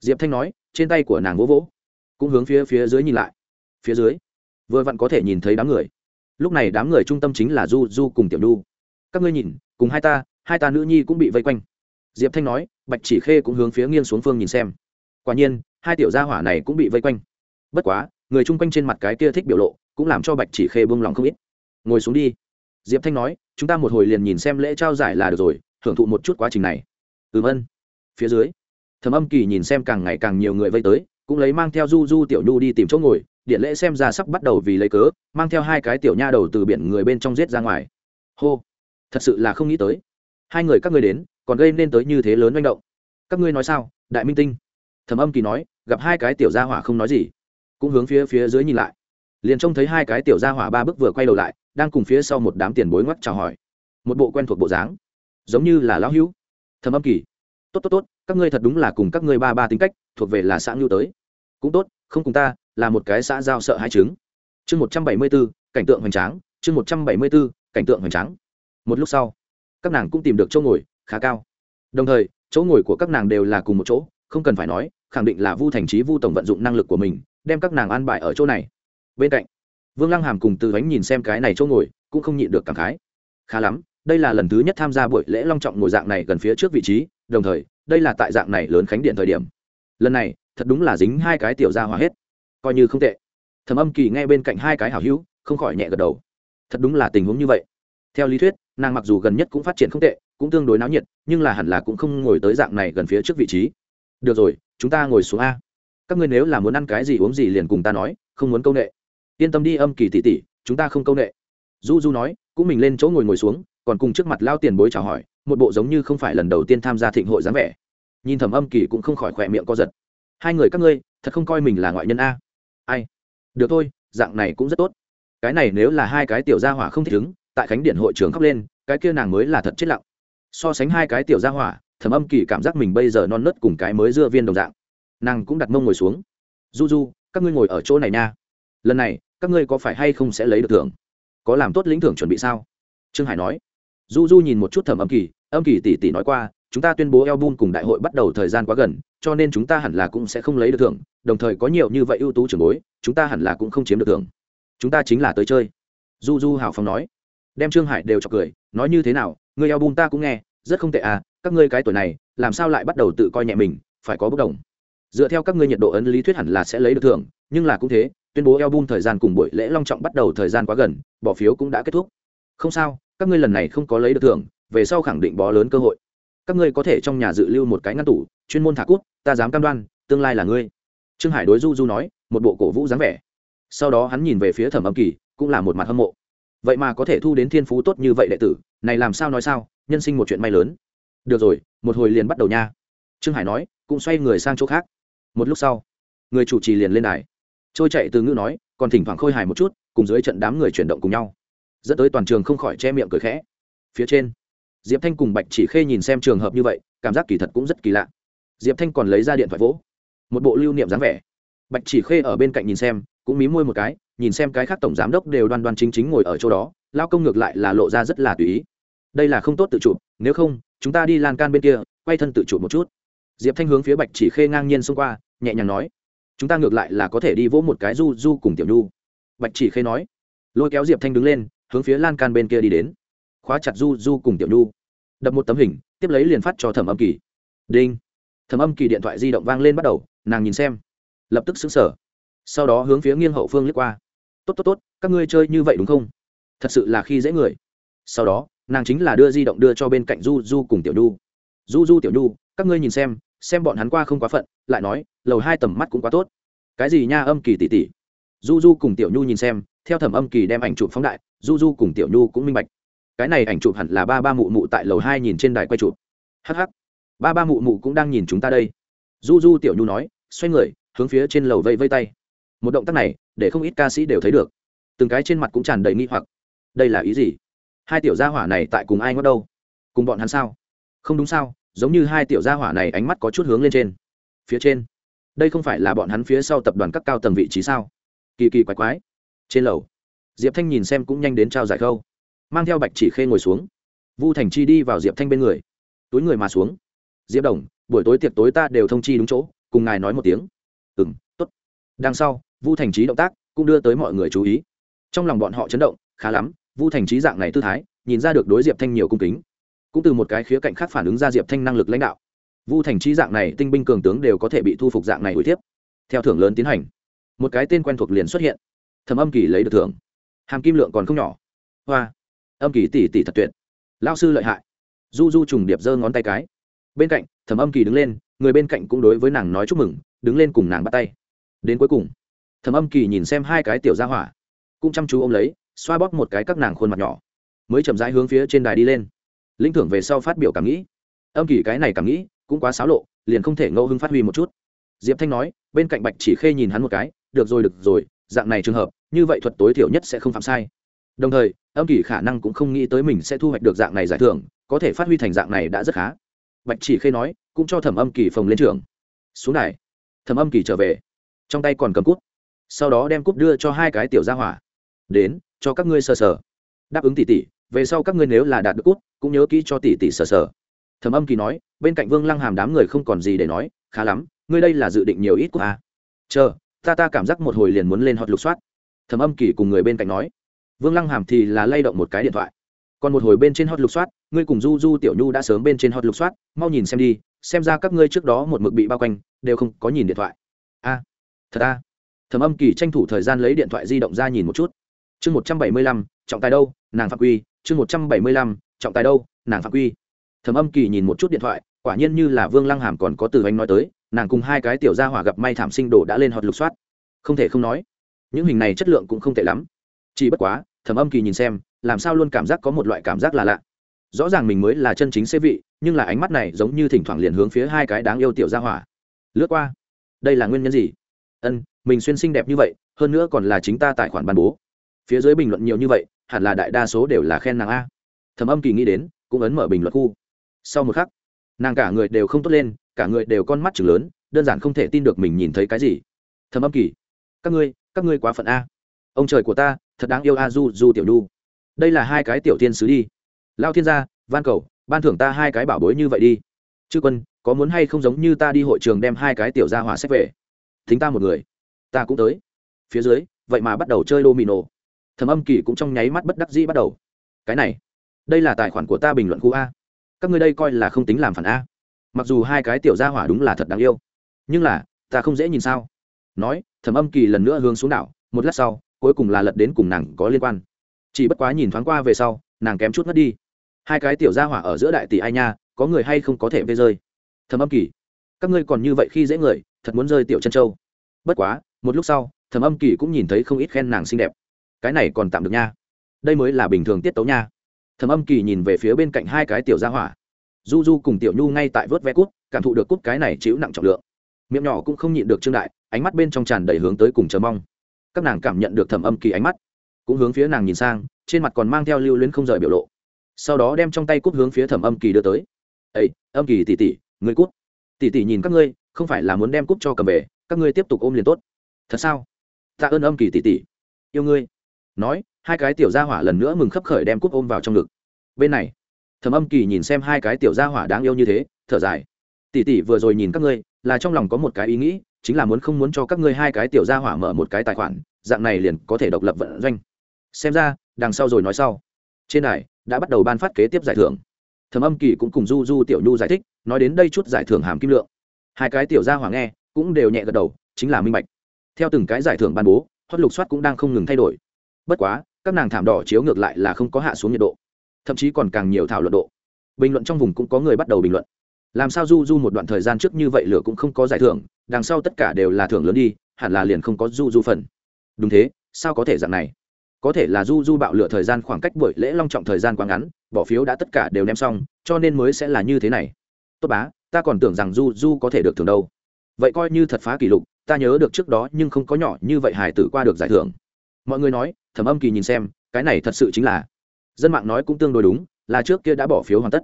Diệp thanh nói, trên tay của nàng vỗ vỗ, cũng hướng phía phía dưới nhìn lại. Phía dưới, vừa vặn có thể nhìn thấy đám người. Lúc này đám người trung tâm chính là du du cùng tiểu nhu. Các ngươi nhìn, cùng hai ta hai ta nữ nhi cũng bị vây quanh. Diệp thanh nói, bạch chỉ khê cũng hướng phía nghiêng xuống phương nhìn xem. Quả nhiên, hai tiểu gia hỏa này cũng bị vây quanh. Bất quá người chung quanh trên mặt cái kia thích biểu lộ cũng làm cho bạch chỉ khê buông lòng không ít. Ngồi xuống đi. Diệp thanh nói, chúng ta một hồi liền nhìn xem lễ trao giải là được rồi hưởng thụ một chút quá trình này. Ừm ân. Phía dưới thầm âm kỳ nhìn xem càng ngày càng nhiều người vây tới, cũng lấy mang theo du du tiểu nhu đi tìm chỗ ngồi, điện lễ xem ra sắp bắt đầu vì lấy cớ, mang theo hai cái tiểu nha đầu từ biển người bên trong giết ra ngoài. Hô. Thật sự là không nghĩ tới. Hai người các ngươi đến, còn gây nên tới như thế lớn manh động. Các ngươi nói sao, đại minh tinh? Thầm âm kỳ nói, gặp hai cái tiểu gia hỏa không nói gì cũng hướng phía phía dưới nhìn lại. Liền trông thấy hai cái tiểu gia hỏa ba bước vừa quay đầu lại, đang cùng phía sau một đám tiền bối ngoắc chào hỏi. Một bộ quen thuộc bộ dáng, giống như là lão hữu. Thầm âm kỳ. Tốt tốt tốt, các ngươi thật đúng là cùng các ngươi ba ba tính cách, thuộc về là xã ngưu tới. Cũng tốt, không cùng ta, là một cái xã giao sợ hai chứng. Chương một trăm bảy mươi b ố cảnh tượng hoành tráng. Chương một trăm bảy mươi b ố cảnh tượng hoành tráng. Một lúc sau, các nàng cũng tìm được chỗ ngồi, khá cao. Đồng thời, chỗ ngồi của các nàng đều là cùng một chỗ, không cần phải nói, khẳng định là vu thành trí vu tổng vận dụng năng lực của mình đem các nàng an bài ở chỗ này. Bên cạnh, vương lăng hàm cùng từ bánh nhìn xem cái này chỗ ngồi, cũng không nhịn được cảm khái. Khá lắm, đây là lần thứ nhất tham gia buổi lễ long trọng ngồi dạng này gần phía trước vị trí, đồng thời, đây là tại dạng này lớn khánh điện thời điểm. Lần này, thật đúng là dính hai cái tiểu ra hòa hết. Coi như không tệ. Thầm âm kỳ nghe bên cạnh hai cái hảo hữu, không khỏi nhẹ gật đầu. Thật đúng là tình huống như vậy. Theo lý thuyết, nàng mặc dù gần nhất cũng phát triển không tệ, cũng tương đối náo nhiệt, nhưng là hẳn là cũng không ngồi tới dạng này gần phía trước vị trí. Được rồi, chúng ta ngồi xuống a các ngươi nếu là muốn ăn cái gì uống gì liền cùng ta nói, không muốn câu nệ. Yên tâm đi âm kỳ tỉ tỉ chúng ta không câu nệ. Du du nói, cũng mình lên chỗ ngồi ngồi xuống, còn cùng trước mặt lao tiền bối chào hỏi, một bộ giống như không phải lần đầu tiên tham gia thịnh hội dáng vẻ. Nhìn thẩm âm kỳ cũng không khỏi khỏe miệng co giật. Hai người các ngươi, thật không coi mình là ngoại nhân a. Ai? Được thôi, dạng này cũng rất tốt. Cái này nếu là hai cái tiểu gia hỏa không thích ứng, tại khánh điện hội trường khóc lên, cái kia nàng mới là thật chết lặng. So sánh hai cái tiểu gia hỏa thẩm âm kỳ cảm giác mình bây giờ non nớt cùng cái mới dưa viên đồng dạng nàng cũng đặt mông ngồi xuống. Du du các ngươi ngồi ở chỗ này nha. Lần này, các ngươi có phải hay không sẽ lấy được thưởng? Có làm tốt lĩnh thưởng chuẩn bị sao? Trương hải nói. Du du nhìn một chút thẩm âm kỳ âm kỳ tỷ tỷ nói qua, chúng ta tuyên bố album cùng đại hội bắt đầu thời gian quá gần, cho nên chúng ta hẳn là cũng sẽ không lấy được thưởng, đồng thời có nhiều như vậy ưu tú trưởng bối, chúng ta hẳn là cũng không chiếm được thưởng. Chúng ta chính là tới chơi. Du du hào phong nói. Đem trương hải đều cho cười, nói như thế nào người album ta cũng nghe, rất không tệ à các ngươi cái tuổi này, làm sao lại bắt đầu tự coi nhẹ mình, phải có bất đồng dựa theo các ngươi nhiệt độ ấn lý thuyết hẳn là sẽ lấy được thưởng, nhưng là cũng thế, tuyên bố album thời gian cùng buổi lễ long trọng bắt đầu thời gian quá gần, bỏ phiếu cũng đã kết thúc. Không sao, các ngươi lần này không có lấy được thưởng, về sau khẳng định bó lớn cơ hội. Các ngươi có thể trong nhà dự lưu một cái ngăn tủ, chuyên môn thả cút, ta dám cam đoan, tương lai là ngươi. Trương hải đối du du nói, một bộ cổ vũ dáng vẻ. Sau đó hắn nhìn về phía thẩm âm kỳ, cũng là một mặt hâm mộ. Vậy mà có thể thu đến thiên phú tốt như vậy đệ tử, này làm sao nói sao, nhân sinh một chuyện may lớn. Được rồi, một hồi liền bắt đầu nha. Trương hải nói, cũng xoay người sang chỗ khác một lúc sau, người chủ trì liền lên đài. Trôi chạy từ ngữ nói, còn thỉnh thoảng khôi hài một chút, cùng dưới trận đám người chuyển động cùng nhau. Dẫn tới toàn trường không khỏi che miệng cười khẽ. Phía trên, diệp thanh cùng bạch chỉ khê nhìn xem trường hợp như vậy, cảm giác kỳ thật cũng rất kỳ lạ. Diệp thanh còn lấy ra điện thoại vỗ, một bộ lưu niệm dáng vẻ. Bạch chỉ khê ở bên cạnh nhìn xem, cũng mí môi một cái, nhìn xem cái khác tổng giám đốc đều đoan đoan chính chính ngồi ở chỗ đó, lao công ngược lại là lộ ra rất là tùy ý. Đây là không tốt tự chụp, nếu không, chúng ta đi lan can bên kia, quay thân tự chụp một chút. Diệp thanh hướng phía bạch chỉ khê ngang nhiên xông qua nhẹ nhàng nói, chúng ta ngược lại là có thể đi vỗ một cái du du cùng tiểu nhu. Bạch chỉ khê nói. Lôi kéo diệp thanh đứng lên, hướng phía lan can bên kia đi đến. Khóa chặt du du cùng tiểu nhu. Đập một tấm hình, tiếp lấy liền phát cho thẩm âm kỳ. Đinh. Thẩm âm kỳ điện thoại di động vang lên bắt đầu, nàng nhìn xem. Lập tức xứng sở sau đó hướng phía nghiêng hậu phương lướt qua. Tốt tốt tốt, các ngươi chơi như vậy đúng không? Thật sự là khi dễ người. Sau đó, nàng chính là đưa di động đưa cho bên cạnh du du cùng tiểu nhu. Du du, tiểu nhu, các ngươi nhìn xem xem bọn hắn qua không quá phận, lại nói, lầu hai tầm mắt cũng quá tốt. Cái gì nha âm kỳ tỷ tỷ? Du du cùng tiểu nhu nhìn xem, theo thẩm âm kỳ đem ảnh chụp phóng đại du du cùng tiểu nhu cũng minh bạch. Cái này ảnh chụp hẳn là ba ba mụ mụ tại lầu hai nhìn trên đài quay chụp. Hh ba ba mụ mụ cũng đang nhìn chúng ta đây. Du du tiểu nhu nói, xoay người, hướng phía trên lầu vây vây tay. Một động tác này, để không ít ca sĩ đều thấy được. Từng cái trên mặt cũng tràn đầy nghi hoặc. Đây là ý gì? Hai tiểu gia hỏa này tại cùng ai ngót đâu? Cùng bọn hắn sao? Không đúng sao? Giống như hai tiểu gia hỏa này ánh mắt có chút hướng lên trên. Phía trên. Đây không phải là bọn hắn phía sau tập đoàn các cao tầng vị trí sao? Kỳ kỳ quái quái. Trên lầu. Diệp thanh nhìn xem cũng nhanh đến trao giải khâu mang theo bạch chỉ khê ngồi xuống. Vu thành chi đi vào diệp thanh bên người. Túi người mà xuống. Diệp đồng, buổi tối tiệc tối ta đều thông chi đúng chỗ, cùng ngài nói một tiếng. Ừ m t ố t đằng sau, vu thành trí động tác cũng đưa tới mọi người chú ý. Trong lòng bọn họ chấn động, khá lắm, vu thành trí dạng này tư thái, nhìn ra được đối diệp thanh nhiều cung kính cũng từ một cái khía cạnh khác phản ứng ra diệp thanh năng lực lãnh đạo vu thành trí dạng này tinh binh cường tướng đều có thể bị thu phục dạng này uy tiếp theo thưởng lớn tiến hành một cái tên quen thuộc liền xuất hiện thầm âm kỳ lấy được thưởng hàm kim lượng còn không nhỏ hoa âm kỳ tỷ tỷ thật tuyệt lao sư lợi hại du du trùng điệp giơ ngón tay cái bên cạnh thẩm âm kỳ đứng lên người bên cạnh cũng đối với nàng nói chúc mừng đứng lên cùng nàng bắt tay đến cuối cùng thẩm âm kỳ nhìn xem hai cái tiểu ra hỏa cũng chăm chú ôm lấy xoa bóp một cái các nàng khuôn mặt nhỏ mới chậm rãi hướng phía trên đài đi lên linh thưởng về sau phát biểu cảm nghĩ. Âm kỳ cái này cảm nghĩ cũng quá xáo lộ liền không thể ngẫu hưng phát huy một chút. Diệp thanh nói bên cạnh bạch chỉ khê nhìn hắn một cái được rồi được rồi dạng này trường hợp như vậy thuật tối thiểu nhất sẽ không phạm sai. Đồng thời âm kỳ khả năng cũng không nghĩ tới mình sẽ thu hoạch được dạng này giải thưởng có thể phát huy thành dạng này đã rất khá. Bạch chỉ khê nói cũng cho thẩm âm kỳ phòng lên trường. Xuống này, thẩm âm kỳ trở về. Trong tay còn cầm cút sau đó đem cút đưa cho hai cái tiểu gia hỏa. Đến cho các ngươi sờ sờ. Đáp ứng tỉ tỉ về sau các ngươi nếu là đạt được cút, cũng nhớ kỹ cho tỷ tỷ sờ sờ. Thẩm âm kỳ nói, bên cạnh vương lăng hàm đám người không còn gì để nói, khá lắm, ngươi đây là dự định nhiều ít của à. chờ, ta ta cảm giác một hồi liền muốn lên hot lục soát. Thẩm âm kỳ cùng người bên cạnh nói, vương lăng hàm thì là lay động một cái điện thoại. Còn một hồi bên trên hot lục soát, ngươi cùng du du tiểu nhu đã sớm bên trên hot lục soát, mau nhìn xem đi, xem ra các ngươi trước đó một mực bị bao quanh, đều không có nhìn điện thoại. A, thật a. Thẩm âm kỳ tranh thủ thời gian lấy điện thoại di động ra nhìn một chút. Chương một trăm bảy mươi lăm, trọng tài đâu, nàng phạm quy chương một trăm bảy mươi lăm, trọng tài đâu, nàng phạm quy. Thẩm âm kỳ nhìn một chút điện thoại, quả nhiên như là vương lăng hàm còn có từ anh nói tới, nàng cùng hai cái tiểu gia hỏa gặp may thảm sinh đồ đã lên hot lục soát. Không thể không nói, những hình này chất lượng cũng không tệ lắm. Chỉ bất quá, thẩm âm kỳ nhìn xem, làm sao luôn cảm giác có một loại cảm giác là lạ. Rõ ràng mình mới là chân chính xế vị, nhưng là ánh mắt này giống như thỉnh thoảng liền hướng phía hai cái đáng yêu tiểu gia hỏa. Lướt qua, đây là nguyên nhân gì? Ân, mình xuyên xinh đẹp như vậy, hơn nữa còn là chính ta tài khoản ban bố. Phía dưới bình luận nhiều như vậy hẳn là đại đa số đều là khen nàng a. Thầm âm kỳ nghĩ đến, cũng ấn mở bình luận khu. Sau một khắc, nàng cả người đều không tốt lên, cả người đều con mắt chừng lớn, đơn giản không thể tin được mình nhìn thấy cái gì. Thầm âm kỳ, các ngươi các ngươi quá phận a. Ông trời của ta, thật đáng yêu a, du du tiểu nhu. Đây là hai cái tiểu tiên sứ đi. Lao thiên gia, van cầu, ban thưởng ta hai cái bảo bối như vậy đi. Chư quân, có muốn hay không giống như ta đi hội trường đem hai cái tiểu gia hỏa xếp về? Thính ta một người, ta cũng tới. Phía dưới, vậy mà bắt đầu chơi domino thẩm âm kỳ cũng trong nháy mắt bất đắc dĩ bắt đầu. Cái này, đây là tài khoản của ta bình luận khu a. Các ngươi đây coi là không tính làm phản a. Mặc dù hai cái tiểu gia hỏa đúng là thật đáng yêu, nhưng là, ta không dễ nhìn sao? Nói thẩm âm kỳ lần nữa hướng xuống đảo, một lát sau, cuối cùng là lật đến cùng nàng có liên quan. Chỉ bất quá nhìn thoáng qua về sau, nàng kém chút mất đi. Hai cái tiểu gia hỏa ở giữa đại tỷ ai nha, có người hay không có thể vê rơi? Thẩm âm kỳ, các ngươi còn như vậy khi dễ người, thật muốn rơi tiểu chân châu. Bất quá, một lúc sau thẩm âm kỳ cũng nhìn thấy không ít khen nàng xinh đẹp cái này còn tạm được nha. Đây mới là bình thường tiết tấu nha. Thầm âm kỳ nhìn về phía bên cạnh hai cái tiểu gia hỏa. Du du cùng tiểu nhu ngay tại vớt ve cút, cảm thụ được cút cái này chịu nặng trọng lượng. Miệng nhỏ cũng không nhịn được trương đại, ánh mắt bên trong tràn đầy hướng tới cùng chờ mong. Các nàng cảm nhận được thẩm âm kỳ ánh mắt, cũng hướng phía nàng nhìn sang, trên mặt còn mang theo lưu luyến không rời biểu lộ. Sau đó đem trong tay cút hướng phía thẩm âm kỳ đưa tới. Ây âm kỳ tỉ tỉ người cút. Tỉ tỉ nhìn các ngươi, không phải là muốn đem cút cho cầm về, các ngươi tiếp tục ôm liền tốt. Thật sao? Tạ ơn âm kỳ tỉ tỉ yêu ngươi nói, hai cái tiểu gia hỏa lần nữa mừng khấp khởi đem cút ôm vào trong ngực. Bên này, thẩm âm kỳ nhìn xem hai cái tiểu gia hỏa đáng yêu như thế, thở dài. Tỉ tỉ vừa rồi nhìn các ngươi, là trong lòng có một cái ý nghĩ, chính là muốn không muốn cho các ngươi hai cái tiểu gia hỏa mở một cái tài khoản, dạng này liền có thể độc lập vận doanh. Xem ra, đằng sau rồi nói sau. Trên này đã bắt đầu ban phát kế tiếp giải thưởng. Thẩm âm kỳ cũng cùng du du tiểu nhu giải thích, nói đến đây chút giải thưởng hàm kim lượng. Hai cái tiểu gia hỏa nghe, cũng đều nhẹ gật đầu, chính là minh bạch. Theo từng cái giải thưởng ban bố hot lục soát cũng đang không ngừng thay đổi bất quá, các nàng thảm đỏ chiếu ngược lại là không có hạ xuống nhiệt độ, thậm chí còn càng nhiều thảo luận độ. Bình luận trong vùng cũng có người bắt đầu bình luận. Làm sao du du một đoạn thời gian trước như vậy lửa cũng không có giải thưởng, đằng sau tất cả đều là thưởng lớn đi, hẳn là liền không có du du phần. Đúng thế, sao có thể dạng này? Có thể là du du bạo lửa thời gian khoảng cách buổi lễ long trọng thời gian quá ngắn, bỏ phiếu đã tất cả đều ném xong, cho nên mới sẽ là như thế này. Tốt bá, ta còn tưởng rằng du du có thể được thưởng đâu. Vậy coi như thật phá kỷ lục, ta nhớ được trước đó nhưng không có nhỏ như vậy hải tử qua được giải thưởng. Mọi người nói thẩm âm kỳ nhìn xem, cái này thật sự chính là, dân mạng nói cũng tương đối đúng, là trước kia đã bỏ phiếu hoàn tất.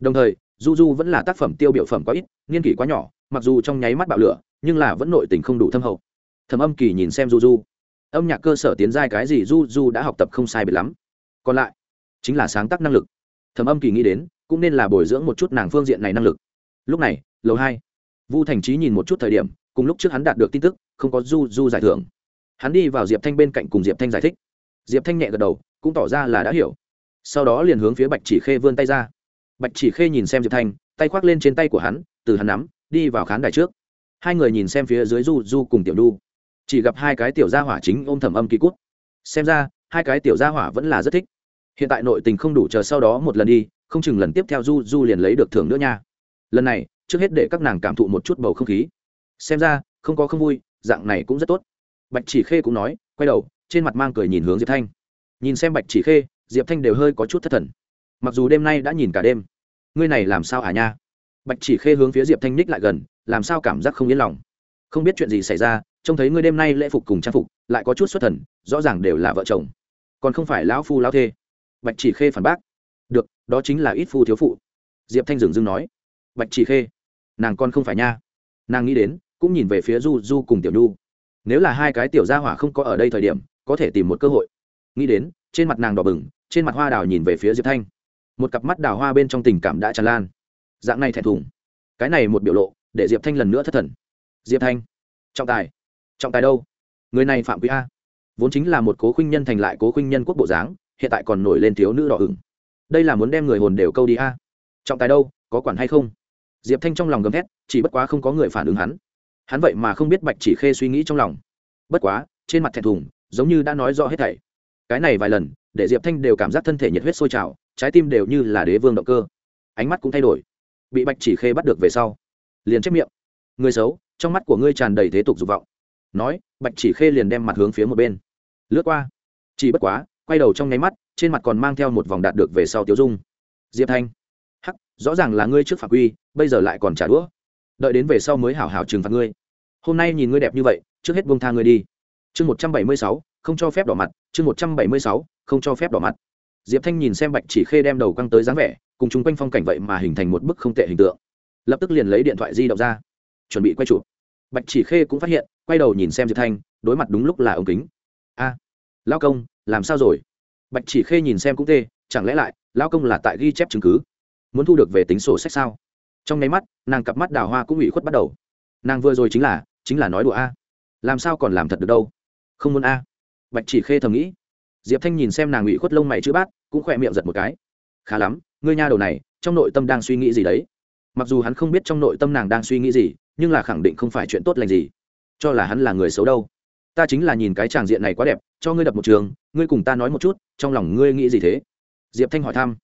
Đồng thời du du vẫn là tác phẩm tiêu biểu phẩm quá ít nghiên kỷ quá nhỏ, mặc dù trong nháy mắt bạo lửa, nhưng là vẫn nội tình không đủ thâm hậu. Thẩm âm kỳ nhìn xem du du âm nhạc cơ sở tiến giai cái gì du du đã học tập không sai biệt lắm. Còn lại, chính là sáng tác năng lực. Thẩm âm kỳ nghĩ đến, cũng nên là bồi dưỡng một chút nàng phương diện này năng lực. Lúc này, lầu hai, vu thành trí nhìn một chút thời điểm, cùng lúc trước hắn đạt được tin tức, không có du du giải thưởng. Hắn đi vào diệp thanh bên cạnh cùng diệp thanh giải thích diệp thanh nhẹ gật đầu, cũng tỏ ra là đã hiểu. Sau đó liền hướng phía bạch chỉ khê vươn tay ra. Bạch chỉ khê nhìn xem diệp thanh, tay khoác lên trên tay của hắn, từ hắn nắm, đi vào khán đài trước. Hai người nhìn xem phía dưới du du cùng tiểu đu chỉ gặp hai cái tiểu gia hỏa chính ôm thẩm âm kỳ cút. Xem ra, hai cái tiểu gia hỏa vẫn là rất thích. Hiện tại nội tình không đủ chờ sau đó một lần đi, không chừng lần tiếp theo du du liền lấy được thưởng nữa nha. Lần này, trước hết để các nàng cảm thụ một chút bầu không khí. Xem ra, không có không vui, dạng này cũng rất tốt. Bạch chỉ khê cũng nói, quay đầu trên mặt mang cười nhìn hướng diệp thanh. Nhìn xem bạch chỉ khê, diệp thanh đều hơi có chút thất thần. Mặc dù đêm nay đã nhìn cả đêm, ngươi này làm sao à nha? Bạch chỉ khê hướng phía diệp thanh ních lại gần, làm sao cảm giác không yên lòng? Không biết chuyện gì xảy ra, trông thấy ngươi đêm nay lễ phục cùng trang phục, lại có chút xuất thần, rõ ràng đều là vợ chồng. Còn không phải lão phu lão thê. Bạch chỉ khê phản bác. Được, đó chính là ít phu thiếu phụ. Diệp thanh dừng dưng nói. Bạch chỉ khê, nàng con không phải nha. Nàng nghĩ đến, cũng nhìn về phía du du cùng tiểu nhu. Nếu là hai cái tiểu gia hỏa không có ở đây thời điểm có thể tìm một cơ hội. Nghĩ đến, trên mặt nàng đỏ bừng, trên mặt hoa đào nhìn về phía diệp thanh. Một cặp mắt đào hoa bên trong tình cảm đã tràn lan. Dạng này thẹn thùng. Cái này một biểu lộ, để diệp thanh lần nữa thất thần. Diệp thanh, trọng tài. Trọng tài đâu? Người này phạm quý a. Vốn chính là một cố khuynh nhân thành lại cố khuynh nhân quốc bộ dáng, hiện tại còn nổi lên thiếu nữ đỏ hửng đây là muốn đem người hồn đều câu đi a. Trọng tài đâu, có quản hay không? Diệp thanh trong lòng gầm thét, chỉ bất quá không có người phản ứng hắn. Hắn vậy mà không biết bạch chỉ khê suy nghĩ trong lòng. Bất quá, trên mặt thẹn thùng giống như đã nói rõ hết thảy. Cái này vài lần, để diệp thanh đều cảm giác thân thể nhiệt huyết sôi trào, trái tim đều như là đế vương động cơ. Ánh mắt cũng thay đổi. Bị bạch chỉ khê bắt được về sau, liền chép miệng. Người xấu, trong mắt của ngươi tràn đầy thế tục dục vọng. Nói, bạch chỉ khê liền đem mặt hướng phía một bên. Lướt qua. Chỉ bất quá, quay đầu trong nháy mắt, trên mặt còn mang theo một vòng đạt được về sau tiêu dung. Diệp thanh. Hắc, rõ ràng là ngươi trước phạm quy, bây giờ lại còn trả đũa. Đợi đến về sau mới hảo hảo trừng phạt ngươi. Hôm nay nhìn ngươi đẹp như vậy, trước hết buông tha ngươi đi chương một trăm bảy mươi sáu không cho phép đỏ mặt chương một trăm bảy mươi sáu không cho phép đỏ mặt. Diệp thanh nhìn xem bạch chỉ khê đem đầu căng tới dáng vẻ cùng chung quanh phong cảnh vậy mà hình thành một bức không tệ hình tượng. Lập tức liền lấy điện thoại di động ra chuẩn bị quay chụp. Bạch chỉ khê cũng phát hiện quay đầu nhìn xem diệp thanh đối mặt đúng lúc là ống kính. A à, lao công làm sao rồi? Bạch chỉ khê nhìn xem cũng tê chẳng lẽ lại lao công là tại ghi chép chứng cứ? Muốn thu được về tính sổ sách sao? Trong nháy mắt nàng cặp mắt đào hoa cũng ủy khuất bắt đầu. Nàng vừa rồi chính là chính là nói đùa a. Làm sao còn làm thật được đâu? Không muốn a. Bạch chỉ khê thầm nghĩ. Diệp thanh nhìn xem nàng ủy khuất lông mày chữ bát cũng khỏe miệng giật một cái. Khá lắm ngươi nha đầu này trong nội tâm đang suy nghĩ gì đấy? Mặc dù hắn không biết trong nội tâm nàng đang suy nghĩ gì nhưng là khẳng định không phải chuyện tốt lành gì. Cho là hắn là người xấu đâu. Ta chính là nhìn cái tràng diện này quá đẹp cho ngươi đập một trường ngươi cùng ta nói một chút trong lòng ngươi nghĩ gì thế? Diệp thanh hỏi thăm.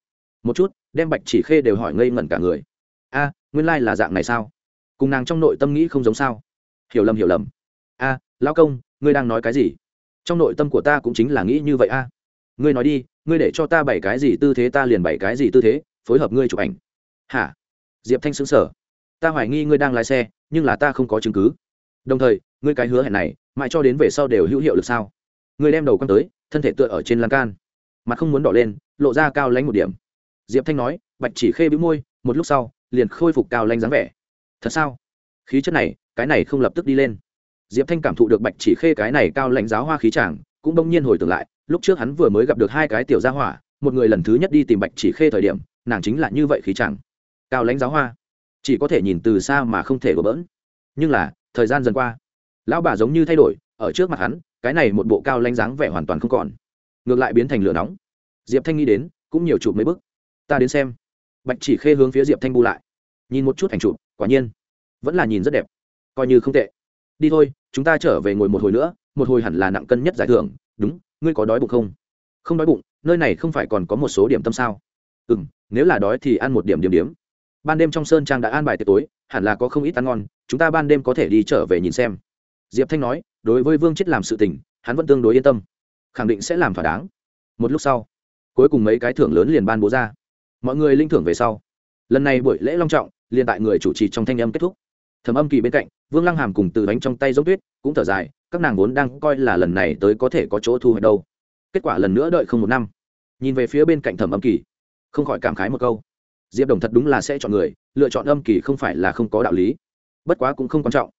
Một chút đem bạch chỉ khê đều hỏi ngây ngẩn cả người. A nguyên lai、like、là dạng này sao? Cùng nàng trong nội tâm nghĩ không giống sao? Hiểu lầm hiểu lầm. A à, lão công ngươi đang nói cái gì? Trong nội tâm của ta cũng chính là nghĩ như vậy a. Ngươi nói đi, ngươi để cho ta bảy cái gì tư thế ta liền bảy cái gì tư thế, phối hợp ngươi chụp ảnh. Hả? Diệp thanh xứng sở ta hoài nghi ngươi đang lái xe, nhưng là ta không có chứng cứ. Đồng thời, ngươi cái hứa hẹn này, mãi cho đến về sau đều hữu hiệu được sao? Ngươi đem đầu quăng tới, thân thể tựa ở trên lan can. Mặt không muốn đỏ lên, lộ ra cao lánh một điểm. Diệp thanh nói, bạch chỉ khê bĩu môi, một lúc sau, liền khôi phục cao lanh dáng vẻ. Thật sao? Khí chất này, cái này không lập tức đi lên diệp thanh cảm thụ được bạch chỉ khê cái này cao lãnh giáo hoa khí chàng, cũng đông nhiên hồi tưởng lại, lúc trước hắn vừa mới gặp được hai cái tiểu gia hỏa, một người lần thứ nhất đi tìm bạch chỉ khê thời điểm, nàng chính là như vậy khí chàng. Cao lãnh giáo hoa. Chỉ có thể nhìn từ xa mà không thể gỡ bỡn. Nhưng là, thời gian dần qua, lão bà giống như thay đổi, ở trước mặt hắn, cái này một bộ cao lãnh dáng vẻ hoàn toàn không còn. Ngược lại biến thành lửa nóng. Diệp thanh nghĩ đến, cũng nhiều chụp mấy bức. Ta đến xem. Bạch chỉ khê hướng phía diệp thanh bu lại. Nhìn một chút ảnh chụp, quả nhiên, vẫn là nhìn rất đẹp. Coi như không tệ. Đi thôi chúng ta trở về ngồi một hồi nữa, một hồi hẳn là nặng cân nhất giải thưởng, đúng, ngươi có đói bụng không? Không đói bụng, nơi này không phải còn có một số điểm tâm sao? Ừ m nếu là đói thì ăn một điểm điểm điểm. Ban đêm trong sơn trang đã an bài tiệc tối, hẳn là có không ít ăn ngon, chúng ta ban đêm có thể đi trở về nhìn xem. Diệp thanh nói, đối với vương chết làm sự tình, hắn vẫn tương đối yên tâm. Khẳng định sẽ làm thỏa đáng. Một lúc sau, cuối cùng mấy cái thưởng lớn liền ban bố ra. Mọi người linh thưởng về sau. Lần này buổi lễ long trọng, liền tại người chủ trì trong thanh âm kết thúc thẩm âm kỳ bên cạnh, vương lăng hàm cùng từ bánh trong tay giống tuyết, cũng thở dài, các nàng vốn đang coi là lần này tới có thể có chỗ thu hoạch đâu. Kết quả lần nữa đợi không một năm. Nhìn về phía bên cạnh thẩm âm kỳ, không khỏi cảm khái một câu. Diệp đồng thật đúng là sẽ chọn người, lựa chọn âm kỳ không phải là không có đạo lý. Bất quá cũng không quan trọng.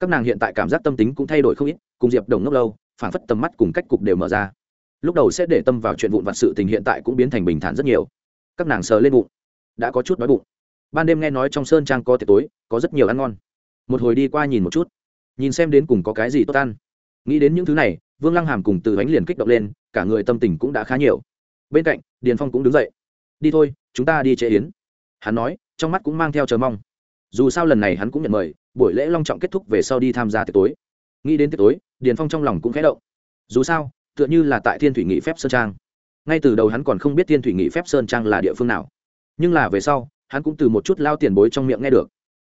Các nàng hiện tại cảm giác tâm tính cũng thay đổi không ít, cùng diệp đồng ngốc lâu phản phất tầm mắt cùng cách cục đều mở ra. Lúc đầu sẽ để tâm vào chuyện vụn vặt sự tình hiện tại cũng biến thành bình thản rất nhiều. Các nàng sờ lên bụng, đã có chút đói bụng. Ban đêm nghe nói trong sơn trang có tiệc tối, có rất nhiều ăn ngon một hồi đi qua nhìn một chút, nhìn xem đến cùng có cái gì tốt ăn. Nghĩ đến những thứ này, vương lăng hàm cùng từ bánh liền kích động lên, cả người tâm tình cũng đã khá nhiều. Bên cạnh, điền phong cũng đứng dậy. Đi thôi, chúng ta đi chế yến. Hắn nói, trong mắt cũng mang theo chờ mong. Dù sao lần này hắn cũng nhận mời, buổi lễ long trọng kết thúc về sau đi tham gia tiệc tối. Nghĩ đến tiệc tối, điền phong trong lòng cũng khẽ động. Dù sao, tựa như là tại thiên thủy nghị phép sơn trang. Ngay từ đầu hắn còn không biết thiên thủy nghị phép sơn trang là địa phương nào. Nhưng là về sau, hắn cũng từ một chút lao tiền bối trong miệng nghe được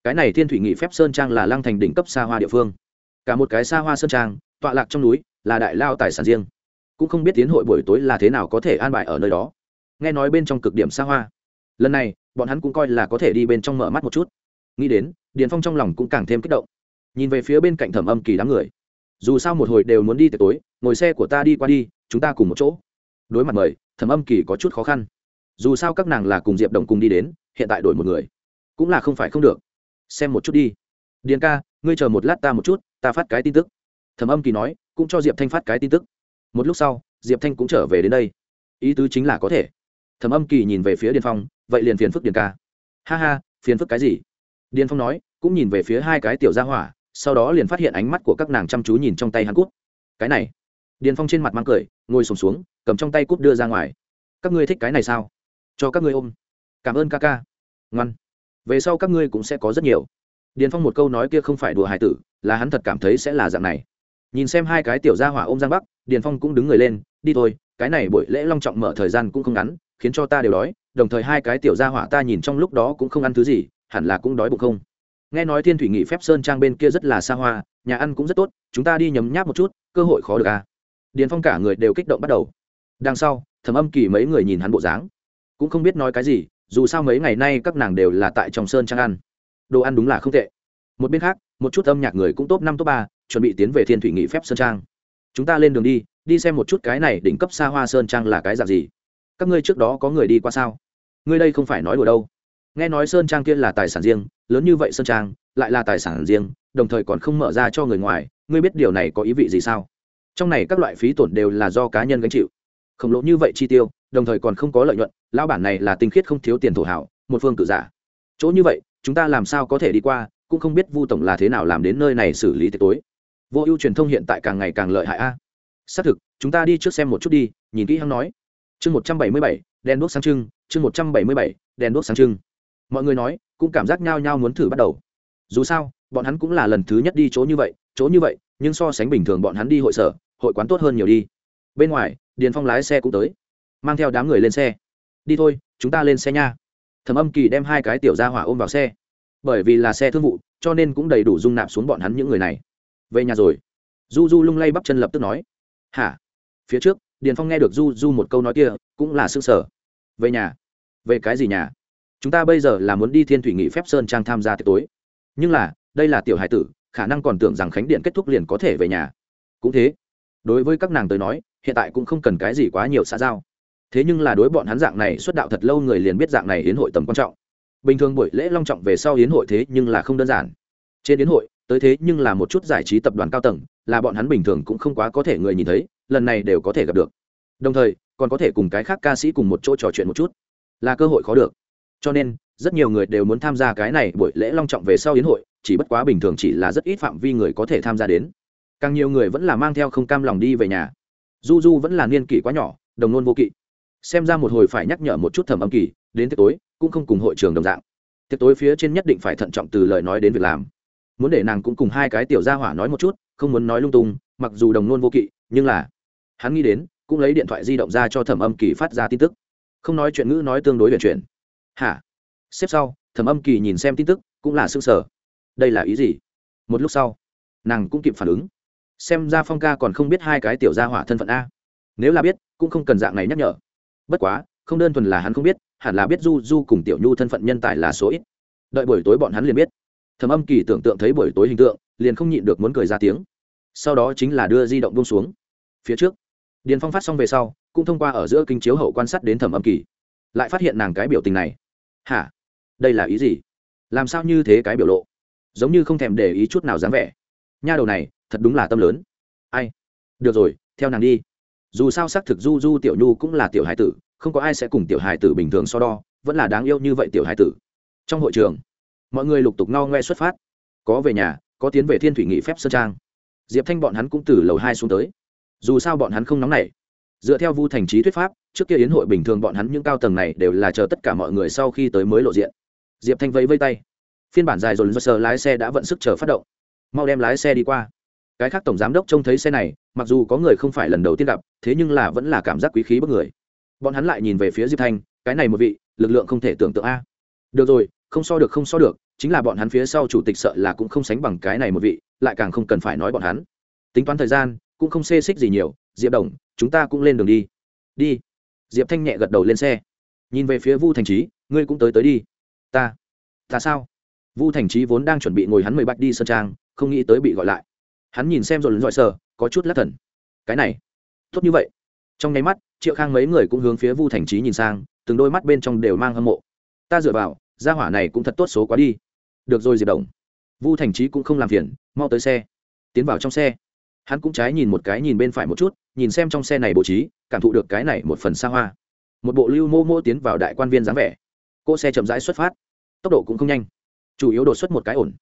cái này thiên thủy nghị phép sơn trang là lăng thành đỉnh cấp xa hoa địa phương. Cả một cái xa hoa sơn trang, tọa lạc trong núi, là đại lao tài sản riêng. Cũng không biết tiến hội buổi tối là thế nào có thể an bài ở nơi đó. Nghe nói bên trong cực điểm xa hoa. Lần này, bọn hắn cũng coi là có thể đi bên trong mở mắt một chút. Nghĩ đến, điền phong trong lòng cũng càng thêm kích động. Nhìn về phía bên cạnh thẩm âm kỳ đám người. Dù sao một hồi đều muốn đi tới tối, ngồi xe của ta đi qua đi, chúng ta cùng một chỗ. Đối mặt mời, thẩm âm kỳ có chút khó khăn. Dù sao các nàng là cùng diệp đồng cùng đi đến, hiện tại đổi một người. Cũng là không phải không được xem một chút đi. Điền ca ngươi chờ một lát ta một chút ta phát cái tin tức. Thẩm âm kỳ nói cũng cho diệp thanh phát cái tin tức. Một lúc sau diệp thanh cũng trở về đến đây. Ý tứ chính là có thể. Thẩm âm kỳ nhìn về phía điền phong vậy liền phiền phức điền ca. Ha ha phiền phức cái gì? Điền phong nói cũng nhìn về phía hai cái tiểu gia hỏa sau đó liền phát hiện ánh mắt của các nàng chăm chú nhìn trong tay hắn cút cái này. Điền phong trên mặt mang cười ngồi sùng xuống, xuống cầm trong tay cút đưa ra ngoài. Các ngươi thích cái này sao? Cho các ngươi ôm. Cảm ơn ca ca. Ngoan về sau các ngươi cũng sẽ có rất nhiều. Điền phong một câu nói kia không phải đùa hài tử, là hắn thật cảm thấy sẽ là dạng này. Nhìn xem hai cái tiểu gia hỏa ôm giang bắc, điền phong cũng đứng người lên, đi thôi, cái này buổi lễ long trọng mở thời gian cũng không ngắn, khiến cho ta đều đói, đồng thời hai cái tiểu gia hỏa ta nhìn trong lúc đó cũng không ăn thứ gì, hẳn là cũng đói bụng không? Nghe nói thiên thủy nghị phép sơn trang bên kia rất là xa hoa, nhà ăn cũng rất tốt, chúng ta đi nhấm nháp một chút, cơ hội khó được à? Điền phong cả người đều kích động bắt đầu. Đằng sau thẩm âm kỳ mấy người nhìn hắn bộ dáng, cũng không biết nói cái gì dù sao mấy ngày nay các nàng đều là tại trong sơn trang ăn. Đồ ăn đúng là không tệ. Một bên khác, một chút âm nhạc người cũng top năm, top ba, chuẩn bị tiến về thiên thủy nghị phép sơn trang. Chúng ta lên đường đi đi xem một chút cái này đỉnh cấp xa hoa sơn trang là cái dạng gì. Các ngươi trước đó có người đi qua sao? Ngươi đây không phải nói đùa đâu. Nghe nói sơn trang kia là tài sản riêng, lớn như vậy sơn trang, lại là tài sản riêng, đồng thời còn không mở ra cho người ngoài, ngươi biết điều này có ý vị gì sao? Trong này các loại phí tổn đều là do cá nhân gánh chịu. Khổng lồ như vậy chi tiêu đồng thời còn không có lợi nhuận, lão bản này là tinh khiết không thiếu tiền thổ hảo một phương cự giả. Chỗ như vậy, chúng ta làm sao có thể đi qua, cũng không biết vu tổng là thế nào làm đến nơi này xử lý tiệc tối. Vô ưu truyền thông hiện tại càng ngày càng lợi hại a. Xác thực, chúng ta đi trước xem một chút đi, nhìn kỹ hắn nói. Chương một trăm bảy mươi bảy, đèn đuốc sáng trưng, chương một trăm bảy mươi bảy, đèn đuốc sáng trưng. Mọi người nói, cũng cảm giác nhao nhao muốn thử bắt đầu. Dù sao, bọn hắn cũng là lần thứ nhất đi chỗ như vậy, chỗ như vậy, nhưng so sánh bình thường bọn hắn đi hội sở, hội quán tốt hơn nhiều đi. Bên ngoài, điền phong lái xe cũng tới mang theo đám người lên xe. Đi thôi, chúng ta lên xe nha. Thẩm âm kỳ đem hai cái tiểu ra hỏa ôm vào xe. Bởi vì là xe thương vụ, cho nên cũng đầy đủ dung nạp xuống bọn hắn những người này. Về nhà rồi. Du du lung lay bắp chân lập tức nói. Hả? Phía trước, điền phong nghe được du du một câu nói kia, cũng là s ư ơ n g sở về nhà. Về cái gì nhà? Chúng ta bây giờ là muốn đi thiên thủy nghị phép sơn trang tham gia tiệc tối. Nhưng là, đây là tiểu hải tử, khả năng còn tưởng rằng khánh điện kết thúc liền có thể về nhà. Cũng thế. Đối với các nàng tới nói, hiện tại cũng không cần cái gì quá nhiều xã giao thế nhưng là đối bọn hắn dạng này xuất đạo thật lâu người liền biết dạng này hiến hội tầm quan trọng. Bình thường buổi lễ long trọng về sau hiến hội thế nhưng là không đơn giản. Trên hiến hội, tới thế nhưng là một chút giải trí tập đoàn cao tầng, là bọn hắn bình thường cũng không quá có thể người nhìn thấy, lần này đều có thể gặp được. Đồng thời, còn có thể cùng cái khác ca sĩ cùng một chỗ trò chuyện một chút. Là cơ hội khó được. Cho nên, rất nhiều người đều muốn tham gia cái này buổi lễ long trọng về sau hiến hội, chỉ bất quá bình thường chỉ là rất ít phạm vi người có thể tham gia đến. Càng nhiều người vẫn là mang theo không cam lòng đi về nhà. Du du vẫn là niên kỷ quá nhỏ, đồng nôn vô kỵ xem ra một hồi phải nhắc nhở một chút thẩm âm kỳ, đến tiệc tối, cũng không cùng hội trường đồng dạng. Tiệc tối phía trên nhất định phải thận trọng từ lời nói đến việc làm. Muốn để nàng cũng cùng hai cái tiểu gia hỏa nói một chút, không muốn nói lung tung, mặc dù đồng nôn vô kỵ, nhưng là hắn nghĩ đến, cũng lấy điện thoại di động ra cho thẩm âm kỳ phát ra tin tức. Không nói chuyện ngữ nói tương đối vận chuyển. Hả? Xếp sau, thẩm âm kỳ nhìn xem tin tức, cũng là s ư ơ n g sở đây là ý gì? Một lúc sau, nàng cũng kịp phản ứng. Xem ra phong ca còn không biết hai cái tiểu gia hỏa thân phận a. Nếu là biết, cũng không cần dạng này nhắc nhở bất quá, không đơn thuần là hắn không biết, hẳn là biết du du cùng tiểu nhu thân phận nhân tài là số ít. Đợi buổi tối bọn hắn liền biết. Thầm âm kỳ tưởng tượng thấy buổi tối hình tượng, liền không nhịn được muốn cười ra tiếng. Sau đó chính là đưa di động buông xuống. Phía trước, điền phong phát xong về sau, cũng thông qua ở giữa kinh chiếu hậu quan sát đến thẩm âm kỳ. Lại phát hiện nàng cái biểu tình này. Hả? Đây là ý gì? Làm sao như thế cái biểu lộ? Giống như không thèm để ý chút nào dáng vẻ. Nha đầu này, thật đúng là tâm lớn. Ai? Được rồi, theo nàng đi dù sao xác thực du du tiểu nhu cũng là tiểu hải tử, không có ai sẽ cùng tiểu hải tử bình thường so đo, vẫn là đáng yêu như vậy tiểu hải tử. Trong hội trường, mọi người lục tục no ngoe xuất phát. Có về nhà, có tiến về thiên thủy nghị phép sơn trang. Diệp thanh bọn hắn cũng từ lầu hai xuống tới. Dù sao bọn hắn không nóng nảy. Dựa theo vu thành trí thuyết pháp, trước kia yến hội bình thường bọn hắn những cao tầng này đều là chờ tất cả mọi người sau khi tới mới lộ diện. Diệp thanh vẫy vây tay. Phiên bản dài rồi do sờ lái xe đã vận sức chờ phát động. Mau đem lái xe đi qua cái khác tổng giám đốc trông thấy xe này, mặc dù có người không phải lần đầu tiên gặp, thế nhưng là vẫn là cảm giác quý khí bất người. Bọn hắn lại nhìn về phía diệp thanh, cái này một vị, lực lượng không thể tưởng tượng a. Được rồi, không so được, không so được, chính là bọn hắn phía sau chủ tịch sợ là cũng không sánh bằng cái này một vị, lại càng không cần phải nói bọn hắn. Tính toán thời gian, cũng không xê xích gì nhiều, diệp đồng, chúng ta cũng lên đường đi. Đi. Diệp thanh nhẹ gật đầu lên xe. Nhìn về phía vu thành trí, ngươi cũng tới tới đi. Ta. Ta sao? Vu thành trí vốn đang chuẩn bị ngồi hắn mười bạch đi sơn trang, không nghĩ tới bị gọi lại hắn nhìn xem rồi lớn dọi sờ, có chút lắc thần. Cái này, tốt như vậy. Trong nháy mắt, triệu khang mấy người cũng hướng phía vu thành trí nhìn sang, từng đôi mắt bên trong đều mang hâm mộ. Ta dựa vào, gia hỏa này cũng thật tốt số quá đi. Được rồi diệp đồng. Vu thành trí cũng không làm phiền, mau tới xe. Tiến vào trong xe. Hắn cũng trái nhìn một cái nhìn bên phải một chút, nhìn xem trong xe này bố trí, cảm thụ được cái này một phần xa hoa. Một bộ lưu mô mô tiến vào đại quan viên dáng vẻ. Cỗ xe chậm rãi xuất phát. Tốc độ cũng không nhanh. Chủ yếu đột xuất một cái ổn.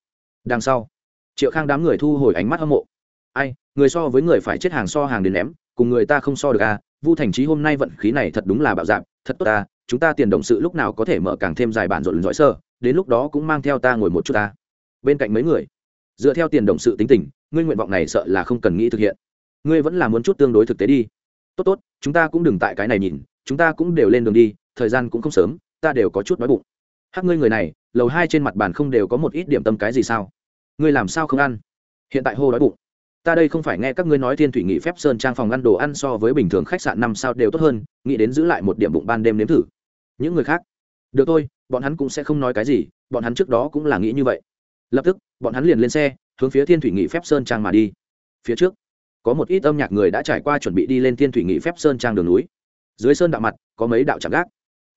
Đằng sau triệu khang đám người thu hồi ánh mắt hâm mộ. Ai, người so với người phải chết hàng so hàng đến ném, cùng người ta không so được à? Vu thành trí hôm nay vận khí này thật đúng là bạo dạp thật tốt ta chúng ta tiền động sự lúc nào có thể mở càng thêm dài bản rộn rõi sơ, đến lúc đó cũng mang theo ta ngồi một chút ta. Bên cạnh mấy người, dựa theo tiền động sự tính tình, ngươi nguyện vọng này sợ là không cần nghĩ thực hiện. Ngươi vẫn là muốn chút tương đối thực tế đi. Tốt tốt, chúng ta cũng đừng tại cái này nhìn, chúng ta cũng đều lên đường đi, thời gian cũng không sớm, ta đều có chút đói bụng. Hát ngươi người này, lầu hai trên mặt bàn không đều có một ít điểm tâm cái gì sao? Ngươi làm sao không ăn? Hiện tại hô đói bụng. Ta đây không phải nghe các ngươi nói thiên thủy nghị phép sơn trang phòng ăn đồ ăn so với bình thường khách sạn năm sao đều tốt hơn, nghĩ đến giữ lại một điểm bụng ban đêm nếm thử. Những người khác. Được thôi, bọn hắn cũng sẽ không nói cái gì, bọn hắn trước đó cũng là nghĩ như vậy. Lập tức, bọn hắn liền lên xe, hướng phía thiên thủy nghị phép sơn trang mà đi. Phía trước, có một ít âm nhạc người đã trải qua chuẩn bị đi lên thiên thủy nghị phép sơn trang đường núi. Dưới sơn đạo mặt, có mấy đạo chạm gác.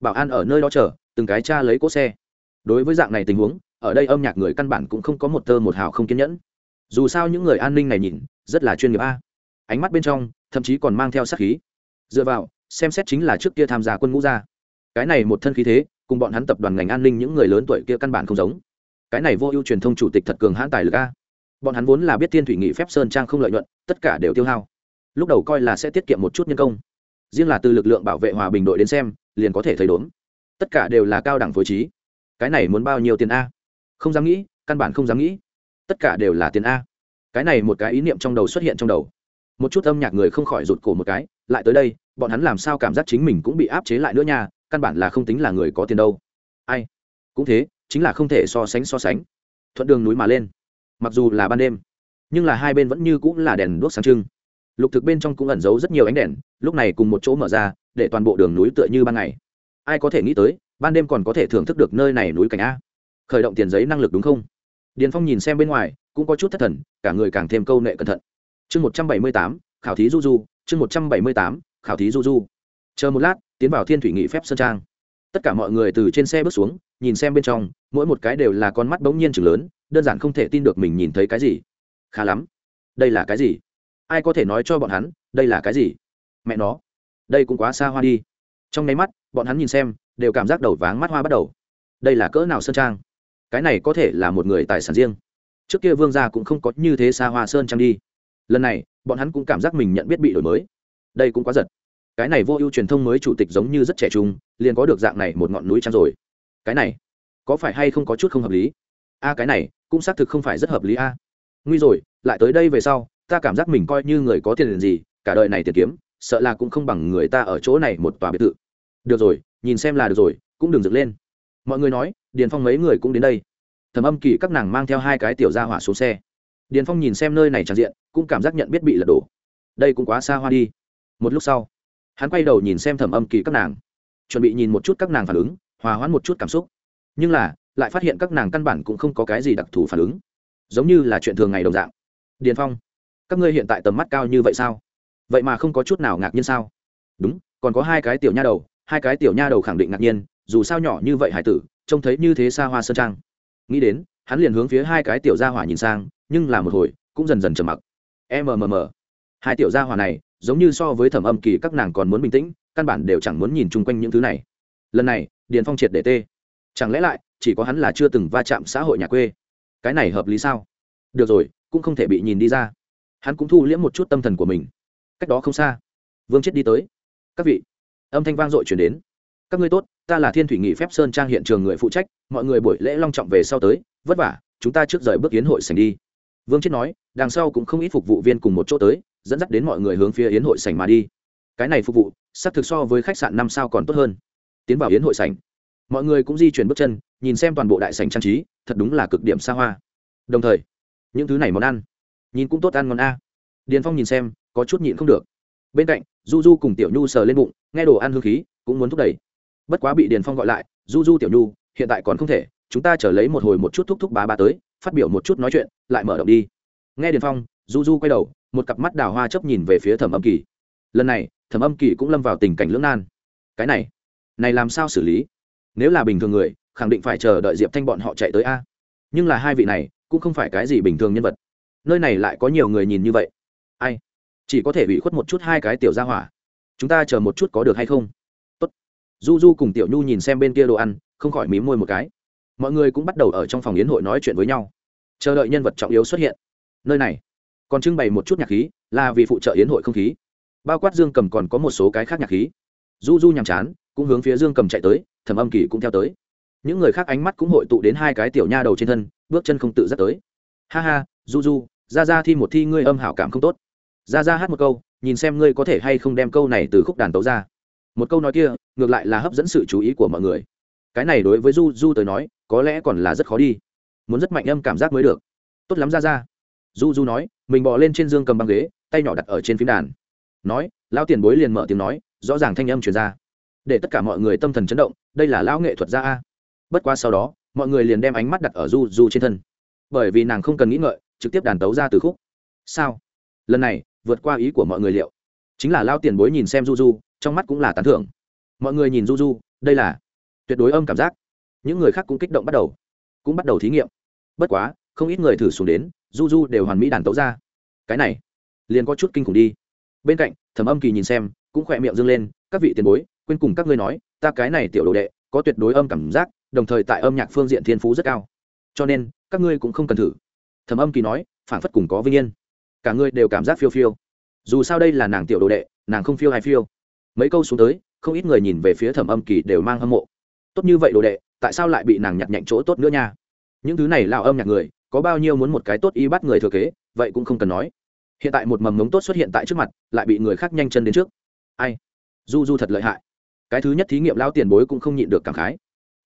Bảo an ở nơi đó chờ, từng cái cha lấy cỗ xe. Đối với dạng này tình huống ở đây âm nhạc người căn bản cũng không có một tơ một hào không kiên nhẫn. Dù sao những người an ninh này nhìn, rất là chuyên nghiệp a. Ánh mắt bên trong, thậm chí còn mang theo sát khí. Dựa vào, xem xét chính là trước kia tham gia quân ngũ gia. Cái này một thân khí thế, cùng bọn hắn tập đoàn ngành an ninh những người lớn tuổi kia căn bản không giống. Cái này vô ưu truyền thông chủ tịch thật cường hãn tài lực a. Bọn hắn vốn là biết thiên thủy nghị phép sơn trang không lợi nhuận, tất cả đều tiêu hao. Lúc đầu coi là sẽ tiết kiệm một chút nhân công. Riêng là từ lực lượng bảo vệ hòa bình đội đến xem, liền có thể thấy đốn. Tất cả đều là cao đẳng phối trí. Cái này muốn bao nhiêu tiền a? Không dám nghĩ, căn bản không dám nghĩ. Tất cả đều là tiền a. Cái này một cái ý niệm trong đầu xuất hiện trong đầu. Một chút âm nhạc người không khỏi rụt cổ một cái, lại tới đây, bọn hắn làm sao cảm giác chính mình cũng bị áp chế lại nữa nha, căn bản là không tính là người có tiền đâu. Ai? Cũng thế, chính là không thể so sánh so sánh. Thuận đường núi mà lên. Mặc dù là ban đêm, nhưng là hai bên vẫn như cũng là đèn đuốc sáng trưng. Lục thực bên trong cũng ẩn giấu rất nhiều ánh đèn, lúc này cùng một chỗ mở ra, để toàn bộ đường núi tựa như ban ngày. Ai có thể nghĩ tới, ban đêm còn có thể thưởng thức được nơi này núi cảnh a khởi động tiền giấy năng lực đúng không? Điền phong nhìn xem bên ngoài, cũng có chút thất thần, cả người càng thêm câu nệ cẩn thận. Chương một trăm bảy mươi tám, khảo thí du du, chương một trăm bảy mươi tám, khảo thí du du. Chờ một lát, tiến vào thiên thủy nghị phép sơn trang. Tất cả mọi người từ trên xe bước xuống, nhìn xem bên trong, mỗi một cái đều là con mắt bỗng nhiên chừng lớn, đơn giản không thể tin được mình nhìn thấy cái gì. Khá lắm. Đây là cái gì? Ai có thể nói cho bọn hắn, đây là cái gì? Mẹ nó. Đây cũng quá xa hoa đi. Trong nháy mắt, bọn hắn nhìn xem, đều cảm giác đầu váng mắt hoa bắt đầu. Đây là cỡ nào sơn trang? Cái này có thể là một người tài sản riêng. Trước kia vương gia cũng không có như thế xa hoa sơn trang đi. Lần này, bọn hắn cũng cảm giác mình nhận biết bị đổi mới. Đây cũng quá giật. Cái này vô ưu truyền thông mới chủ tịch giống như rất trẻ trung, liền có được dạng này một ngọn núi trang rồi. Cái này, có phải hay không có chút không hợp lý? A, cái này, cũng xác thực không phải rất hợp lý a. Nguy rồi, lại tới đây về sau, ta cảm giác mình coi như người có tiền gì, cả đời này tiền kiếm, sợ là cũng không bằng người ta ở chỗ này một tòa biệt thự. Được rồi, nhìn xem là được rồi, cũng đừng dựng lên. Mọi người nói điền phong mấy người cũng đến đây. Thầm âm kỳ các nàng mang theo hai cái tiểu ra hỏa xuống xe. Điền phong nhìn xem nơi này tràn diện, cũng cảm giác nhận biết bị lật đổ. Đây cũng quá xa hoa đi. Một lúc sau, hắn quay đầu nhìn xem thẩm âm kỳ các nàng, chuẩn bị nhìn một chút các nàng phản ứng, hòa hoãn một chút cảm xúc. Nhưng là, lại phát hiện các nàng căn bản cũng không có cái gì đặc thù phản ứng. Giống như là chuyện thường ngày đồng dạng. Điền phong, các ngươi hiện tại tầm mắt cao như vậy sao? Vậy mà không có chút nào ngạc nhiên sao? Đúng, còn có hai cái tiểu nha đầu, hai cái tiểu nha đầu khẳng định ngạc nhiên, dù sao nhỏ như vậy hải tử trông thấy như thế xa hoa sơn trang. Nghĩ đến, hắn liền hướng phía hai cái tiểu gia hỏa nhìn sang, nhưng là một hồi, cũng dần dần trầm mặc. Mmm hai tiểu gia hỏa này, giống như so với thẩm âm kỳ các nàng còn muốn bình tĩnh, căn bản đều chẳng muốn nhìn chung quanh những thứ này. Lần này, điền phong triệt để tê. Chẳng lẽ lại, chỉ có hắn là chưa từng va chạm xã hội nhà quê? Cái này hợp lý sao? Được rồi, cũng không thể bị nhìn đi ra. Hắn cũng thu liễm một chút tâm thần của mình. Cách đó không xa. Vương chết đi tới. Các vị, âm thanh vang dội chuyển đến các ngươi tốt, ta là thiên thủy nghị phép sơn trang hiện trường người phụ trách, mọi người buổi lễ long trọng về sau tới, vất vả, chúng ta trước rời bước yến hội sành đi. Vương chết nói, đằng sau cũng không ít phục vụ viên cùng một chỗ tới, dẫn dắt đến mọi người hướng phía yến hội sành mà đi. Cái này phục vụ xác thực so với khách sạn năm sao còn tốt hơn. Tiến vào yến hội sành mọi người cũng di chuyển bước chân, nhìn xem toàn bộ đại sành trang trí, thật đúng là cực điểm xa hoa. Đồng thời, những thứ này món ăn, nhìn cũng tốt ăn ngon a. Điền phong nhìn xem, có chút nhịn không được. Bên cạnh, du du cùng tiểu nhu sờ lên bụng, nghe đồ ăn hương khí, cũng muốn thúc đẩy bất quá bị điền phong gọi lại, du du tiểu nhu, hiện tại còn không thể, chúng ta trở lấy một hồi một chút thúc thúc bá ba tới, phát biểu một chút nói chuyện, lại mở động đi. Nghe điền phong, du du quay đầu, một cặp mắt đào hoa chấp nhìn về phía thẩm âm kỳ. Lần này, thẩm âm kỳ cũng lâm vào tình cảnh lưỡng nan. Cái này này làm sao xử lý? Nếu là bình thường người, khẳng định phải chờ đợi diệp thanh bọn họ chạy tới a. Nhưng là hai vị này, cũng không phải cái gì bình thường nhân vật. Nơi này lại có nhiều người nhìn như vậy. Ai? Chỉ có thể bị khuất một chút hai cái tiểu ra hỏa. Chúng ta chờ một chút có được hay không? Du du cùng tiểu nhu nhìn xem bên kia đồ ăn, không khỏi mím môi một cái. Mọi người cũng bắt đầu ở trong phòng yến hội nói chuyện với nhau. Chờ đợi nhân vật trọng yếu xuất hiện. Nơi này, còn trưng bày một chút nhạc khí, là vì phụ trợ yến hội không khí. Bao quát dương cầm còn có một số cái khác nhạc khí. Du du nhàm chán, cũng hướng phía dương cầm chạy tới thẩm âm kỳ cũng theo tới. Những người khác ánh mắt cũng hội tụ đến hai cái tiểu nha đầu trên thân, bước chân không tự dắt tới. Ha ha, du du ra ra thi một thi ngươi âm hảo cảm không tốt. Ra ra hát một câu, nhìn xem ngươi có thể hay không đem câu này từ khúc đàn tấu ra một câu nói kia, ngược lại là hấp dẫn sự chú ý của mọi người. Cái này đối với du du tới nói, có lẽ còn là rất khó đi. Muốn rất mạnh âm cảm giác mới được. Tốt lắm ra ra du du nói, mình bỏ lên trên giường cầm băng ghế, tay nhỏ đặt ở trên phím đàn. Nói, lão tiền bối liền mở tiếng nói, rõ ràng thanh âm truyền ra. Để tất cả mọi người tâm thần chấn động, đây là lão nghệ thuật gia a. Bất qua sau đó, mọi người liền đem ánh mắt đặt ở du du trên thân. Bởi vì nàng không cần nghĩ ngợi, trực tiếp đàn tấu ra từ khúc. Sao? Lần này, vượt qua ý của mọi người liệu? Chính là lao tiền bối nhìn xem du du trong mắt cũng là tán thưởng. Mọi người nhìn du du đây là tuyệt đối âm cảm giác. Những người khác cũng kích động bắt đầu, cũng bắt đầu thí nghiệm. Bất quá, không ít người thử xuống đến du du đều hoàn mỹ đàn tấu ra. Cái này, liền có chút kinh khủng đi. Bên cạnh, thẩm âm kỳ nhìn xem, cũng khỏe miệng dâng lên, các vị tiền bối, quên cùng các ngươi nói, ta cái này tiểu đồ đệ, có tuyệt đối âm cảm giác, đồng thời tại âm nhạc phương diện thiên phú rất cao. Cho nên, các ngươi cũng không cần thử. Thẩm âm kỳ nói phản phất cùng có vinh yên. Cả ngươi đều cảm giác phiêu phiêu. Dù sao đây là nàng tiểu đồ đệ, nàng không phiêu hay phiêu mấy câu xuống tới, không ít người nhìn về phía thẩm âm kỳ đều mang hâm mộ. Tốt như vậy đồ đệ, tại sao lại bị nàng nhặt nhạnh chỗ tốt nữa nha? Những thứ này lao âm nhạc người, có bao nhiêu muốn một cái tốt y bắt người thừa kế, vậy cũng không cần nói. Hiện tại một mầm mống tốt xuất hiện tại trước mặt, lại bị người khác nhanh chân đến trước. Ai? Du du thật lợi hại. Cái thứ nhất thí nghiệm lao tiền bối cũng không nhịn được cảm khái.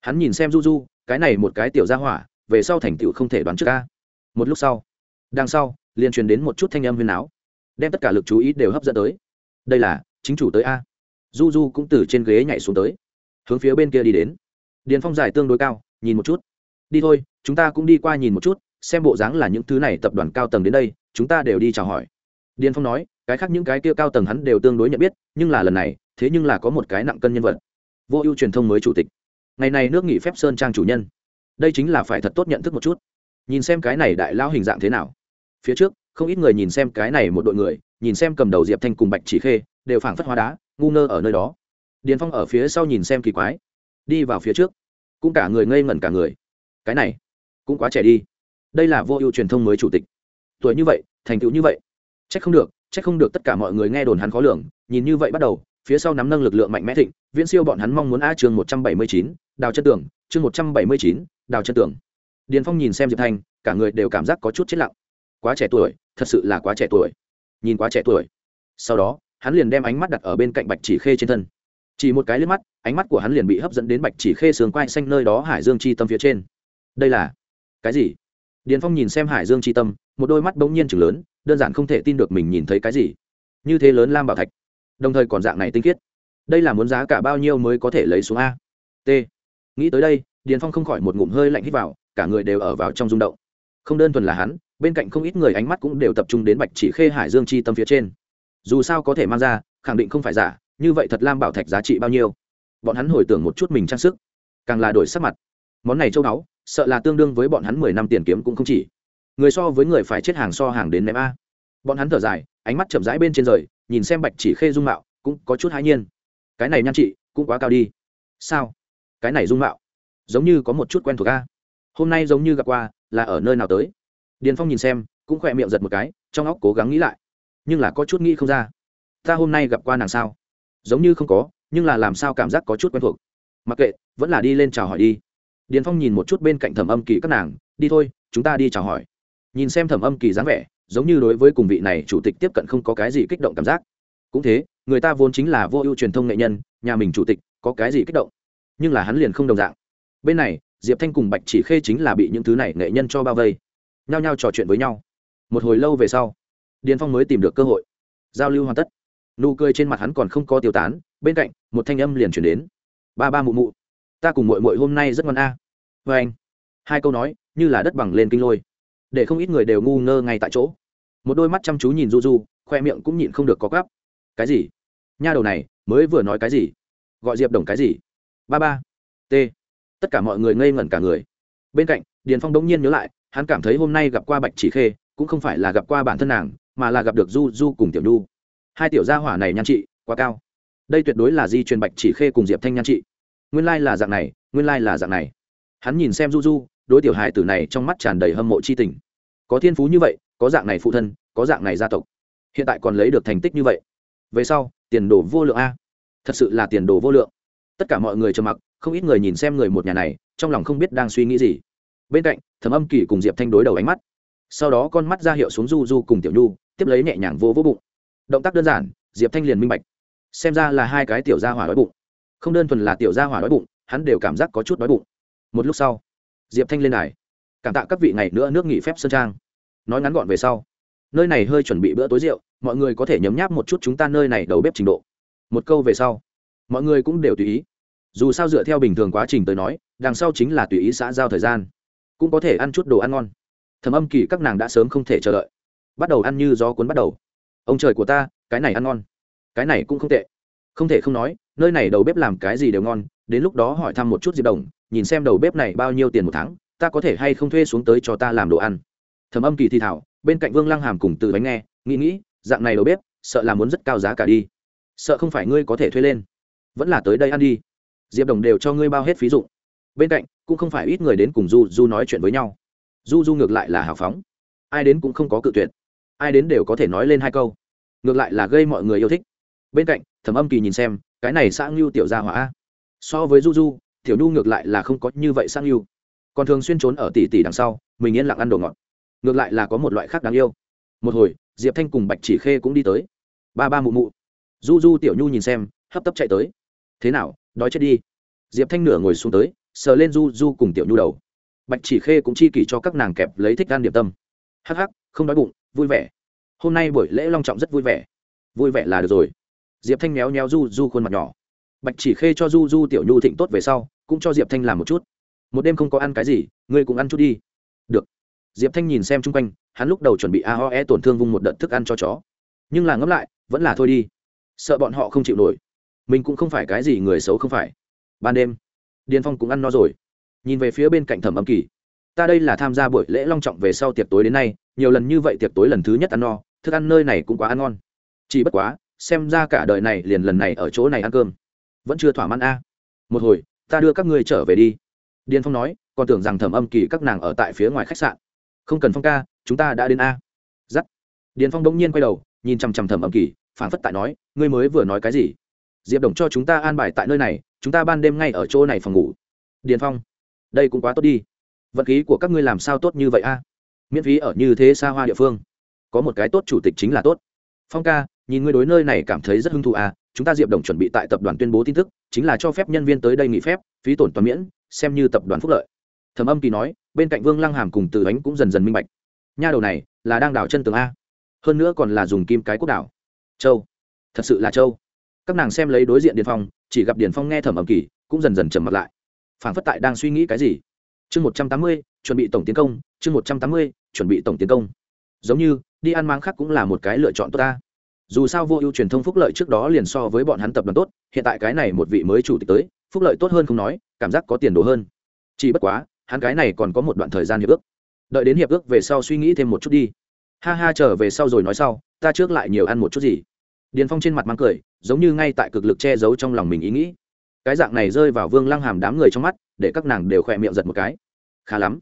Hắn nhìn xem du du cái này một cái tiểu ra hỏa, về sau thành tựu không thể đoán trước ca một lúc sau, đằng sau, liền truyền đến một chút thanh âm huyền áo đem tất cả lực chú ý đều hấp dẫn tới. Đây là, chính chủ tới a du du cũng từ trên ghế nhảy xuống tới, hướng phía bên kia đi đến. Điền phong giải tương đối cao, nhìn một chút. Đi thôi, chúng ta cũng đi qua nhìn một chút, xem bộ dáng là những thứ này tập đoàn cao tầng đến đây, chúng ta đều đi chào hỏi. Điền phong nói, cái khác những cái kia cao tầng hắn đều tương đối nhận biết, nhưng là lần này, thế nhưng là có một cái nặng cân nhân vật. Vô ưu truyền thông mới chủ tịch. Ngày này nước nghị phép sơn trang chủ nhân. Đây chính là phải thật tốt nhận thức một chút. Nhìn xem cái này đại lao hình dạng thế nào. Phía trước, không ít người nhìn xem cái này một đội người nhìn xem cầm đầu diệp thanh cùng bạch chỉ khê, đều phảng phất hoa đá, ngu ngơ ở nơi đó. Điền phong ở phía sau nhìn xem kỳ quái, đi vào phía trước, cũng cả người ngây ngẩn cả người. Cái này, cũng quá trẻ đi. Đây là vô ưu truyền thông mới chủ tịch. Tuổi như vậy, thành tựu như vậy. C h ắ c không được c h ắ c không được tất cả mọi người nghe đồn hắn khó lường, nhìn như vậy bắt đầu, phía sau nắm nâng lực lượng mạnh mẽ thịnh, viễn siêu bọn hắn mong muốn a chương một trăm bảy mươi chín, đào chân tường, chương một trăm bảy mươi chín, đào chân tường. Điền phong nhìn xem diệp thanh, cả người đều cảm giác có chút chết lặng. Quá trẻ tuổi, thật sự là quá trẻ tuổi nhìn quá trẻ tuổi. Sau đó, hắn liền đem ánh mắt đặt ở bên cạnh bạch chỉ khê trên thân. Chỉ một cái liếc mắt, ánh mắt của hắn liền bị hấp dẫn đến bạch chỉ khê sườn quai xanh nơi đó hải dương chi tâm phía trên. Đây là cái gì? Điền phong nhìn xem hải dương chi tâm, một đôi mắt bỗng nhiên chừng lớn, đơn giản không thể tin được mình nhìn thấy cái gì. Như thế lớn lam bảo thạch, đồng thời còn dạng này tinh khiết. Đây là muốn giá cả bao nhiêu mới có thể lấy xuống a? T. Nghĩ tới đây, điền phong không khỏi một ngụm hơi lạnh hít vào, cả người đều ở vào trong rung động. Không đơn thuần là hắn bên cạnh không ít người ánh mắt cũng đều tập trung đến bạch chỉ khê hải dương chi tâm phía trên. Dù sao có thể mang ra, khẳng định không phải giả, như vậy thật lam bảo thạch giá trị bao nhiêu? Bọn hắn hồi tưởng một chút mình trang sức, càng là đổi sắc mặt. Món này châu báu, sợ là tương đương với bọn hắn mười năm tiền kiếm cũng không chỉ. Người so với người phải chết hàng so hàng đến ném a. Bọn hắn thở dài, ánh mắt chậm rãi bên trên rời, nhìn xem bạch chỉ khê dung mạo, cũng có chút hãi nhiên. Cái này nhan chị cũng quá cao đi. Sao? Cái này dung mạo, giống như có một chút quen thuộc a. Hôm nay giống như gặp qua, là ở nơi nào tới? Điền phong nhìn xem, cũng khỏe miệng giật một cái, trong óc cố gắng nghĩ lại. Nhưng là có chút nghĩ không ra. Ta hôm nay gặp qua nàng sao? Giống như không có, nhưng là làm sao cảm giác có chút quen thuộc. Mặc kệ, vẫn là đi lên chào hỏi đi. Điền phong nhìn một chút bên cạnh thẩm âm kỳ các nàng, đi thôi, chúng ta đi chào hỏi. Nhìn xem thẩm âm kỳ dáng vẻ, giống như đối với cùng vị này chủ tịch tiếp cận không có cái gì kích động cảm giác. Cũng thế, người ta vốn chính là vô ưu truyền thông nghệ nhân, nhà mình chủ tịch, có cái gì kích động? Nhưng là hắn liền không đồng dạng. Bên này, diệp thanh cùng bạch chỉ khê chính là bị những thứ này nghệ nhân cho bao vây nhao nhao trò chuyện với nhau. Một hồi lâu về sau, điền phong mới tìm được cơ hội. Giao lưu hoàn tất. Nụ cười trên mặt hắn còn không có tiêu tán, bên cạnh, một thanh âm liền chuyển đến. Ba ba mụ mụ, ta cùng mội mội hôm nay rất ngon a. À. vê anh, hai câu nói, như là đất bằng lên kinh lôi. Để không ít người đều ngu ngơ ngay tại chỗ. Một đôi mắt chăm chú nhìn du du, khoe miệng cũng nhịn không được có gắp cái gì? Nha đầu này, mới vừa nói cái gì? Gọi diệp đồng cái gì? Ba ba t tất cả mọi người ngây ngẩn cả người. Bên cạnh, điền phong đống nhiên nhớ lại hắn cảm thấy hôm nay gặp qua bạch chỉ khê, cũng không phải là gặp qua bản thân nàng, mà là gặp được du du cùng tiểu nhu. Hai tiểu gia hỏa này nhan trị quá cao. Đây tuyệt đối là di truyền bạch chỉ khê cùng diệp thanh nhan trị. Nguyên lai là dạng này, nguyên lai là dạng này. Hắn nhìn xem du du, đối tiểu hài tử này trong mắt tràn đầy hâm mộ c h i tình. Có thiên phú như vậy, có dạng này phụ thân, có dạng này gia tộc. Hiện tại còn lấy được thành tích như vậy. Về sau, tiền đồ vô lượng a. Thật sự là tiền đồ vô lượng. Tất cả mọi người trầm mặc, không ít người nhìn xem người một nhà này, trong lòng không biết đang suy nghĩ gì bên cạnh thẩm âm kỳ cùng diệp thanh đối đầu ánh mắt. Sau đó con mắt ra hiệu xuống du du cùng tiểu nhu, tiếp lấy nhẹ nhàng vô vỗ bụng. Động tác đơn giản, diệp thanh liền minh bạch. Xem ra là hai cái tiểu gia hỏa đói bụng. Không đơn thuần là tiểu gia hỏa đói bụng, hắn đều cảm giác có chút đói bụng. Một lúc sau, diệp thanh lên đài. Cảm tạ các vị ngày nữa nước nghỉ phép sơn trang. Nói ngắn gọn về sau, nơi này hơi chuẩn bị bữa tối rượu, mọi người có thể nhấm nháp một chút chúng ta nơi này đầu bếp trình độ. Một câu về sau, mọi người cũng đều tùy ý. Dù sao dựa theo bình thường quá trình tới nói, đằng sau chính là tùy ý xã giao thời gian cũng có thể ăn chút đồ ăn ngon. Thầm âm kỳ các nàng đã sớm không thể chờ đợi. Bắt đầu ăn như gió cuốn bắt đầu. Ông trời của ta, cái này ăn ngon. Cái này cũng không tệ. Không thể không nói, nơi này đầu bếp làm cái gì đều ngon, đến lúc đó hỏi thăm một chút diệp đồng, nhìn xem đầu bếp này bao nhiêu tiền một tháng, ta có thể hay không thuê xuống tới cho ta làm đồ ăn. Thầm âm kỳ thì thảo, bên cạnh vương lăng hàm cùng từ bánh nghe, nghĩ nghĩ, dạng này đầu bếp, sợ là muốn rất cao giá cả đi. Sợ không phải ngươi có thể thuê lên. Vẫn là tới đây ăn đi. Diệp đồng đều cho ngươi bao hết phí dụng bên cạnh, cũng không phải ít người đến cùng du du nói chuyện với nhau. Du du ngược lại là hào phóng. Ai đến cũng không có cự tuyệt. Ai đến đều có thể nói lên hai câu. Ngược lại là gây mọi người yêu thích. Bên cạnh thẩm âm kỳ nhìn xem, cái này xã ngưu tiểu gia hỏa so với du du tiểu nhu ngược lại là không có như vậy sang ngưu. Còn thường xuyên trốn ở tỷ tỷ đằng sau, mình yên lặng ăn đồ ngọt. Ngược lại là có một loại khác đáng yêu. Một hồi, diệp thanh cùng bạch chỉ khê cũng đi tới. Ba ba mụ mụ. Du du tiểu nhu nhìn xem, hấp tấp chạy tới. Thế nào, đói chết đi? Diệp thanh nửa ngồi xuống tới sờ lên du du cùng tiểu nhu đầu. Bạch chỉ khê cũng chi kỷ cho các nàng kẹp lấy thích gan điểm tâm. Hắc hắc, không đói bụng, vui vẻ. Hôm nay buổi lễ long trọng rất vui vẻ. Vui vẻ là được rồi. Diệp thanh méo méo du du khuôn mặt nhỏ. Bạch chỉ khê cho du du tiểu nhu thịnh tốt về sau, cũng cho diệp thanh làm một chút. Một đêm không có ăn cái gì, ngươi cũng ăn chút đi. Được. Diệp thanh nhìn xem chung quanh, hắn lúc đầu chuẩn bị a ho e tổn thương vung một đợt thức ăn cho chó. Nhưng là ngẫm lại, vẫn là thôi đi. Sợ bọn họ không chịu nổi. Mình cũng không phải cái gì người xấu không phải. Ban đêm điền phong cũng ăn no rồi. Nhìn về phía bên cạnh thẩm âm kỳ, ta đây là tham gia buổi lễ long trọng về sau tiệc tối đến nay, nhiều lần như vậy tiệc tối lần thứ nhất ăn no, thức ăn nơi này cũng quá ăn ngon. Chỉ bất quá, xem ra cả đời này liền lần này ở chỗ này ăn cơm. Vẫn chưa thỏa mãn a. Một hồi, ta đưa các ngươi trở về đi. Điền phong nói, còn tưởng rằng thẩm âm kỳ các nàng ở tại phía ngoài khách sạn. Không cần phong ca, chúng ta đã đến a. Giắt. Điền phong đ ỗ n g nhiên quay đầu, nhìn chằm chằm thẩm âm kỳ phản phất tại nói, ngươi mới vừa nói cái gì? Diệp đồng cho chúng ta an bài tại nơi này chúng ta ban đêm ngay ở chỗ này phòng ngủ. Điền phong, đây cũng quá tốt đi. Vận khí của các ngươi làm sao tốt như vậy a? Miễn phí ở như thế xa hoa địa phương. Có một cái tốt chủ tịch chính là tốt. Phong ca, nhìn ngươi đối nơi này cảm thấy rất hứng thú à chúng ta diệp đồng chuẩn bị tại tập đoàn tuyên bố tin tức, chính là cho phép nhân viên tới đây nghỉ phép, phí tổn toàn miễn, xem như tập đoàn phúc lợi. Thẩm âm kỳ nói, bên cạnh vương lăng hàm cùng từ ánh cũng dần dần minh bạch. Nha đầu này là đang đảo chân tường a. Hơn nữa còn là dùng kim cái quốc đảo. Châu, thật sự là châu. Các nàng xem lấy đối diện điền phong chỉ gặp điền phong nghe thẩm ẩm kỳ, cũng dần dần trầm mặt lại. Phản phất tại đang suy nghĩ cái gì. Chương một trăm tám mươi, chuẩn bị tổng tiến công, chương một trăm tám mươi, chuẩn bị tổng tiến công. Giống như, đi ăn mang khác cũng là một cái lựa chọn tốt ta. Dù sao vô ưu truyền thông phúc lợi trước đó liền so với bọn hắn tập đoàn tốt, hiện tại cái này một vị mới chủ tịch tới, phúc lợi tốt hơn không nói, cảm giác có tiền đồ hơn. Chỉ bất quá, hắn cái này còn có một đoạn thời gian hiệp ước. Đợi đến hiệp ước về sau suy nghĩ thêm một chút đi. Ha ha trở về sau rồi nói sau, ta trước lại nhiều ăn một chút gì điền phong trên mặt mang cười, giống như ngay tại cực lực che giấu trong lòng mình ý nghĩ. Cái dạng này rơi vào vương lăng hàm đám người trong mắt, để các nàng đều khỏe miệng giật một cái. Khá lắm.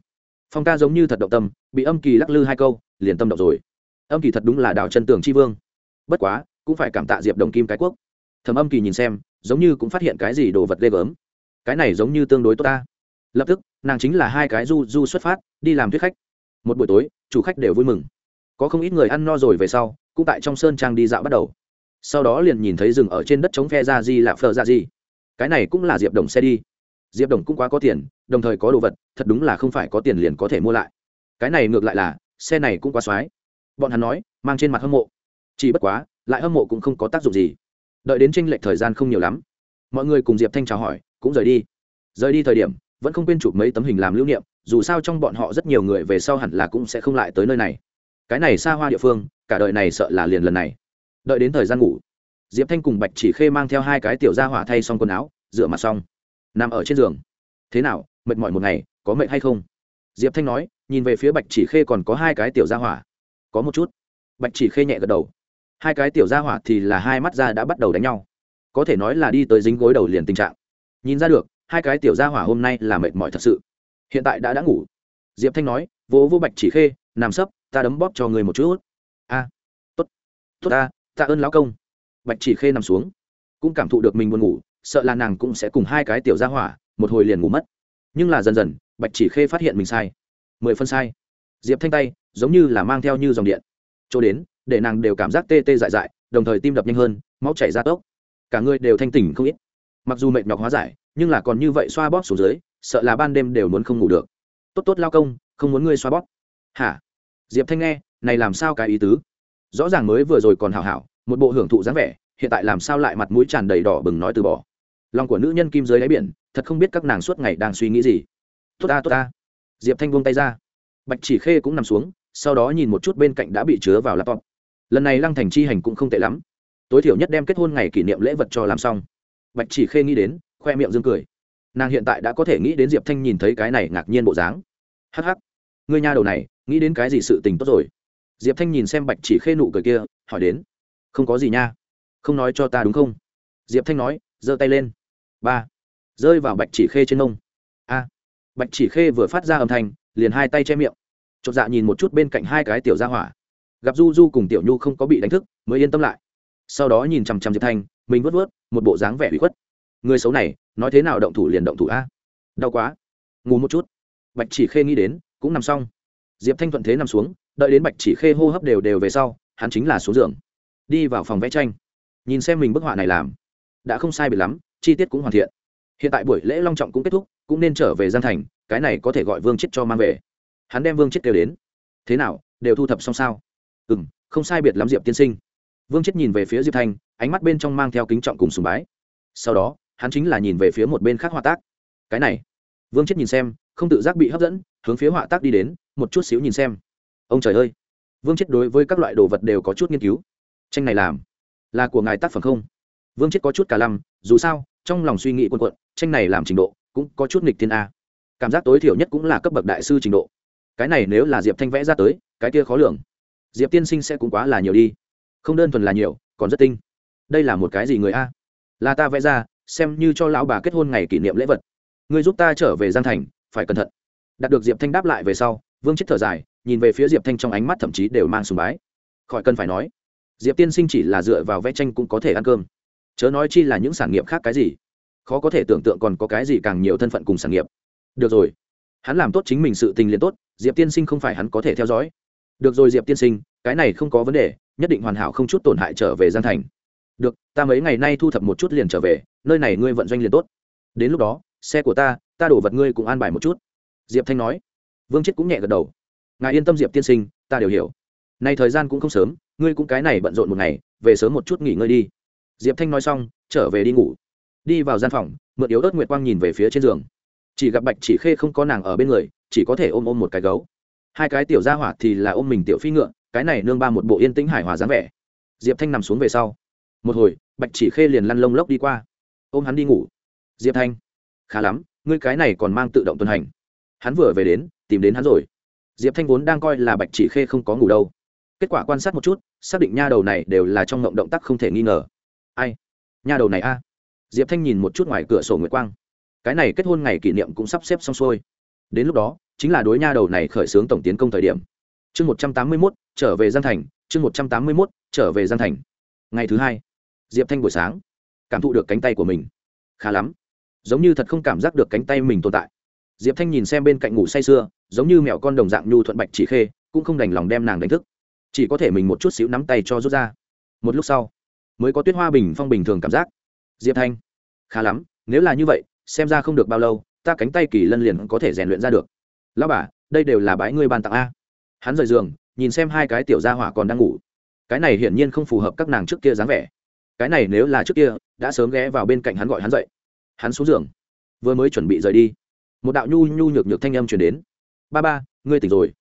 Phong ca giống như thật động tâm, bị âm kỳ lắc lư hai câu, liền tâm động rồi. Âm kỳ thật đúng là đào chân tường tri vương. Bất quá, cũng phải cảm tạ diệp đồng kim cái quốc. Thầm âm kỳ nhìn xem, giống như cũng phát hiện cái gì đồ vật ghê gớm. Cái này giống như tương đối tốt ta. Lập tức, nàng chính là hai cái du du xuất phát, đi làm thuyết khách. Một buổi tối, chủ khách đều vui mừng. Có không ít người ăn no rồi về sau, cũng tại trong sơn trang đi dạo bắt đầu sau đó liền nhìn thấy rừng ở trên đất chống phe ra di là phờ ra di. Cái này cũng là diệp đồng xe đi. Diệp đồng cũng quá có tiền, đồng thời có đồ vật, thật đúng là không phải có tiền liền có thể mua lại. Cái này ngược lại là, xe này cũng quá x bọn hắn nói, mang trên mặt hâm mộ. Chỉ bất quá, lại hâm mộ cũng không có tác dụng gì. Đợi đến tranh lệch thời gian không nhiều lắm, mọi người cùng diệp thanh chào hỏi, cũng rời đi. Rời đi thời điểm, vẫn không quên chụp mấy tấm hình làm lưu niệm, dù sao trong bọn họ rất nhiều người về sau hẳn là cũng sẽ không lại tới nơi này. Cái này xa hoa địa phương, cả đời này sợ là liền lần này đợi đến thời gian ngủ. Diệp thanh cùng bạch chỉ khê mang theo hai cái tiểu ra hỏa thay xong quần áo, rửa mặt xong. Nằm ở trên giường. Thế nào, mệt mỏi một ngày, có mệt hay không? Diệp thanh nói, nhìn về phía bạch chỉ khê còn có hai cái tiểu ra hỏa. Có một chút. Bạch chỉ khê nhẹ gật đầu. Hai cái tiểu gia hỏa thì là hai mắt ra đã bắt đầu đánh nhau. Có thể nói là đi tới dính gối đầu liền tình trạng. Nhìn ra được, hai cái tiểu gia hỏa hôm nay là mệt mỏi thật sự. Hiện tại đã đã ngủ. Diệp thanh nói, vỗ vô bạch chỉ khê, nằm sấp, ta đấm bóp cho người một chút. A, tốt tốt ta ta ơn lão công. Bạch chỉ khê nằm xuống, cũng cảm thụ được mình buồn ngủ, sợ là nàng cũng sẽ cùng hai cái tiểu gia hỏa, một hồi liền ngủ mất. Nhưng là dần dần, bạch chỉ khê phát hiện mình sai. Mười phân sai. Diệp thanh tay, giống như là mang theo như dòng điện. Chỗ đến, để nàng đều cảm giác tê tê dại dại, đồng thời tim đập nhanh hơn, máu chảy ra tốc. Cả người đều thanh tỉnh không ít. Mặc dù mệt nhọc hóa giải, nhưng là còn như vậy xoa bóp xuống dưới, sợ là ban đêm đều muốn không ngủ được. Tốt tốt lao công, không muốn ngươi xoa bóp. Hả? Diệp thanh nghe, này làm sao cái ý tứ? Rõ ràng mới vừa rồi còn hào hảo, một bộ hưởng thụ dáng vẻ, hiện tại làm sao lại mặt mũi tràn đầy đỏ bừng nói từ bỏ. Lòng của nữ nhân kim dưới đáy biển, thật không biết các nàng suốt ngày đang suy nghĩ gì. Tốt ta tốt ta. Diệp thanh buông tay ra. Bạch chỉ khê cũng nằm xuống, sau đó nhìn một chút bên cạnh đã bị chứa vào laptop. Lần này lăng thành chi hành cũng không tệ lắm. Tối thiểu nhất đem kết hôn ngày kỷ niệm lễ vật cho làm xong. Bạch chỉ khê nghĩ đến, khoe miệng dương cười. Nàng hiện tại đã có thể nghĩ đến diệp thanh nhìn thấy cái này ngạc nhiên bộ dáng. Hh ngươi nhà đầu này, nghĩ đến cái gì sự tình tốt rồi? Diệp thanh nhìn xem bạch chỉ khê nụ cười kia, hỏi đến, không có gì nha, không nói cho ta đúng không? Diệp thanh nói, giơ tay lên. Ba. Rơi vào bạch chỉ khê trên nông a. Bạch chỉ khê vừa phát ra âm thanh, liền hai tay che miệng. Chột dạ nhìn một chút bên cạnh hai cái tiểu gia hỏa. Gặp du du cùng tiểu nhu không có bị đánh thức, mới yên tâm lại. Sau đó nhìn chằm chằm diệp thanh, mình vớt vớt, một bộ dáng vẻ bị khuất. Người xấu này, nói thế nào động thủ liền động thủ a. Đau quá. Ngủ một chút. Bạch chỉ khê nghĩ đến, cũng nằm xong. Diệp thanh thuận thế nằm xuống đợi đến bạch chỉ khê hô hấp đều đều về sau, hắn chính là xuống giường, đi vào phòng vẽ tranh, nhìn xem mình bức họa này làm, đã không sai bị lắm, chi tiết cũng hoàn thiện. Hiện tại buổi lễ long trọng cũng kết thúc, cũng nên trở về gian thành, cái này có thể gọi vương chết cho mang về. Hắn đem vương chết kêu đến. Thế nào, đều thu thập xong sao? Ừ m không sai biệt lắm diệp tiên sinh. Vương chết nhìn về phía diệp thanh ánh mắt bên trong mang theo kính trọng cùng sùng bái. Sau đó, hắn chính là nhìn về phía một bên khác họa tác. Cái này, vương chết nhìn xem, không tự giác bị hấp dẫn, hướng phía họa tác đi đến, một chút xíu nhìn xem ông trời ơi! Vương chết đối với các loại đồ vật đều có chút nghiên cứu. Tranh này làm là của ngài tác phẩm không? Vương chết có chút cả lăm, dù sao, trong lòng suy nghĩ quân quận tranh này làm trình độ cũng có chút nghịch thiên a. Cảm giác tối thiểu nhất cũng là cấp bậc đại sư trình độ. Cái này nếu là diệp thanh vẽ ra tới, cái kia khó lường. Diệp tiên sinh sẽ cũng quá là nhiều đi. Không đơn thuần là nhiều, còn rất tinh. Đây là một cái gì người a? Là ta vẽ ra, xem như cho lão bà kết hôn ngày kỷ niệm lễ vật. Người giúp ta trở về giang thành, phải cẩn thận. Đạt được diệp thanh đáp lại về sau, vương chết thở dài nhìn về phía diệp thanh trong ánh mắt thậm chí đều mang sùng bái. Khỏi cần phải nói, diệp tiên sinh chỉ là dựa vào vẽ tranh cũng có thể ăn cơm. Chớ nói chi là những sản nghiệp khác cái gì, khó có thể tưởng tượng còn có cái gì càng nhiều thân phận cùng sản nghiệp. Được rồi, hắn làm tốt chính mình sự tình liền tốt, diệp tiên sinh không phải hắn có thể theo dõi. Được rồi diệp tiên sinh, cái này không có vấn đề, nhất định hoàn hảo không chút tổn hại trở về gian thành. Được, ta mấy ngày nay thu thập một chút liền trở về, nơi này ngươi vận doanh liền tốt. Đến lúc đó, xe của ta ta đổ vật ngươi cũng an bài một chút. Diệp thanh nói. Vương chết cũng nhẹ gật đầu ngài yên tâm diệp tiên sinh, ta đều hiểu. Nay thời gian cũng không sớm, ngươi cũng cái này bận rộn một ngày, về sớm một chút nghỉ ngơi đi. Diệp thanh nói xong, trở về đi ngủ. Đi vào gian phòng, mượn yếu ớt nguyệt quang nhìn về phía trên giường. Chỉ gặp bạch chỉ khê không có nàng ở bên người, chỉ có thể ôm ôm một cái gấu. Hai cái tiểu gia hỏa thì là ôm mình tiểu phi ngựa, cái này nương ba một bộ yên tĩnh hải hòa dáng vẻ. Diệp thanh nằm xuống về sau. Một hồi, bạch chỉ khê liền lăn lông lốc đi qua. Ôm hắn đi ngủ. Diệp thanh, khá lắm, ngươi cái này còn mang tự động tuần hành. Hắn vừa về đến, tìm đến hắn rồi diệp thanh vốn đang coi là bạch chỉ khê không có ngủ đâu. Kết quả quan sát một chút, xác định nha đầu này đều là trong ngộng động tác không thể nghi ngờ. Ai? Nha đầu này a? Diệp thanh nhìn một chút ngoài cửa sổ nguyệt quang. Cái này kết hôn ngày kỷ niệm cũng sắp xếp xong xuôi. Đến lúc đó, chính là đối nha đầu này khởi xướng tổng tiến công thời điểm. Chương một trăm tám mươi mốt, trở về giang thành. Chương một trăm tám mươi mốt, trở về giang thành. Ngày thứ hai, diệp thanh buổi sáng, cảm thụ được cánh tay của mình. Khá lắm. Giống như thật không cảm giác được cánh tay mình tồn tại diệp thanh nhìn xem bên cạnh ngủ say sưa, giống như mẹo con đồng dạng nhu thuận bạch chỉ khê, cũng không đành lòng đem nàng đánh thức. Chỉ có thể mình một chút xíu nắm tay cho rút ra. Một lúc sau, mới có tuyết hoa bình phong bình thường cảm giác. Diệp thanh, khá lắm, nếu là như vậy, xem ra không được bao lâu, ta cánh tay kỳ lân liền có thể rèn luyện ra được. Lão bà, đây đều là bãi ngươi ban tặng a. Hắn rời giường, nhìn xem hai cái tiểu gia hỏa còn đang ngủ. Cái này hiển nhiên không phù hợp các nàng trước kia dáng vẻ. Cái này nếu là trước kia, đã sớm ghé vào bên cạnh hắn gọi hắn dậy. Hắn xuống giường, vừa mới chuẩn bị rời đi một đạo nhu nhu nhược nhược thanh âm chuyển đến. Ba ba, ngươi tỉnh rồi.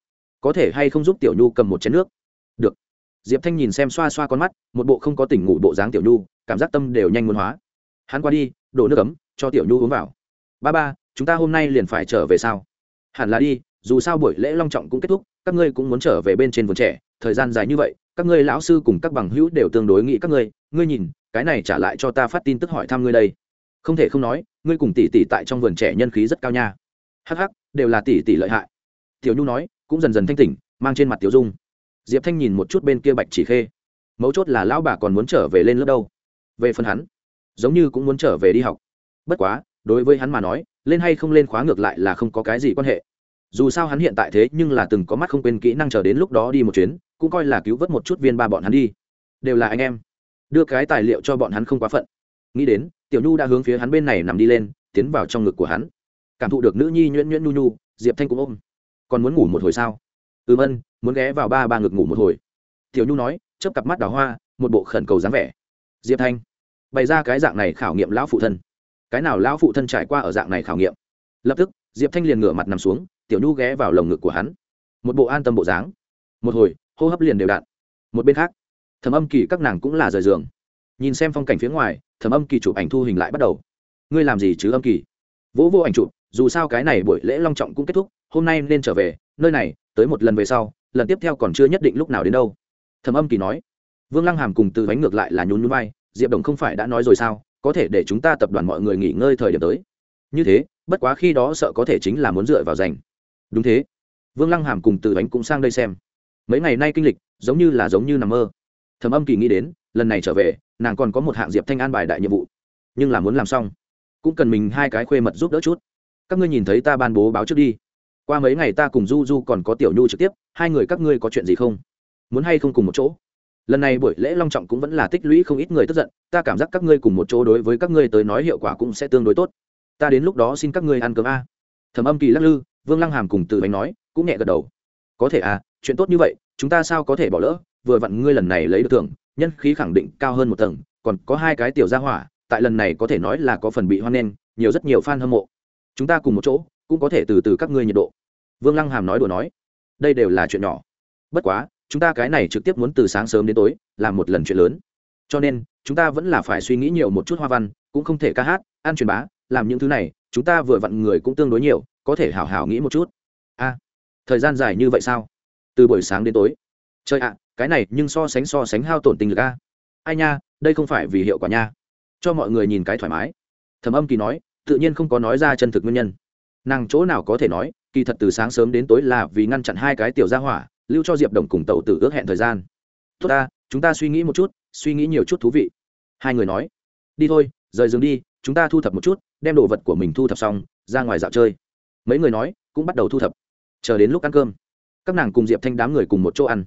Có thể hay không giúp tiểu nhu cầm một chén nước? Được. Diệp thanh nhìn xem xoa xoa con mắt, một bộ không có tỉnh ngủ bộ dáng tiểu nhu, cảm giác tâm đều nhanh muốn hóa. Hắn qua đi, đổ nước ấm, cho tiểu nhu uống vào. Ba ba, chúng ta hôm nay liền phải trở về sao? Hẳn là đi, dù sao buổi lễ long trọng cũng kết thúc, các ngươi cũng muốn trở về bên trên vườn trẻ, thời gian dài như vậy, các ngươi lão sư cùng các bằng hữu đều tương đối nghĩ các ngươi. Ngươi nhìn, cái này trả lại cho ta phát tin tức hỏi thăm ngươi đây. Không thể không nói ngươi cùng tỷ tỷ tại trong vườn trẻ nhân khí rất cao nha. Hắc hắc, đều là tỷ tỷ lợi hại. Tiểu nhu nói, cũng dần dần thanh tỉnh, mang trên mặt tiểu dung. Diệp thanh nhìn một chút bên kia bạch chỉ khê. Mấu chốt là lão bà còn muốn trở về lên lớp đâu. Về phần hắn, giống như cũng muốn trở về đi học. Bất quá, đối với hắn mà nói, lên hay không lên khóa ngược lại là không có cái gì quan hệ. Dù sao hắn hiện tại thế nhưng là từng có mắt không quên kỹ năng chờ đến lúc đó đi một chuyến, cũng coi là cứu vớt một chút viên ba bọn hắn đi. Đều là anh em. Đưa cái tài liệu cho bọn hắn không quá phận. Nghĩ đến tiểu nhu đã hướng phía hắn bên này nằm đi lên, tiến vào trong ngực của hắn. Cảm thụ được nữ nhi nhuyễn nhuyễn nhu nhu, diệp thanh cũng ôm. Còn muốn ngủ một hồi sao? Ừ vân muốn ghé vào ba ba ngực ngủ một hồi. Tiểu nhu nói, chớp cặp mắt đào hoa, một bộ khẩn cầu dáng vẻ. Diệp thanh, bày ra cái dạng này khảo nghiệm lão phụ thân. Cái nào lão phụ thân trải qua ở dạng này khảo nghiệm? Lập tức, diệp thanh liền ngửa mặt nằm xuống, tiểu nhu ghé vào lồng ngực của hắn. Một bộ an tâm bộ dáng. Một hồi, hô hấp liền đều đặn. Một bên khác, thầm âm kỳ các nàng cũng là rời giường nhìn xem phong cảnh phía ngoài thầm âm kỳ chụp ảnh thu hình lại bắt đầu. Ngươi làm gì chứ âm kỳ? Vỗ vô ảnh chụp, dù sao cái này buổi lễ long trọng cũng kết thúc, hôm nay nên trở về, nơi này, tới một lần về sau, lần tiếp theo còn chưa nhất định lúc nào đến đâu. Thầm âm kỳ nói. Vương lăng hàm cùng từ bánh ngược lại là nhún nhún vai, diệp đồng không phải đã nói rồi sao, có thể để chúng ta tập đoàn mọi người nghỉ ngơi thời điểm tới. Như thế, bất quá khi đó sợ có thể chính là muốn dựa vào giành. Đúng thế. Vương lăng hàm cùng từ bánh cũng sang đây xem. Mấy ngày nay kinh lịch, giống như là giống như nằm mơ. Thầm âm kỳ nghĩ đến lần này trở về, nàng còn có một hạng diệp thanh an bài đại nhiệm vụ. Nhưng là muốn làm xong, cũng cần mình hai cái khuê mật giúp đỡ chút. Các ngươi nhìn thấy ta ban bố báo trước đi. Qua mấy ngày ta cùng du du còn có tiểu nhu trực tiếp, hai người các ngươi có chuyện gì không? Muốn hay không cùng một chỗ? Lần này buổi lễ long trọng cũng vẫn là tích lũy không ít người tức giận, ta cảm giác các ngươi cùng một chỗ đối với các ngươi tới nói hiệu quả cũng sẽ tương đối tốt. Ta đến lúc đó xin các ngươi ăn cơm a. Thẩm âm kỳ lắc lư, vương lăng hàm cùng từ bánh nói, cũng nhẹ gật đầu. Có thể à chuyện tốt như vậy, chúng ta sao có thể bỏ lỡ, vừa vặn ngươi lần này lấy được thưởng nhân khí khẳng định cao hơn một tầng, còn có hai cái tiểu gia hỏa, tại lần này có thể nói là có phần bị hoan nghênh, nhiều rất nhiều fan hâm mộ. Chúng ta cùng một chỗ, cũng có thể từ từ các ngươi nhiệt độ. Vương lăng hàm nói đùa nói. Đây đều là chuyện nhỏ. Bất quá, chúng ta cái này trực tiếp muốn từ sáng sớm đến tối, làm một lần chuyện lớn. Cho nên, chúng ta vẫn là phải suy nghĩ nhiều một chút hoa văn, cũng không thể ca hát, ăn truyền bá, làm những thứ này, chúng ta vừa vặn người cũng tương đối nhiều, có thể hảo hảo nghĩ một chút. A, thời gian dài như vậy sao? Từ buổi sáng đến tối. Chơi ạ cái này nhưng so sánh so sánh hao tổn tình lực a. Ai nha, đây không phải vì hiệu quả nha. Cho mọi người nhìn cái thoải mái. Thẩm âm kỳ nói, tự nhiên không có nói ra chân thực nguyên nhân. Nàng chỗ nào có thể nói, kỳ thật từ sáng sớm đến tối là vì ngăn chặn hai cái tiểu gia hỏa, lưu cho diệp đồng cùng tàu tử ước hẹn thời gian. Tốt ta, chúng ta suy nghĩ một chút, suy nghĩ nhiều chút thú vị. Hai người nói, đi thôi, rời giường đi, chúng ta thu thập một chút, đem đồ vật của mình thu thập xong, ra ngoài dạo chơi. Mấy người nói, cũng bắt đầu thu thập. Chờ đến lúc ăn cơm, các nàng cùng diệp thanh đám người cùng một chỗ ăn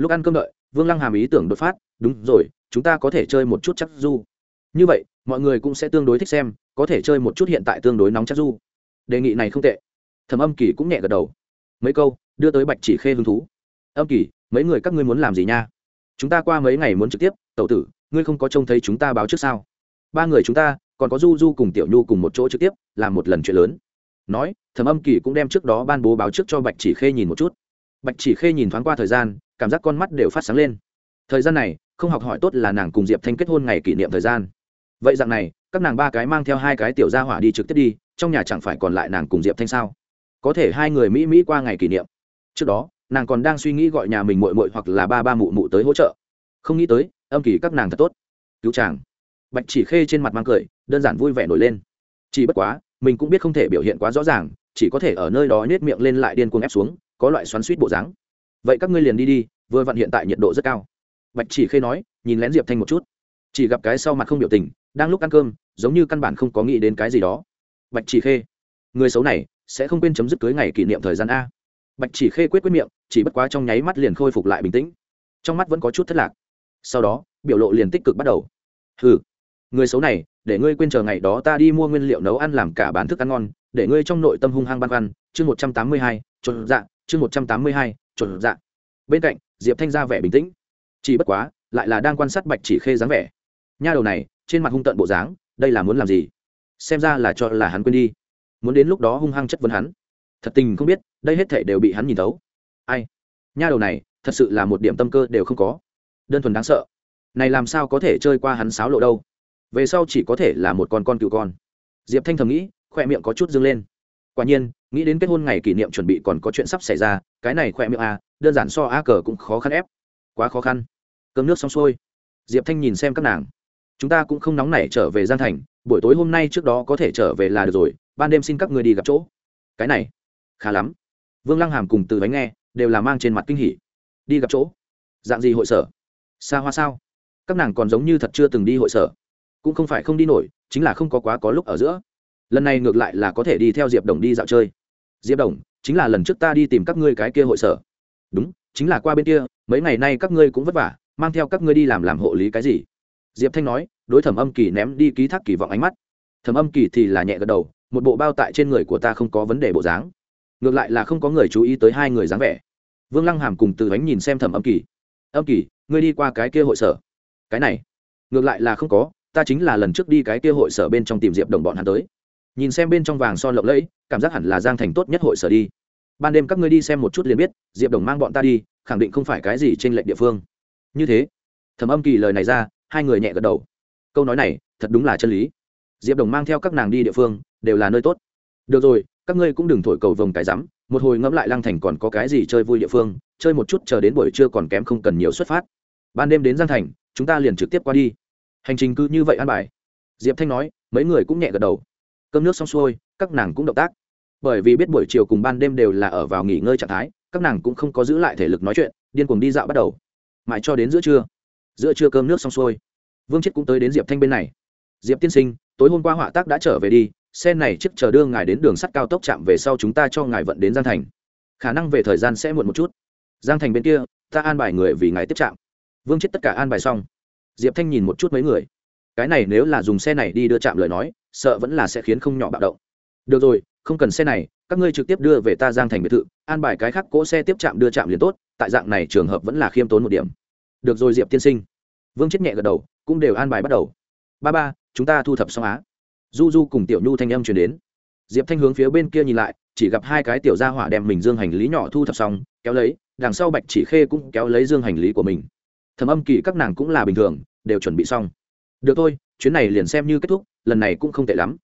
lúc ăn cơm đợi, vương lăng hàm ý tưởng đột phát, đúng rồi, chúng ta có thể chơi một chút chắc du. Như vậy, mọi người cũng sẽ tương đối thích xem, có thể chơi một chút hiện tại tương đối nóng chắc du. Đề nghị này không tệ. Thầm âm kỳ cũng nhẹ gật đầu. Mấy câu, đưa tới bạch chỉ khê hứng thú. Âm kỳ, mấy người các ngươi muốn làm gì nha? Chúng ta qua mấy ngày muốn trực tiếp, tẩu tử, ngươi không có trông thấy chúng ta báo trước sao? Ba người chúng ta, còn có du du cùng tiểu nhu cùng một chỗ trực tiếp, làm một lần chuyện lớn. Nói, thẩm âm kỳ cũng đem trước đó ban bố báo trước cho bạch chỉ khê nhìn một chút bạch chỉ khê nhìn thoáng qua thời gian, cảm giác con mắt đều phát sáng lên. Thời gian này, không học hỏi tốt là nàng cùng diệp thanh kết hôn ngày kỷ niệm thời gian. Vậy dạng này, các nàng ba cái mang theo hai cái tiểu gia hỏa đi trực tiếp đi, trong nhà chẳng phải còn lại nàng cùng diệp thanh sao? Có thể hai người mỹ mỹ qua ngày kỷ niệm. Trước đó, nàng còn đang suy nghĩ gọi nhà mình muội muội hoặc là ba ba mụ mụ tới hỗ trợ. Không nghĩ tới, âm kỳ các nàng thật tốt. Cứu chàng. Bạch chỉ khê trên mặt mang cười, đơn giản vui vẻ nổi lên. Chỉ bất quá, mình cũng biết không thể biểu hiện quá rõ ràng, chỉ có thể ở nơi đó nhét miệng lên lại điên cuồng ép xuống có loại xoắn suýt bộ dáng. Vậy các ngươi liền đi đi, vừa vặn hiện tại nhiệt độ rất cao. Bạch chỉ khê nói, nhìn lén diệp thanh một chút. Chỉ gặp cái sau mặt không biểu tình, đang lúc ăn cơm, giống như căn bản không có nghĩ đến cái gì đó. Bạch chỉ khê, người xấu này sẽ không quên chấm dứt cưới ngày kỷ niệm thời gian a. Bạch chỉ khê quyết quyết miệng, chỉ bất quá trong nháy mắt liền khôi phục lại bình tĩnh. Trong mắt vẫn có chút thất lạc. Sau đó, biểu lộ liền tích cực bắt đầu. Hừ, người xấu này, để ngươi quên chờ ngày đó ta đi mua nguyên liệu nấu ăn làm cả bán thức ăn ngon, để ngươi trong nội tâm hung hăng băn khoăn. Chương một trăm tám mươi hai, trộn dạ chương một trăm tám mươi hai dạ. Bên cạnh, diệp thanh ra vẻ bình tĩnh. Chỉ bất quá, lại là đang quan sát bạch chỉ khê dáng vẻ. Nha đầu này, trên mặt hung tận bộ dáng, đây là muốn làm gì? Xem ra là cho là hắn quên đi. Muốn đến lúc đó hung hăng chất vấn hắn. Thật tình không biết, đây hết thể đều bị hắn nhìn thấu. Ai? Nha đầu này, thật sự là một điểm tâm cơ đều không có. Đơn thuần đáng sợ. Này làm sao có thể chơi qua hắn sáo lộ đâu? Về sau chỉ có thể là một con con cựu con. Diệp thanh thầm nghĩ, khoe miệng có chút dâng lên. Quả nhiên nghĩ đến kết hôn ngày kỷ niệm chuẩn bị còn có chuyện sắp xảy ra cái này khỏe miệng a à, đơn giản so a cờ cũng khó khăn ép. Quá khó khăn. Cơm nước xong xuôi. Diệp thanh nhìn xem các nàng. Chúng ta cũng không nóng nảy trở về gian thành buổi tối hôm nay trước đó có thể trở về là được rồi ban đêm xin các người đi gặp chỗ. Cái này khá lắm. Vương lăng hàm cùng từ bánh nghe đều là mang trên mặt kinh hỉ. Đi gặp chỗ? Dạng gì hội sở? Xa hoa sao? Các nàng còn giống như thật chưa từng đi hội sở. Cũng không phải không đi nổi chính là không có quá có lúc ở giữa. Lần này ngược lại là có thể đi theo diệp đồng đi dạo chơi diệp đồng, chính là lần trước ta đi tìm các ngươi cái kia hội sở. Đúng, chính là qua bên kia, mấy ngày nay các ngươi cũng vất vả, mang theo các ngươi đi làm làm hộ lý cái gì? Diệp thanh nói, đối thẩm âm kỳ ném đi ký thác kỳ vọng ánh mắt. Thẩm âm kỳ thì là nhẹ gật đầu, một bộ bao tại trên người của ta không có vấn đề bộ dáng. Ngược lại là không có người chú ý tới hai người dáng vẻ. Vương lăng hàm cùng từ bánh nhìn xem thẩm âm kỳ. Âm kỳ, ngươi đi qua cái kia hội sở? Cái này. Ngược lại là không có, ta chính là lần trước đi cái kia hội sở bên trong tìm diệp đồng bọn hắn tới nhìn xem bên trong vàng son lộng lẫy, cảm giác hẳn là giang thành tốt nhất hội sở đi. Ban đêm các ngươi đi xem một chút liền biết, diệp đồng mang bọn ta đi, khẳng định không phải cái gì trên lệnh địa phương. Như thế, thẩm âm kỳ lời này ra, hai người nhẹ gật đầu. Câu nói này, thật đúng là chân lý. Diệp đồng mang theo các nàng đi địa phương, đều là nơi tốt. Được rồi, các ngươi cũng đừng thổi cầu vồng cái rắm, một hồi ngẫm lại lăng thành còn có cái gì chơi vui địa phương, chơi một chút chờ đến buổi trưa còn kém không cần nhiều xuất phát. Ban đêm đến giang thành, chúng ta liền trực tiếp qua đi. Hành trình cứ như vậy an bài. Diệp thanh nói, mấy người cũng nhẹ gật đầu cơm nước xong xuôi, các nàng cũng động tác. Bởi vì biết buổi chiều cùng ban đêm đều là ở vào nghỉ ngơi trạng thái, các nàng cũng không có giữ lại thể lực nói chuyện, điên cuồng đi dạo bắt đầu. Mãi cho đến giữa trưa giữa trưa cơm nước xong xuôi, vương chết cũng tới đến diệp thanh bên này. Diệp tiên sinh, tối hôm qua họa tác đã trở về đi, xe này chiếc chờ đưa ngài đến đường sắt cao tốc chạm về sau chúng ta cho ngài vận đến giang thành. Khả năng về thời gian sẽ muộn một chút. Giang thành bên kia, ta an bài người vì ngài tiếp chạm. Vương chết tất cả an bài xong. Diệp thanh nhìn một chút mấy người. Cái này nếu là dùng xe này đi đưa chạm lời nói sợ vẫn là sẽ khiến không nhỏ bạo động. Được rồi, không cần xe này, các ngươi trực tiếp đưa về ta giang thành biệt thự, an bài cái khác cỗ xe tiếp chạm đưa chạm liền tốt, tại dạng này trường hợp vẫn là khiêm tốn một điểm. Được rồi diệp tiên sinh. Vương chết nhẹ gật đầu, cũng đều an bài bắt đầu. Ba ba, chúng ta thu thập xong á. Du du cùng tiểu nhu thanh âm chuyển đến. Diệp thanh hướng phía bên kia nhìn lại, chỉ gặp hai cái tiểu gia hỏa đem mình dương hành lý nhỏ thu thập xong, kéo lấy, đằng sau bạch chỉ khê cũng kéo lấy dương hành lý của mình. Thầm âm kỳ các nàng cũng là bình thường, đều chuẩn bị xong. Được thôi, chuyến này liền xem như kết thúc lần này cũng không tệ lắm.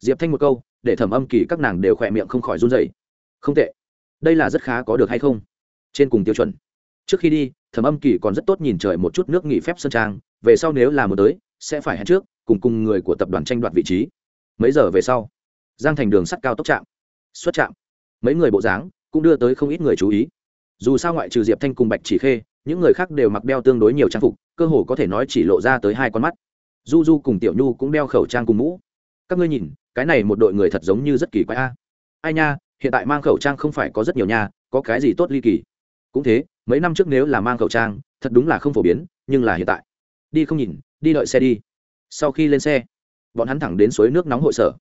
Diệp thanh một câu, để thẩm âm kỳ các nàng đều khỏe miệng không khỏi run dày không tệ. Đây là rất khá có được hay không? Trên cùng tiêu chuẩn. Trước khi đi, thẩm âm kỳ còn rất tốt nhìn trời một chút nước nghỉ phép sơn trang, về sau nếu là một tới, sẽ phải hẹn trước, cùng cùng người của tập đoàn tranh đoạt vị trí. Mấy giờ về sau? Giang thành đường sắt cao tốc trạm. Xuất trạm. Mấy người bộ dáng cũng đưa tới không ít người chú ý. Dù sao ngoại trừ diệp thanh cùng bạch chỉ khê, những người khác đều mặc đeo tương đối nhiều trang phục, cơ hồ có thể nói chỉ lộ ra tới hai con mắt du du cùng tiểu nhu cũng đeo khẩu trang cùng mũ. Các ngươi nhìn, cái này một đội người thật giống như rất kỳ quái a. Ai nha, hiện tại mang khẩu trang không phải có rất nhiều nha, có cái gì tốt ly kỳ? Cũng thế, mấy năm trước nếu là mang khẩu trang, thật đúng là không phổ biến, nhưng là hiện tại. Đi không nhìn, đi đợi xe đi. Sau khi lên xe, bọn hắn thẳng đến suối nước nóng hội sở.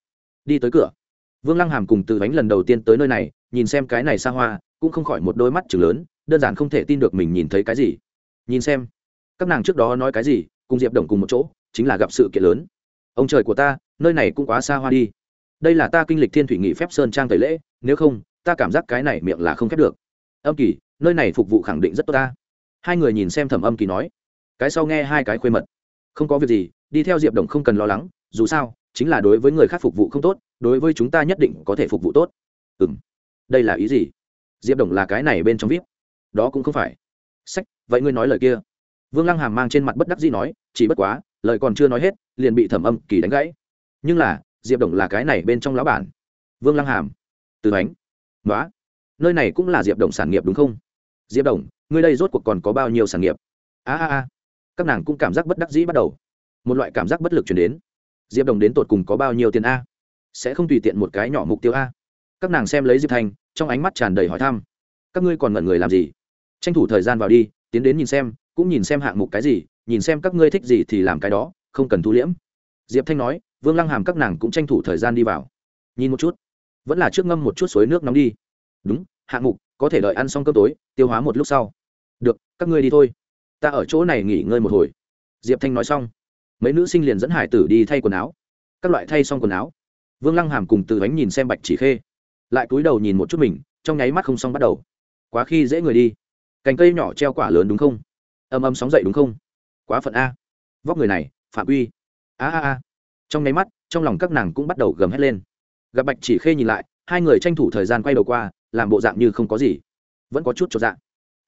Đi tới cửa. Vương lăng hàm cùng từ bánh lần đầu tiên tới nơi này, nhìn xem cái này xa hoa, cũng không khỏi một đôi mắt chừng lớn, đơn giản không thể tin được mình nhìn thấy cái gì. Nhìn xem, các nàng trước đó nói cái gì, cùng diệp đồng cùng một chỗ chính là gặp sự kiện lớn. Ông trời của ta, nơi này cũng quá xa hoa đi. Đây là ta kinh lịch thiên thủy nghị phép sơn trang tẩy lễ, nếu không, ta cảm giác cái này miệng là không khép được. Âm kỳ, nơi này phục vụ khẳng định rất tốt ta. Hai người nhìn xem thẩm âm kỳ nói. Cái sau nghe hai cái khuê mật. Không có việc gì, đi theo diệp đồng không cần lo lắng, dù sao, chính là đối với người khác phục vụ không tốt, đối với chúng ta nhất định có thể phục vụ tốt. Ừ m đây là ý gì? Diệp đồng là cái này bên trong vip. Đó cũng không phải. Sách, vậy ngươi nói lời kia. Vương lăng hàm mang trên mặt bất đắc dĩ nói, chỉ bất quá lời còn chưa nói hết, liền bị thẩm âm kỳ đánh gãy. Nhưng là, diệp đồng là cái này bên trong lão bản. Vương lăng hàm, từ ánh nói nơi này cũng là diệp đồng sản nghiệp đúng không? Diệp đồng, ngươi đây rốt cuộc còn có bao nhiêu sản nghiệp? A a a. Các nàng cũng cảm giác bất đắc dĩ bắt đầu. Một loại cảm giác bất lực chuyển đến. Diệp đồng đến tột cùng có bao nhiêu tiền a? Sẽ không tùy tiện một cái nhỏ mục tiêu a? Các nàng xem lấy diệp thành, trong ánh mắt tràn đầy hỏi thăm. Các ngươi còn ngẩn người làm gì? Tranh thủ thời gian vào đi, tiến đến nhìn xem, cũng nhìn xem hạng mục cái gì nhìn xem các ngươi thích gì thì làm cái đó, không cần thu liễm. Diệp thanh nói, vương lăng hàm các nàng cũng tranh thủ thời gian đi vào. Nhìn một chút. Vẫn là trước ngâm một chút suối nước nóng đi. Đúng hạng mục, có thể đợi ăn xong cơm tối, tiêu hóa một lúc sau. Được, các ngươi đi thôi. Ta ở chỗ này nghỉ ngơi một hồi. Diệp thanh nói xong. Mấy nữ sinh liền dẫn hải tử đi thay quần áo. Các loại thay xong quần áo. Vương lăng hàm cùng từ bánh nhìn xem bạch chỉ khê. Lại cúi đầu nhìn một chút mình, trong nháy mắt không xong bắt đầu. Quá khi dễ người đi. Cành cây nhỏ treo quả lớn đúng không? Âm âm sóng dậy đúng không? Quá phận a. Vóc người này, phạm uy. A a a. Trong nháy mắt, trong lòng các nàng cũng bắt đầu gầm hét lên. Gặp bạch chỉ khê nhìn lại, hai người tranh thủ thời gian quay đầu qua, làm bộ dạng như không có gì. Vẫn có chút cho dạng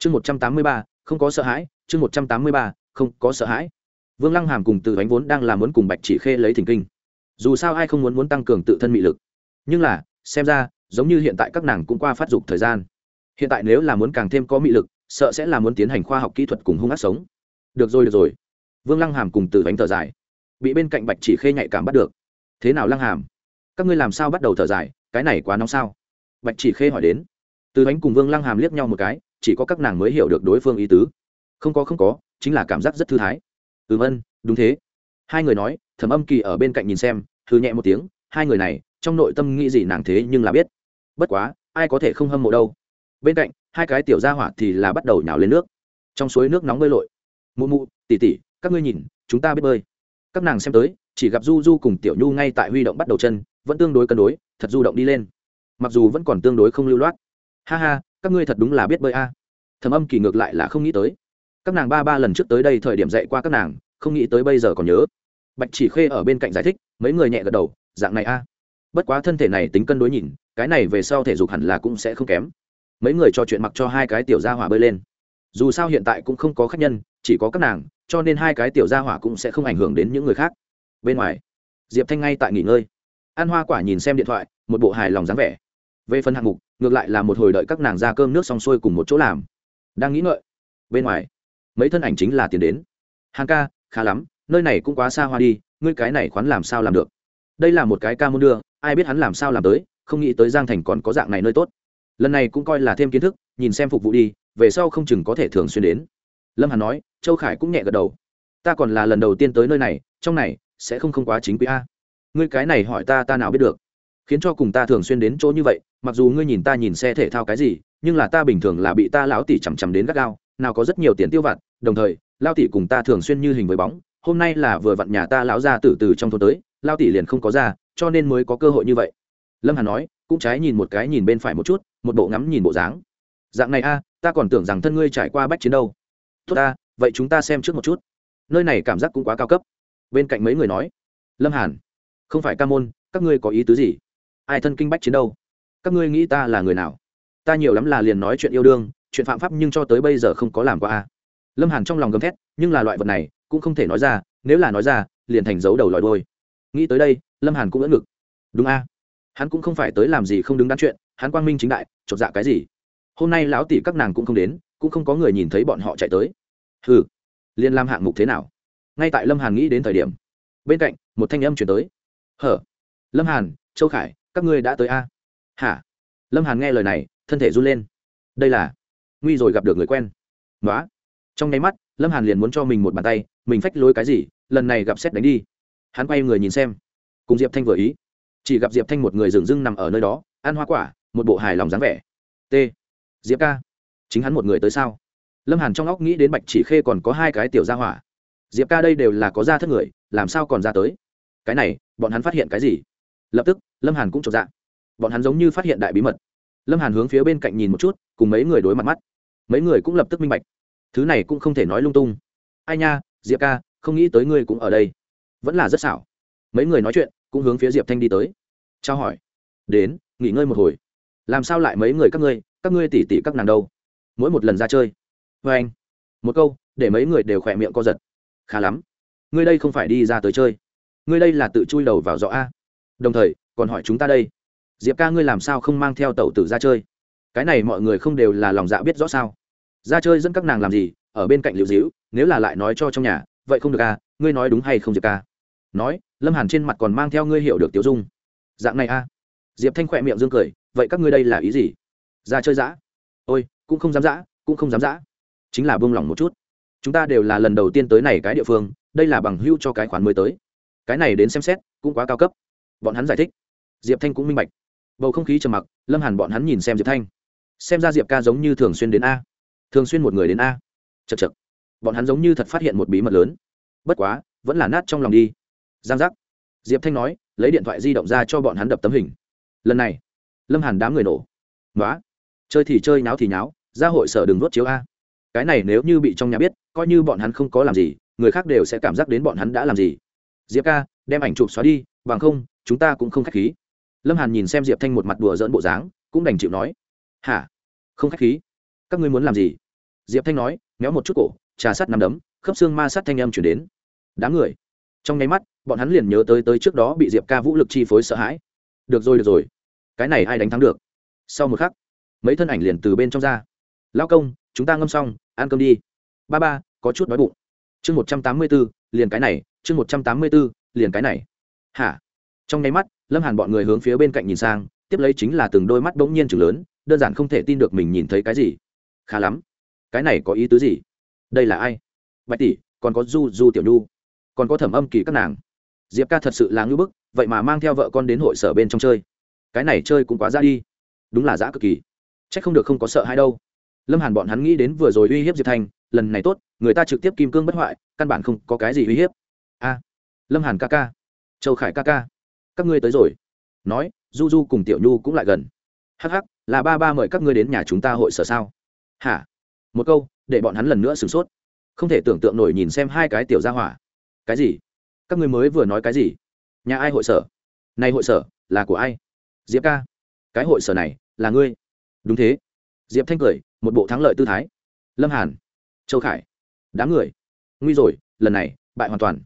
chương một trăm tám mươi ba, không có sợ hãi, chương một trăm tám mươi ba, không có sợ hãi. Vương lăng hàm cùng từ bánh vốn đang làm muốn cùng bạch chỉ khê lấy thỉnh kinh. Dù sao ai không muốn muốn tăng cường tự thân mị lực. Nhưng là, xem ra, giống như hiện tại các nàng cũng qua phát dục thời gian. Hiện tại nếu là muốn càng thêm có mị lực, sợ sẽ là muốn tiến hành khoa học kỹ thuật cùng hung ác sống được rồi được rồi. Vương lăng hàm cùng từ bánh thở dài. Bị bên cạnh bạch chỉ khê nhạy cảm bắt được. Thế nào lăng hàm? Các ngươi làm sao bắt đầu thở dài? Cái này quá nóng sao? Bạch chỉ khê hỏi đến. Từ bánh cùng vương lăng hàm liếc nhau một cái, chỉ có các nàng mới hiểu được đối phương ý tứ. Không có không có, chính là cảm giác rất thư thái. Ừm, ân, đúng thế. Hai người nói, thẩm âm kỳ ở bên cạnh nhìn xem thư nhẹ một tiếng, hai người này, trong nội tâm nghĩ gì nàng thế nhưng là biết. Bất quá, ai có thể không hâm mộ đâu. Bên cạnh, hai cái tiểu gia hỏa thì là bắt đầu nhào lên nước. Trong suối nước nóng bơi lội mụ mụ, tỉ tỉ, các ngươi nhìn, chúng ta biết bơi. Các nàng xem tới, chỉ gặp du du cùng tiểu nhu ngay tại huy động bắt đầu chân, vẫn tương đối cân đối, thật du động đi lên. Mặc dù vẫn còn tương đối không lưu loát. Ha ha, các ngươi thật đúng là biết bơi a. À. thầm âm kỳ ngược lại là không nghĩ tới. Các nàng ba ba lần trước tới đây thời điểm dạy qua các nàng, không nghĩ tới bây giờ còn nhớ. Bạch chỉ khê ở bên cạnh giải thích, mấy người nhẹ gật đầu, dạng này a. Bất quá thân thể này tính cân đối nhìn, cái này về sau thể dục hẳn là cũng sẽ không kém. Mấy người trò chuyện mặc cho hai cái tiểu gia hỏa bơi lên dù sao hiện tại cũng không có khách nhân, chỉ có các nàng, cho nên hai cái tiểu gia hỏa cũng sẽ không ảnh hưởng đến những người khác. Bên ngoài, diệp thanh ngay tại nghỉ ngơi. An hoa quả nhìn xem điện thoại, một bộ hài lòng dáng vẻ. Về phần hạng mục, ngược lại là một hồi đợi các nàng ra cơm nước xong xuôi cùng một chỗ làm. Đang nghĩ ngợi, bên ngoài, mấy thân ảnh chính là tiền đến. Hàng ca, khá lắm, nơi này cũng quá xa hoa đi, ngươi cái này khoán làm sao làm được? Đây là một cái ca môn đưa, ai biết hắn làm sao làm tới, không nghĩ tới giang thành còn có dạng này nơi tốt. Lần này cũng coi là thêm kiến thức, nhìn xem phục vụ đi về sau không chừng có thể thường xuyên đến. Lâm hàn nói, châu khải cũng nhẹ gật đầu. Ta còn là lần đầu tiên tới nơi này, trong này sẽ không không quá chính quy a. Ngươi cái này hỏi ta ta nào biết được? Khiến cho cùng ta thường xuyên đến chỗ như vậy, mặc dù ngươi nhìn ta nhìn xe thể thao cái gì, nhưng là ta bình thường là bị ta lão tỷ chằm chằm đến gắt gao, nào có rất nhiều tiền tiêu vặt, đồng thời lao tỷ cùng ta thường xuyên như hình với bóng, hôm nay là vừa vặn nhà ta lão ra từ từ trong thôn tới lao tỷ liền không có ra, cho nên mới có cơ hội như vậy. Lâm hàn nói, cũng trái nhìn một cái nhìn bên phải một chút, một bộ ngắm nhìn bộ dáng dạng này a, ta còn tưởng rằng thân ngươi trải qua bách chiến đâu. Tốt ta, vậy chúng ta xem trước một chút. Nơi này cảm giác cũng quá cao cấp. Bên cạnh mấy người nói. Lâm hàn, không phải ca môn, các ngươi có ý tứ gì? Ai thân kinh bách chiến đâu? Các ngươi nghĩ ta là người nào? Ta nhiều lắm là liền nói chuyện yêu đương, chuyện phạm pháp nhưng cho tới bây giờ không có làm qua a. Lâm hàn trong lòng gầm thét, nhưng là loại vật này, cũng không thể nói ra, nếu là nói ra, liền thành dấu đầu lòi đôi nghĩ tới đây, lâm hàn cũng ưỡn ngực. Đúng a. Hắn cũng không phải tới làm gì không đứng đắn chuyện, hắn quang minh chính đại, chột dạ cái gì? Hôm nay lão tỷ các nàng cũng không đến, cũng không có người nhìn thấy bọn họ chạy tới. Hừ liên lam hạng mục thế nào? Ngay tại lâm hàn nghĩ đến thời điểm, bên cạnh, một thanh âm chuyển tới. Hở, lâm hàn, châu khải, các ngươi đã tới a? Hả? Lâm hàn nghe lời này, thân thể run lên. Đây là, nguy rồi gặp được người quen. Nói trong nháy mắt, lâm hàn liền muốn cho mình một bàn tay, mình phách lối cái gì, lần này gặp xét đánh đi. Hắn quay người nhìn xem. Cùng diệp thanh vừa ý. Chỉ gặp diệp thanh một người dừng dưng nằm ở nơi đó, ăn hoa quả, một bộ hài lòng dáng vẻ. T diệp ca, chính hắn một người tới sao? Lâm hàn trong óc nghĩ đến bạch chỉ khê còn có hai cái tiểu gia hỏa. Diệp ca đây đều là có gia thất người, làm sao còn ra tới? Cái này, bọn hắn phát hiện cái gì? Lập tức, lâm hàn cũng trọn dạng bọn hắn giống như phát hiện đại bí mật. Lâm hàn hướng phía bên cạnh nhìn một chút, cùng mấy người đối mặt mắt. Mấy người cũng lập tức minh bạch. Thứ này cũng không thể nói lung tung. Ai nha, diệp ca, không nghĩ tới ngươi cũng ở đây. Vẫn là rất xảo. Mấy người nói chuyện, cũng hướng phía diệp thanh đi tới. Trao hỏi. Đến, nghỉ ngơi một hồi. Làm sao lại mấy người các ngươi? Các ngươi tỉ tỉ các nàng đâu? Mỗi một lần ra chơi. Vê anh, một câu, để mấy người đều khỏe miệng co giật. Khá lắm. Ngươi đây không phải đi ra tới chơi. Ngươi đây là tự chui đầu vào rõ a. Đồng thời, còn hỏi chúng ta đây. Diệp ca ngươi làm sao không mang theo tẩu tử ra chơi? Cái này mọi người không đều là lòng dạ biết rõ sao? Ra chơi dẫn các nàng làm gì? Ở bên cạnh liệu dĩu nếu là lại nói cho trong nhà, vậy không được à? Ngươi nói đúng hay không diệp ca? Nói, lâm hàn trên mặt còn mang theo ngươi hiểu được tiểu dung. Dạng này a. À? diệp thanh khỏe miệng dương cười, vậy các ngươi đây là ý gì? Ra chơi dã ôi, cũng không dám dã cũng không dám dã chính là buông lỏng một chút. Chúng ta đều là lần đầu tiên tới này cái địa phương, đây là bằng hưu cho cái khoản mới tới. Cái này đến xem xét, cũng quá cao cấp. Bọn hắn giải thích. Diệp thanh cũng minh bạch. Bầu không khí trầm mặc, lâm hàn bọn hắn nhìn xem diệp thanh. Xem ra diệp ca giống như thường xuyên đến a. Thường xuyên một người đến a. Chật chật bọn hắn giống như thật phát hiện một bí mật lớn. Bất quá, vẫn là nát trong lòng đi. Giang giác. Diệp thanh nói, lấy điện thoại di động ra cho bọn hắn đập tấm hình. Lần này, lâm hàn đám người nổ. Nói chơi thì chơi náo thì náo ra hội sở đừng đốt chiếu a. Cái này nếu như bị trong nhà biết, coi như bọn hắn không có làm gì, người khác đều sẽ cảm giác đến bọn hắn đã làm gì. Diệp ca, đem ảnh chụp xóa đi, bằng không, chúng ta cũng không k h á c h khí. Lâm hàn nhìn xem diệp thanh một mặt đùa dỡn bộ dáng, cũng đành chịu nói. Hả? Không k h á c h khí. Các ngươi muốn làm gì? Diệp thanh nói, méo một chút cổ, trà sắt nằm đấm, khớp xương ma sắt thanh âm chuyển đến. Đám người. Trong nháy mắt, bọn hắn liền nhớ tới tới trước đó bị diệp ca vũ lực chi phối sợ hãi. Được rồi được rồi. Cái này ai đánh thắng được? Sau một khắc mấy thân ảnh liền từ bên trong ra. Lao công, chúng ta ngâm xong, ăn cơm đi. Ba ba, có chút đói bụng. Chương một trăm tám mươi b ố liền cái này, chương một trăm tám mươi b ố liền cái này. Hả? Trong nháy mắt, lâm hàn bọn người hướng phía bên cạnh nhìn sang, tiếp lấy chính là từng đôi mắt bỗng nhiên chừng lớn, đơn giản không thể tin được mình nhìn thấy cái gì. Khá lắm. Cái này có ý tứ gì? Đây là ai? Bạch tỷ, còn có du du tiểu nhu. Còn có thẩm âm kỳ các nàng. Diệp ca thật sự là ngưỡng bức, vậy mà mang theo vợ con đến hội sở bên trong chơi. Cái này chơi cũng quá ra đi. Đúng là dã cực kỳ c h ắ c không được không có sợ hay đâu. Lâm hàn bọn hắn nghĩ đến vừa rồi uy hiếp diệp thanh lần này tốt, người ta trực tiếp kim cương bất hoại, căn bản không có cái gì uy hiếp. A, lâm hàn ca ca, châu khải ca ca, các ngươi tới rồi. Nói, du du cùng tiểu nhu cũng lại gần. Hắc hắc, là ba ba mời các ngươi đến nhà chúng ta hội sở sao? Hả? Một câu, để bọn hắn lần nữa sửng sốt. Không thể tưởng tượng nổi nhìn xem hai cái tiểu gia hỏa. Cái gì? Các ngươi mới vừa nói cái gì? Nhà ai hội sở? Này hội sở, là của ai? Diệp ca, cái hội sở này, là ngươi đúng thế. Diệp thanh cười, một bộ thắng lợi tư thái. Lâm hàn, châu khải, đám người. Nguy rồi, lần này, bại hoàn toàn.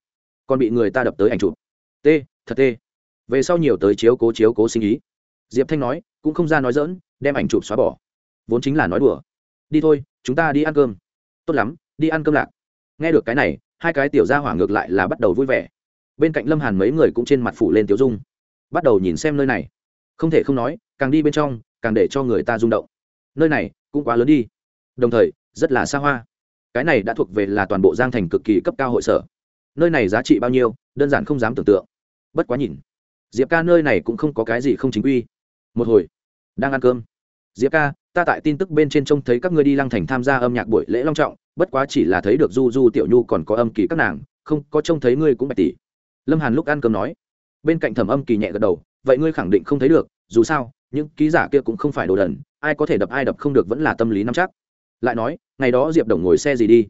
Còn bị người ta đập tới ảnh chụp. T thật t về sau nhiều tới chiếu cố chiếu cố sinh ý. Diệp thanh nói, cũng không ra nói dỡn đem ảnh chụp xóa bỏ. Vốn chính là nói đùa. Đi thôi, chúng ta đi ăn cơm. Tốt lắm, đi ăn cơm lạc. Nghe được cái này, hai cái tiểu gia hỏa ngược lại là bắt đầu vui vẻ. Bên cạnh lâm hàn mấy người cũng trên mặt phủ lên tiểu dung. Bắt đầu nhìn xem nơi này. Không thể không nói, càng đi bên trong càng để cho người ta rung động. Nơi này cũng quá lớn đi. Đồng thời, rất là xa hoa. Cái này đã thuộc về là toàn bộ giang thành cực kỳ cấp cao hội sở. Nơi này giá trị bao nhiêu, đơn giản không dám tưởng tượng. Bất quá nhìn, diệp ca nơi này cũng không có cái gì không chính quy. Một hồi, đang ăn cơm. Diệp ca, ta tại tin tức bên trên trông thấy các ngươi đi lăng thành tham gia âm nhạc buổi lễ long trọng, bất quá chỉ là thấy được du du, tiểu nhu còn có âm kỳ các nàng, không, có trông thấy ngươi cũng bạch tỷ. Lâm hàn lúc ăn cơm nói. Bên cạnh thẩm âm kỳ nhẹ gật đầu, vậy ngươi khẳng định không thấy được, dù sao những ký giả kia cũng không phải đồ đần, ai có thể đập ai đập không được vẫn là tâm lý nắm chắc. Lại nói, ngày đó diệp đồng ngồi xe gì đi?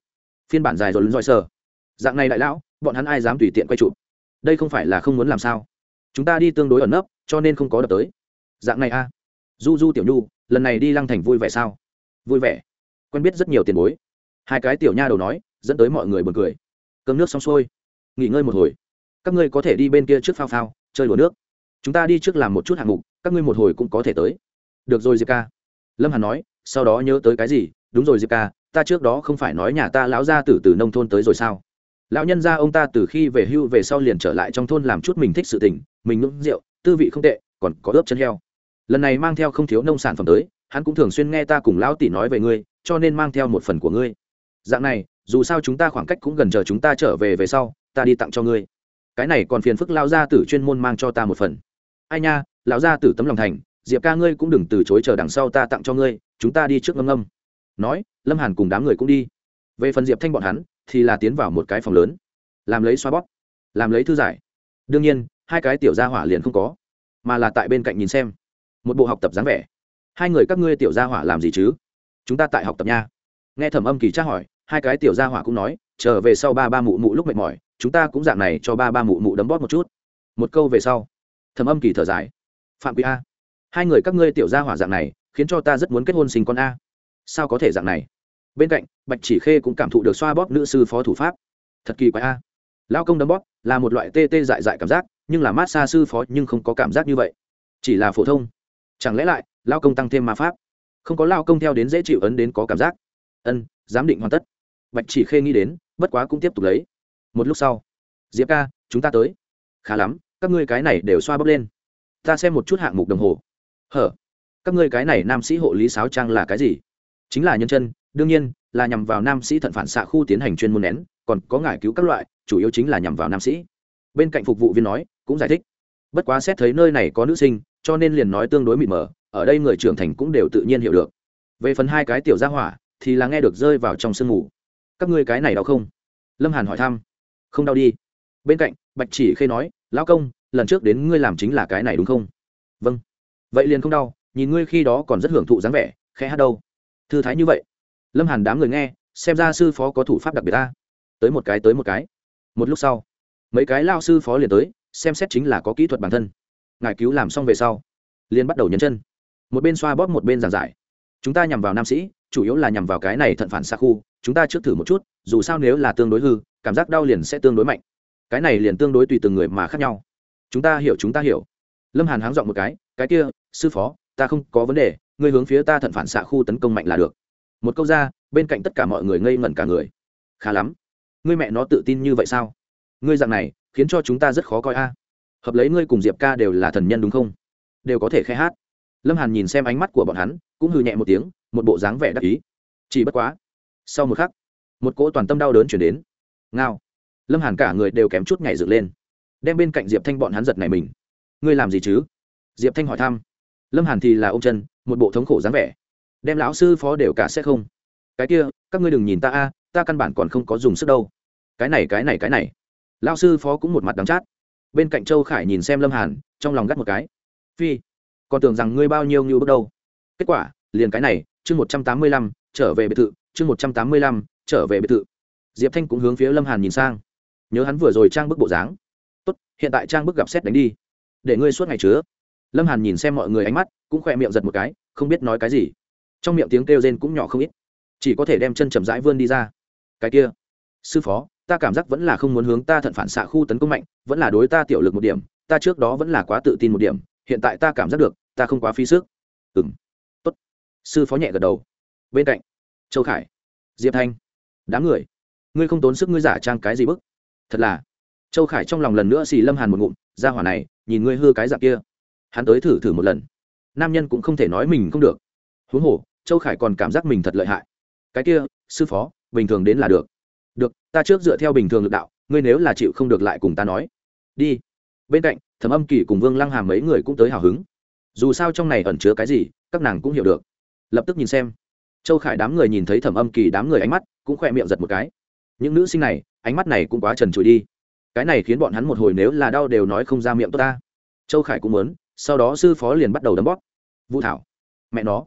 Phiên bản dài rồi lớn roi sờ. Dạng này đại lão, bọn hắn ai dám tùy tiện quay chụp? Đây không phải là không muốn làm sao? Chúng ta đi tương đối ẩn nấp, cho nên không có đập tới. Dạng này a. Du du tiểu nhu, lần này đi lăng thành vui vẻ sao? Vui vẻ. Quen biết rất nhiều tiền bối. Hai cái tiểu nha đầu nói, dẫn tới mọi người buồn cười. Cơm nước xong xuôi. Nghỉ ngơi một hồi. Các ngươi có thể đi bên kia trước phao phao, chơi đùa nước. Chúng ta đi trước làm một chút hạng mục các ngươi một hồi cũng có thể tới. Được rồi, diệp ca. Lâm hàn nói, sau đó nhớ tới cái gì? Đúng rồi, diệp ca, ta trước đó không phải nói nhà ta lão gia tử từ nông thôn tới rồi sao? Lão nhân gia ông ta từ khi về hưu về sau liền trở lại trong thôn làm chút mình thích sự tình, mình ngưỡng rượu, tư vị không tệ, còn có ướp chân heo. Lần này mang theo không thiếu nông sản phẩm tới, hắn cũng thường xuyên nghe ta cùng lão tỷ nói về ngươi, cho nên mang theo một phần của ngươi. Dạng này, dù sao chúng ta khoảng cách cũng gần chờ chúng ta trở về về sau, ta đi tặng cho ngươi. Cái này còn phiền phức lao gia tử chuyên môn mang cho ta một phần. Ai nha lão gia tử tấm lòng thành, diệp ca ngươi cũng đừng từ chối chờ đằng sau ta tặng cho ngươi, chúng ta đi trước ngâm ngâm. Nói, lâm hàn cùng đám người cũng đi. Về phần diệp thanh bọn hắn, thì là tiến vào một cái phòng lớn, làm lấy xoa bóp, làm lấy thư giải. Đương nhiên, hai cái tiểu gia hỏa liền không có, mà là tại bên cạnh nhìn xem. Một bộ học tập dáng vẻ. Hai người các ngươi tiểu gia hỏa làm gì chứ? Chúng ta tại học tập nha. Nghe thẩm âm kỳ tra hỏi, hai cái tiểu gia hỏa cũng nói, trở về sau ba ba mụ mụ lúc mệt mỏi, chúng ta cũng dạng này cho ba ba mụ mụ đấm bóp một chút. Một câu về sau, thẩm âm kỳ thở dài phạm quý a. Hai người các ngươi tiểu gia hỏa dạng này, khiến cho ta rất muốn kết hôn sinh con a. Sao có thể dạng này? Bên cạnh, bạch chỉ khê cũng cảm thụ được xoa bóp nữ sư phó thủ pháp. Thật kỳ quái a. Lao công đấm bóp là một loại tê tê dại dại cảm giác, nhưng là mát xa sư phó nhưng không có cảm giác như vậy. Chỉ là phổ thông. Chẳng lẽ lại, lao công tăng thêm ma pháp? Không có lao công theo đến dễ chịu ấn đến có cảm giác. Ân, giám định hoàn tất. Bạch chỉ khê nghĩ đến, bất quá cũng tiếp tục lấy. Một lúc sau. Diệp ca, chúng ta tới. Khá lắm, các ngươi cái này đều xoa bóp lên ta xem một chút hạng mục đồng hồ. Hở? Các ngươi cái này nam sĩ hộ lý sáo trang là cái gì? Chính là nhân chân, đương nhiên, là nhằm vào nam sĩ thận phản xạ khu tiến hành chuyên môn nén, còn có ngải cứu các loại, chủ yếu chính là nhằm vào nam sĩ. Bên cạnh phục vụ viên nói, cũng giải thích. Bất quá xét thấy nơi này có nữ sinh, cho nên liền nói tương đối mịt mờ, ở đây người trưởng thành cũng đều tự nhiên hiểu được. Về phần hai cái tiểu gia hỏa, thì là nghe được rơi vào trong sương ngủ các ngươi cái này đau không? Lâm hàn hỏi thăm. Không đau đi. Bên cạnh, bạch chỉ khê nói, lão công lần trước đến ngươi làm chính là cái này đúng không? Vâng. Vậy liền không đau, nhìn ngươi khi đó còn rất hưởng thụ dáng vẻ, khẽ hát đâu. Thư thái như vậy. Lâm hàn đám người nghe, xem ra sư phó có thủ pháp đặc biệt ta tới một cái, tới một cái. Một lúc sau, mấy cái lao sư phó liền tới, xem xét chính là có kỹ thuật bản thân. Ngài cứu làm xong về sau, liền bắt đầu nhấn chân. Một bên xoa bóp, một bên giảng giải. Chúng ta nhằm vào nam sĩ, chủ yếu là nhằm vào cái này thận phản xa khu, chúng ta trước thử một chút, dù sao nếu là tương đối hư, cảm giác đau liền sẽ tương đối mạnh. Cái này liền tương đối tùy từng người mà khác nhau chúng ta hiểu, chúng ta hiểu. Lâm hàn háng dọn một cái cái kia, sư phó, ta không có vấn đề, ngươi hướng phía ta thận phản xạ khu tấn công mạnh là được. Một câu ra, bên cạnh tất cả mọi người ngây ngẩn cả người. Khá lắm. Ngươi mẹ nó tự tin như vậy sao? Ngươi dạng này, khiến cho chúng ta rất khó coi a. Hợp lấy ngươi cùng diệp ca đều là thần nhân đúng không? Đều có thể khai hát. Lâm hàn nhìn xem ánh mắt của bọn hắn, cũng hư nhẹ một tiếng, một bộ dáng vẻ đắc ý. Chỉ bất quá, sau một khắc, một cỗ toàn tâm đau đớn chuyển đến. Ngao. Lâm hàn cả người đều kém chút nhảy dựng lên đem bên cạnh diệp thanh bọn hắn giật này mình ngươi làm gì chứ diệp thanh hỏi thăm lâm hàn thì là ô m chân một bộ thống khổ dáng vẻ đem lão sư phó đều cả sẽ không cái kia các ngươi đừng nhìn ta a ta căn bản còn không có dùng sức đâu cái này cái này cái này lão sư phó cũng một mặt đắng chát bên cạnh châu khải nhìn xem lâm hàn trong lòng gắt một cái phi còn tưởng rằng ngươi bao nhiêu như bước đâu kết quả liền cái này chương một trăm tám mươi lăm trở về biệt thự chương một trăm tám mươi lăm trở về biệt thự diệp thanh cũng hướng phía lâm hàn nhìn sang nhớ hắn vừa rồi trang bức bộ dáng tốt, hiện tại trang bức gặp xét đánh đi. Để ngươi suốt ngày chứa. Lâm hàn nhìn xem mọi người ánh mắt, cũng khỏe miệng giật một cái, không biết nói cái gì. Trong miệng tiếng kêu rên cũng nhỏ không ít. Chỉ có thể đem chân chậm rãi vươn đi ra. Cái kia, sư phó, ta cảm giác vẫn là không muốn hướng ta thận phản xạ khu tấn công mạnh, vẫn là đối ta tiểu lực một điểm, ta trước đó vẫn là quá tự tin một điểm, hiện tại ta cảm giác được, ta không quá phí sức. Ừng tốt. Sư phó nhẹ gật đầu. Bên cạnh, châu khải, diệp thanh, đám người, ngươi không tốn sức ngươi giả trang cái gì bức? Thật là châu khải trong lòng lần nữa xì lâm hàn một ngụm ra hỏa này, nhìn ngươi hư cái dạng kia. Hắn tới thử thử một lần. Nam nhân cũng không thể nói mình không được. Huống hồ, châu khải còn cảm giác mình thật lợi hại. Cái kia, sư phó, bình thường đến là được. Được, ta trước dựa theo bình thường lực đạo, ngươi nếu là chịu không được lại cùng ta nói. Đi. Bên cạnh, thẩm âm kỳ cùng vương lăng hàm mấy người cũng tới hào hứng. Dù sao trong này ẩn chứa cái gì, các nàng cũng hiểu được. Lập tức nhìn xem. Châu khải đám người nhìn thấy thẩm âm kỳ đám người ánh mắt, cũng khỏe miệng giật một cái. Những nữ sinh này, ánh mắt này cũng quá trần trụi đi cái này khiến bọn hắn một hồi nếu là đau đều nói không ra miệng tốt ta. Châu khải cũng muốn, sau đó sư phó liền bắt đầu đấm bóp. Vũ thảo, mẹ nó,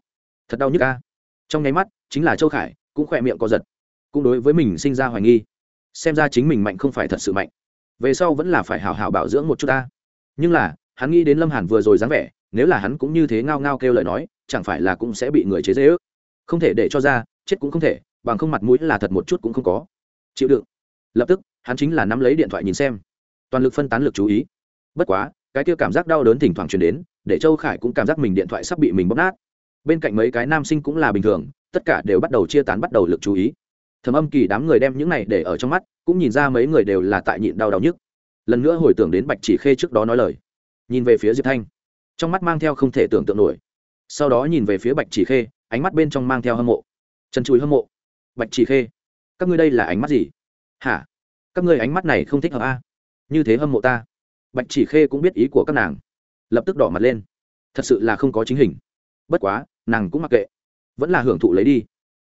thật đau nhức ca trong nháy mắt, chính là châu khải, cũng khỏe miệng có giật, cũng đối với mình sinh ra hoài nghi. Xem ra chính mình mạnh không phải thật sự mạnh. Về sau vẫn là phải hào hào bảo dưỡng một chút ta. Nhưng là, hắn nghĩ đến lâm hàn vừa rồi dáng vẻ, nếu là hắn cũng như thế ngao ngao kêu lời nói, chẳng phải là cũng sẽ bị người chế dễ ước không thể để cho ra, chết cũng không thể, bằng không mặt mũi là thật một chút cũng không có. Chịu đựng lập tức, hắn chính là nắm lấy điện thoại nhìn xem. Toàn lực phân tán lực chú ý. Bất quá, cái kia cảm giác đau đớn thỉnh thoảng truyền đến, để châu khải cũng cảm giác mình điện thoại sắp bị mình bóp nát. Bên cạnh mấy cái nam sinh cũng là bình thường, tất cả đều bắt đầu chia tán bắt đầu lực chú ý. Thầm âm kỳ đám người đem những này để ở trong mắt, cũng nhìn ra mấy người đều là tại nhịn đau đau nhức. Lần nữa hồi tưởng đến bạch chỉ khê trước đó nói lời. Nhìn về phía diệp thanh, trong mắt mang theo không thể tưởng tượng nổi. Sau đó nhìn về phía bạch chỉ khê, ánh mắt bên trong mang theo hâm mộ. Chân chùi hâm mộ. Bạch chỉ khê, các ngươi đây là ánh mắt gì? Hả? Các ngươi ánh mắt này không thích hợp a à? như thế hâm mộ ta. Bạch chỉ khê cũng biết ý của các nàng. Lập tức đỏ mặt lên. Thật sự là không có chính hình. Bất quá, nàng cũng mặc kệ. Vẫn là hưởng thụ lấy đi.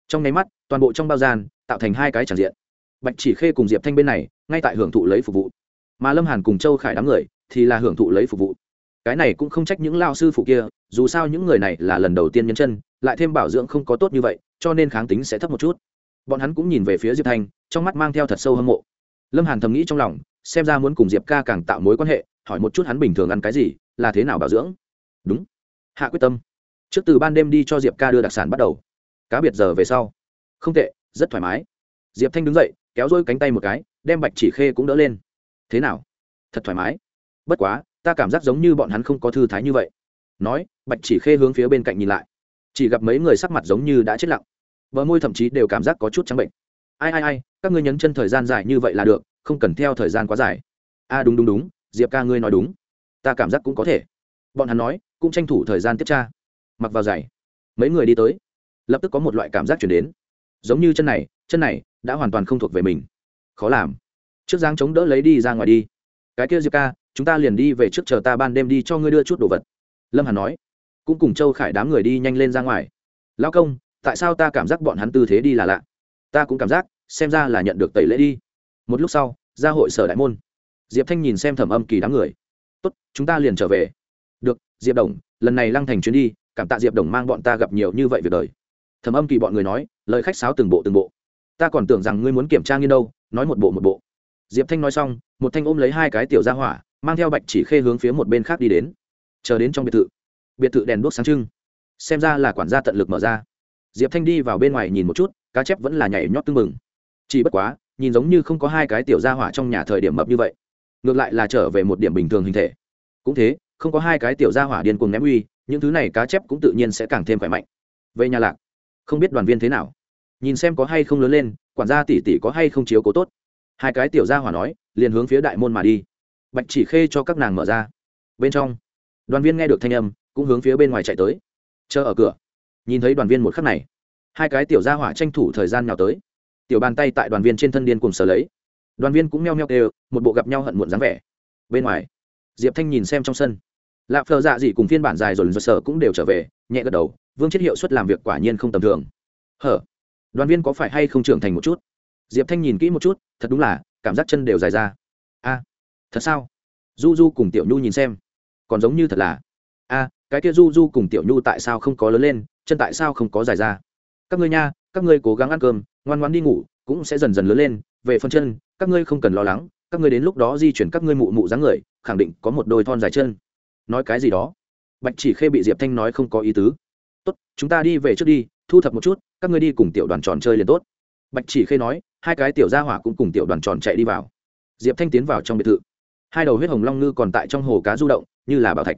Trong nháy mắt, toàn bộ trong bao gian, tạo thành hai cái tràn diện. Bạch chỉ khê cùng diệp thanh bên này, ngay tại hưởng thụ lấy phục vụ. Mà lâm hàn cùng châu khải đám người, thì là hưởng thụ lấy phục vụ. Cái này cũng không trách những lao sư phụ kia, dù sao những người này là lần đầu tiên nhân chân, lại thêm bảo dưỡng không có tốt như vậy, cho nên kháng tính sẽ thấp một chút. Bọn hắn cũng nhìn về phía diệp thanh trong mắt mang theo thật sâu hâm mộ. Lâm hàn thầm nghĩ trong lòng, xem ra muốn cùng diệp ca càng tạo mối quan hệ, hỏi một chút hắn bình thường ăn cái gì, là thế nào bảo dưỡng. Đúng. Hạ quyết tâm. Trước từ ban đêm đi cho diệp ca đưa đặc sản bắt đầu. Cá biệt giờ về sau. Không tệ, rất thoải mái. Diệp thanh đứng dậy, kéo dôi cánh tay một cái, đem bạch chỉ khê cũng đỡ lên. Thế nào? Thật thoải mái. Bất quá, ta cảm giác giống như bọn hắn không có thư thái như vậy. Nói, bạch chỉ khê hướng phía bên cạnh nhìn lại. Chỉ gặp mấy người sắc mặt giống như đã chết lặng. Bờ môi thậm chí đều cảm giác có chút trắng bệnh ai ai ai, các ngươi nhấn chân thời gian dài như vậy là được, không cần theo thời gian quá dài. A đúng đúng đúng, diệp ca ngươi nói đúng. Ta cảm giác cũng có thể. Bọn hắn nói, cũng tranh thủ thời gian tiếp tra. Mặc vào giày. Mấy người đi tới. Lập tức có một loại cảm giác chuyển đến. Giống như chân này chân này đã hoàn toàn không thuộc về mình. Khó làm. Trước giang chống đỡ lấy đi ra ngoài đi. Cái kia diệp ca, chúng ta liền đi về trước chờ ta ban đêm đi cho ngươi đưa chút đồ vật. Lâm hàn nói. Cũng cùng châu khải đám người đi nhanh lên ra ngoài. Lao công, tại sao ta cảm giác bọn hắn tư thế đi là lạ? Ta cũng cảm giác, xem ra là nhận được tẩy lễ đi. Một lúc sau, ra hội sở đại môn. Diệp thanh nhìn xem thẩm âm kỳ đám người. Tốt, chúng ta liền trở về. Được, diệp đồng, lần này lăng thành chuyến đi, cảm tạ diệp đồng mang bọn ta gặp nhiều như vậy việc đời. Thẩm âm kỳ bọn người nói, lời khách sáo từng bộ từng bộ. Ta còn tưởng rằng ngươi muốn kiểm tra nghiên đâu, nói một bộ một bộ. Diệp thanh nói xong, một thanh ôm lấy hai cái tiểu ra hỏa, mang theo bạch chỉ khê hướng phía một bên khác đi đến. Chờ đến trong biệt thự biệt thự đèn đuốc sáng trưng. Xem ra là quản gia tận lực mở ra. Diệp thanh đi vào bên ngoài nhìn một chút cá chép vẫn là nhảy nhót tưng mừng chỉ bất quá, nhìn giống như không có hai cái tiểu gia hỏa trong nhà thời điểm mập như vậy. Ngược lại là trở về một điểm bình thường hình thể. Cũng thế, không có hai cái tiểu gia hỏa điên cuồng ném uy, những thứ này cá chép cũng tự nhiên sẽ càng thêm khỏe mạnh. Về nhà lạc, không biết đoàn viên thế nào. Nhìn xem có hay không lớn lên, quản gia tỷ tỷ có hay không chiếu cố tốt. Hai cái tiểu gia hỏa nói, liền hướng phía đại môn mà đi. Bạch chỉ khê cho các nàng mở ra. Bên trong, đoàn viên nghe được thanh âm, cũng hướng phía bên ngoài chạy tới. Chờ ở cửa. Nhìn thấy đoàn viên một khắc này hai cái tiểu gia hỏa tranh thủ thời gian nào tới. Tiểu bàn tay tại đoàn viên trên thân điên cùng sờ lấy. Đoàn viên cũng meo meo kêu một bộ gặp nhau hận muộn dáng vẻ. Bên ngoài, diệp thanh nhìn xem trong sân. Lạ phờ dạ dị cùng phiên bản dài rồi rồi sở cũng đều trở về, nhẹ gật đầu, vương chết hiệu suất làm việc quả nhiên không tầm thường. Hở, đoàn viên có phải hay không trưởng thành một chút? Diệp thanh nhìn kỹ một chút, thật đúng là, cảm giác chân đều dài ra. A, thật sao? Du du cùng tiểu nhu nhìn xem. Còn giống như thật là. A, cái kia du du cùng tiểu nhu tại sao không có lớn lên, chân tại sao không có dài ra? Các ngươi nha, các ngươi cố gắng ăn cơm, ngoan ngoan đi ngủ, cũng sẽ dần dần lớn lên. Về phần chân, các ngươi không cần lo lắng, các ngươi đến lúc đó di chuyển các ngươi mụ mụ dáng người, khẳng định có một đôi thon dài chân. Nói cái gì đó? Bạch chỉ khê bị diệp thanh nói không có ý tứ. Tốt, chúng ta đi về trước đi, thu thập một chút, các ngươi đi cùng tiểu đoàn tròn chơi liền tốt. Bạch chỉ khê nói, hai cái tiểu gia hỏa cũng cùng tiểu đoàn tròn chạy đi vào. Diệp thanh tiến vào trong biệt thự. Hai đầu huyết hồng long ngư còn tại trong hồ cá du động, như là bảo thạch.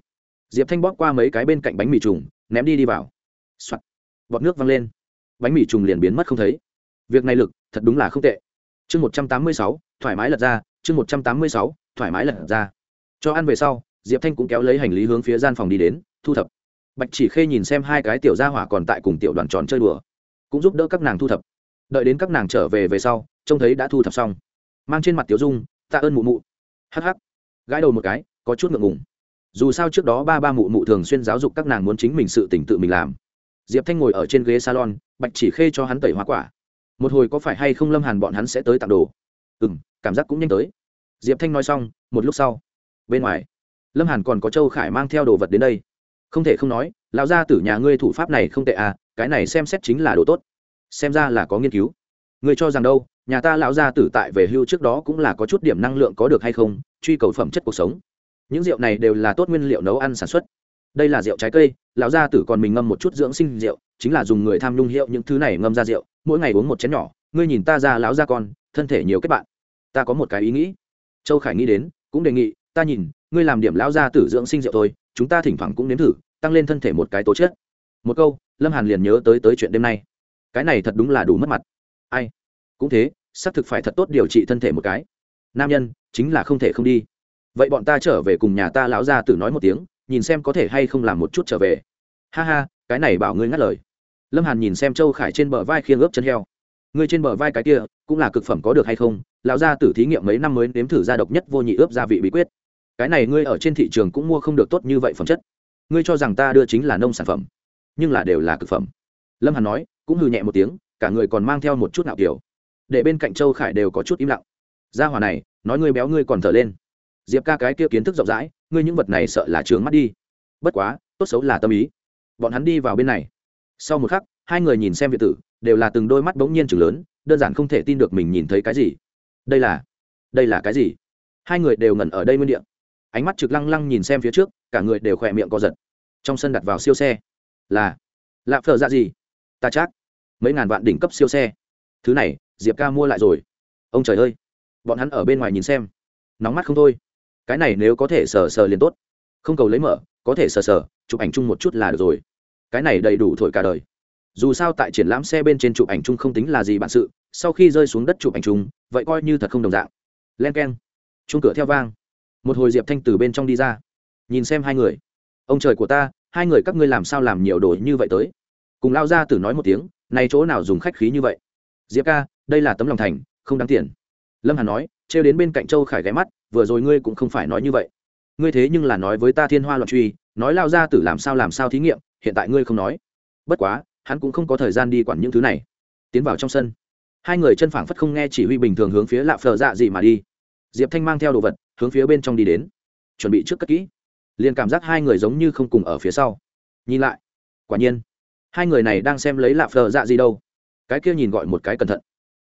Diệp thanh bóp qua mấy cái bên cạnh bánh mì trùng, ném đi đi vào、Soạn. bọt nước văng lên bánh mì trùng liền biến mất không thấy. Việc này lực, thật đúng là không tệ. Chương một trăm tám mươi sáu, thoải mái lật ra, chương một trăm tám mươi sáu, thoải mái lật ra. Cho ăn về sau, diệp thanh cũng kéo lấy hành lý hướng phía gian phòng đi đến, thu thập. Bạch chỉ khê nhìn xem hai cái tiểu gia hỏa còn tại cùng tiểu đoàn tròn chơi đùa, cũng giúp đỡ các nàng thu thập. Đợi đến các nàng trở về về sau, trông thấy đã thu thập xong. Mang trên mặt tiểu dung, tạ ơn mụ mụ. Hắc hắc. Gãi đầu một cái, có chút ngượng ngùng. Dù sao trước đó ba ba mụ mụ thường xuyên giáo dục các nàng muốn chính mình sự tỉnh tự mình làm. Diệp thanh ngồi ở trên ghế salon bạch chỉ khê cho hắn tẩy hoa quả. Một hồi có phải hay không lâm hàn bọn hắn sẽ tới tặng đồ? Ừ m cảm giác cũng nhanh tới. Diệp thanh nói xong, một lúc sau, bên ngoài, lâm hàn còn có châu khải mang theo đồ vật đến đây. Không thể không nói, lão gia tử nhà ngươi thủ pháp này không tệ à cái này xem xét chính là đồ tốt. Xem ra là có nghiên cứu. Ngươi cho rằng đâu, nhà ta lão gia tử tại về hưu trước đó cũng là có chút điểm năng lượng có được hay không, truy cầu phẩm chất cuộc sống. Những rượu này đều là tốt nguyên liệu nấu ăn sản xuất đây là rượu trái cây, lão gia tử còn mình ngâm một chút dưỡng sinh rượu, chính là dùng người tham nhung hiệu những thứ này ngâm ra rượu, mỗi ngày uống một chén nhỏ, ngươi nhìn ta ra lão gia con, thân thể nhiều kết bạn. Ta có một cái ý nghĩ. Châu khải nghĩ đến, cũng đề nghị, ta nhìn, ngươi làm điểm lão gia tử dưỡng sinh rượu thôi, chúng ta thỉnh thoảng cũng nếm thử, tăng lên thân thể một cái tố chất. Một câu, lâm hàn liền nhớ tới tới chuyện đêm nay. Cái này thật đúng là đủ mất mặt. Ai? Cũng thế, xác thực phải thật tốt điều trị thân thể một cái. Nam nhân, chính là không thể không đi. Vậy bọn ta trở về cùng nhà ta lão gia tử nói một tiếng nhìn xem có thể hay không làm một chút trở về. Ha ha, cái này bảo ngươi ngắt lời. Lâm hàn nhìn xem châu khải trên bờ vai khiêng ướp chân heo. Ngươi trên bờ vai cái kia, cũng là cực phẩm có được hay không? Lão gia tử thí nghiệm mấy năm mới nếm thử ra độc nhất vô nhị ướp gia vị bí quyết. Cái này ngươi ở trên thị trường cũng mua không được tốt như vậy phẩm chất. Ngươi cho rằng ta đưa chính là nông sản phẩm, nhưng là đều là cực phẩm. Lâm hàn nói, cũng hừ nhẹ một tiếng, cả người còn mang theo một chút nạo kiểu. Để bên cạnh châu khải đều có chút im lặng. Gia hòa này, nói ngươi béo ngươi còn thở lên. Diệp ca cái kia kiến thức rộng rãi ngươi những vật này sợ là trướng mắt đi. Bất quá, tốt xấu là tâm ý. Bọn hắn đi vào bên này. Sau một khắc, hai người nhìn xem việt tử, đều là từng đôi mắt bỗng nhiên chừng lớn, đơn giản không thể tin được mình nhìn thấy cái gì. Đây là đây là cái gì? Hai người đều ngẩn ở đây nguyên đ ị a ánh mắt trực lăng lăng nhìn xem phía trước, cả người đều khỏe miệng co giật. Trong sân đặt vào siêu xe. Là lạ phở ra gì? Ta chắc, mấy ngàn vạn đỉnh cấp siêu xe. Thứ này, diệp ca mua lại rồi. Ông trời ơi. Bọn hắn ở bên ngoài nhìn xem. Nóng mắt không thôi cái này nếu có thể sờ sờ liền tốt. Không cầu lấy mở, có thể sờ sờ, chụp ảnh chung một chút là được rồi. Cái này đầy đủ thổi cả đời. Dù sao tại triển lãm xe bên trên chụp ảnh chung không tính là gì bản sự, sau khi rơi xuống đất chụp ảnh chung, vậy coi như thật không đồng dạng. Len k e n chung cửa theo vang. Một hồi diệp thanh từ bên trong đi ra. Nhìn xem hai người. Ông trời của ta, hai người các ngươi làm sao làm nhiều đồ như vậy tới? Cùng lao ra từ nói một tiếng, này chỗ nào dùng khách khí như vậy? Diệp ca, đây là tấm lòng thành, không đáng tiền. Lâm hà nói, trêu đến bên cạnh châu khải ghé mắt vừa rồi ngươi cũng không phải nói như vậy. Ngươi thế nhưng là nói với ta thiên hoa loạn truy, nói lao ra tử làm sao làm sao thí nghiệm, hiện tại ngươi không nói. Bất quá, hắn cũng không có thời gian đi quản những thứ này. Tiến vào trong sân. Hai người chân phảng phất không nghe chỉ huy bình thường hướng phía lạ phờ dạ gì mà đi. Diệp thanh mang theo đồ vật, hướng phía bên trong đi đến. Chuẩn bị trước cất kỹ. Liền cảm giác hai người giống như không cùng ở phía sau. Nhìn lại. Quả nhiên. Hai người này đang xem lấy lạ phờ dạ gì đâu. Cái kia nhìn gọi một cái cẩn thận.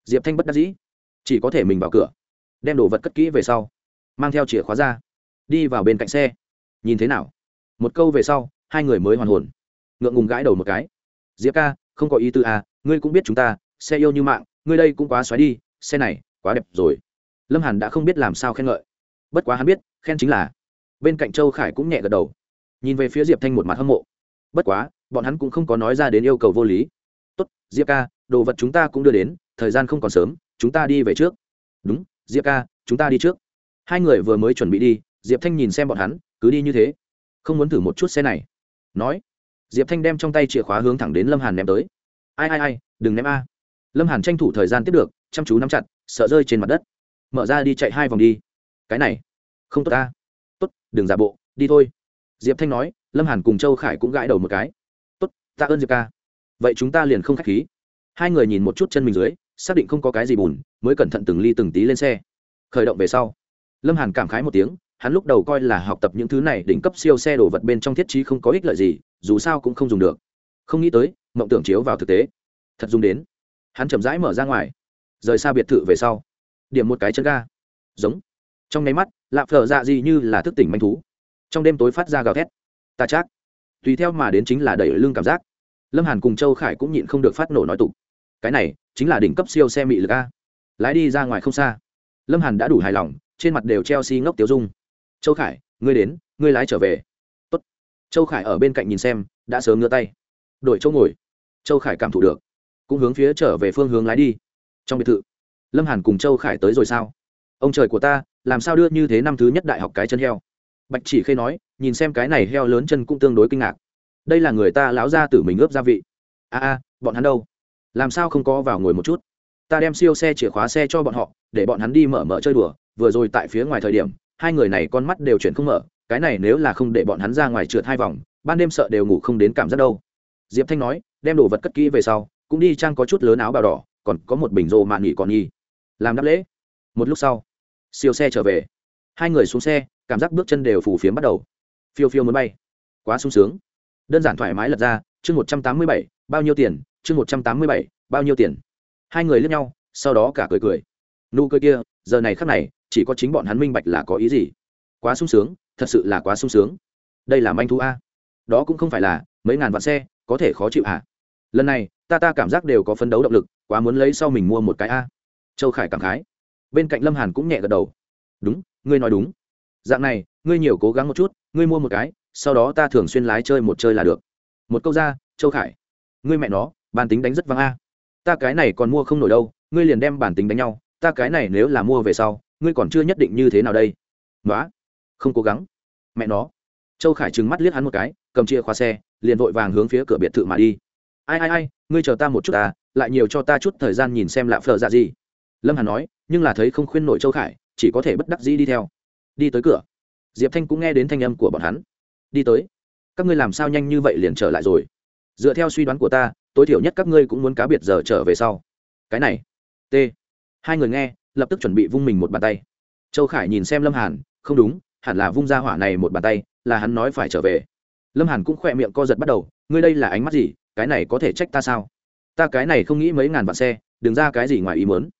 Diệp thanh bất đắc dĩ. Chỉ có thể mình vào cửa. Đem đồ vật cất kỹ về sau mang theo chìa khóa ra, đi vào bên cạnh xe. Nhìn thế nào? Một câu về sau, hai người mới hoàn hồn. Ngượng ngùng gãi đầu một cái. Diệp ca, không có ý tư à ngươi cũng biết chúng ta, xe yêu như mạng, ngươi đây cũng quá xoáy đi, xe này, quá đẹp rồi. Lâm hàn đã không biết làm sao khen ngợi. Bất quá hắn biết, khen chính là. Bên cạnh châu khải cũng nhẹ gật đầu. Nhìn về phía diệp thanh một mặt hâm mộ. Bất quá, bọn hắn cũng không có nói ra đến yêu cầu vô lý. Tốt, diệp ca, đồ vật chúng ta cũng đưa đến, thời gian không còn sớm, chúng ta đi về trước. Đúng, diệp ca, chúng ta đi trước hai người vừa mới chuẩn bị đi, diệp thanh nhìn xem bọn hắn, cứ đi như thế. Không muốn thử một chút xe này. Nói, diệp thanh đem trong tay chìa khóa hướng thẳng đến lâm hàn ném tới. Ai ai ai, đừng ném a. Lâm hàn tranh thủ thời gian tiếp được, chăm chú nắm chặt, sợ rơi trên mặt đất. Mở ra đi chạy hai vòng đi. Cái này, không tốt ta tốt, đừng giả bộ, đi thôi. Diệp thanh nói, lâm hàn cùng châu khải cũng gãi đầu một cái. Tốt ta ơn diệp ca. Vậy chúng ta liền không k h á c h khí. Hai người nhìn một chút chân mình dưới, xác định không có cái gì bùn, mới cẩn thận từng ly từng tí lên xe. Khởi động về sau lâm hàn cảm khái một tiếng, hắn lúc đầu coi là học tập những thứ này đỉnh cấp siêu xe đồ vật bên trong thiết trí không có ích lợi gì, dù sao cũng không dùng được. Không nghĩ tới, mộng tưởng chiếu vào thực tế. Thật dùng đến. Hắn chậm rãi mở ra ngoài. Rời xa biệt thự về sau, điểm một cái chân ga. Giống. Trong nháy mắt lạp phở dạ gì như là thức tỉnh manh thú. Trong đêm tối phát ra gào thét. Ta chắc. Tùy theo mà đến chính là đẩy lưng cảm giác. Lâm hàn cùng châu khải cũng nhịn không được phát nổ nói tục. Cái này, chính là đỉnh cấp siêu xe mị lực a. Lái đi ra ngoài không xa. Lâm hàn đã đủ hài lòng trên mặt đều treo xi ngốc tiêu dung. Châu khải, ngươi đến, ngươi lái trở về. Tốt. châu khải ở bên cạnh nhìn xem, đã sớm ngửa tay. Đổi chỗ ngồi. Châu khải cảm thụ được, cũng hướng phía trở về phương hướng lái đi. Trong biệt thự, lâm hàn cùng châu khải tới rồi sao? Ông trời của ta, làm sao đưa như thế năm thứ nhất đại học cái chân heo? Bạch chỉ khê nói, nhìn xem cái này heo lớn chân cũng tương đối kinh ngạc. Đây là người ta láo ra từ mình ướp gia vị. A a, bọn hắn đâu? Làm sao không có vào ngồi một chút? Ta đem siêu xe chìa khóa xe cho bọn họ, để bọn hắn đi mở mở chơi đùa vừa rồi tại phía ngoài thời điểm, hai người này con mắt đều chuyển không mở, cái này nếu là không để bọn hắn ra ngoài trượt hai vòng, ban đêm sợ đều ngủ không đến cảm giác đâu. Diệp thanh nói, đem đồ vật cất kỹ về sau, cũng đi trang có chút lớn áo bào đỏ, còn có một bình rô mạn nghỉ còn nghi làm đáp lễ. Một lúc sau, siêu xe trở về. Hai người xuống xe, cảm giác bước chân đều phủ phiếm bắt đầu. Phiêu phiêu muốn bay. Quá sung sướng. Đơn giản thoải mái lật ra, chương một trăm tám mươi bảy, bao nhiêu tiền, chương một trăm tám mươi bảy, bao nhiêu tiền. Hai người lướt nhau, sau đó cả cười cười. Nụ cười kia giờ này khắc này, chỉ có chính bọn hắn minh bạch là có ý gì. Quá sung sướng, thật sự là quá sung sướng. Đây là manh thu a. Đó cũng không phải là, mấy ngàn vạn xe, có thể khó chịu à lần này, ta ta cảm giác đều có phấn đấu động lực, quá muốn lấy sau mình mua một cái a. Châu khải cảm khái. Bên cạnh lâm hàn cũng nhẹ gật đầu. Đúng, ngươi nói đúng. Dạng này, ngươi nhiều cố gắng một chút, ngươi mua một cái, sau đó ta thường xuyên lái chơi một chơi là được. Một câu ra, châu khải. Ngươi mẹ nó, bàn tính đánh rất văng a. Ta cái này còn mua không nổi đâu, ngươi liền đem bản tính đánh nhau ta cái này nếu là mua về sau, ngươi còn chưa nhất định như thế nào đây? Nói không cố gắng. Mẹ nó. Châu khải trừng mắt liếc hắn một cái, cầm chìa khóa xe, liền vội vàng hướng phía cửa biệt thự mà đi. Ai ai ai, ngươi chờ ta một chút à lại nhiều cho ta chút thời gian nhìn xem lạ phờ dạ gì. Lâm hà nói, nhưng là thấy không khuyên nổi châu khải, chỉ có thể bất đắc dĩ đi theo. Đi tới cửa. Diệp thanh cũng nghe đến thanh âm của bọn hắn. Đi tới. Các ngươi làm sao nhanh như vậy liền trở lại rồi? Dựa theo suy đoán của ta, tối thiểu nhất các ngươi cũng muốn cá biệt giờ trở về sau. Cái này. T hai người nghe, lập tức chuẩn bị vung mình một bàn tay. Châu khải nhìn xem lâm hàn, không đúng, hẳn là vung ra hỏa này một bàn tay, là hắn nói phải trở về. Lâm hàn cũng khỏe miệng co giật bắt đầu, ngươi đây là ánh mắt gì, cái này có thể trách ta sao? Ta cái này không nghĩ mấy ngàn vạn xe, đừng ra cái gì ngoài ý mớn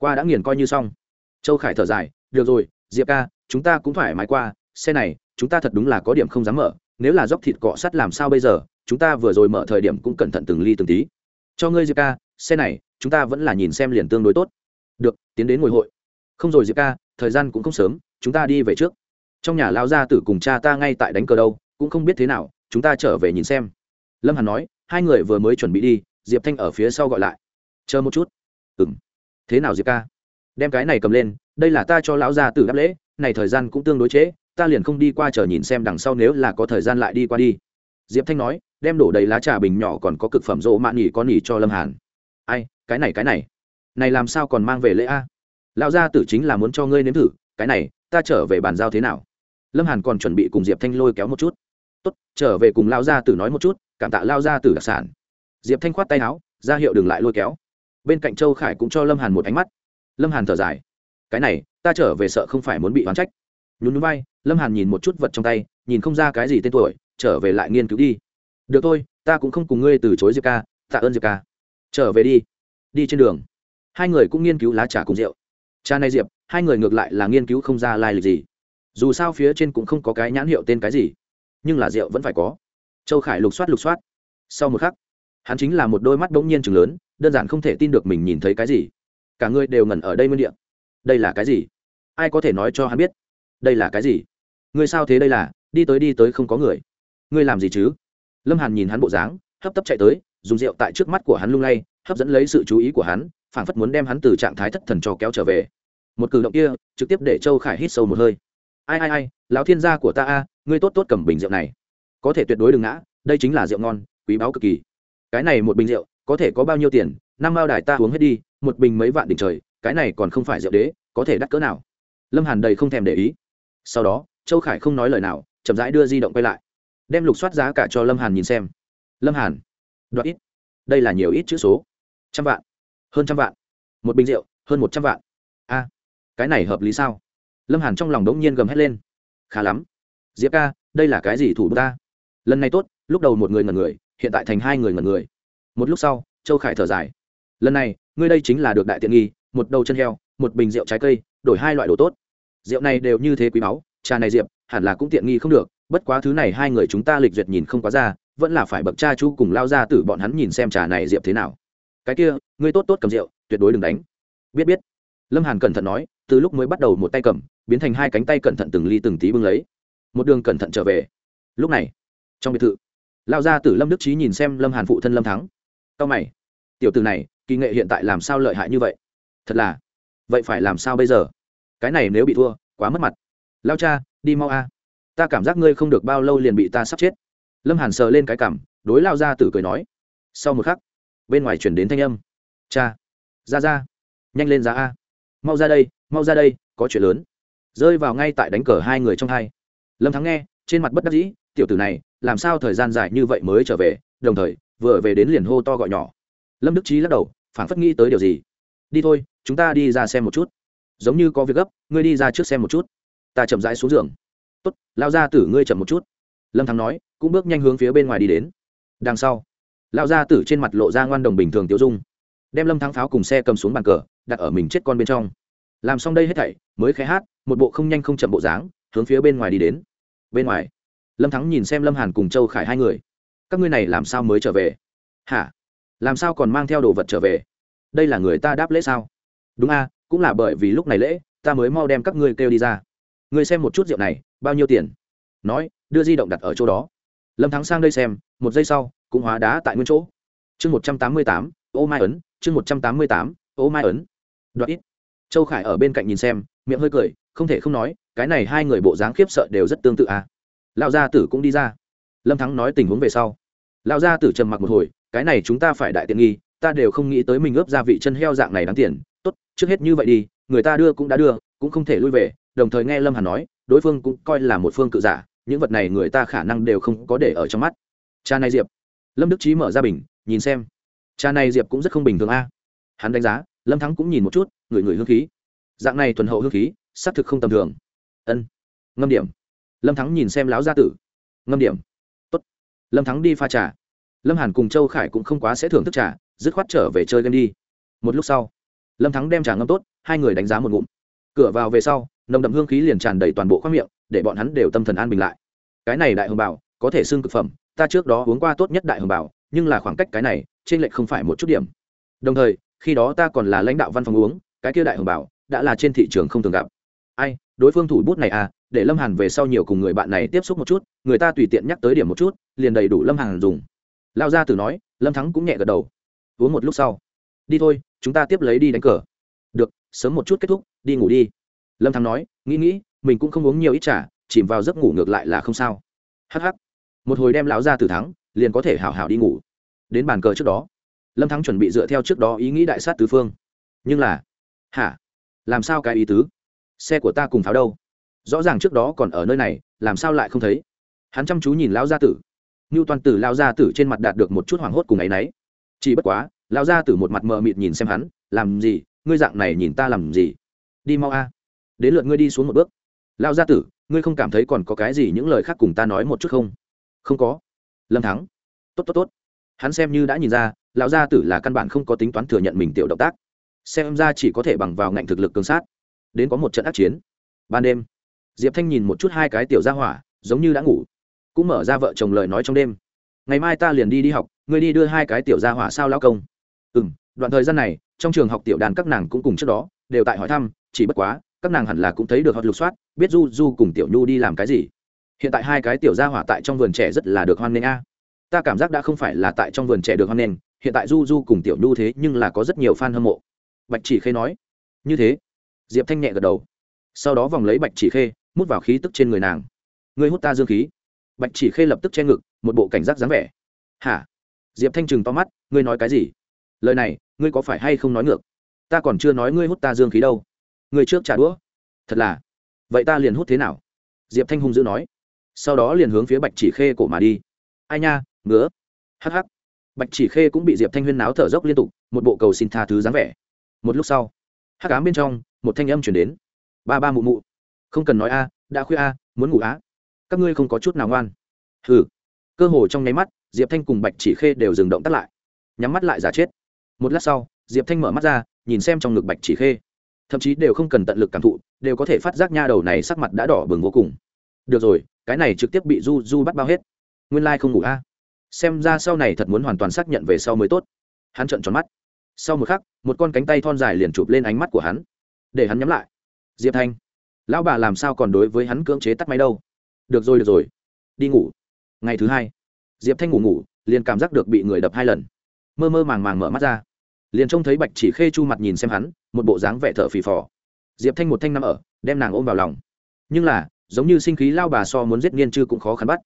qua đã nghiền coi như xong. Châu khải thở dài, được rồi, diệp ca, chúng ta cũng phải mái qua, xe này, chúng ta thật đúng là có điểm không dám mở, nếu là dốc thịt cọ sắt làm sao bây giờ, chúng ta vừa rồi mở thời điểm cũng cẩn thận từng ly từng tí. Cho ngươi, diệp ca, xe này, chúng ta vẫn là nhìn xem liền tương đối tốt được tiến đến ngồi hội. Không rồi diệp ca thời gian cũng không sớm chúng ta đi về trước. Trong nhà lao gia tử cùng cha ta ngay tại đánh cờ đâu cũng không biết thế nào chúng ta trở về nhìn xem. Lâm hàn nói hai người vừa mới chuẩn bị đi diệp thanh ở phía sau gọi lại. Chờ một chút. Ừ m thế nào diệp ca? Đem cái này cầm lên đây là ta cho lão gia tử đáp lễ này thời gian cũng tương đối chế, ta liền không đi qua chờ nhìn xem đằng sau nếu là có thời gian lại đi qua đi. Diệp thanh nói đem đổ đầy lá trà bình nhỏ còn có cực phẩm rộ mạn nghỉ con nghỉ cho lâm hàn. Ai cái này cái này này làm sao còn mang về lễ a? Lão gia tử chính là muốn cho ngươi nếm thử, cái này, ta trở về bàn giao thế nào? Lâm hàn còn chuẩn bị cùng diệp thanh lôi kéo một chút. Tốt, trở về cùng lao gia tử nói một chút, cảm tạ lao gia tử đặc sản. Diệp thanh khoát tay áo, ra hiệu đừng lại lôi kéo. Bên cạnh châu khải cũng cho lâm hàn một ánh mắt. Lâm hàn thở dài. Cái này, ta trở về sợ không phải muốn bị oán trách. Nhún núi bay lâm hàn nhìn một chút vật trong tay, nhìn không ra cái gì tên tuổi, trở về lại nghiên cứu đi. Được thôi, ta cũng không cùng ngươi từ chối diệp ca, tạ ơn diệp ca. Trở về đi. Đi trên đường hai người cũng nghiên cứu lá trà cùng rượu. Cha này diệp, hai người ngược lại là nghiên cứu không ra lai lịch gì. Dù sao phía trên cũng không có cái nhãn hiệu tên cái gì, nhưng là rượu vẫn phải có. Châu khải lục soát lục soát. Sau một khắc, hắn chính là một đôi mắt bỗng nhiên chừng lớn, đơn giản không thể tin được mình nhìn thấy cái gì. Cả người đều ngẩn ở đây nguyên địa. Đây là cái gì? Ai có thể nói cho hắn biết? Đây là cái gì? Người sao thế đây là? Đi tới đi tới không có người. Ngươi làm gì chứ? Lâm hàn nhìn hắn bộ dáng, hấp tấp chạy tới, dùng rượu tại trước mắt của hắn lung lay, hấp dẫn lấy sự chú ý của hắn phảng phất muốn đem hắn từ trạng thái thất thần cho kéo trở về. Một cử động kia, trực tiếp để châu khải hít sâu một hơi. Ai ai ai, lão thiên gia của ta a, ngươi tốt tốt cầm bình rượu này. Có thể tuyệt đối đừng ngã, đây chính là rượu ngon, quý báu cực kỳ. Cái này một bình rượu, có thể có bao nhiêu tiền, năm mao đài ta uống hết đi, một bình mấy vạn đỉnh trời, cái này còn không phải rượu đế, có thể đắt cỡ nào. Lâm hàn đầy không thèm để ý. Sau đó, châu khải không nói lời nào, chậm rãi đưa di động quay lại. Đem lục soát giá cả cho lâm hàn nhìn xem. Lâm hàn đoạt ít. Đây là nhiều ít chữ số. Trăm vạn hơn trăm vạn. Một bình rượu, hơn một trăm vạn. A, cái này hợp lý sao? Lâm hàn trong lòng đống nhiên gầm hét lên. Khá lắm. Diệp ca, đây là cái gì thủ ta? Lần này tốt, lúc đầu một người ngần người, hiện tại thành hai người ngần người. Một lúc sau, châu khải thở dài. Lần này, ngươi đây chính là được đại tiện nghi, một đầu chân heo, một bình rượu trái cây, đổi hai loại đồ tốt. Rượu này đều như thế quý báu, trà này diệp, hẳn là cũng tiện nghi không được, bất quá thứ này hai người chúng ta lịch duyệt nhìn không quá ra, vẫn là phải bậc cha chú cùng lao ra từ bọn hắn nhìn xem trà này diệp thế nào cái kia, ngươi tốt tốt cầm rượu, tuyệt đối đừng đánh. Biết biết. Lâm hàn cẩn thận nói, từ lúc mới bắt đầu một tay cầm, biến thành hai cánh tay cẩn thận từng ly từng tí bưng lấy. Một đường cẩn thận trở về. Lúc này, trong biệt thự lao ra từ lâm đức trí nhìn xem lâm hàn phụ thân lâm thắng. Cao mày. Tiểu từ này, kỳ nghệ hiện tại làm sao lợi hại như vậy? Thật là. Vậy phải làm sao bây giờ? Cái này nếu bị thua, quá mất mặt. Lao cha, đi mau a. Ta cảm giác ngươi không được bao lâu liền bị ta sắp chết. Lâm hàn sờ lên cái cảm đối lao ra tử cười nói. Sau một khắc bên ngoài chuyển đến thanh âm. Cha, ra ra, nhanh lên ra a. Mau ra đây, mau ra đây, có chuyện lớn. Rơi vào ngay tại đánh cờ hai người trong hai. Lâm thắng nghe, trên mặt bất đắc dĩ, tiểu tử này, làm sao thời gian dài như vậy mới trở về, đồng thời, vừa về đến liền hô to gọi nhỏ. Lâm đức trí lắc đầu, phản phất nghĩ tới điều gì. Đi thôi, chúng ta đi ra xem một chút. Giống như có việc gấp, ngươi đi ra trước xem một chút. Ta chậm rãi xuống giường. Tốt, lao ra tử ngươi chậm một chút. Lâm thắng nói, cũng bước nhanh hướng phía bên ngoài đi đến. Đằng sau lao ra tử trên mặt lộ ra ngoan đồng bình thường tiêu dung, đem lâm thắng pháo cùng xe cầm xuống bàn cờ, đặt ở mình chết con bên trong. Làm xong đây hết thảy, mới khé hát, một bộ không nhanh không chậm bộ dáng, hướng phía bên ngoài đi đến. Bên ngoài, lâm thắng nhìn xem lâm hàn cùng châu khải hai người. Các ngươi này làm sao mới trở về? Hả? Làm sao còn mang theo đồ vật trở về? Đây là người ta đáp lễ sao? Đúng a, cũng là bởi vì lúc này lễ, ta mới mau đem các ngươi kêu đi ra. Ngươi xem một chút rượu này, bao nhiêu tiền? Nói, đưa di động đặt ở chỗ đó. Lâm thắng sang đây xem, một giây sau cũng hóa đá tại nguyên chỗ. Chương một trăm tám mươi tám, ô mai ấn, chương một trăm tám mươi tám, ô mai ấn. Đoạn ít. Châu khải ở bên cạnh nhìn xem, miệng hơi cười, không thể không nói, cái này hai người bộ dáng khiếp sợ đều rất tương tự à. Lão gia tử cũng đi ra. Lâm thắng nói tình huống về sau. Lão gia tử trầm mặc một hồi, cái này chúng ta phải đại tiện nghi, ta đều không nghĩ tới mình ướp gia vị chân heo dạng này đáng tiền. Tốt, trước hết như vậy đi, người ta đưa cũng đã đưa, cũng không thể lui về. Đồng thời nghe lâm hàn nói, đối phương cũng coi là một phương cự giả, những vật này người ta khả năng đều không có để ở trong mắt. Cha này diệp lâm đức trí mở ra bình, nhìn xem. Cha này diệp cũng rất không bình thường a. Hắn đánh giá, lâm thắng cũng nhìn một chút người người hương khí. Dạng này thuần hậu hương khí, xác thực không tầm thường. Ân. Ngâm điểm. Lâm thắng nhìn xem láo gia tử. Ngâm điểm. Tốt. lâm thắng đi pha trà. Lâm hàn cùng châu khải cũng không quá sẽ thưởng thức trà, dứt khoát trở về chơi game đi. Một lúc sau, lâm thắng đem trà ngâm tốt, hai người đánh giá một ngụm. Cửa vào về sau, nồng đậm hương khí liền tràn đầy toàn bộ khoác miệng, để bọn hắn đều tâm thần an bình lại. Cái này đại hồng bảo có thể xưng cực phẩm ta trước đó uống qua tốt nhất đại hồng bảo, nhưng là khoảng cách cái này trên lệch không phải một chút điểm. Đồng thời, khi đó ta còn là lãnh đạo văn phòng uống, cái kia đại hồng bảo đã là trên thị trường không thường gặp. Ai, đối phương thủ bút này à để lâm hàn về sau nhiều cùng người bạn này tiếp xúc một chút, người ta tùy tiện nhắc tới điểm một chút, liền đầy đủ lâm hàn dùng. Lao ra từ nói, lâm thắng cũng nhẹ gật đầu. Uống một lúc sau. Đi thôi, chúng ta tiếp lấy đi đánh cờ. Được, sớm một chút kết thúc, đi ngủ đi. Lâm thắng nói, nghĩ nghĩ, mình cũng không uống nhiều ít trà, chìm vào giấc ngủ ngược lại là không sao. Hh một hồi đem lão ra từ thắng, liền có thể hảo hảo đi ngủ. Đến bàn cờ trước đó, lâm thắng chuẩn bị dựa theo trước đó ý nghĩ đại sát tứ phương. Nhưng là, hả? Làm sao cái ý tứ? Xe của ta cùng pháo đâu? Rõ ràng trước đó còn ở nơi này, làm sao lại không thấy? Hắn chăm chú nhìn lão gia tử. Ngưu toàn tử lao gia tử trên mặt đạt được một chút hoảng hốt cùng ấ y n ấ y chỉ bất quá, lão gia tử một mặt mờ mịt nhìn xem hắn, làm gì? Ngươi dạng này nhìn ta làm gì? Đi mau a. Đến lượt ngươi đi xuống một bước. Lão gia tử, ngươi không cảm thấy còn có cái gì những lời khác cùng ta nói một chút không? Không có. Lâm thắng. Tốt tốt tốt. Hắn xem như đã nhìn ra, lão gia tử là căn bản không có tính toán thừa nhận mình tiểu động tác. Xem ra chỉ có thể bằng vào ngạnh thực lực cường sát. Đến có một trận ác chiến. Ban đêm, diệp thanh nhìn một chút hai cái tiểu gia hỏa, giống như đã ngủ. Cũng mở ra vợ chồng lời nói trong đêm. Ngày mai ta liền đi đi học, ngươi đi đưa hai cái tiểu gia hỏa sao lao công? Ừ m đoạn thời gian này, trong trường học tiểu đàn các nàng cũng cùng trước đó, đều tại hỏi thăm, chỉ bất quá, các nàng hẳn là cũng thấy được họ lục soát, biết du du cùng tiểu nhu đi làm cái gì hiện tại hai cái tiểu gia hỏa tại trong vườn trẻ rất là được hoan nghênh a. Ta cảm giác đã không phải là tại trong vườn trẻ được hoan nghênh, hiện tại du du cùng tiểu nhu thế nhưng là có rất nhiều fan hâm mộ. Bạch chỉ khê nói. Như thế, diệp thanh nhẹ gật đầu. Sau đó vòng lấy bạch chỉ khê, mút vào khí tức trên người nàng. Ngươi hút ta dương khí. Bạch chỉ khê lập tức che ngực, một bộ cảnh giác dáng vẻ. Hả? Diệp thanh trừng to mắt, ngươi nói cái gì? Lời này, ngươi có phải hay không nói ngược? Ta còn chưa nói ngươi hút ta dương khí đâu. Ngươi trước trả đũa. Thật là. Vậy ta liền hút thế nào? Diệp thanh hung dữ nói sau đó liền hướng phía bạch chỉ khê cổ mà đi. Ai nha, ngứa. Hh bạch chỉ khê cũng bị diệp thanh huyên náo thở dốc liên tục, một bộ cầu xin tha thứ dáng vẻ. Một lúc sau hát cám bên trong, một thanh âm chuyển đến. Ba ba mụ mụ. Không cần nói a, đã khuya a, muốn ngủ á. Các ngươi không có chút nào ngoan. Hừ. Cơ hồ trong nháy mắt, diệp thanh cùng bạch chỉ khê đều dừng động tắt lại. Nhắm mắt lại giả chết. Một lát sau, diệp thanh mở mắt ra, nhìn xem trong ngực bạch chỉ khê. Thậm chí đều không cần tận lực cảm thụ, đều có thể phát giác nha đầu này sắc mặt đã đỏ bừng vô cùng. Được rồi cái này trực tiếp bị du du bắt bao hết. Nguyên lai、like、không ngủ a. Xem ra sau này thật muốn hoàn toàn xác nhận về sau mới tốt. Hắn trợn tròn mắt. Sau một khắc, một con cánh tay thon dài liền chụp lên ánh mắt của hắn. Để hắn nhắm lại. Diệp thanh, lão bà làm sao còn đối với hắn cưỡng chế tắt máy đâu? Được rồi được rồi. Đi ngủ. Ngày thứ hai, diệp thanh ngủ ngủ, liền cảm giác được bị người đập hai lần. Mơ mơ màng màng mở mắt ra. Liền trông thấy bạch chỉ khê chu mặt nhìn xem hắn, một bộ dáng vẻ thở phì phò. Diệp thanh một thanh nằm ở, đem nàng ôm vào lòng. Nhưng là giống như sinh khí lao bà so muốn giết niên chư cũng khó khăn bắt.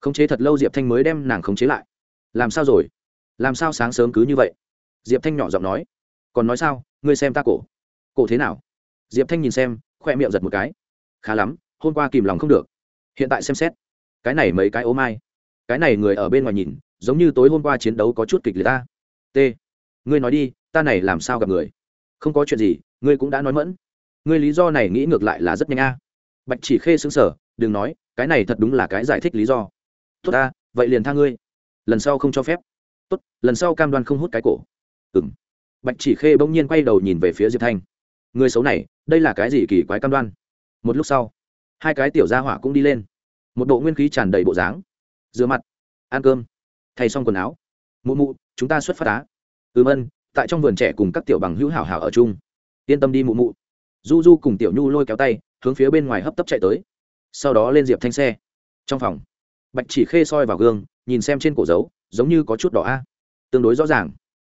Khống chế thật lâu diệp thanh mới đem nàng khống chế lại. Làm sao rồi? Làm sao sáng sớm cứ như vậy? Diệp thanh nhỏ giọng nói. Còn nói sao? Ngươi xem ta cổ. Cổ thế nào? Diệp thanh nhìn xem, khoe miệng giật một cái. Khá lắm, hôm qua kìm lòng không được. Hiện tại xem xét. Cái này mấy cái ố mai. Cái này người ở bên ngoài nhìn, giống như tối hôm qua chiến đấu có chút kịch liệt ta. T. Ngươi nói đi, ta này làm sao gặp người? Không có chuyện gì, ngươi cũng đã nói mẫn. Ngươi lý do này nghĩ ngược lại là rất nhanh a bạch chỉ khê xứng sở đừng nói, cái này thật đúng là cái giải thích lý do. Tốt ta, vậy liền tha ngươi. Lần sau không cho phép. Tốt, lần sau cam đoan không hút cái cổ. Ừ m bạch chỉ khê bỗng nhiên quay đầu nhìn về phía diệp thanh. Người xấu này, đây là cái gì kỳ quái cam đoan? Một lúc sau, hai cái tiểu gia hỏa cũng đi lên. Một bộ nguyên khí tràn đầy bộ dáng. Rửa mặt, ăn cơm, thay xong quần áo. Mụ mụ, chúng ta xuất phát á. Ừm ân, tại trong vườn trẻ cùng các tiểu bằng hữu hảo hảo ở chung. Yên tâm đi mụ mụ. Du du cùng tiểu nhu lôi kéo tay hướng phía bên ngoài hấp tấp chạy tới. Sau đó lên diệp thanh xe. Trong phòng, bạch chỉ khê soi vào gương, nhìn xem trên cổ dấu, giống như có chút đỏ a. Tương đối rõ ràng.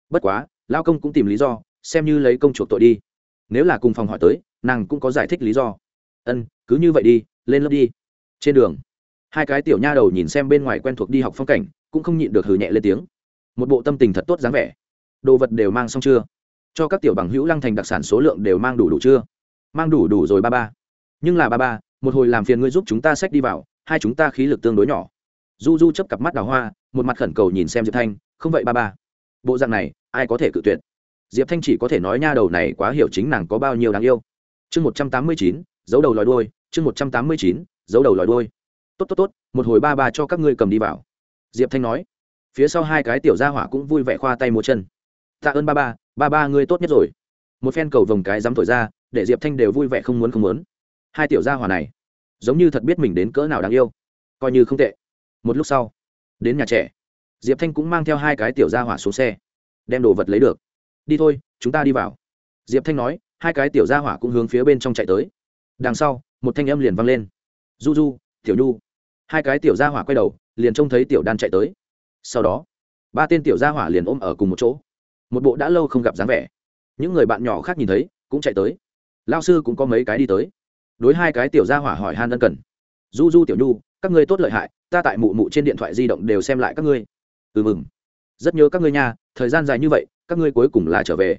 Bất quá lao công cũng tìm lý do, xem như lấy công chuộc tội đi. Nếu là cùng phòng hỏi tới, nàng cũng có giải thích lý do. Ân, cứ như vậy đi, lên lớp đi. Trên đường, hai cái tiểu nha đầu nhìn xem bên ngoài quen thuộc đi học phong cảnh, cũng không nhịn được hừ nhẹ lên tiếng. Một bộ tâm tình thật tốt dáng vẻ. Đồ vật đều mang xong chưa? Cho các tiểu bằng hữu lăng thành đặc sản số lượng đều mang đủ đủ chưa? Mang đủ đủ rồi ba ba nhưng là ba ba, một hồi làm phiền ngươi giúp chúng ta xách đi vào, hai chúng ta khí lực tương đối nhỏ. Du du chấp cặp mắt đào hoa, một mặt khẩn cầu nhìn xem diệp thanh, không vậy ba ba? Bộ dạng này, ai có thể cự tuyệt? Diệp thanh chỉ có thể nói nha đầu này quá hiểu chính nàng có bao nhiêu đáng yêu. Chương một trăm tám mươi chín, giấu đầu lòi đôi chương một trăm tám mươi chín, giấu đầu lòi đôi tốt tốt tốt, một hồi ba ba cho các ngươi cầm đi vào. Diệp thanh nói. Phía sau hai cái tiểu gia hỏa cũng vui vẻ khoa tay múa chân. Tạ ơn ba ba ba ba ngươi tốt nhất rồi. Một phen cầu vồng cái dám thổi ra, để diệp thanh đều vui vẻ không muốn không muốn hai tiểu gia hỏa này, giống như thật biết mình đến cỡ nào đáng yêu, coi như không tệ. Một lúc sau, đến nhà trẻ, diệp thanh cũng mang theo hai cái tiểu gia hỏa xuống xe, đem đồ vật lấy được. Đi thôi, chúng ta đi vào. Diệp thanh nói, hai cái tiểu gia hỏa cũng hướng phía bên trong chạy tới. Đằng sau, một thanh âm liền vang lên. Du du, tiểu nhu. Hai cái tiểu gia hỏa quay đầu, liền trông thấy tiểu đan chạy tới. Sau đó, ba tên tiểu gia hỏa liền ôm ở cùng một chỗ. Một bộ đã lâu không gặp dáng vẻ. Những người bạn nhỏ khác nhìn thấy, cũng chạy tới. Lao sư cũng có mấy cái đi tới đối hai cái tiểu gia hỏa hỏi han ân cần. Du du tiểu nhu, các ngươi tốt lợi hại, ta tại mụ mụ trên điện thoại di động đều xem lại các ngươi. Ừ mừng. Rất nhớ các ngươi nha, thời gian dài như vậy, các ngươi cuối cùng là trở về.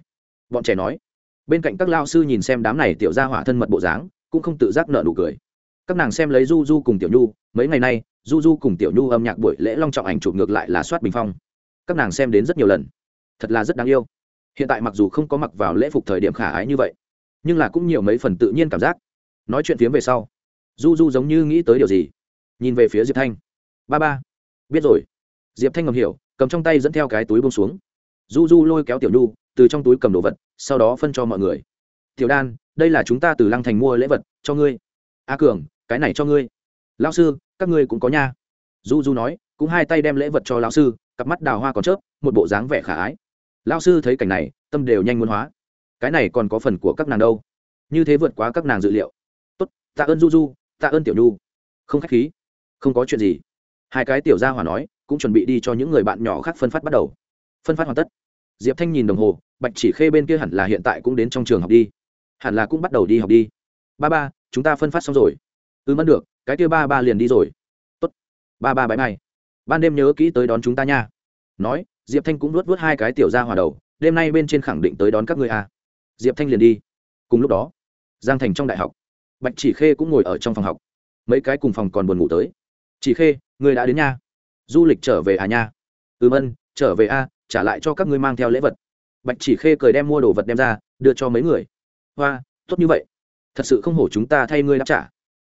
Bọn trẻ nói. Bên cạnh các lao sư nhìn xem đám này tiểu gia hỏa thân mật bộ dáng, cũng không tự giác nợ nụ cười. Các nàng xem lấy du du cùng tiểu nhu, mấy ngày nay, du du cùng tiểu nhu âm nhạc buổi lễ long trọng ảnh chụp ngược lại là soát bình phong. Các nàng xem đến rất nhiều lần. Thật là rất đáng yêu. Hiện tại mặc dù không có mặc vào lễ phục thời điểm khả ái như vậy, nhưng là cũng nhiều mấy phần tự nhiên cảm giác nói chuyện phiếm về sau. Du du giống như nghĩ tới điều gì? Nhìn về phía diệp thanh. Ba ba. Biết rồi. Diệp thanh ngầm hiểu, cầm trong tay dẫn theo cái túi bông xuống. Du du lôi kéo tiểu nhu, từ trong túi cầm đồ vật, sau đó phân cho mọi người. Tiểu đan, đây là chúng ta từ lăng thành mua lễ vật, cho ngươi. A cường, cái này cho ngươi. Lao sư, các ngươi cũng có nha. Du du nói, cũng hai tay đem lễ vật cho lao sư, cặp mắt đào hoa còn chớp, một bộ dáng vẻ khả ái. Lao sư thấy cảnh này, tâm đều nhanh muốn hóa. Cái này còn có phần của các nàng đâu? Như thế vượt quá các nàng dự liệu tạ ơn du du tạ ơn tiểu nhu. Không k h á c h khí. Không có chuyện gì. Hai cái tiểu gia hỏa nói, cũng chuẩn bị đi cho những người bạn nhỏ khác phân phát bắt đầu. Phân phát hoàn tất. Diệp thanh nhìn đồng hồ, bạch chỉ khê bên kia hẳn là hiện tại cũng đến trong trường học đi. Hẳn là cũng bắt đầu đi học đi. Ba ba, chúng ta phân phát xong rồi. Ừ mất được, cái kia ba ba liền đi rồi. Tốt. Ba ba bãi mai ban đêm nhớ kỹ tới đón chúng ta nha. Nói, diệp thanh cũng luốt vớt hai cái tiểu ra hòa đầu, đêm nay bên trên khẳng định tới đón các người à. diệp thanh liền đi. Cùng lúc đó, giang thành trong đại học bạch chỉ khê cũng ngồi ở trong phòng học. Mấy cái cùng phòng còn buồn ngủ tới. Chỉ khê người đã đến nha. Du lịch trở về à nha? Ừm ân, trở về a, trả lại cho các ngươi mang theo lễ vật. Bạch chỉ khê cười đem mua đồ vật đem ra, đưa cho mấy người. Hoa, tốt như vậy. Thật sự không hổ chúng ta thay ngươi đáp trả.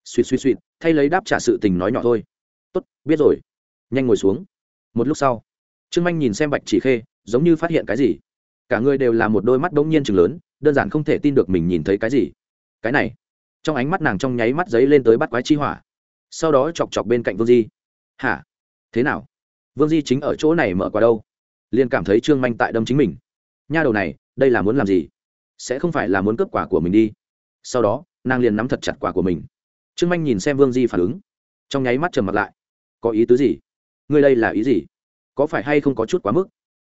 Suỵt suỵt suỵt thay lấy đáp trả sự tình nói nhỏ thôi. Tốt, biết rồi. Nhanh ngồi xuống. Một lúc sau, trương manh nhìn xem bạch chỉ khê, giống như phát hiện cái gì. Cả người đều là một đôi mắt đông nhiên chừng lớn, đơn giản không thể tin được mình nhìn thấy cái gì. Cái này trong ánh mắt nàng trong nháy mắt giấy lên tới bắt quái chi hỏa. Sau đó chọc chọc bên cạnh vương di. Hả? Thế nào? Vương di chính ở chỗ này mở qua đâu? Liền cảm thấy trương manh tại đâm chính mình. Nha đầu này, đây là muốn làm gì? Sẽ không phải là muốn cướp quả của mình đi. Sau đó, nàng liền nắm thật chặt quả của mình. Trương manh nhìn xem vương di phản ứng. Trong nháy mắt trầm mặt lại. Có ý tứ gì? Ngươi đây là ý gì? Có phải hay không có chút quá mức?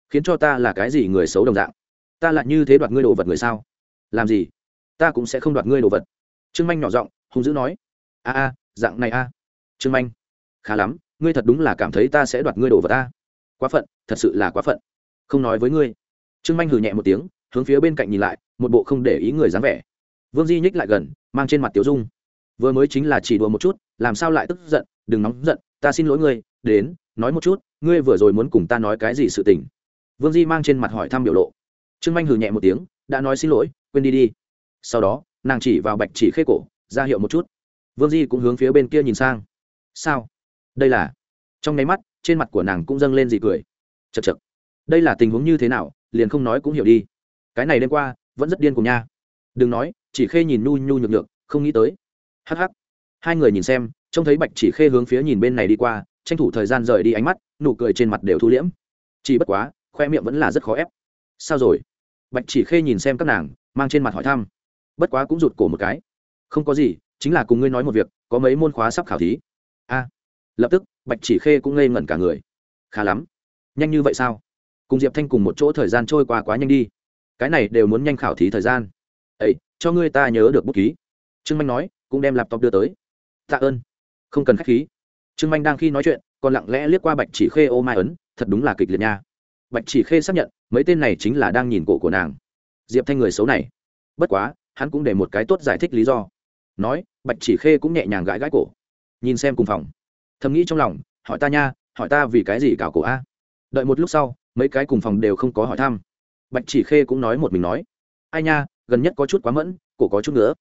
Khiến cho ta là cái gì người xấu đồng dạng? Ta lại như thế đoạt ngươi đồ vật người sao? Làm gì? Ta cũng sẽ không đoạt ngươi đồ vật trương manh nhỏ giọng, hung dữ nói, a a, dạng này a. Trương manh, khá lắm, ngươi thật đúng là cảm thấy ta sẽ đoạt ngươi đổ vào ta quá phận, thật sự là quá phận. Không nói với ngươi. Trương manh hừ nhẹ một tiếng, hướng phía bên cạnh nhìn lại, một bộ không để ý người dáng vẻ. Vương di nhích lại gần, mang trên mặt tiểu dung. Vừa mới chính là chỉ đùa một chút, làm sao lại tức giận, đừng nóng giận, ta xin lỗi ngươi, đến, nói một chút, ngươi vừa rồi muốn cùng ta nói cái gì sự tình? Vương di mang trên mặt hỏi thăm biểu lộ. Trương manh hừ nhẹ một tiếng, đã nói xin lỗi, quên đi đi. Sau đó nàng chỉ vào bạch chỉ khê cổ, ra hiệu một chút. Vương di cũng hướng phía bên kia nhìn sang. Sao? Đây là? Trong nháy mắt, trên mặt của nàng cũng dâng lên gì cười. Chật chật đây là tình huống như thế nào? Liền không nói cũng hiểu đi. Cái này đêm qua, vẫn rất điên cùng nha. Đừng nói, chỉ khê nhìn nhu nhu nhược nhược, không nghĩ tới. Hh hai người nhìn xem, trông thấy bạch chỉ khê hướng phía nhìn bên này đi qua, tranh thủ thời gian rời đi ánh mắt, nụ cười trên mặt đều thu liễm. Chỉ bất quá, khoe miệng vẫn là rất khó ép. Sao rồi? Bạch chỉ khê nhìn xem các nàng, mang trên mặt hỏi thăm bất quá cũng rụt cổ một cái. Không có gì, chính là cùng ngươi nói một việc, có mấy môn khóa sắp khảo thí. A. Lập tức, bạch chỉ khê cũng ngây ngẩn cả người. Khá lắm. Nhanh như vậy sao? Cùng diệp thanh cùng một chỗ thời gian trôi qua quá nhanh đi. Cái này đều muốn nhanh khảo thí thời gian. Ấy cho ngươi ta nhớ được bút ký. Trương manh nói, cũng đem laptop đưa tới. Tạ ơn. Không cần k h á c h khí. Trương manh đang khi nói chuyện, còn lặng lẽ liếc qua bạch chỉ khê, ô mai ấn, thật đúng là kịch liệt nha. Bạch chỉ khê xác nhận, mấy tên này chính là đang nhìn cổ của nàng. Diệp thanh người xấu này. Bất quá hắn cũng để một cái tốt giải thích lý do. Nói, bạch chỉ khê cũng nhẹ nhàng gãi gãi cổ. Nhìn xem cùng phòng. Thầm nghĩ trong lòng, hỏi ta nha, hỏi ta vì cái gì cào cổ a? Đợi một lúc sau, mấy cái cùng phòng đều không có hỏi thăm. Bạch chỉ khê cũng nói một mình nói. Ai nha, gần nhất có chút quá mẫn, cổ có chút nữa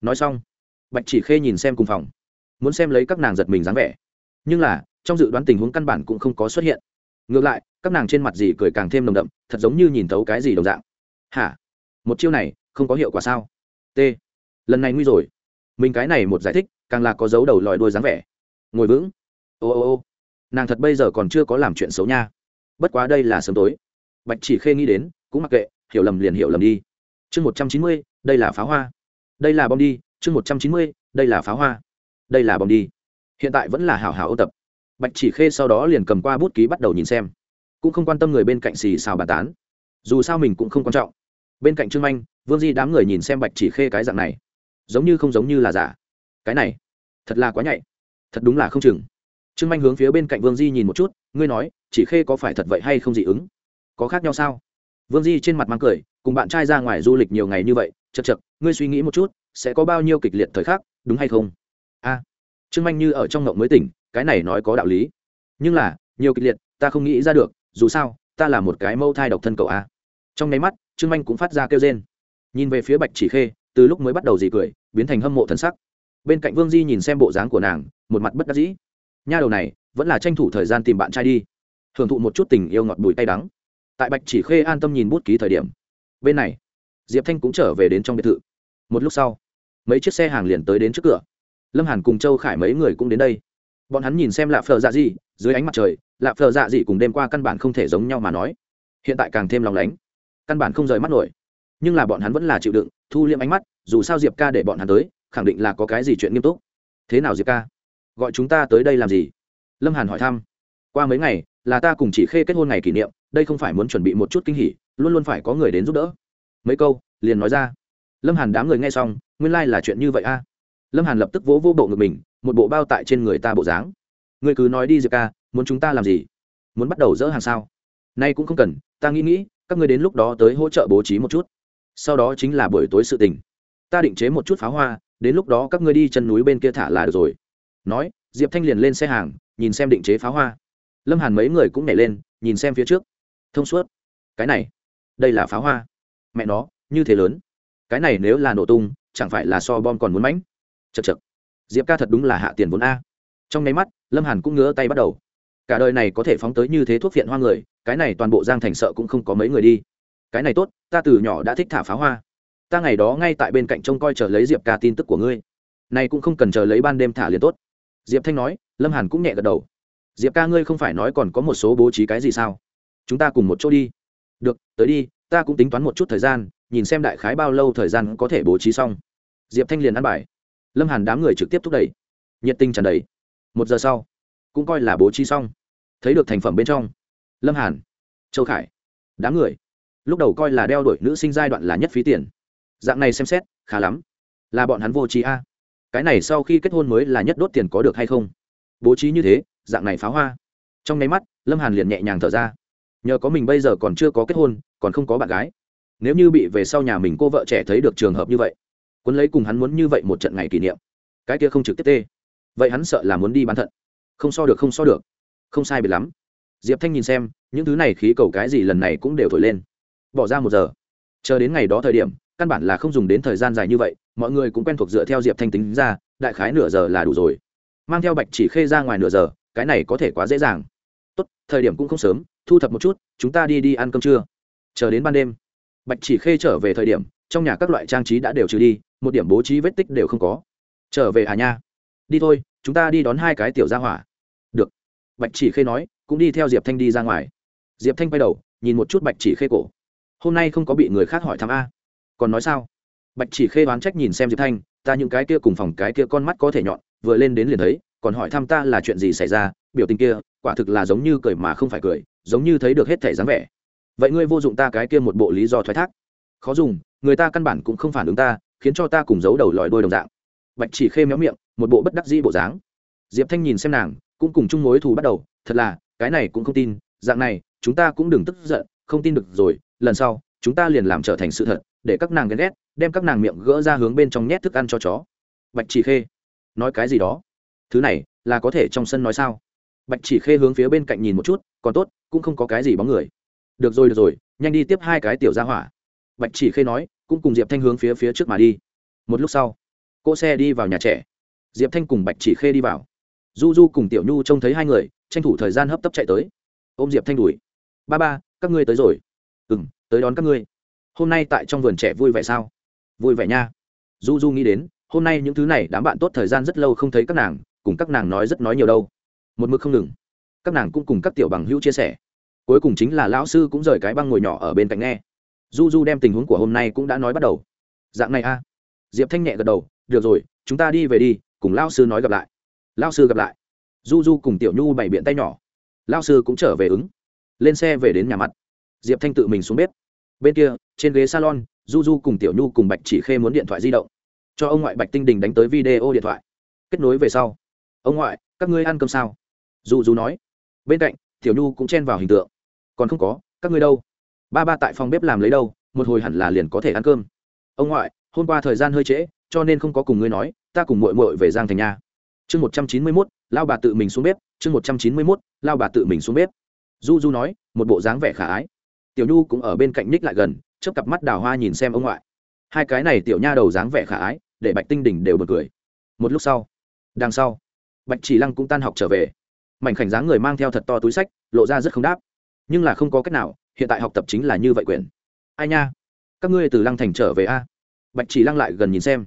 nói xong, bạch chỉ khê nhìn xem cùng phòng. Muốn xem lấy các nàng giật mình dáng vẻ. Nhưng là, trong dự đoán tình huống căn bản cũng không có xuất hiện. Ngược lại, các nàng trên mặt gì cười càng thêm nồng đậm, thật giống như nhìn thấu cái gì đồng dạng. Hả? Một chiêu này, không có hiệu quả sao? Lần này nguy rồi. Mình cái này một giải thích, càng là có dấu đầu lòi đuôi dáng vẻ. Ngồi vững. Ô ô ô. Nàng thật bây giờ còn chưa có làm chuyện xấu nha. Bất quá đây là sớm tối. Bạch chỉ khê nghĩ đến, cũng mặc kệ, hiểu lầm liền hiểu lầm đi. Chương một trăm chín mươi, đây là pháo hoa. Đây là bom đi. Chương một trăm chín mươi, đây là pháo hoa. Đây là bom đi. Hiện tại vẫn là hảo hảo ô tập. Bạch chỉ khê sau đó liền cầm qua bút ký bắt đầu nhìn xem. Cũng không quan tâm người bên cạnh xì xào bàn tán. Dù sao mình cũng không quan trọng bên cạnh trương anh vương di đám người nhìn xem bạch chỉ khê cái dạng này giống như không giống như là giả cái này thật là quá nhạy thật đúng là không chừng trương anh hướng phía bên cạnh vương di nhìn một chút ngươi nói chỉ khê có phải thật vậy hay không dị ứng có khác nhau sao vương di trên mặt mang cười cùng bạn trai ra ngoài du lịch nhiều ngày như vậy chật chật ngươi suy nghĩ một chút sẽ có bao nhiêu kịch liệt thời khắc đúng hay không a trương anh như ở trong ngộng mới tỉnh cái này nói có đạo lý nhưng là nhiều kịch liệt ta không nghĩ ra được dù sao ta là một cái mâu thai độc thân cậu a trong nháy mắt trương anh cũng phát ra kêu rên. Nhìn về phía bạch chỉ khê, từ lúc mới bắt đầu gì cười, biến thành hâm mộ thần sắc. Bên cạnh vương di nhìn xem bộ dáng của nàng, một mặt bất đắc dĩ. Nha đầu này, vẫn là tranh thủ thời gian tìm bạn trai đi. Hưởng thụ một chút tình yêu ngọt bùi tay đắng. Tại bạch chỉ khê an tâm nhìn bút ký thời điểm. Bên này, diệp thanh cũng trở về đến trong biệt thự. Một lúc sau, mấy chiếc xe hàng liền tới đến trước cửa. Lâm hàn cùng châu khải mấy người cũng đến đây. Bọn hắn nhìn xem lạ phờ dạ gì, dưới ánh mặt trời, lạ phờ dạ gì cùng đêm qua căn bản không thể giống nhau mà nói. Hiện tại càng thêm lòng lánh căn bản không rời mắt nổi. Nhưng là bọn hắn vẫn là chịu đựng, thu liệm ánh mắt, dù sao diệp ca để bọn hắn tới, khẳng định là có cái gì chuyện nghiêm túc. Thế nào diệp ca? Gọi chúng ta tới đây làm gì? Lâm hàn hỏi thăm. Qua mấy ngày, là ta cùng chị khê kết hôn ngày kỷ niệm, đây không phải muốn chuẩn bị một chút kinh hỉ, luôn luôn phải có người đến giúp đỡ. Mấy câu, liền nói ra. Lâm hàn đám người nghe xong, nguyên lai、like、là chuyện như vậy a. Lâm hàn lập tức vỗ vô bộ ngực mình, một bộ bao tại trên người ta bộ dáng. Người cứ nói đi diệp ca, muốn chúng ta làm gì? Muốn bắt đầu dỡ hàng sao? Nay cũng không cần, ta nghĩ nghĩ các người đến lúc đó tới hỗ trợ bố trí một chút. Sau đó chính là buổi tối sự tình. Ta định chế một chút pháo hoa, đến lúc đó các ngươi đi chân núi bên kia thả là được rồi. Nói, diệp thanh liền lên xe hàng, nhìn xem định chế pháo hoa. Lâm hàn mấy người cũng nhảy lên, nhìn xem phía trước. Thông suốt. Cái này, đây là pháo hoa. Mẹ nó, như thế lớn. Cái này nếu là nổ tung, chẳng phải là so bom còn muốn mãnh? Chật chật diệp ca thật đúng là hạ tiền vốn a. Trong nháy mắt, lâm hàn cũng ngứa tay bắt đầu cả đời này có thể phóng tới như thế thuốc phiện hoa người, cái này toàn bộ giang thành sợ cũng không có mấy người đi. Cái này tốt, ta từ nhỏ đã thích thả pháo hoa. Ta ngày đó ngay tại bên cạnh trông coi chờ lấy diệp ca tin tức của ngươi. Này cũng không cần chờ lấy ban đêm thả liền tốt. Diệp thanh nói, lâm hàn cũng nhẹ gật đầu. Diệp ca ngươi không phải nói còn có một số bố trí cái gì sao? Chúng ta cùng một chỗ đi. Được, tới đi, ta cũng tính toán một chút thời gian, nhìn xem đại khái bao lâu thời gian có thể bố trí xong. Diệp thanh liền ăn bài. Lâm hàn đám người trực tiếp thúc đẩy. Nhiệt tinh tràn đầy. Một giờ sau cũng coi là bố trí xong. Thấy được thành phẩm bên trong, lâm hàn, châu khải, đám người, lúc đầu coi là đeo đuổi nữ sinh giai đoạn là nhất phí tiền. Dạng này xem xét, khá lắm. Là bọn hắn vô trí a. Cái này sau khi kết hôn mới là nhất đốt tiền có được hay không? Bố trí như thế, dạng này pháo hoa. Trong nháy mắt, lâm hàn liền nhẹ nhàng thở ra. Nhờ có mình bây giờ còn chưa có kết hôn, còn không có bạn gái. Nếu như bị về sau nhà mình cô vợ trẻ thấy được trường hợp như vậy quân lấy cùng hắn muốn như vậy một trận ngày kỷ niệm, cái kia không trực tiếp tê. Vậy hắn sợ là muốn đi bán thận không so được, không so được. Không sai biệt lắm. Diệp thanh nhìn xem, những thứ này khí cầu cái gì lần này cũng đều thổi lên. Bỏ ra một giờ. Chờ đến ngày đó thời điểm, căn bản là không dùng đến thời gian dài như vậy, mọi người cũng quen thuộc dựa theo diệp thanh tính ra, đại khái nửa giờ là đủ rồi. Mang theo bạch chỉ khê ra ngoài nửa giờ, cái này có thể quá dễ dàng. Tốt, thời điểm cũng không sớm, thu thập một chút, chúng ta đi đi ăn cơm trưa. Chờ đến ban đêm, bạch chỉ khê trở về thời điểm, trong nhà các loại trang trí đã đều trừ đi, một điểm bố trí vết tích đều không có. Trở về à nha. Đi thôi, chúng ta đi đón hai cái tiểu gia hỏa bạch chỉ khê nói, cũng đi theo diệp thanh đi ra ngoài. Diệp thanh quay đầu, nhìn một chút bạch chỉ khê cổ. Hôm nay không có bị người khác hỏi thăm a. Còn nói sao? Bạch chỉ khê đoán trách nhìn xem diệp thanh, ta những cái kia cùng phòng cái kia con mắt có thể nhọn, vừa lên đến liền thấy, còn hỏi thăm ta là chuyện gì xảy ra, biểu tình kia, quả thực là giống như cười mà không phải cười, giống như thấy được hết thể dáng vẻ. Vậy ngươi vô dụng ta cái kia một bộ lý do thoái thác. Khó dùng, người ta căn bản cũng không phản ứng ta, khiến cho ta cùng giấu đầu lòi đôi đồng dạng. Bạch chỉ khê méo miệng, một bộ bất đắc dĩ bộ dáng. Diệp thanh nhìn xem nàng cũng cùng chung mối thù bắt đầu, thật là, cái này cũng không tin, dạng này, chúng ta cũng đừng tức giận, không tin được rồi, lần sau, chúng ta liền làm trở thành sự thật, để các nàng ghen ghét, đem các nàng miệng gỡ ra hướng bên trong nhét thức ăn cho chó. Bạch chỉ khê, nói cái gì đó? Thứ này, là có thể trong sân nói sao? Bạch chỉ khê hướng phía bên cạnh nhìn một chút, còn tốt, cũng không có cái gì bóng người. Được rồi được rồi, nhanh đi tiếp hai cái tiểu ra hỏa. Bạch chỉ khê nói, cũng cùng diệp thanh hướng phía phía trước mà đi. Một lúc sau, cỗ xe đi vào nhà trẻ. Diệp thanh cùng bạch chỉ khê đi vào du du cùng tiểu nhu trông thấy hai người, tranh thủ thời gian hấp tấp chạy tới. Ôm diệp thanh đuổi. Ba ba, các ngươi tới rồi. Ừ m tới đón các ngươi. Hôm nay tại trong vườn trẻ vui vẻ sao? Vui vẻ nha. Du du nghĩ đến, hôm nay những thứ này đám bạn tốt thời gian rất lâu không thấy các nàng, cùng các nàng nói rất nói nhiều đâu. Một mực không ngừng. Các nàng cũng cùng các tiểu bằng hữu chia sẻ. Cuối cùng chính là lão sư cũng rời cái băng ngồi nhỏ ở bên cạnh nghe. Du du đem tình huống của hôm nay cũng đã nói bắt đầu. Dạng này a. Diệp thanh nhẹ gật đầu, được rồi, chúng ta đi về đi, cùng lão sư nói gặp lại lão sư gặp lại. Du du cùng tiểu nhu bày biện tay nhỏ. Lão sư cũng trở về ứng. Lên xe về đến nhà mặt. Diệp thanh tự mình xuống bếp. Bên kia, trên ghế salon du du cùng tiểu nhu cùng bạch chỉ khê muốn điện thoại di động. Cho ông ngoại bạch tinh đình đánh tới video điện thoại. Kết nối về sau. Ông ngoại, các ngươi ăn cơm sao? Du du nói. Bên cạnh, tiểu nhu cũng chen vào hình tượng. Còn không có, các ngươi đâu? Ba ba tại phòng bếp làm lấy đâu, một hồi hẳn là liền có thể ăn cơm. Ông ngoại, hôm qua thời gian hơi trễ, cho nên không có cùng ngươi nói, ta cùng mội mội về giang thành nhà chương một trăm chín mươi mốt, lao bà tự mình xuống bếp, chương một trăm chín mươi mốt, lao bà tự mình xuống bếp. Du du nói, một bộ dáng vẻ khả ái. Tiểu nhu cũng ở bên cạnh ních lại gần, chớp cặp mắt đào hoa nhìn xem ông ngoại. Hai cái này tiểu nha đầu dáng vẻ khả ái, để bạch tinh đỉnh đều bật cười. Một lúc sau, đằng sau, bạch chỉ lăng cũng tan học trở về. Mảnh khảnh dáng người mang theo thật to túi sách, lộ ra rất không đáp. Nhưng là không có cách nào, hiện tại học tập chính là như vậy quyền ai nha, các ngươi từ lăng thành trở về a? Bạch chỉ lăng lại gần nhìn xem.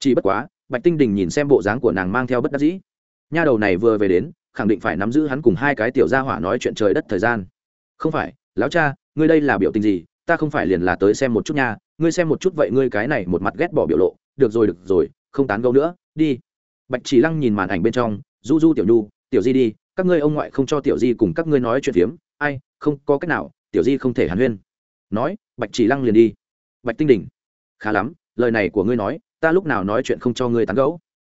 Chỉ bất quá bạch tinh đình nhìn xem bộ dáng của nàng mang theo bất đắc dĩ. Nha đầu này vừa về đến, khẳng định phải nắm giữ hắn cùng hai cái tiểu gia hỏa nói chuyện trời đất thời gian. Không phải, lão cha, ngươi đây là biểu tình gì? Ta không phải liền là tới xem một chút nha. Ngươi xem một chút vậy ngươi cái này một mặt ghét bỏ biểu lộ. Được rồi được rồi, không tán gẫu nữa, đi. Bạch chỉ lăng nhìn màn ảnh bên trong, du du tiểu nhu, tiểu di đi, các ngươi ông ngoại không cho tiểu di cùng các ngươi nói chuyện phiếm. Ai, không có cách nào, tiểu di không thể hàn huyên. Nói, bạch chỉ lăng liền đi. Bạch tinh đỉnh khá lắm, lời này của ngươi nói ta lúc nào nói chuyện không cho ngươi tán gẫu?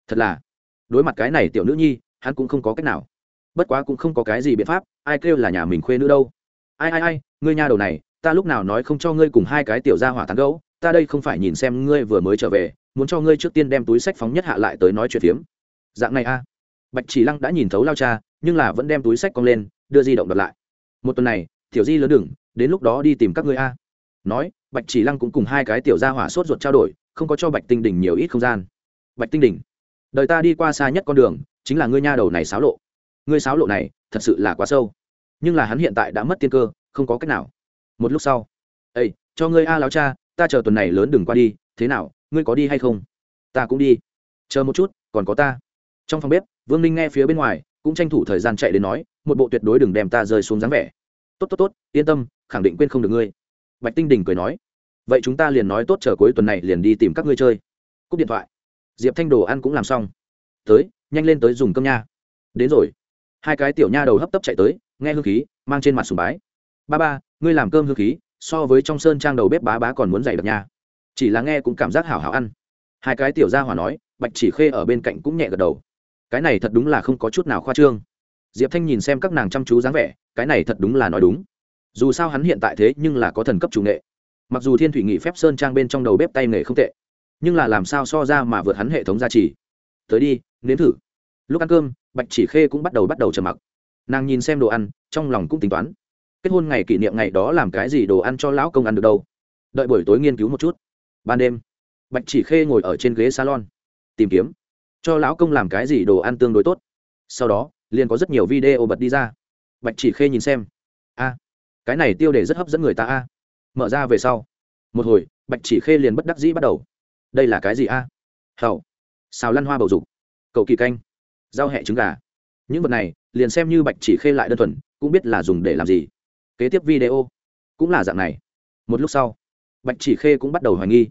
Thật là, đối mặt cái này tiểu nữ nhi, hắn cũng không có cách nào. Bất quá cũng không có cái gì biện pháp, ai kêu là nhà mình khuê nữ đâu. Ai ai ai, ngươi nha đầu này, ta lúc nào nói không cho ngươi cùng hai cái tiểu gia hỏa tán gẫu? Ta đây không phải nhìn xem ngươi vừa mới trở về, muốn cho ngươi trước tiên đem túi sách phóng nhất hạ lại tới nói chuyện phiếm. Dạng này a. Bạch chỉ lăng đã nhìn thấu lao cha, nhưng là vẫn đem túi sách cong lên, đưa di động đập lại. Một tuần này, tiểu di lớn đừng, đến lúc đó đi tìm các ngươi a. Nói, bạch chỉ lăng cũng cùng hai cái tiểu gia hỏa sốt ruột trao đổi không có cho bạch tinh đỉnh nhiều ít không gian. Bạch tinh đỉnh đời ta đi qua xa nhất con đường, chính là ngươi nha đầu này xáo lộ. Ngươi xáo lộ này, thật sự là quá sâu. Nhưng là hắn hiện tại đã mất tiên cơ, không có cách nào. Một lúc sau ây cho ngươi a láo cha, ta chờ tuần này lớn đừng qua đi, thế nào, ngươi có đi hay không? Ta cũng đi. Chờ một chút, còn có ta. Trong phòng bếp, vương ninh nghe phía bên ngoài, cũng tranh thủ thời gian chạy đến nói, một bộ tuyệt đối đừng đem ta rơi xuống dáng vẻ. Tốt tốt tốt, yên tâm, khẳng định quên không được ngươi. Bạch tinh đình cười nói vậy chúng ta liền nói tốt chờ cuối tuần này liền đi tìm các ngươi chơi. Cúp điện thoại. Diệp thanh đồ ăn cũng làm xong. Tới, nhanh lên tới dùng cơm nha. Đến rồi. Hai cái tiểu nha đầu hấp tấp chạy tới, nghe hương khí, mang trên mặt sùng bái. Ba ba, ngươi làm cơm hương khí, so với trong sơn trang đầu bếp bá bá còn muốn dày đặc nha. Chỉ là nghe cũng cảm giác hảo hảo ăn. Hai cái tiểu gia hỏa nói, bạch chỉ khê ở bên cạnh cũng nhẹ gật đầu. Cái này thật đúng là không có chút nào khoa trương. Diệp thanh nhìn xem các nàng chăm chú dáng vẻ, cái này thật đúng là nói đúng. Dù sao hắn hiện tại thế nhưng là có thần cấp chủ nghệ mặc dù thiên thủy nghị phép sơn trang bên trong đầu bếp tay nghề không tệ, nhưng là làm sao so ra mà vượt hắn hệ thống gia trì? Tới đi, nếm thử. Lúc ăn cơm, bạch chỉ khê cũng bắt đầu bắt đầu trầm mặc. Nàng nhìn xem đồ ăn, trong lòng cũng tính toán. Kết hôn ngày kỷ niệm ngày đó làm cái gì đồ ăn cho lão công ăn được đâu? Đợi buổi tối nghiên cứu một chút. Ban đêm, bạch chỉ khê ngồi ở trên ghế salon, tìm kiếm. Cho lão công làm cái gì đồ ăn tương đối tốt. Sau đó, liền có rất nhiều video bật đi ra. Bạch chỉ khê nhìn xem. A, cái này tiêu đề rất hấp dẫn người ta a mở ra về sau. Một hồi, bạch chỉ khê liền bất đắc dĩ bắt đầu. Đây là cái gì a? À? hầu xào lăn hoa bầu dục. Cậu kỳ canh. Rau hẹ trứng gà. Những vật này, liền xem như bạch chỉ khê lại đơn thuần, cũng biết là dùng để làm gì. Kế tiếp video. Cũng là dạng này. Một lúc sau, bạch chỉ khê cũng bắt đầu hoài nghi.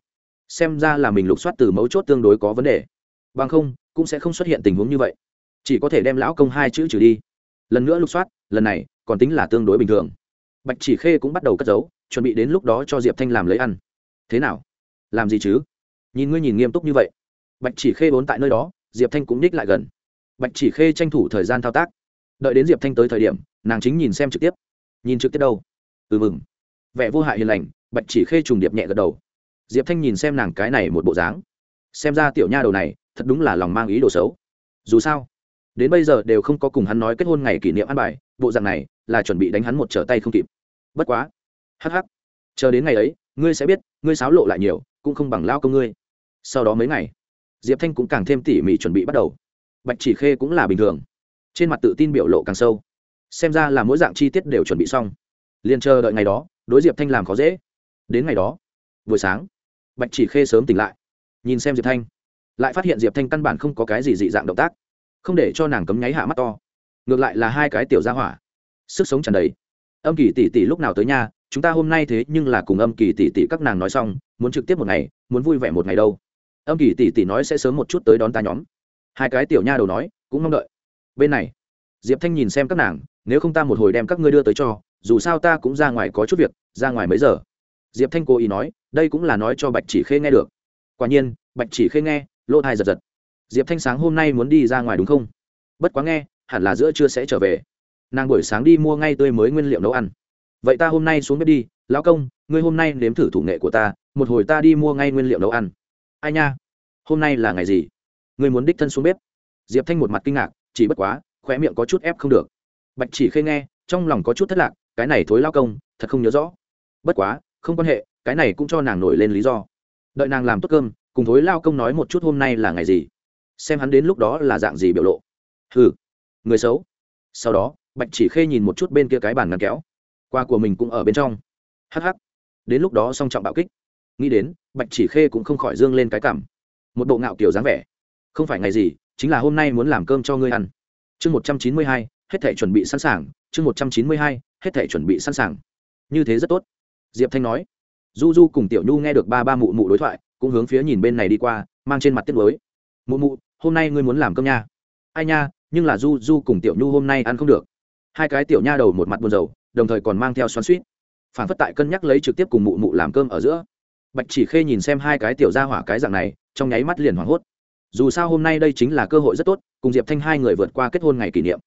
Xem ra là mình lục soát từ mấu chốt tương đối có vấn đề. Bằng không, cũng sẽ không xuất hiện tình huống như vậy. Chỉ có thể đem lão công hai chữ trừ đi. Lần nữa lục soát, lần này, còn tính là tương đối bình thường. Bạch chỉ khê cũng bắt đầu cất giấu chuẩn bị đến lúc đó cho diệp thanh làm lấy ăn. Thế nào? Làm gì chứ? Nhìn ngươi nhìn nghiêm túc như vậy. Bạch chỉ khê vốn tại nơi đó, diệp thanh cũng ních lại gần. Bạch chỉ khê tranh thủ thời gian thao tác. Đợi đến diệp thanh tới thời điểm, nàng chính nhìn xem trực tiếp. Nhìn trực tiếp đâu? Ừ mừng. Vẻ vô hại hiền lành, bạch chỉ khê trùng điệp nhẹ gật đầu. Diệp thanh nhìn xem nàng cái này một bộ dáng. Xem ra tiểu nha đầu này, thật đúng là lòng mang ý đồ xấu. Dù sao, đến bây giờ đều không có cùng hắn nói kết hôn ngày kỷ niệm ăn bài, bộ dạng này là chuẩn bị đánh hắn một trở tay không kịp. Bất quá hh chờ đến ngày ấy, ngươi sẽ biết, ngươi sáo lộ lại nhiều, cũng không bằng lao công ngươi. Sau đó mấy ngày, diệp thanh cũng càng thêm tỉ mỉ chuẩn bị bắt đầu. Bạch chỉ khê cũng là bình thường. Trên mặt tự tin biểu lộ càng sâu. Xem ra là mỗi dạng chi tiết đều chuẩn bị xong. Liền chờ đợi ngày đó, đối diệp thanh làm khó dễ. Đến ngày đó, buổi sáng, bạch chỉ khê sớm tỉnh lại. Nhìn xem diệp thanh, lại phát hiện diệp thanh căn bản không có cái gì dị dạng động tác. Không để cho nàng cấm nháy hạ mắt to. Ngược lại là hai cái tiểu ra hỏa. Sức sống tràn đầy. Âm kỳ tỷ tỷ lúc nào tới nhà chúng ta hôm nay thế nhưng là cùng âm kỳ tỷ tỷ các nàng nói xong, muốn trực tiếp một ngày, muốn vui vẻ một ngày đâu. Âm kỳ tỷ tỷ nói sẽ sớm một chút tới đón ta nhóm. Hai cái tiểu nha đầu nói, cũng mong đợi. Bên này, diệp thanh nhìn xem các nàng, nếu không ta một hồi đem các ngươi đưa tới cho, dù sao ta cũng ra ngoài có chút việc, ra ngoài mấy giờ. Diệp thanh cố ý nói, đây cũng là nói cho bạch chỉ khê nghe được. Quả nhiên, bạch chỉ khê nghe, lỗ thai giật giật. Diệp thanh sáng hôm nay muốn đi ra ngoài đúng không? Bất quá nghe, hẳn là giữa trưa sẽ trở về. Nàng buổi sáng đi mua ngay tươi mới nguyên liệu nấu ăn vậy ta hôm nay xuống bếp đi, lão công, ngươi hôm nay nếm thử thủ nghệ của ta, một hồi ta đi mua ngay nguyên liệu nấu ăn. Ai nha? Hôm nay là ngày gì? Ngươi muốn đích thân xuống bếp? Diệp thanh một mặt kinh ngạc, chỉ bất quá, khóe miệng có chút ép không được. Bạch chỉ khê nghe, trong lòng có chút thất lạc, cái này thối lao công, thật không nhớ rõ. Bất quá, không quan hệ, cái này cũng cho nàng nổi lên lý do. Đợi nàng làm tốt cơm, cùng thối lao công nói một chút hôm nay là ngày gì. Xem hắn đến lúc đó là dạng gì biểu lộ. Hừ, người xấu. Sau đó, bạch chỉ khê nhìn một chút bên kia cái bàn ngăn kéo qua của mình cũng ở bên trong. Hh đến lúc đó song trọng bạo kích. Nghĩ đến, bạch chỉ khê cũng không khỏi dương lên cái cảm. Một bộ ngạo kiểu dáng vẻ. Không phải ngày gì, chính là hôm nay muốn làm cơm cho ngươi ăn. Chương một trăm chín mươi hai, hết thể chuẩn bị sẵn sàng. Chương một trăm chín mươi hai, hết thể chuẩn bị sẵn sàng. Như thế rất tốt. Diệp thanh nói. Du du cùng tiểu nhu nghe được ba ba mụ mụ đối thoại, cũng hướng phía nhìn bên này đi qua, mang trên mặt tiết mới mụ mụ, hôm nay ngươi muốn làm cơm nha. Ai nha, nhưng là du du cùng tiểu nhu hôm nay ăn không được. Hai cái tiểu nha đầu một mặt buồn rầu đồng thời còn mang theo xoắn suýt. Phản phất tại cân nhắc lấy trực tiếp cùng mụ mụ làm cơm ở giữa. Bạch chỉ khê nhìn xem hai cái tiểu ra hỏa cái dạng này, trong nháy mắt liền hoảng hốt. Dù sao hôm nay đây chính là cơ hội rất tốt, cùng diệp thanh hai người vượt qua kết hôn ngày kỷ niệm.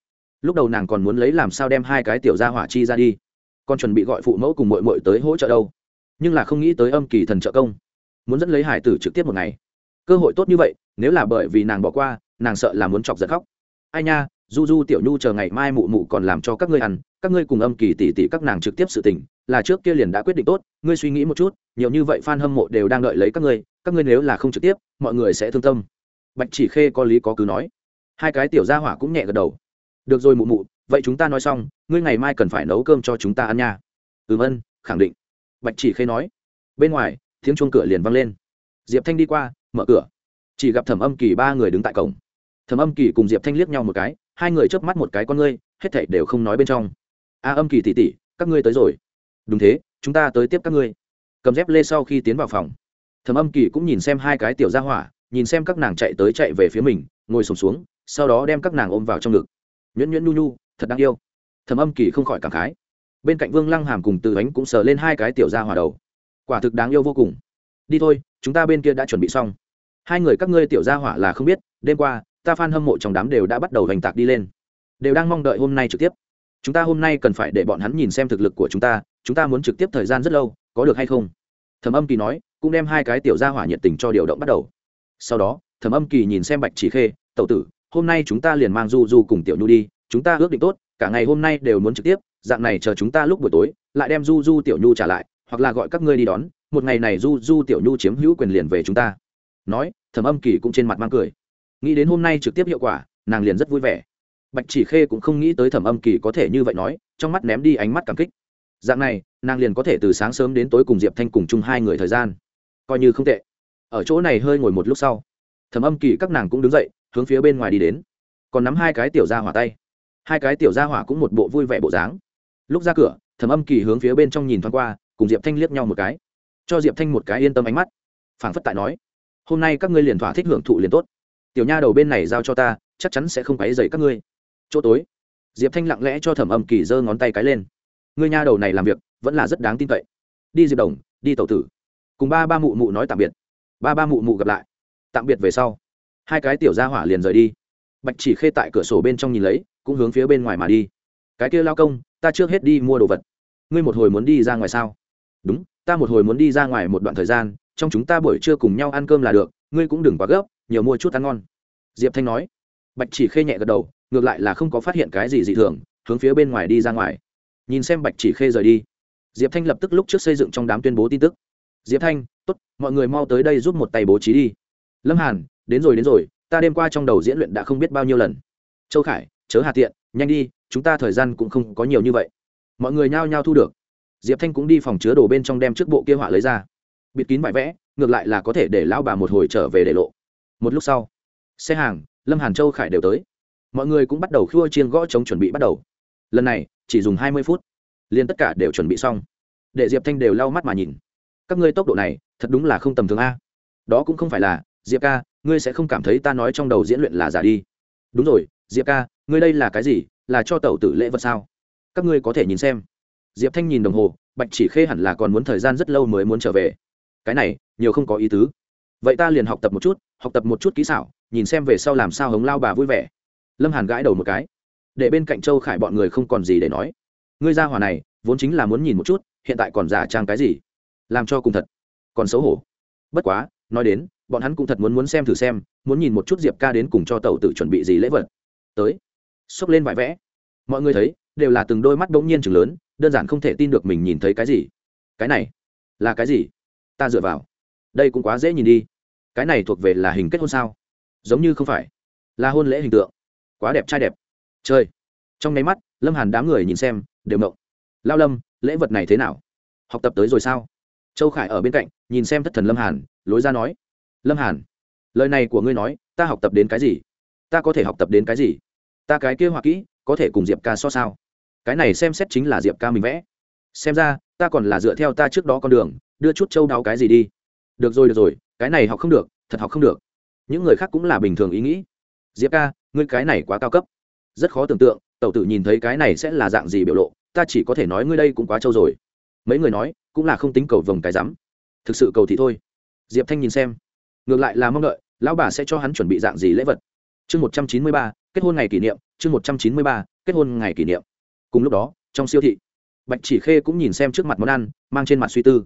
Lúc đầu nàng còn muốn lấy làm sao đem hai cái tiểu ra hỏa chi ra đi. Còn chuẩn bị gọi phụ mẫu cùng mội mội tới hỗ trợ đâu. Nhưng là không nghĩ tới âm kỳ thần trợ công. Muốn dẫn lấy hải tử trực tiếp một ngày. Cơ hội tốt như vậy, nếu là bởi vì nàng bỏ qua, nàng sợ là muốn chọc giật khóc. Ai nha du du tiểu nhu chờ ngày mai mụ mụ còn làm cho các ngươi ăn, các ngươi cùng âm kỳ tỷ tỷ các nàng trực tiếp sự tình, là trước kia liền đã quyết định tốt, ngươi suy nghĩ một chút, nhiều như vậy fan hâm mộ đều đang đợi lấy các ngươi các ngươi nếu là không trực tiếp, mọi người sẽ thương tâm. Bạch chỉ khê có lý có cứ nói. Hai cái tiểu gia hỏa cũng nhẹ gật đầu. Được rồi mụ mụ, vậy chúng ta nói xong, ngươi ngày mai cần phải nấu cơm cho chúng ta ăn nha. Ừm ân, khẳng định. Bạch chỉ khê nói. Bên ngoài, tiếng chuông cửa liền vang lên. Diệp thanh đi qua, mở cửa. Chỉ gặp thẩm âm kỳ ba người đứng tại cổng. Thẩm âm kỳ cùng diệp thanh liếc nhau một cái hai người chớp mắt một cái con ngươi hết thảy đều không nói bên trong. A âm kỳ tỷ tỷ, các ngươi tới rồi. Đúng thế chúng ta tới tiếp các ngươi. Cầm dép lê sau khi tiến vào phòng. Thẩm âm kỳ cũng nhìn xem hai cái tiểu gia hỏa nhìn xem các nàng chạy tới chạy về phía mình ngồi sùng xuống, xuống sau đó đem các nàng ôm vào trong ngực. Nhuyễn nhuyễn nhu nhu thật đáng yêu. Thẩm âm kỳ không khỏi cảm khái. Bên cạnh vương lăng hàm cùng từ ánh cũng sờ lên hai cái tiểu gia hỏa đầu. Quả thực đáng yêu vô cùng. Đi thôi chúng ta bên kia đã chuẩn bị xong. Hai người các ngươi tiểu gia hỏa là không biết đêm qua ta f hâm mộ trong đám đều đã bắt đầu hoành tạc đi lên. Đều đang mong đợi hôm nay trực tiếp. Chúng ta hôm nay cần phải để bọn hắn nhìn xem thực lực của chúng ta chúng ta muốn trực tiếp thời gian rất lâu, có được hay không? Thẩm âm kỳ nói, cũng đem hai cái tiểu gia hỏa nhiệt tình cho điều động bắt đầu. Sau đó, thẩm âm kỳ nhìn xem bạch chỉ khê tậu tử, hôm nay chúng ta liền mang du du cùng tiểu nhu đi, chúng ta ước định tốt, cả ngày hôm nay đều muốn trực tiếp, dạng này chờ chúng ta lúc buổi tối, lại đem du du, tiểu nhu trả lại, hoặc là gọi các ngươi đi đón, một ngày này du du, tiểu nhu chiếm hữu quyền liền về chúng ta. Nói, thẩm âm kỳ cũng trên mặt mang cười nghĩ đến hôm nay trực tiếp hiệu quả, nàng liền rất vui vẻ. Bạch chỉ khê cũng không nghĩ tới thẩm âm kỳ có thể như vậy nói, trong mắt ném đi ánh mắt cảm kích. Dạng này, nàng liền có thể từ sáng sớm đến tối cùng diệp thanh cùng chung hai người thời gian. Coi như không tệ. Ở chỗ này hơi ngồi một lúc sau, thẩm âm kỳ các nàng cũng đứng dậy, hướng phía bên ngoài đi đến. Còn nắm hai cái tiểu ra hỏa tay. Hai cái tiểu ra hỏa cũng một bộ vui vẻ bộ dáng. Lúc ra cửa, thẩm âm kỳ hướng phía bên trong nhìn thoáng qua, cùng diệp thanh liếc nhau một cái. Cho diệp thanh một cái yên tâm ánh mắt. Phảng phất tại nói, hôm nay các ngươi liền thỏa thích hưởng thụ liền tốt tiểu nha đầu bên này giao cho ta, chắc chắn sẽ không quấy dày các ngươi. Chỗ tối. Diệp thanh lặng lẽ cho thẩm âm kỳ giơ ngón tay cái lên. Ngươi nha đầu này làm việc, vẫn là rất đáng tin cậy. Đi diệp đồng, đi tàu tử. Cùng ba ba mụ mụ nói tạm biệt. Ba ba mụ mụ gặp lại. Tạm biệt về sau. Hai cái tiểu gia hỏa liền rời đi. Bạch chỉ khê tại cửa sổ bên trong nhìn lấy, cũng hướng phía bên ngoài mà đi. Cái kia lao công, ta trước hết đi mua đồ vật. Ngươi một hồi muốn đi ra ngoài sao? Đúng, ta một hồi muốn đi ra ngoài một đoạn thời gian, trong chúng ta buổi trưa cùng nhau ăn cơm là được, ngươi cũng đừng quá gấp nhiều mua chút ăn ngon. Diệp thanh nói. Bạch chỉ khê nhẹ gật đầu, ngược lại là không có phát hiện cái gì dị thường, hướng phía bên ngoài đi ra ngoài. Nhìn xem bạch chỉ khê rời đi. Diệp thanh lập tức lúc trước xây dựng trong đám tuyên bố tin tức. Diệp thanh t ố t mọi người mau tới đây giúp một tay bố trí đi. Lâm hàn, đến rồi đến rồi, ta đêm qua trong đầu diễn luyện đã không biết bao nhiêu lần. Châu khải, chớ hà tiện, nhanh đi, chúng ta thời gian cũng không có nhiều như vậy. Mọi người nhao nhao thu được. Diệp thanh cũng đi phòng chứa đồ bên trong đem trước bộ kia họa lấy ra. Bịt kín vải vẽ, ngược lại là có thể để lão bà một hồi trở về để lộ một lúc sau, xe hàng, lâm hàn châu, khải đều tới. Mọi người cũng bắt đầu khua chiên gõ chống chuẩn bị bắt đầu. Lần này, chỉ dùng hai mươi phút, liền tất cả đều chuẩn bị xong. Để diệp thanh đều lau mắt mà nhìn. Các ngươi tốc độ này, thật đúng là không tầm thường a. Đó cũng không phải là, diệp ca, ngươi sẽ không cảm thấy ta nói trong đầu diễn luyện là giả đi. Đúng rồi, diệp ca, ngươi đây là cái gì, là cho tẩu tử lễ vật sao? Các ngươi có thể nhìn xem. Diệp thanh nhìn đồng hồ, bạch chỉ khê hẳn là còn muốn thời gian rất lâu mới muốn trở về. Cái này, nhiều không có ý tứ vậy ta liền học tập một chút, học tập một chút kỹ xảo, nhìn xem về sau làm sao hống lao bà vui vẻ. Lâm hàn gãi đầu một cái. Để bên cạnh châu khải bọn người không còn gì để nói. Ngươi ra hỏa này, vốn chính là muốn nhìn một chút, hiện tại còn giả trang cái gì? Làm cho cùng thật. Còn xấu hổ. Bất quá, nói đến, bọn hắn cũng thật muốn muốn xem thử xem, muốn nhìn một chút diệp ca đến cùng cho tàu tự chuẩn bị gì lễ vật. Tới. Xốc lên vải vẽ. Mọi người thấy, đều là từng đôi mắt đ ỗ n g nhiên chừng lớn, đơn giản không thể tin được mình nhìn thấy cái gì. Cái này, là cái gì? Ta dựa vào. Đây cũng quá dễ nhìn đi cái này thuộc về là hình kết hôn sao? Giống như không phải. Là hôn lễ hình tượng. Quá đẹp trai đẹp. Chơi trong nháy mắt, lâm hàn đám người nhìn xem, đều mộng lao lâm, lễ vật này thế nào? Học tập tới rồi sao? Châu khải ở bên cạnh, nhìn xem thất thần lâm hàn, lối ra nói. Lâm hàn, lời này của ngươi nói, ta học tập đến cái gì? Ta có thể học tập đến cái gì? Ta cái kia họa kỹ, có thể cùng diệp ca so sao? Cái này xem xét chính là diệp ca mình vẽ. Xem ra, ta còn là dựa theo ta trước đó con đường, đưa chút châu đáo cái gì đi. Được rồi được rồi cái này học không được, thật học không được. Những người khác cũng là bình thường ý nghĩ. Diệp ca, ngươi cái này quá cao cấp. Rất khó tưởng tượng, tẩu tử nhìn thấy cái này sẽ là dạng gì biểu lộ, ta chỉ có thể nói ngươi đây cũng quá trâu rồi. Mấy người nói, cũng là không tính cầu vồng cái rắm. Thực sự cầu thì thôi. Diệp thanh nhìn xem. Ngược lại là mong đợi, lão bà sẽ cho hắn chuẩn bị dạng gì lễ vật. Chương một trăm chín mươi ba, kết hôn ngày kỷ niệm, chương một trăm chín mươi ba, kết hôn ngày kỷ niệm. Cùng lúc đó, trong siêu thị, bạch chỉ khê cũng nhìn xem trước mặt món ăn, mang trên mặt suy tư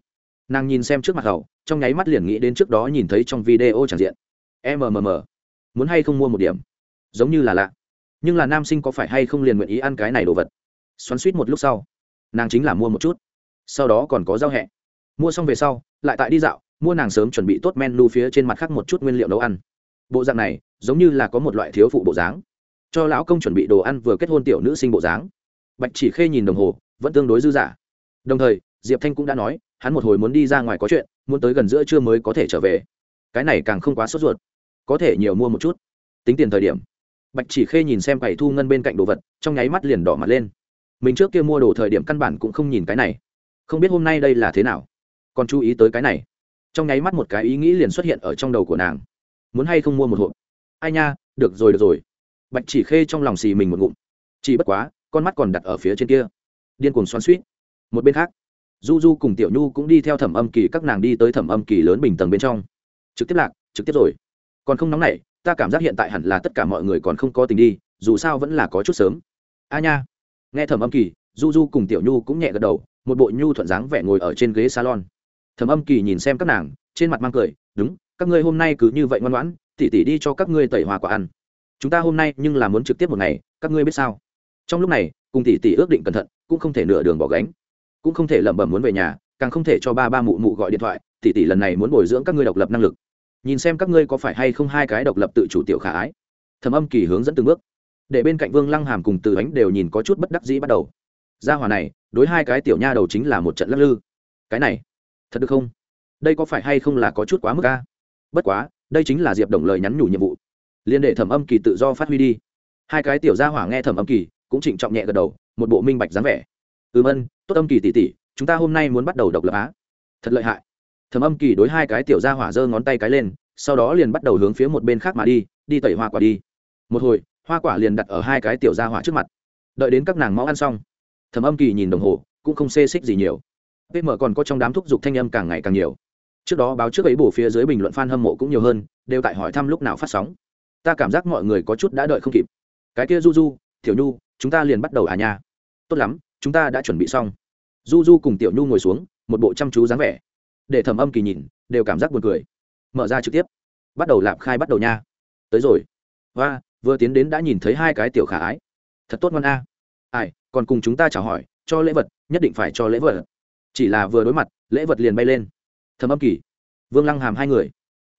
nàng nhìn xem trước mặt hậu, trong nháy mắt liền nghĩ đến trước đó nhìn thấy trong video tràn diện. Mmm muốn hay không mua một điểm? Giống như là lạ. Nhưng là nam sinh có phải hay không liền nguyện ý ăn cái này đồ vật? Xoắn suýt một lúc sau, nàng chính là mua một chút. Sau đó còn có giao hẹ. Mua xong về sau, lại tại đi dạo, mua nàng sớm chuẩn bị tốt menu phía trên mặt khác một chút nguyên liệu nấu ăn. Bộ dạng này, giống như là có một loại thiếu phụ bộ dáng. Cho lão công chuẩn bị đồ ăn vừa kết hôn tiểu nữ sinh bộ dáng. Bạch chỉ khê nhìn đồng hồ, vẫn tương đối dư dả. Đồng thời, diệp thanh cũng đã nói hắn một hồi muốn đi ra ngoài có chuyện, muốn tới gần giữa trưa mới có thể trở về. Cái này càng không quá sốt ruột. Có thể nhiều mua một chút. Tính tiền thời điểm. Bạch chỉ khê nhìn xem quầy thu ngân bên cạnh đồ vật, trong nháy mắt liền đỏ mặt lên. Mình trước kia mua đồ thời điểm căn bản cũng không nhìn cái này. Không biết hôm nay đây là thế nào. Còn chú ý tới cái này. Trong nháy mắt một cái ý nghĩ liền xuất hiện ở trong đầu của nàng. Muốn hay không mua một hộp? Ai nha, được rồi được rồi. Bạch chỉ khê trong lòng xì mình một ngụm. Chỉ bất quá, con mắt còn đặt ở phía trên kia. Điên cuồng xoắn suýt. Một bên khác du du cùng tiểu nhu cũng đi theo thẩm âm kỳ các nàng đi tới thẩm âm kỳ lớn bình tầng bên trong. Trực tiếp lạc trực tiếp rồi. Còn không nóng này, ta cảm giác hiện tại hẳn là tất cả mọi người còn không có tình đi dù sao vẫn là có chút sớm. A nha. Nghe thẩm âm kỳ du du cùng tiểu nhu cũng nhẹ gật đầu một bộ nhu thuận dáng vẻ ngồi ở trên ghế salon. Thẩm âm kỳ nhìn xem các nàng trên mặt mang cười đúng các ngươi hôm nay cứ như vậy ngoan ngoãn tỉ tỉ đi cho các ngươi tẩy hòa quả ăn. Chúng ta hôm nay nhưng là muốn trực tiếp một ngày các ngươi biết sao? Trong lúc này cùng tỷ tỷ ước định cẩn thận cũng không thể nửa đường bỏ gánh cũng không thể lẩm bẩm muốn về nhà, càng không thể cho ba ba mụ mụ gọi điện thoại, tỷ tỷ lần này muốn bồi dưỡng các ngươi độc lập năng lực. Nhìn xem các ngươi có phải hay không hai cái độc lập tự chủ tiểu khả ái. Thầm âm kỳ hướng dẫn từng bước. Để bên cạnh vương lăng hàm cùng từ ánh đều nhìn có chút bất đắc dĩ bắt đầu. Gia hòa này, đối hai cái tiểu nha đầu chính là một trận lắc lư. Cái này, thật được không? Đây có phải hay không là có chút quá mức ca bất quá, đây chính là diệp đồng lời nhắn nhủ nhiệm vụ. Liên đệ thẩm âm kỳ tự do phát huy đi. Hai cái tiểu gia hỏa nghe thẩm âm kỳ, cũng trịnh trọng nhẹ gật đầu, một bộ minh bạch dáng vẻ ừm ân tốt âm kỳ tỉ tỉ chúng ta hôm nay muốn bắt đầu độc lập á. Thật lợi hại. Thầm âm kỳ đối hai cái tiểu gia hỏa giơ ngón tay cái lên, sau đó liền bắt đầu hướng phía một bên khác mà đi đi tẩy hoa quả đi. Một hồi, hoa quả liền đặt ở hai cái tiểu gia hỏa trước mặt. Đợi đến các nàng máu ăn xong thầm âm kỳ nhìn đồng hồ, cũng không xê xích gì nhiều. Pm còn có trong đám thúc giục thanh âm càng ngày càng nhiều. Trước đó báo trước ấy bổ phía dưới bình luận f a n hâm mộ cũng nhiều hơn, đều tại hỏi thăm lúc nào phát sóng. Ta cảm giác mọi người có chút đã đợi không kịp. Cái kia du du tiểu nhu, chúng ta liền bắt đầu à nha. Tốt lắm chúng ta đã chuẩn bị xong. Du du cùng tiểu nhu ngồi xuống, một bộ chăm chú dáng vẻ. Để thẩm âm kỳ nhìn, đều cảm giác buồn cười. Mở ra trực tiếp. Bắt đầu lạp khai bắt đầu nha. Tới rồi. Và vừa tiến đến đã nhìn thấy hai cái tiểu khả ái. Thật tốt ngon a. Ai, còn cùng chúng ta chào hỏi, cho lễ vật, nhất định phải cho lễ vật. Chỉ là vừa đối mặt, lễ vật liền bay lên. Thầm âm kỳ. Vương lăng hàm hai người.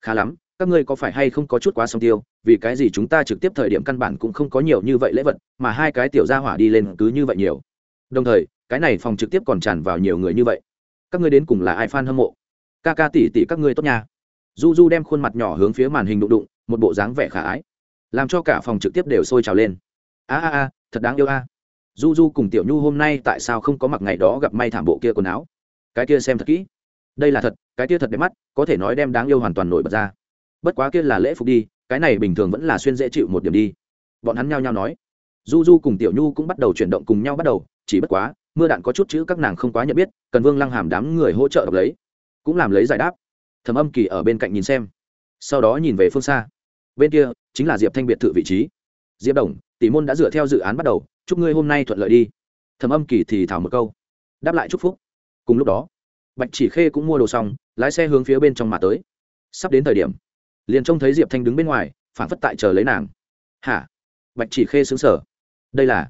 Khá lắm, các ngươi có phải hay không có chút quá song tiêu, vì cái gì chúng ta trực tiếp thời điểm căn bản cũng không có nhiều như vậy lễ vật, mà hai cái tiểu gia hỏa đi lên cứ như vậy nhiều đồng thời, cái này phòng trực tiếp còn tràn vào nhiều người như vậy. Các ngươi đến cùng là ai fan hâm mộ? Ca ca tỷ tỷ các ngươi tốt nha. Du du đem khuôn mặt nhỏ hướng phía màn hình đụng đụng, một bộ dáng vẻ khả ái. Làm cho cả phòng trực tiếp đều sôi trào lên. A a a, thật đáng yêu a. Du du cùng tiểu nhu hôm nay tại sao không có mặc ngày đó gặp may thảm bộ kia quần áo? Cái kia xem thật kỹ. Đây là thật, cái kia thật đẹp mắt, có thể nói đem đáng yêu hoàn toàn nổi bật ra. Bất quá kia là lễ phục đi, cái này bình thường vẫn là xuyên dễ chịu một điểm đi. Bọn hắn nhao nhao nói. Du du cùng tiểu nhu cũng bắt đầu chuyển động cùng nhau bắt đầu chỉ bất quá, mưa đạn có chút chữ các nàng không quá nhận biết, cần vương lăng hàm đám người hỗ trợ đọc lấy, cũng làm lấy giải đáp. Thầm âm kỳ ở bên cạnh nhìn xem, sau đó nhìn về phương xa. Bên kia, chính là diệp thanh biệt thự vị trí. Diệp đồng, tỷ môn đã dựa theo dự án bắt đầu, chúc ngươi hôm nay thuận lợi đi. Thầm âm kỳ thì thảo một câu, đáp lại chúc phúc. Cùng lúc đó, bạch chỉ khê cũng mua đồ xong, lái xe hướng phía bên trong mà tới. Sắp đến thời điểm, liền trông thấy diệp thanh đứng bên ngoài phản phất tại chờ lấy nàng. Hả? Bạch chỉ khê xứng sở đây là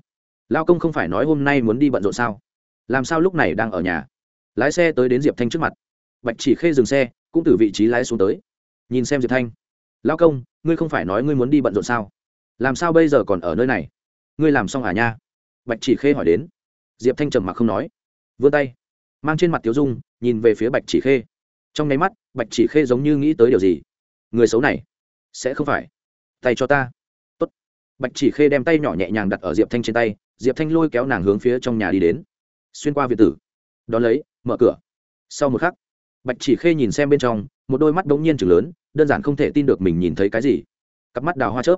lao công không phải nói hôm nay muốn đi bận rộn sao? Làm sao lúc này đang ở nhà? Lái xe tới đến diệp thanh trước mặt. Bạch chỉ khê dừng xe, cũng từ vị trí lái xuống tới. Nhìn xem diệp thanh. Lao công, ngươi không phải nói ngươi muốn đi bận rộn sao? Làm sao bây giờ còn ở nơi này? Ngươi làm xong à nha? Bạch chỉ khê hỏi đến. Diệp thanh trầm mặc không nói. Vươn tay, mang trên mặt tiếu dung, nhìn về phía bạch chỉ khê. Trong nháy mắt, bạch chỉ khê giống như nghĩ tới điều gì? Người xấu này, sẽ không phải. Tay cho ta. Tốt. bạch chỉ khê đem tay nhỏ nhẹ nhàng đặt ở diệp thanh trên tay diệp thanh lôi kéo nàng hướng phía trong nhà đi đến. Xuyên qua việt tử. Đón lấy, mở cửa. Sau một khắc, bạch chỉ khê nhìn xem bên trong, một đôi mắt đ ố n g nhiên chừng lớn, đơn giản không thể tin được mình nhìn thấy cái gì. Cặp mắt đào hoa chớp.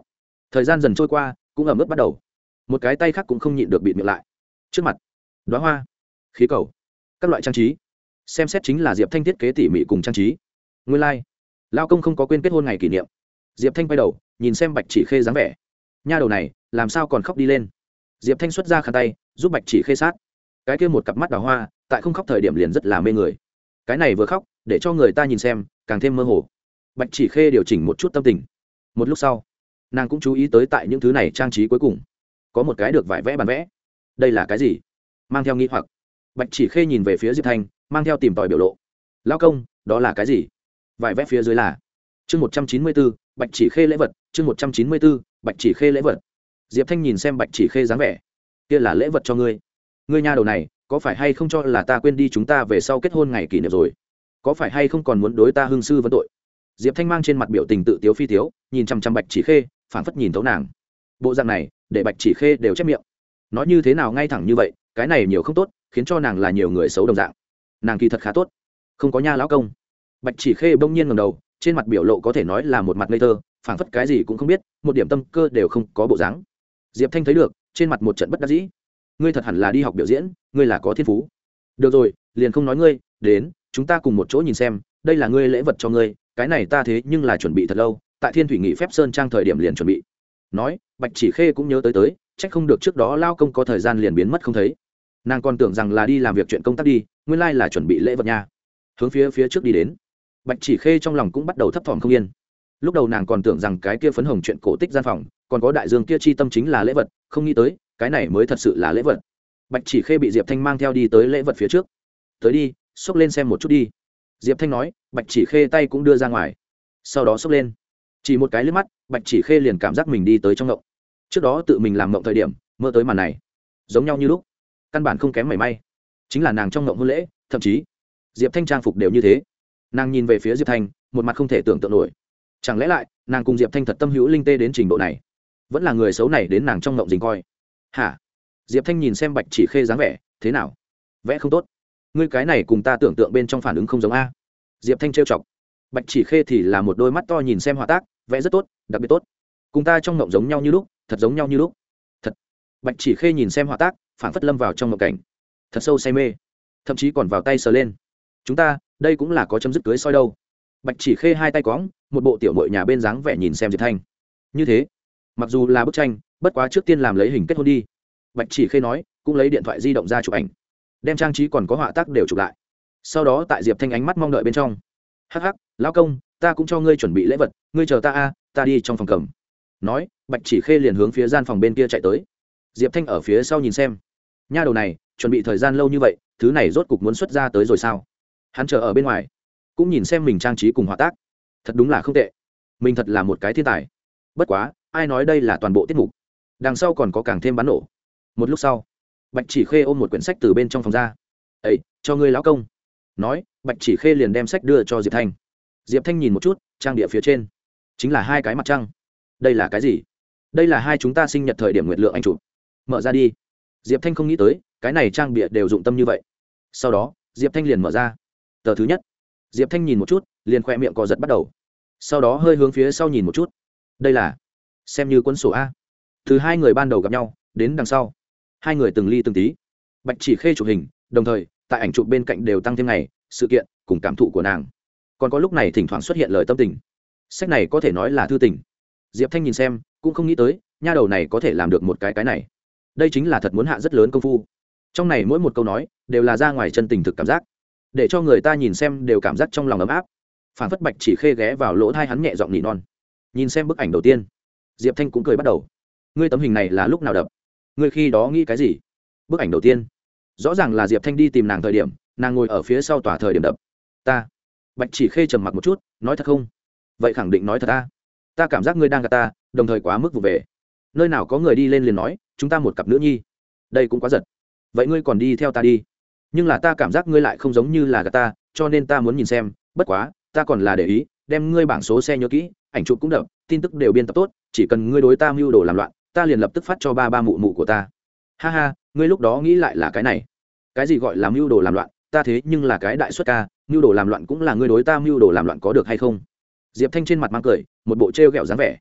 Thời gian dần trôi qua, cũng ẩm ướt bắt đầu. Một cái tay khác cũng không nhịn được bịt miệng lại. Trước mặt đoá hoa, khí cầu, các loại trang trí. Xem xét chính là diệp thanh thiết kế tỉ mỉ cùng trang trí. Nguyên lai、like. lao công không có quên kết hôn ngày kỷ niệm. Diệp thanh quay đầu, nhìn xem bạch chỉ khê dáng vẻ. Nha đầu này, làm sao còn khóc đi lên? Diệp thanh xuất ra khăn tay, giúp bạch chỉ khê sát. Cái kia một cặp mắt đào hoa, tại không khóc thời điểm liền rất là mê người. Cái này vừa khóc, để cho người ta nhìn xem, càng thêm mơ hồ. Bạch chỉ khê điều chỉnh một chút tâm tình. Một lúc sau, nàng cũng chú ý tới tại những thứ này trang trí cuối cùng. Có một cái được vải vẽ bàn vẽ. Đây là cái gì? Mang theo nghĩ hoặc. Bạch chỉ khê nhìn về phía diệp thanh, mang theo tìm tòi biểu lộ. Lao công, đó là cái gì? Vải vẽ phía dưới là. Chương một trăm chín mươi bốn bạch chỉ khê lễ vật. Chương một trăm chín mươi bốn bạch chỉ khê lễ vật diệp thanh nhìn xem bạch chỉ khê dáng vẻ. Kia là lễ vật cho ngươi. Ngươi nha đầu này, có phải hay không cho là ta quên đi chúng ta về sau kết hôn ngày kỷ niệm rồi? Có phải hay không còn muốn đối ta hương sư vấn tội? Diệp thanh mang trên mặt biểu tình tự tiếu phi tiếu, nhìn chăm chăm bạch chỉ khê phản phất nhìn thấu nàng. Bộ dạng này, để bạch chỉ khê đều chép miệng. Nói như thế nào ngay thẳng như vậy, cái này nhiều không tốt, khiến cho nàng là nhiều người xấu đồng dạng. Nàng kỳ thật khá tốt. Không có nha lão công. Bạch chỉ khê bỗng nhiên ngầm đầu, trên mặt biểu lộ có thể nói là một mặt ngây thơ, phảng phất cái gì cũng không biết, một điểm tâm cơ đều không có bộ dáng diệp thanh thấy được, trên mặt một trận bất đắc dĩ. Ngươi thật hẳn là đi học biểu diễn, ngươi là có thiên phú. Được rồi, liền không nói ngươi, đến, chúng ta cùng một chỗ nhìn xem, đây là ngươi lễ vật cho ngươi, cái này ta thế nhưng là chuẩn bị thật lâu, tại thiên thủy nghị phép sơn trang thời điểm liền chuẩn bị. Nói, bạch chỉ khê cũng nhớ tới tới trách không được trước đó lao công có thời gian liền biến mất không thấy. Nàng còn tưởng rằng là đi làm việc chuyện công tác đi, nguyên lai là chuẩn bị lễ vật nha. Hướng phía phía trước đi đến. Bạch chỉ khê trong lòng cũng bắt đầu thấp thỏm không yên. Lúc đầu nàng còn tưởng rằng cái kia phấn hồng chuyện cổ tích gian phòng còn có đại dương kia chi tâm chính là lễ vật, không nghĩ tới, cái này mới thật sự là lễ vật. Bạch chỉ khê bị diệp thanh mang theo đi tới lễ vật phía trước. Tới đi, xốc lên xem một chút đi. Diệp thanh nói, bạch chỉ khê tay cũng đưa ra ngoài. Sau đó xốc lên. Chỉ một cái liếc mắt, bạch chỉ khê liền cảm giác mình đi tới trong ngộng. Trước đó tự mình làm ngộng thời điểm, mơ tới màn này. Giống nhau như lúc. Căn bản không kém mảy may. Chính là nàng trong ngộng hôn lễ, thậm chí, diệp thanh trang phục đều như thế. Nàng nhìn về phía diệp thanh, một mặt không thể tưởng tượng nổi. Chẳng lẽ lại, nàng cùng diệp thanh thật tâm hữu linh tê đến trình độ này? Vẫn là người xấu này đến nàng trong ngộng dình coi. Hả? Diệp thanh nhìn xem bạch chỉ khê dáng vẻ, thế nào? Vẽ không tốt. Ngươi cái này cùng ta tưởng tượng bên trong phản ứng không giống a. Diệp thanh trêu chọc. Bạch chỉ khê thì là một đôi mắt to nhìn xem họa tác, vẽ rất tốt, đặc biệt tốt. Cùng ta trong ngộng giống nhau như lúc, thật giống nhau như lúc. Thật. Bạch chỉ khê nhìn xem họa tác phản phất lâm vào trong ngộng cảnh. Thật sâu say mê. Thậm chí còn vào tay sờ lên. Chúng ta, đây cũng là có chấm dứt cưới soi đâu. Bạch chỉ khê hai tay cóng một bộ tiểu mội nhà bên dáng vẻ nhìn xem diệp thanh. Như thế mặc dù là bức tranh, bất quá trước tiên làm lấy hình kết hôn đi. Bạch chỉ khê nói, cũng lấy điện thoại di động ra chụp ảnh. Đem trang trí còn có họa tác đều chụp lại. Sau đó tại diệp thanh ánh mắt mong đợi bên trong. Hắc hắc, lão công, ta cũng cho ngươi chuẩn bị lễ vật, ngươi chờ ta a, ta đi trong phòng cầm. Nói, bạch chỉ khê liền hướng phía gian phòng bên kia chạy tới. Diệp thanh ở phía sau nhìn xem. Nha đầu này, chuẩn bị thời gian lâu như vậy, thứ này rốt cục muốn xuất ra tới rồi sao? Hắn chờ ở bên ngoài, cũng nhìn xem mình trang trí cùng họa tác. Thật đúng là không tệ. Mình thật là một cái thiên tài. Bất quá ai nói đây là toàn bộ tiết mục? Đằng sau còn có càng thêm bắn nổ. Một lúc sau, bạch chỉ khê ôm một quyển sách từ bên trong phòng ra. Ấy cho ngươi lão công. Nói, bạch chỉ khê liền đem sách đưa cho diệp thanh. Diệp thanh nhìn một chút, trang địa phía trên. Chính là hai cái mặt trăng. Đây là cái gì? Đây là hai chúng ta sinh nhật thời điểm nguyệt lượng anh chụp. Mở ra đi. Diệp thanh không nghĩ tới, cái này trang bịa đều dụng tâm như vậy. Sau đó, diệp thanh liền mở ra. Tờ thứ nhất. Diệp thanh nhìn một chút, liền khoe miệng cò giật bắt đầu. Sau đó hơi hướng phía sau nhìn một chút. Đây là xem như quân sổ a. Từ hai người ban đầu gặp nhau, đến đằng sau, hai người từng ly từng tí. Bạch chỉ khê chụp hình, đồng thời, tại ảnh chụp bên cạnh đều tăng thêm ngày, sự kiện, cùng cảm thụ của nàng. Còn có lúc này thỉnh thoảng xuất hiện lời tâm tình. Sách này có thể nói là thư tình. Diệp thanh nhìn xem, cũng không nghĩ tới, nha đầu này có thể làm được một cái cái này. Đây chính là thật muốn hạ rất lớn công phu. Trong này mỗi một câu nói, đều là ra ngoài chân tình thực cảm giác. Để cho người ta nhìn xem đều cảm giác trong lòng ấm áp. Phản phất bạch chỉ khê ghé vào lỗ thai hắn nhẹ giọng nỉ non. Nhìn xem bức ảnh đầu tiên diệp thanh cũng cười bắt đầu ngươi tấm hình này là lúc nào đập ngươi khi đó nghĩ cái gì bức ảnh đầu tiên rõ ràng là diệp thanh đi tìm nàng thời điểm nàng ngồi ở phía sau tòa thời điểm đập ta bạch chỉ khê trầm mặc một chút nói thật không vậy khẳng định nói thật ta ta cảm giác ngươi đang gạt ta đồng thời quá mức vụ về nơi nào có người đi lên liền nói chúng ta một cặp nữ nhi đây cũng quá giật vậy ngươi còn đi theo ta đi nhưng là ta cảm giác ngươi lại không giống như là gạt ta cho nên ta muốn nhìn xem bất quá ta còn là để ý đem ngươi bảng số xe nhớ kỹ ảnh chụp cũng đập tin tức đều biên tập tốt chỉ cần ngươi đối ta mưu đồ làm loạn, ta liền lập tức phát cho ba ba mụ mụ của ta. Ha ha, ngươi lúc đó nghĩ lại là cái này. Cái gì gọi là mưu đồ làm loạn? Ta thế nhưng là cái đại xuất ca, mưu đồ làm loạn cũng là ngươi đối ta mưu đồ làm loạn có được hay không? Diệp thanh trên mặt mang cười, một bộ t r e o g ẹ o dáng vẻ.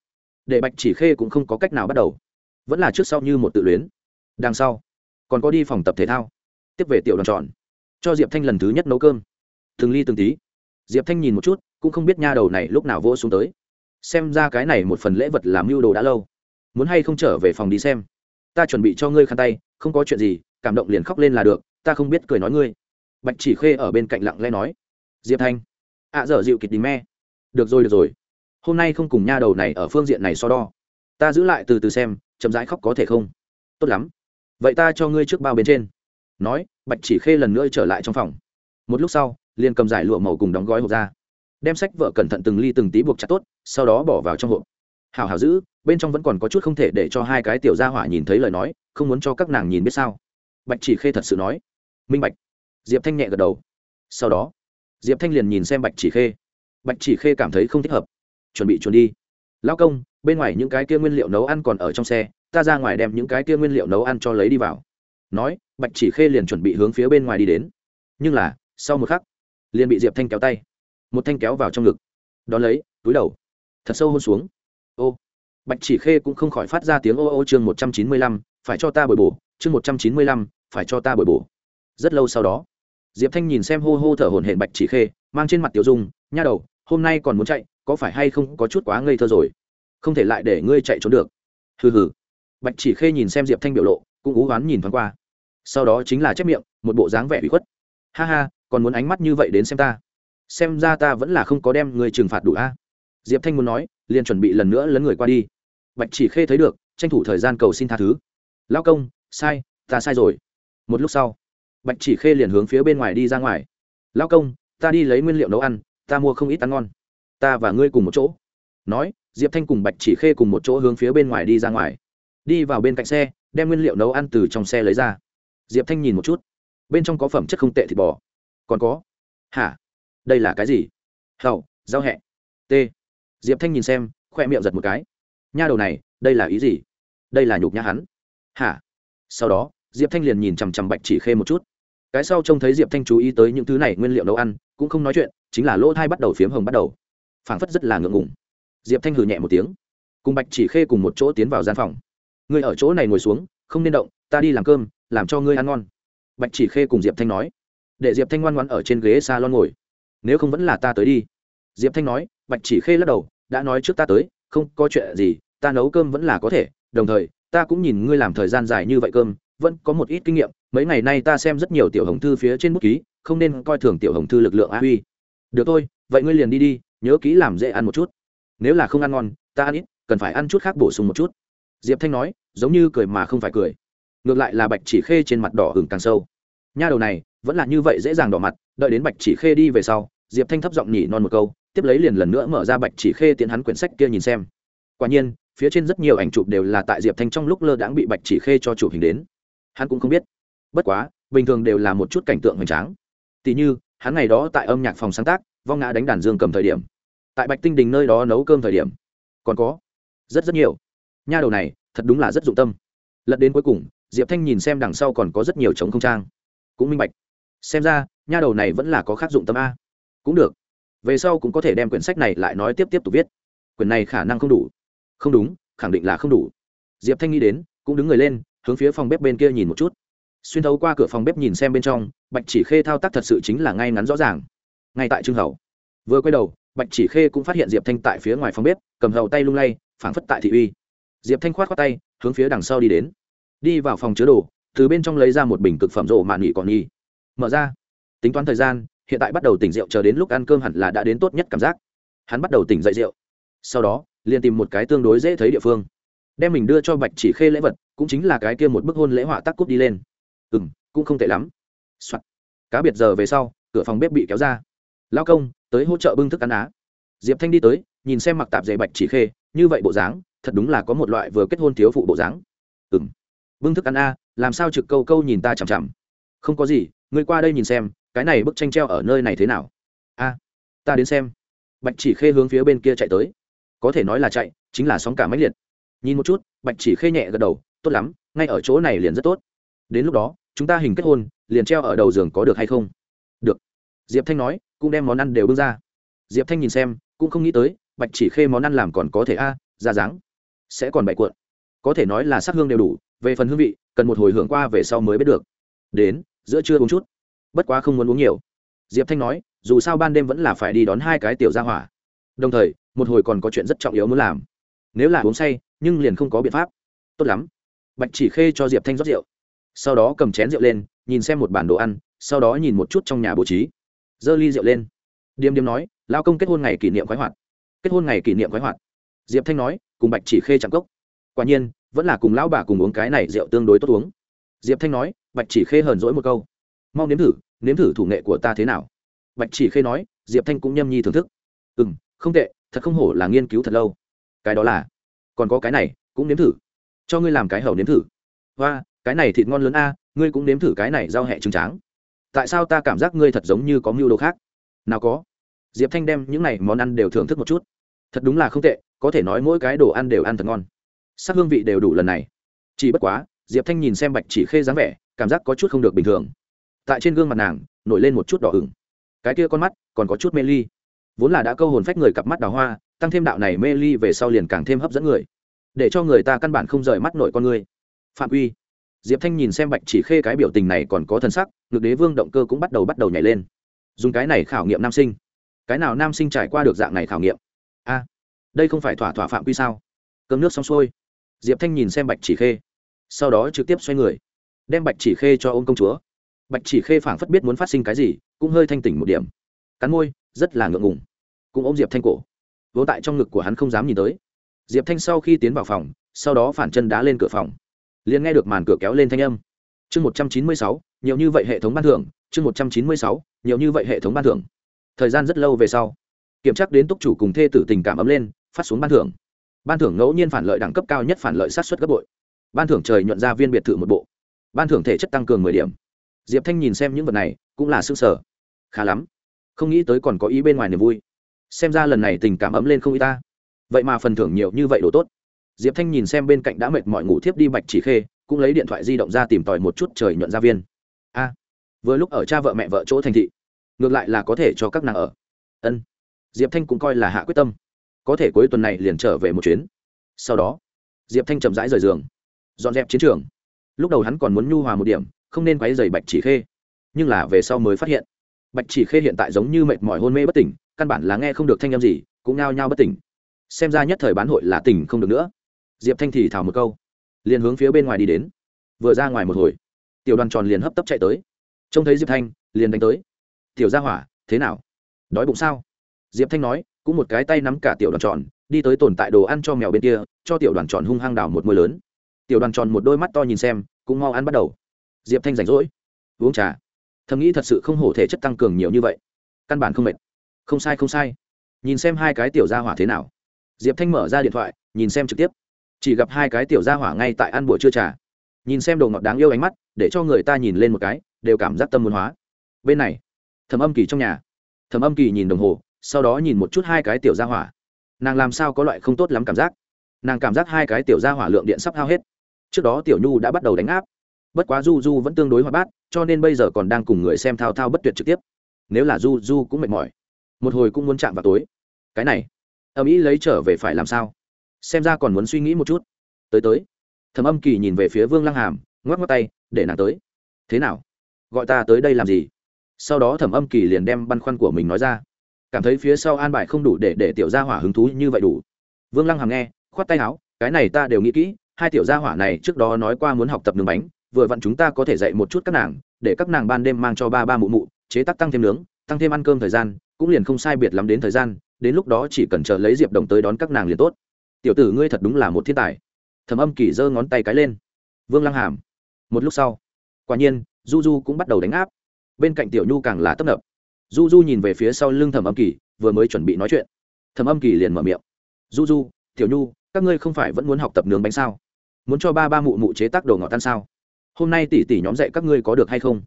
Để bạch chỉ khê cũng không có cách nào bắt đầu. Vẫn là trước sau như một tự luyến. Đằng sau, còn có đi phòng tập thể thao. Tiếp về tiểu đoàn tròn. Cho diệp thanh lần thứ nhất nấu cơm. Từng ly từng tí. Diệp thanh nhìn một chút, cũng không biết nha đầu này lúc nào vỗ xuống tới xem ra cái này một phần lễ vật làm mưu đồ đã lâu. Muốn hay không trở về phòng đi xem. Ta chuẩn bị cho ngươi khăn tay không có chuyện gì cảm động liền khóc lên là được ta không biết cười nói ngươi. Bạch chỉ khê ở bên cạnh lặng lẽ nói. Diệp thanh. Ạ à, dở dịu kịch đình me. Được rồi được rồi. Hôm nay không cùng nha đầu này ở phương diện này so đo. Ta giữ lại từ từ xem chậm rãi khóc có thể không? Tốt lắm. Vậy ta cho ngươi trước bao bên trên. Nói bạch chỉ khê lần nữa trở lại trong phòng. Một lúc sau liền cầm giải lụa màu cùng đóng gói hộp ra đem sách vợ cẩn thận từng ly từng tí buộc chặt tốt, sau đó bỏ vào trong hộp. Hào hào giữ, bên trong vẫn còn có chút không thể để cho hai cái tiểu gia hỏa nhìn thấy lời nói, không muốn cho các nàng nhìn biết sao. Bạch chỉ khê thật sự nói. Minh bạch. Diệp thanh nhẹ gật đầu. Sau đó, diệp thanh liền nhìn xem bạch chỉ khê. Bạch chỉ khê cảm thấy không thích hợp. Chuẩn bị chuẩn đi. Lão công, bên ngoài những cái kia nguyên liệu nấu ăn còn ở trong xe, ta ra ngoài đem những cái kia nguyên liệu nấu ăn cho lấy đi vào. Nói, bạch chỉ khê liền chuẩn bị hướng phía bên ngoài đi đến. Nhưng là, sau một khắc, liền bị diệp thanh kéo tay một thanh kéo vào trong ngực. Đón lấy, túi đầu. Thật sâu hôn xuống. Ô. Bạch chỉ khê cũng không khỏi phát ra tiếng ô ô chương một trăm chín mươi lăm, phải cho ta bồi bổ. Chương một trăm chín mươi lăm, phải cho ta bồi bổ. Rất lâu sau đó, diệp thanh nhìn xem hô hô thở hổn hển bạch chỉ khê, mang trên mặt tiểu dung, nha đầu, hôm nay còn muốn chạy, có phải hay không có chút quá ngây thơ rồi? Không thể lại để ngươi chạy trốn được. Hừ hừ. Bạch chỉ khê nhìn xem diệp thanh biểu lộ, cũng ú oán nhìn thoáng qua. Sau đó chính là chép miệng, một bộ dáng vẻ bị khuất. Ha ha, còn muốn ánh mắt như vậy đến xem ta xem ra ta vẫn là không có đem người trừng phạt đủ a. Diệp thanh muốn nói, liền chuẩn bị lần nữa lấn người qua đi. Bạch chỉ khê thấy được, tranh thủ thời gian cầu xin tha thứ. Lao công, sai, ta sai rồi. Một lúc sau, bạch chỉ khê liền hướng phía bên ngoài đi ra ngoài. Lao công, ta đi lấy nguyên liệu nấu ăn, ta mua không ít ăn ngon. Ta và ngươi cùng một chỗ. Nói, diệp thanh cùng bạch chỉ khê cùng một chỗ hướng phía bên ngoài đi ra ngoài. Đi vào bên cạnh xe, đem nguyên liệu nấu ăn từ trong xe lấy ra. Diệp thanh nhìn một chút. Bên trong có phẩm chất không tệ thịt bò. Còn có. Hả? Đây là cái gì? Hầu, giao hẹ. T. Diệp thanh nhìn xem, khoe miệng giật một cái. Nha đầu này, đây là ý gì? Đây là nhục nhã hắn. Hả? Sau đó, diệp thanh liền nhìn chằm chằm bạch chỉ khê một chút. Cái sau trông thấy diệp thanh chú ý tới những thứ này nguyên liệu nấu ăn, cũng không nói chuyện, chính là lỗ thai bắt đầu phiếm hồng bắt đầu. Phảng phất rất là ngượng ngùng. Diệp thanh hừ nhẹ một tiếng. Cùng bạch chỉ khê cùng một chỗ tiến vào gian phòng. Ngươi ở chỗ này ngồi xuống, không nên động, ta đi làm cơm, làm cho ngươi ăn ngon. Bạch chỉ khê cùng diệp thanh nói. Để diệp thanh ngoan ngoan ở trên ghế s a lon ngồi nếu không vẫn là ta tới đi. Diệp thanh nói, bạch chỉ khê lắc đầu, đã nói trước ta tới, không có chuyện gì, ta nấu cơm vẫn là có thể, đồng thời, ta cũng nhìn ngươi làm thời gian dài như vậy cơm, vẫn có một ít kinh nghiệm, mấy ngày nay ta xem rất nhiều tiểu hồng thư phía trên bút ký, không nên coi thường tiểu hồng thư lực lượng a huy. Được thôi, vậy ngươi liền đi đi, nhớ kỹ làm dễ ăn một chút. Nếu là không ăn ngon, ta ăn ít, cần phải ăn chút khác bổ sung một chút. Diệp thanh nói, giống như cười mà không phải cười. Ngược lại là bạch chỉ khê trên mặt đỏ hừng càng sâu. Nha đầu này, vẫn là như vậy dễ dàng đỏ mặt đợi đến bạch chỉ khê đi về sau, diệp thanh thấp giọng nhỉ non một câu, tiếp lấy liền lần nữa mở ra bạch chỉ khê tiến hắn quyển sách kia nhìn xem. Quả nhiên, phía trên rất nhiều ảnh chụp đều là tại diệp thanh trong lúc lơ đãng bị bạch chỉ khê cho chụp hình đến. Hắn cũng không biết. Bất quá, bình thường đều là một chút cảnh tượng hoành tráng. Tỉ như, hắn ngày đó tại âm nhạc phòng sáng tác, vong ngã đánh đàn dương cầm thời điểm. Tại bạch tinh đình nơi đó nấu cơm thời điểm. Còn có, rất rất nhiều. Nha đầu này, thật đúng là rất dụng tâm. Lật đến cuối cùng, diệp thanh nhìn xem đằng sau còn có rất nhiều trống không trang. Cũng minh bạch. Xem ra nha đầu này vẫn là có khác dụng tâm a. Cũng được. Về sau cũng có thể đem quyển sách này lại nói tiếp tiếp tục viết. Quyển này khả năng không đủ. Không đúng, khẳng định là không đủ. Diệp thanh nghĩ đến, cũng đứng người lên, hướng phía phòng bếp bên kia nhìn một chút. Xuyên thấu qua cửa phòng bếp nhìn xem bên trong, bạch chỉ khê thao tác thật sự chính là ngay ngắn rõ ràng. Ngay tại trưng hầu vừa quay đầu, bạch chỉ khê cũng phát hiện diệp thanh tại phía ngoài phòng bếp, cầm hầu tay lung lay, phảng phất tại thị uy. Diệp thanh khoát khoát tay, hướng phía đằng sau đi đến. Đi vào phòng chứa đồ, từ bên trong lấy ra một bình cực phẩm rộ mạn nghỉ còn nghi. Mở ra tính toán thời gian, hiện tại bắt đầu tỉnh rượu chờ đến lúc ăn cơm hẳn là đã đến tốt nhất cảm giác. Hắn bắt đầu tỉnh dậy rượu. Sau đó, liền tìm một cái tương đối dễ thấy địa phương. Đem mình đưa cho bạch chỉ khê lễ vật, cũng chính là cái kia một bức hôn lễ họa tắc cúp đi lên. Ừ m cũng không tệ lắm、Soạn. cá biệt giờ về sau, cửa phòng bếp bị kéo ra. Lao công, tới hỗ trợ bưng thức ăn á. Diệp thanh đi tới, nhìn xem mặc tạp dày bạch chỉ khê, như vậy bộ dáng, thật đúng là có một loại vừa kết hôn thiếu phụ bộ dáng. Ừ m bưng thức ăn a làm sao trực câu câu nhìn ta chằm chằm. Không có gì, ngươi qua đây nhìn xem cái này bức tranh treo ở nơi này thế nào? A, ta đến xem. Bạch chỉ khê hướng phía bên kia chạy tới. Có thể nói là chạy, chính là sóng cả máy liệt. Nhìn một chút, bạch chỉ khê nhẹ gật đầu, tốt lắm, ngay ở chỗ này liền rất tốt. Đến lúc đó, chúng ta hình kết hôn, liền treo ở đầu giường có được hay không? Được. Diệp thanh nói, cũng đem món ăn đều bưng ra. Diệp thanh nhìn xem, cũng không nghĩ tới, bạch chỉ khê món ăn làm còn có thể a, ra dáng. Sẽ còn bậy cuộn. Có thể nói là sắc hương đều đủ, về phần hương vị, cần một hồi hưởng qua về sau mới biết được. Đến, giữa trưa uống chút bất quá không muốn uống nhiều. Diệp thanh nói, dù sao ban đêm vẫn là phải đi đón hai cái tiểu gia hỏa. Đồng thời, một hồi còn có chuyện rất trọng yếu muốn làm. Nếu là uống say, nhưng liền không có biện pháp. Tốt lắm. Bạch chỉ khê cho diệp thanh rót rượu. Sau đó cầm chén rượu lên, nhìn xem một bản đồ ăn, sau đó nhìn một chút trong nhà bố trí. Giơ ly rượu lên. Điềm điềm nói lao công kết hôn ngày kỷ niệm khoái hoạt. Kết hôn ngày kỷ niệm khoái hoạt? Diệp thanh nói, cùng bạch chỉ khê chạm cốc. Quả nhiên, vẫn là cùng lão bà cùng uống cái này rượu tương đối tốt uống. Diệp thanh nói, bạch chỉ khê hờn dỗi một câu mau nếm thử nếm thử thủ nghệ của ta thế nào? Bạch chỉ khê nói, diệp thanh cũng nhâm nhi thưởng thức. Ừ m không tệ, thật không hổ là nghiên cứu thật lâu. Cái đó là, còn có cái này, cũng nếm thử. Cho ngươi làm cái hầu nếm thử. Và cái này thịt ngon lớn a, ngươi cũng nếm thử cái này rau hẹ trứng tráng. Tại sao ta cảm giác ngươi thật giống như có mưu đồ khác? Nào có. Diệp thanh đem những này món ăn đều thưởng thức một chút. Thật đúng là không tệ, có thể nói mỗi cái đồ ăn đều ăn thật ngon. Sắc hương vị đều đủ lần này. Chỉ bất quá, diệp thanh nhìn xem bạch chỉ khê dáng vẻ, cảm giác có chút không được bình thường tại trên gương mặt nàng nổi lên một chút đỏ ửng. Cái kia con mắt còn có chút mê ly. Vốn là đã câu hồn phách người cặp mắt đào hoa, tăng thêm đạo này mê ly về sau liền càng thêm hấp dẫn người. Để cho người ta căn bản không rời mắt nội con người. Phạm uy. Diệp thanh nhìn xem bạch chỉ khê cái biểu tình này còn có thân sắc, ngực đế vương động cơ cũng bắt đầu bắt đầu nhảy lên. Dùng cái này khảo nghiệm nam sinh. Cái nào nam sinh trải qua được dạng này khảo nghiệm? A, đây không phải thỏa thỏa phạm quy sao? Cơm nước xong xuôi. Diệp thanh nhìn xem bạch chỉ khê. Sau đó trực tiếp xoay người. Đem bạch chỉ khê cho ô m công chúa bạch chỉ khê phảng phất biết muốn phát sinh cái gì, cũng hơi thanh tỉnh một điểm. Cắn môi, rất là ngượng ngùng. Cũng ôm diệp thanh cổ. Vỗ tại trong ngực của hắn không dám nhìn tới. Diệp thanh sau khi tiến vào phòng, sau đó phản chân đá lên cửa phòng. Liền nghe được màn cửa kéo lên thanh âm. Chương một trăm chín mươi sáu, nhiều như vậy hệ thống ban thưởng. Chương một trăm chín mươi sáu, nhiều như vậy hệ thống ban thưởng. Thời gian rất lâu về sau, kiểm tra đến túc chủ cùng thê tử tình cảm ấm lên, phát xuống ban thưởng. Ban thưởng ngẫu nhiên phản lợi đẳng cấp cao nhất phản lợi sát xuất gấp bội. Ban thưởng trời nhuận ra viên biệt thự một bộ. Ban thưởng thể chất tăng cường mười điểm diệp thanh nhìn xem những vật này, cũng là s ư ơ n g sở khá lắm. Không nghĩ tới còn có ý bên ngoài niềm vui. Xem ra lần này tình cảm ấm lên không y ta. Vậy mà phần thưởng nhiều như vậy đồ tốt. Diệp thanh nhìn xem bên cạnh đã mệt mọi ngủ thiếp đi bạch chỉ khê, cũng lấy điện thoại di động ra tìm tòi một chút trời nhuận gia viên. A, vừa lúc ở cha vợ mẹ vợ chỗ thành thị, ngược lại là có thể cho các nàng ở. Ân. Diệp thanh cũng coi là hạ quyết tâm. Có thể cuối tuần này liền trở về một chuyến. Sau đó, diệp thanh chậm rãi rời giường, dọn dẹp chiến trường. Lúc đầu hắn còn muốn nhu hòa một điểm không nên quấy dày bạch chỉ khê. Nhưng là về sau mới phát hiện, bạch chỉ khê hiện tại giống như mệt mỏi hôn mê bất tỉnh, căn bản là nghe không được thanh â m gì, cũng nao nhao bất tỉnh. Xem ra nhất thời bán hội là tỉnh không được nữa. Diệp thanh thì thào một câu, liền hướng phía bên ngoài đi đến. Vừa ra ngoài một hồi, tiểu đoàn tròn liền hấp tấp chạy tới. Trông thấy diệp thanh, liền đánh tới. Tiểu ra hỏa, thế nào? Đói bụng sao? Diệp thanh nói, cũng một cái tay nắm cả tiểu đoàn tròn, đi tới tồn tại đồ ăn cho mèo bên kia, cho tiểu đoàn tròn hung hăng đào một môi lớn. Tiểu đoàn tròn một đôi mắt to nhìn xem, cũng mau ăn bắt đầu diệp thanh rảnh rỗi, uống trà. Thầm nghĩ thật sự không hổ thể chất tăng cường nhiều như vậy. Căn bản không mệt. Không sai không sai. Nhìn xem hai cái tiểu gia hỏa thế nào. Diệp thanh mở ra điện thoại, nhìn xem trực tiếp. Chỉ gặp hai cái tiểu gia hỏa ngay tại ăn buổi trưa trà. Nhìn xem đồ ngọt đáng yêu ánh mắt, để cho người ta nhìn lên một cái, đều cảm giác tâm muốn hóa. Bên này thầm âm kỳ trong nhà. Thầm âm kỳ nhìn đồng hồ, sau đó nhìn một chút hai cái tiểu gia hỏa. Nàng làm sao có loại không tốt lắm cảm giác? Nàng cảm giác hai cái tiểu gia hỏa lượng điện sắp hao hết. Trước đó tiểu nhu đã bắt đầu đánh áp bất quá du du vẫn tương đối hoạt bát, cho nên bây giờ còn đang cùng người xem thao thao bất tuyệt trực tiếp. Nếu là du du cũng mệt mỏi, một hồi cũng muốn chạm vào tối. Cái này, âm ý lấy trở về phải làm sao? Xem ra còn muốn suy nghĩ một chút. Tới tới. Thầm âm kỳ nhìn về phía vương lăng hàm, ngoắc ngoắc tay, để nàng tới. Thế nào? Gọi ta tới đây làm gì? Sau đó thẩm âm kỳ liền đem băn khoăn của mình nói ra. Cảm thấy phía sau an bài không đủ để để tiểu gia hỏa hứng thú như vậy đủ. Vương lăng hàm nghe, khoát tay áo, cái này ta đều nghĩ kỹ, hai tiểu gia hỏa này trước đó nói qua muốn học tập nướng bánh vừa vặn chúng ta có thể dạy một chút các nàng, để các nàng ban đêm mang cho ba ba mụ mụ, chế tác tăng thêm nướng, tăng thêm ăn cơm thời gian, cũng liền không sai biệt lắm đến thời gian, đến lúc đó chỉ cần chờ lấy diệp đồng tới đón các nàng liền tốt. Tiểu tử ngươi thật đúng là một thiên tài. Thầm âm kỳ giơ ngón tay cái lên. Vương lăng hàm. Một lúc sau, quả nhiên, du du cũng bắt đầu đánh áp. Bên cạnh tiểu nhu càng là tấp nập. Du du nhìn về phía sau lưng thầm âm kỳ, vừa mới chuẩn bị nói chuyện. Thầm âm kỳ liền mở miệng. Du du, tiểu nhu, các ngươi không phải vẫn muốn học tập nướng bánh sao? Muốn cho ba ba mụ mụ chế tác đồ ngọt tan sao? Hôm nay tỷ tỷ nhóm dạy các ngươi có được hay không?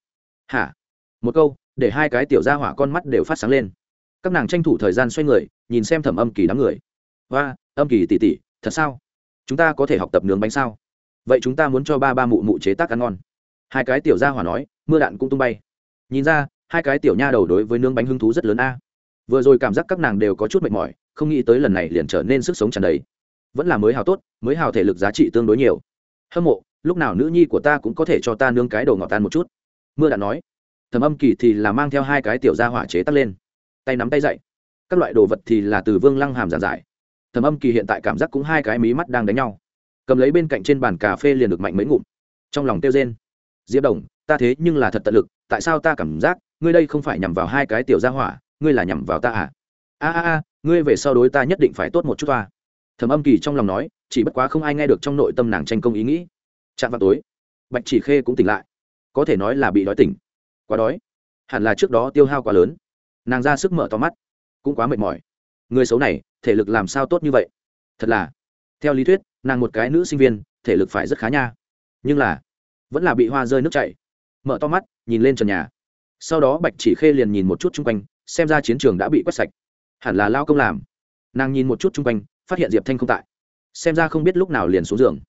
Hả? Một câu, để hai cái tiểu ra hỏa con mắt đều phát sáng lên. Các nàng tranh thủ thời gian xoay người, nhìn xem thẩm âm kỳ đám người. Và âm kỳ tỷ tỷ thật sao? Chúng ta có thể học tập nướng bánh sao? Vậy chúng ta muốn cho ba ba mụ mụ chế tác ăn ngon. Hai cái tiểu gia hỏa nói, mưa đạn cũng tung bay. Nhìn ra, hai cái tiểu nha đầu đối với nướng bánh hứng thú rất lớn a. Vừa rồi cảm giác các nàng đều có chút mệt mỏi, không nghĩ tới lần này liền trở nên sức sống tràn đầy. Vẫn là mới hào tốt, mới hào thể lực giá trị tương đối nhiều. Hâm mộ lúc nào nữ nhi của ta cũng có thể cho ta nương cái đồ ngọt tan một chút. Mưa đã nói. Thầm âm kỳ thì là mang theo hai cái tiểu gia hỏa chế tắt lên. Tay nắm tay dậy. Các loại đồ vật thì là từ vương lăng hàm giản giải. Thầm âm kỳ hiện tại cảm giác cũng hai cái mí mắt đang đánh nhau. Cầm lấy bên cạnh trên bàn cà phê liền được mạnh mấy ngụm. Trong lòng tiêu rên. Diệp đồng, ta thế nhưng là thật tận lực, tại sao ta cảm giác ngươi đây không phải nhằm vào hai cái tiểu gia hỏa, ngươi là nhằm vào ta à? A a a, ngươi về sau đối ta nhất định phải tốt một chút à? ta. thầm âm kỳ trong lòng nói, chỉ bất quá không ai nghe được trong nội tâm nàng tranh công ý nghĩ chạm vào tối. Bạch chỉ khê cũng tỉnh lại. Có thể nói là bị đói tỉnh. Quá đói. Hẳn là trước đó tiêu hao quá lớn. Nàng ra sức mở to mắt. Cũng quá mệt mỏi. Người xấu này, thể lực làm sao tốt như vậy? Thật là. Theo lý thuyết, nàng một cái nữ sinh viên, thể lực phải rất khá nha. Nhưng là, vẫn là bị hoa rơi nước chảy. Mở to mắt, nhìn lên trần nhà. Sau đó bạch chỉ khê liền nhìn một chút chung quanh, xem ra chiến trường đã bị quét sạch. Hẳn là lao công làm. Nàng nhìn một chút chung quanh, phát hiện diệp thanh không tại. Xem ra không biết lúc nào liền xuống giường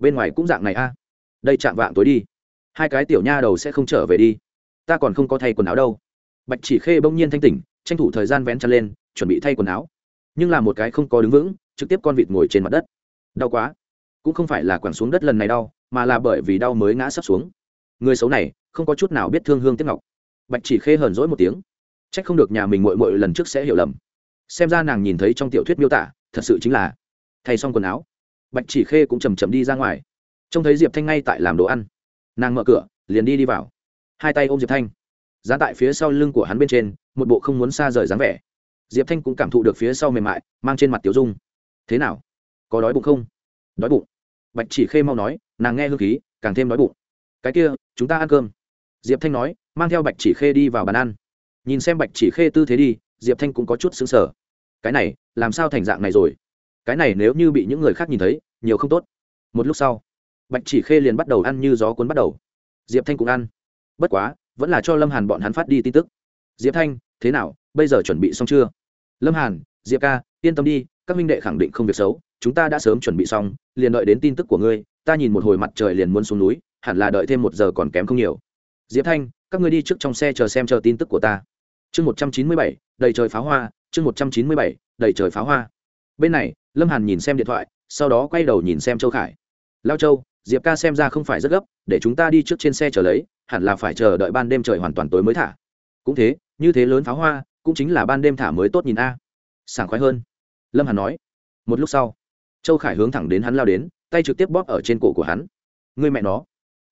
bên ngoài cũng dạng này a. Đây chạm vạng tối đi. Hai cái tiểu nha đầu sẽ không trở về đi. Ta còn không có thay quần áo đâu. Bạch chỉ khê bỗng nhiên thanh tỉnh, tranh thủ thời gian vén chân lên, chuẩn bị thay quần áo. Nhưng là một cái không có đứng vững, trực tiếp con vịt ngồi trên mặt đất. Đau quá. Cũng không phải là quẳng xuống đất lần này đau, mà là bởi vì đau mới ngã sắp xuống. Người xấu này, không có chút nào biết thương hương tiếc ngọc. Bạch chỉ khê hờn dỗi một tiếng. C h ắ c không được nhà mình mội mội lần trước sẽ hiểu lầm. Xem ra nàng nhìn thấy trong tiểu thuyết miêu tả, thật sự chính là thay xong quần áo bạch chỉ khê cũng chầm chầm đi ra ngoài. Trông thấy diệp thanh ngay tại làm đồ ăn. Nàng mở cửa, liền đi đi vào. Hai tay ôm diệp thanh. Giá tại phía sau lưng của hắn bên trên, một bộ không muốn xa rời dáng vẻ. Diệp thanh cũng cảm thụ được phía sau mềm mại, mang trên mặt tiểu dung. Thế nào? Có đói bụng không? Đói bụng. Bạch chỉ khê mau nói, nàng nghe hương khí, càng thêm đói bụng. Cái kia, chúng ta ăn cơm. Diệp thanh nói, mang theo bạch chỉ khê đi vào bàn ăn. Nhìn xem bạch chỉ khê tư thế đi, diệp thanh cũng có chút xứng sở cái này, làm sao thành dạng này rồi? Cái này nếu như bị những người khác nhìn thấy, nhiều không tốt. Một lúc sau, bạch chỉ khê liền bắt đầu ăn như gió cuốn bắt đầu. Diệp thanh cũng ăn. Bất quá, vẫn là cho lâm hàn bọn hắn phát đi tin tức. Diệp thanh, thế nào? Bây giờ chuẩn bị xong chưa? Lâm hàn, diệp ca, yên tâm đi, các minh đệ khẳng định không việc xấu, chúng ta đã sớm chuẩn bị xong, liền đợi đến tin tức của ngươi, ta nhìn một hồi mặt trời liền muốn xuống núi, hẳn là đợi thêm một giờ còn kém không nhiều. Diệp thanh, các ngươi đi trước trong xe chờ xem chờ tin tức của ta. Chương một trăm chín mươi bảy, đầy trời pháo hoa, chương một trăm chín mươi bảy, đầy trời pháo hoa. Bên này lâm hàn nhìn xem điện thoại, sau đó quay đầu nhìn xem châu khải. Lao châu, diệp ca xem ra không phải rất gấp, để chúng ta đi trước trên xe chờ lấy, hẳn là phải chờ đợi ban đêm trời hoàn toàn tối mới thả. Cũng thế, như thế lớn pháo hoa, cũng chính là ban đêm thả mới tốt nhìn a. Sảng khoái hơn. Lâm hàn nói. Một lúc sau, châu khải hướng thẳng đến hắn lao đến, tay trực tiếp bóp ở trên cổ của hắn. Người mẹ nó.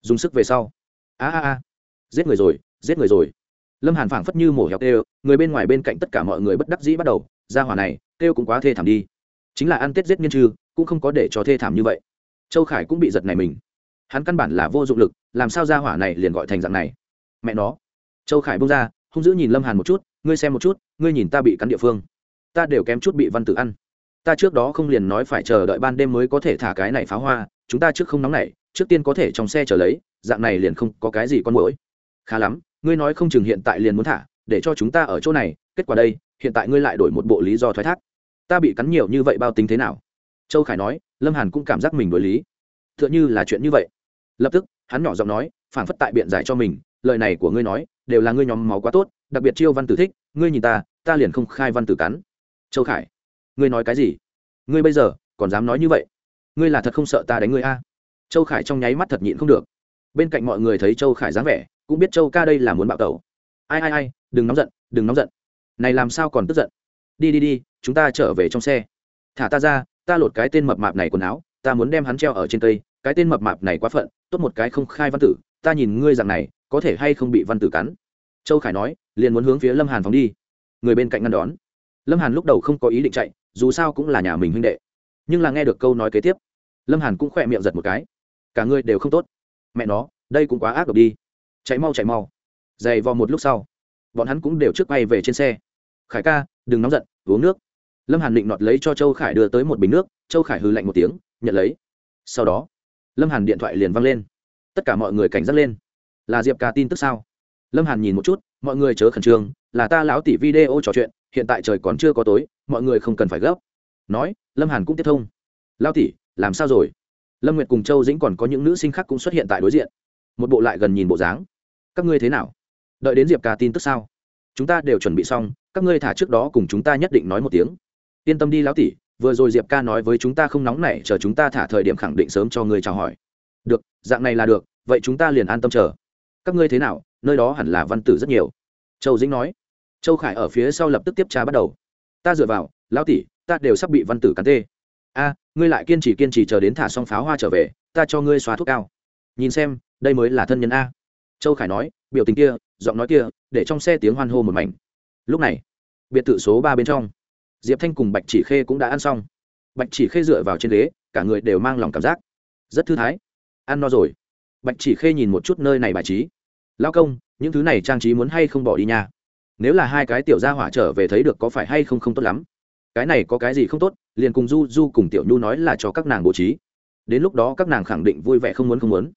Dùng sức về sau. A a a. Giết người rồi, giết người rồi. Lâm hàn phảng phất như mổ heo kêu, người bên ngoài bên cạnh tất cả mọi người bất đắc dĩ bắt đầu ra hỏa này, kêu cũng quá thê thảm đi chính là ăn tết giết nhân trư cũng không có để cho thê thảm như vậy. Châu khải cũng bị giật này mình. Hắn căn bản là vô dụng lực, làm sao ra hỏa này liền gọi thành dạng này? Mẹ nó. Châu khải bông ra, hung dữ nhìn lâm hàn một chút, ngươi xem một chút, ngươi nhìn ta bị cắn địa phương. Ta đều kém chút bị văn tử ăn. Ta trước đó không liền nói phải chờ đợi ban đêm mới có thể thả cái này pháo hoa, chúng ta trước không nóng này, trước tiên có thể trong xe chờ lấy, dạng này liền không có cái gì con mũi khá lắm, ngươi nói không chừng hiện tại liền muốn thả, để cho chúng ta ở chỗ này, kết quả đây, hiện tại ngươi lại đổi một bộ lý do thoái thác ta bị cắn nhiều như vậy bao tính thế nào? Châu khải nói, lâm hàn cũng cảm giác mình đối lý. T h ư ợ n h ư là chuyện như vậy. Lập tức, hắn nhỏ giọng nói phản phất tại biện giải cho mình, lời này của ngươi nói, đều là ngươi nhóm máu quá tốt, đặc biệt chiêu văn tử thích, ngươi nhìn ta ta liền không khai văn tử cắn. Châu khải, ngươi nói cái gì? Ngươi bây giờ, còn dám nói như vậy? Ngươi là thật không sợ ta đánh ngươi a? Châu khải trong nháy mắt thật nhịn không được. Bên cạnh mọi người thấy châu khải dáng vẻ, cũng biết châu ca đây là muốn bạo tẩu. Ai ai ai, đừng nóng giận, đừng nóng giận. Này làm sao còn tức giận? Đi đi đi chúng ta trở về trong xe. Thả ta ra, ta lột cái tên mập mạp này quần áo, ta muốn đem hắn treo ở trên cây, cái tên mập mạp này quá phận, tốt một cái không khai văn tử, ta nhìn ngươi rằng này, có thể hay không bị văn tử cắn? Châu khải nói, liền muốn hướng phía lâm hàn phóng đi. Người bên cạnh ngăn đón. Lâm hàn lúc đầu không có ý định chạy, dù sao cũng là nhà mình huynh đệ. Nhưng là nghe được câu nói kế tiếp, lâm hàn cũng khỏe miệng giật một cái. Cả ngươi đều không tốt. Mẹ nó, đây cũng quá ác độc đi. Chạy mau chạy mau. Dày vò một lúc sau, bọn hắn cũng đều trước bay về trên xe. Khải ca, đừng nóng giận, uống nước lâm hàn định nọt lấy cho châu khải đưa tới một bình nước, châu khải hư lạnh một tiếng, nhận lấy. Sau đó, lâm hàn điện thoại liền văng lên. Tất cả mọi người cảnh giác lên. Là diệp ca tin tức sao? Lâm hàn nhìn một chút, mọi người chớ khẩn trương, là ta lão tỷ video trò chuyện, hiện tại trời còn chưa có tối, mọi người không cần phải gấp. Nói, lâm hàn cũng tiếp thông. Lao tỷ, làm sao rồi? Lâm nguyệt cùng châu dĩnh còn có những nữ sinh khác cũng xuất hiện tại đối diện. Một bộ lại gần nhìn bộ dáng. Các ngươi thế nào? Đợi đến diệp ca tin tức sao? Chúng ta đều chuẩn bị xong, các ngươi thả trước đó cùng chúng ta nhất định nói một tiếng yên tâm đi lão tỷ, vừa rồi diệp ca nói với chúng ta không nóng này chờ chúng ta thả thời điểm khẳng định sớm cho ngươi chào hỏi. Được, dạng này là được, vậy chúng ta liền an tâm chờ. Các ngươi thế nào, nơi đó hẳn là văn tử rất nhiều. Châu dĩnh nói. Châu khải ở phía sau lập tức tiếp tra bắt đầu. Ta dựa vào, lão tỷ, ta đều sắp bị văn tử cắn tê. A, ngươi lại kiên trì kiên trì chờ đến thả xong pháo hoa trở về, ta cho ngươi xóa thuốc cao. Nhìn xem, đây mới là thân nhân a. Châu khải nói, biểu tình kia, giọng nói kia, để trong xe tiếng hoan hô một mảnh. Lúc này, biệt thự số ba bên trong diệp thanh cùng bạch chỉ khê cũng đã ăn xong. Bạch chỉ khê dựa vào trên ghế, cả người đều mang lòng cảm giác. Rất thư thái. Ăn no rồi. Bạch chỉ khê nhìn một chút nơi này bài trí. Lao công, những thứ này trang trí muốn hay không bỏ đi nha? Nếu là hai cái tiểu gia hỏa trở về thấy được có phải hay không không tốt lắm. Cái này có cái gì không tốt, liền cùng du du cùng tiểu nhu nói là cho các nàng bố trí. Đến lúc đó các nàng khẳng định vui vẻ không muốn không muốn.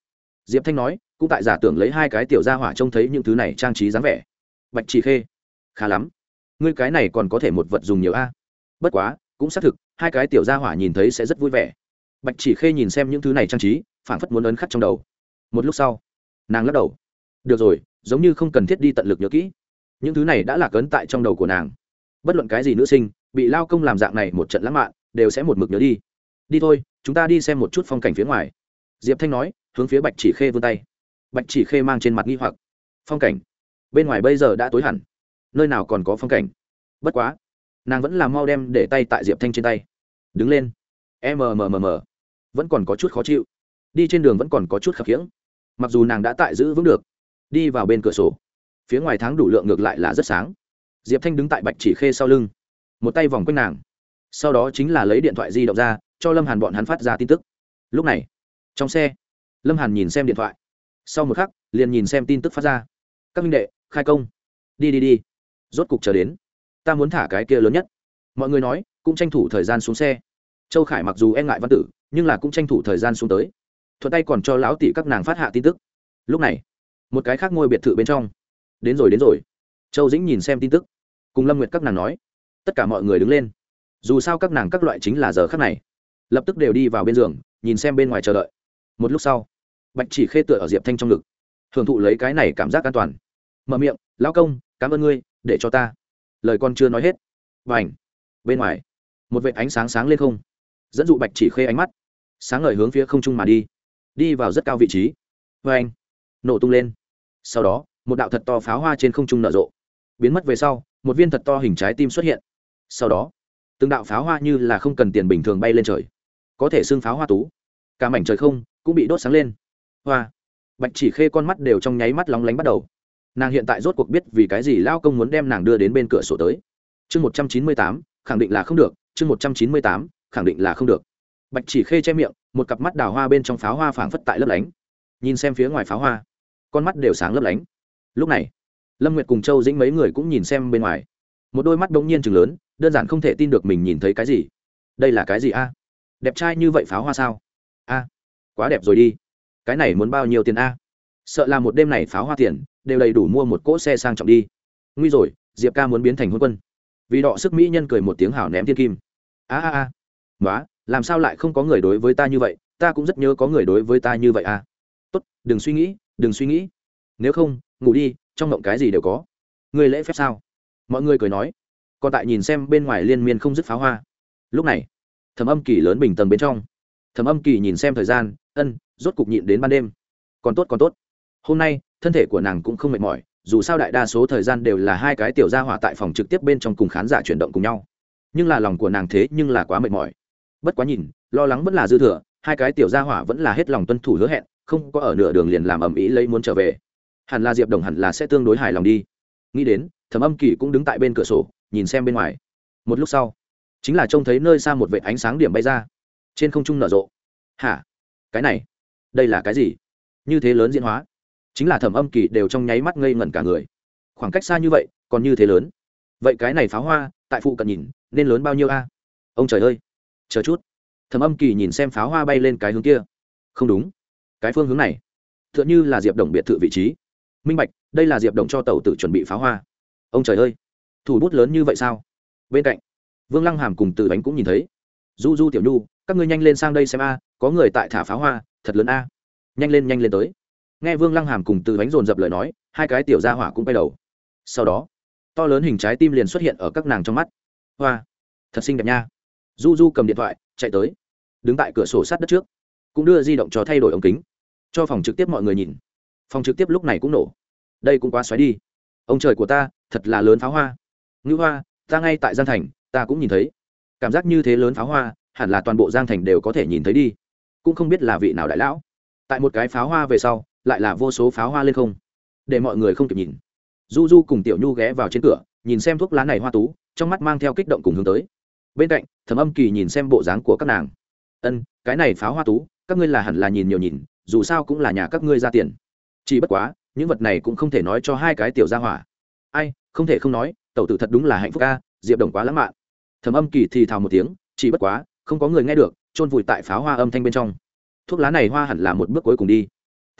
Diệp thanh nói, cũng tại giả tưởng lấy hai cái tiểu gia hỏa trông thấy những thứ này trang trí dáng vẻ. Bạch chỉ khê, khá lắm ngươi cái này còn có thể một vật dùng nhiều a. Bất quá, cũng xác thực, hai cái tiểu gia hỏa nhìn thấy sẽ rất vui vẻ. Bạch chỉ khê nhìn xem những thứ này trang trí, phảng phất muốn ấn khắc trong đầu. Một lúc sau, nàng lắc đầu. Được rồi, giống như không cần thiết đi tận lực nhớ kỹ. Những thứ này đã là cấn tại trong đầu của nàng. Bất luận cái gì nữ sinh, bị lao công làm dạng này một trận lãng mạn, đều sẽ một mực nhớ đi. Đi thôi, chúng ta đi xem một chút phong cảnh phía ngoài. Diệp thanh nói, hướng phía bạch chỉ khê vươn tay. Bạch chỉ khê mang trên mặt nghi hoặc. Phong cảnh. Bên ngoài bây giờ đã tối hẳn nơi nào còn có phong cảnh. Bất quá, nàng vẫn là mau đem để tay tại diệp thanh trên tay. Đứng lên. Mmm vẫn còn có chút khó chịu. Đi trên đường vẫn còn có chút khập khiễng. Mặc dù nàng đã tại giữ vững được, đi vào bên cửa sổ. Phía ngoài tháng đủ lượng ngược lại là rất sáng. Diệp thanh đứng tại bạch chỉ khê sau lưng. Một tay vòng quanh nàng. Sau đó chính là lấy điện thoại di động ra, cho lâm hàn bọn hắn phát ra tin tức. Lúc này, trong xe, lâm hàn nhìn xem điện thoại. Sau một khắc, liền nhìn xem tin tức phát ra. Các minh đệ, khai công. Đi đi đi rốt cục chờ đến. Ta muốn thả cái kia lớn nhất. Mọi người nói, cũng tranh thủ thời gian xuống xe. Châu khải mặc dù e ngại văn tử, nhưng là cũng tranh thủ thời gian xuống tới. Thuận tay còn cho lão tỷ các nàng phát hạ tin tức. Lúc này, một cái khác ngôi biệt thự bên trong. Đến rồi đến rồi. Châu dĩnh nhìn xem tin tức. Cùng lâm nguyệt các nàng nói. Tất cả mọi người đứng lên. Dù sao các nàng các loại chính là giờ khác này. Lập tức đều đi vào bên giường, nhìn xem bên ngoài chờ đợi. Một lúc sau, bạch chỉ khê tựa ở diệp thanh trong ngực. Hưởng thụ lấy cái này cảm giác an toàn. Mở miệng, lão công, cảm ơn ngươi để cho ta. Lời con chưa nói hết. Và ảnh bên ngoài. Một vệt ánh sáng sáng lên không. Dẫn dụ bạch chỉ khê ánh mắt. Sáng ngời hướng phía không trung mà đi. Đi vào rất cao vị trí. Vê anh nổ tung lên. Sau đó, một đạo thật to pháo hoa trên không trung nở rộ. Biến mất về sau, một viên thật to hình trái tim xuất hiện. Sau đó, từng đạo pháo hoa như là không cần tiền bình thường bay lên trời. Có thể xưng pháo hoa tú. Cả mảnh trời không, cũng bị đốt sáng lên. Hoa. Bạch chỉ khê con mắt đều trong nháy mắt lóng lánh bắt đầu nàng hiện tại rốt cuộc biết vì cái gì lao công muốn đem nàng đưa đến bên cửa sổ tới. Chương một trăm chín mươi tám, khẳng định là không được. Chương một trăm chín mươi tám, khẳng định là không được. Bạch chỉ khê che miệng, một cặp mắt đào hoa bên trong pháo hoa phảng phất tại lấp lánh. Nhìn xem phía ngoài pháo hoa, con mắt đều sáng lấp lánh. Lúc này, lâm nguyệt cùng châu dĩnh mấy người cũng nhìn xem bên ngoài. Một đôi mắt đ ỗ n g nhiên chừng lớn, đơn giản không thể tin được mình nhìn thấy cái gì. Đây là cái gì a? Đẹp trai như vậy pháo hoa sao? A, quá đẹp rồi đi. Cái này muốn bao nhiêu tiền a? Sợ là một đêm này pháo hoa tiền đều đầy đủ mua một cỗ xe sang trọng đi. Nguy rồi, diệp ca muốn biến thành hôn quân. Vì đọ sức mỹ nhân cười một tiếng hảo ném thiên kim. A a a. Nói làm sao lại không có người đối với ta như vậy? Ta cũng rất nhớ có người đối với ta như vậy à. Tốt, đừng suy nghĩ, đừng suy nghĩ. Nếu không, ngủ đi, trong mộng cái gì đều có. Người lễ phép sao? Mọi người cười nói. Còn tại nhìn xem bên ngoài liên miên không dứt pháo hoa. Lúc này thẩm âm kỳ lớn bình tầng bên trong. Thẩm âm kỳ nhìn xem thời gian, ân, rốt cục nhịn đến ban đêm. Còn tốt còn tốt. Hôm nay thân thể của nàng cũng không mệt mỏi, dù sao đại đa số thời gian đều là hai cái tiểu gia hỏa tại phòng trực tiếp bên trong cùng khán giả chuyển động cùng nhau. Nhưng là lòng của nàng thế nhưng là quá mệt mỏi. Bất quá nhìn, lo lắng vẫn là dư thừa, hai cái tiểu gia hỏa vẫn là hết lòng tuân thủ hứa hẹn, không có ở nửa đường liền làm ầm ĩ lấy muốn trở về. Hẳn là diệp đồng hẳn là sẽ tương đối hài lòng đi. Nghĩ đến, thẩm âm kỳ cũng đứng tại bên cửa sổ, nhìn xem bên ngoài. Một lúc sau, chính là trông thấy nơi xa một vệ ánh sáng điểm bay ra. Trên không trung nở rộ. Hả? Cái này, đây là cái gì? Như thế lớn diễn hóa chính là thẩm âm kỳ đều trong nháy mắt ngây ngẩn cả người. Khoảng cách xa như vậy, còn như thế lớn. Vậy cái này pháo hoa, tại phụ cận nhìn, nên lớn bao nhiêu a? Ông trời ơi, chờ chút. Thầm âm kỳ nhìn xem pháo hoa bay lên cái hướng kia. Không đúng. Cái phương hướng này t h ư ợ n h ư là diệp đồng biệt thự vị trí. Minh bạch, đây là diệp đồng cho tàu tự chuẩn bị pháo hoa. Ông trời ơi, thủ bút lớn như vậy sao? Bên cạnh, vương lăng hàm cùng từ bánh cũng nhìn thấy. Du du tiểu nhu, các ngươi nhanh lên sang đây xem a, có người tại thả pháo hoa, thật lớn a. Nhanh lên nhanh lên tới nghe vương lăng hàm cùng từ bánh dồn dập lời nói, hai cái tiểu gia hỏa cũng quay đầu. Sau đó, to lớn hình trái tim liền xuất hiện ở các nàng trong mắt. Hoa, thật xinh đẹp nha. Du du cầm điện thoại, chạy tới. Đứng tại cửa sổ sát đất trước, cũng đưa di động cho thay đổi ống kính. Cho phòng trực tiếp mọi người nhìn. Phòng trực tiếp lúc này cũng nổ. Đây cũng quá xoáy đi. Ông trời của ta, thật là lớn pháo hoa. Ngữ hoa, ta ngay tại giang thành, ta cũng nhìn thấy. Cảm giác như thế lớn pháo hoa, hẳn là toàn bộ giang thành đều có thể nhìn thấy đi. Cũng không biết là vị nào đại lão. Tại một cái pháo hoa về sau lại là vô số pháo hoa lên không. Để mọi người không kịp nhìn. Du du cùng tiểu nhu ghé vào trên cửa, nhìn xem thuốc lá này hoa tú, trong mắt mang theo kích động cùng hướng tới. Bên cạnh, thẩm âm kỳ nhìn xem bộ dáng của các nàng. Ân, cái này pháo hoa tú, các ngươi là hẳn là nhìn nhiều nhìn, dù sao cũng là nhà các ngươi ra tiền. Chỉ bất quá, những vật này cũng không thể nói cho hai cái tiểu gia hỏa. Ai, không thể không nói, tẩu tử thật đúng là hạnh phúc ca diệp đồng quá lãng mạn. Thẩm âm kỳ thì thào một tiếng, chỉ bất quá, không có người nghe được, chôn vùi tại pháo hoa âm thanh bên trong. Thuốc lá này hoa hẳn là một bước cuối cùng đi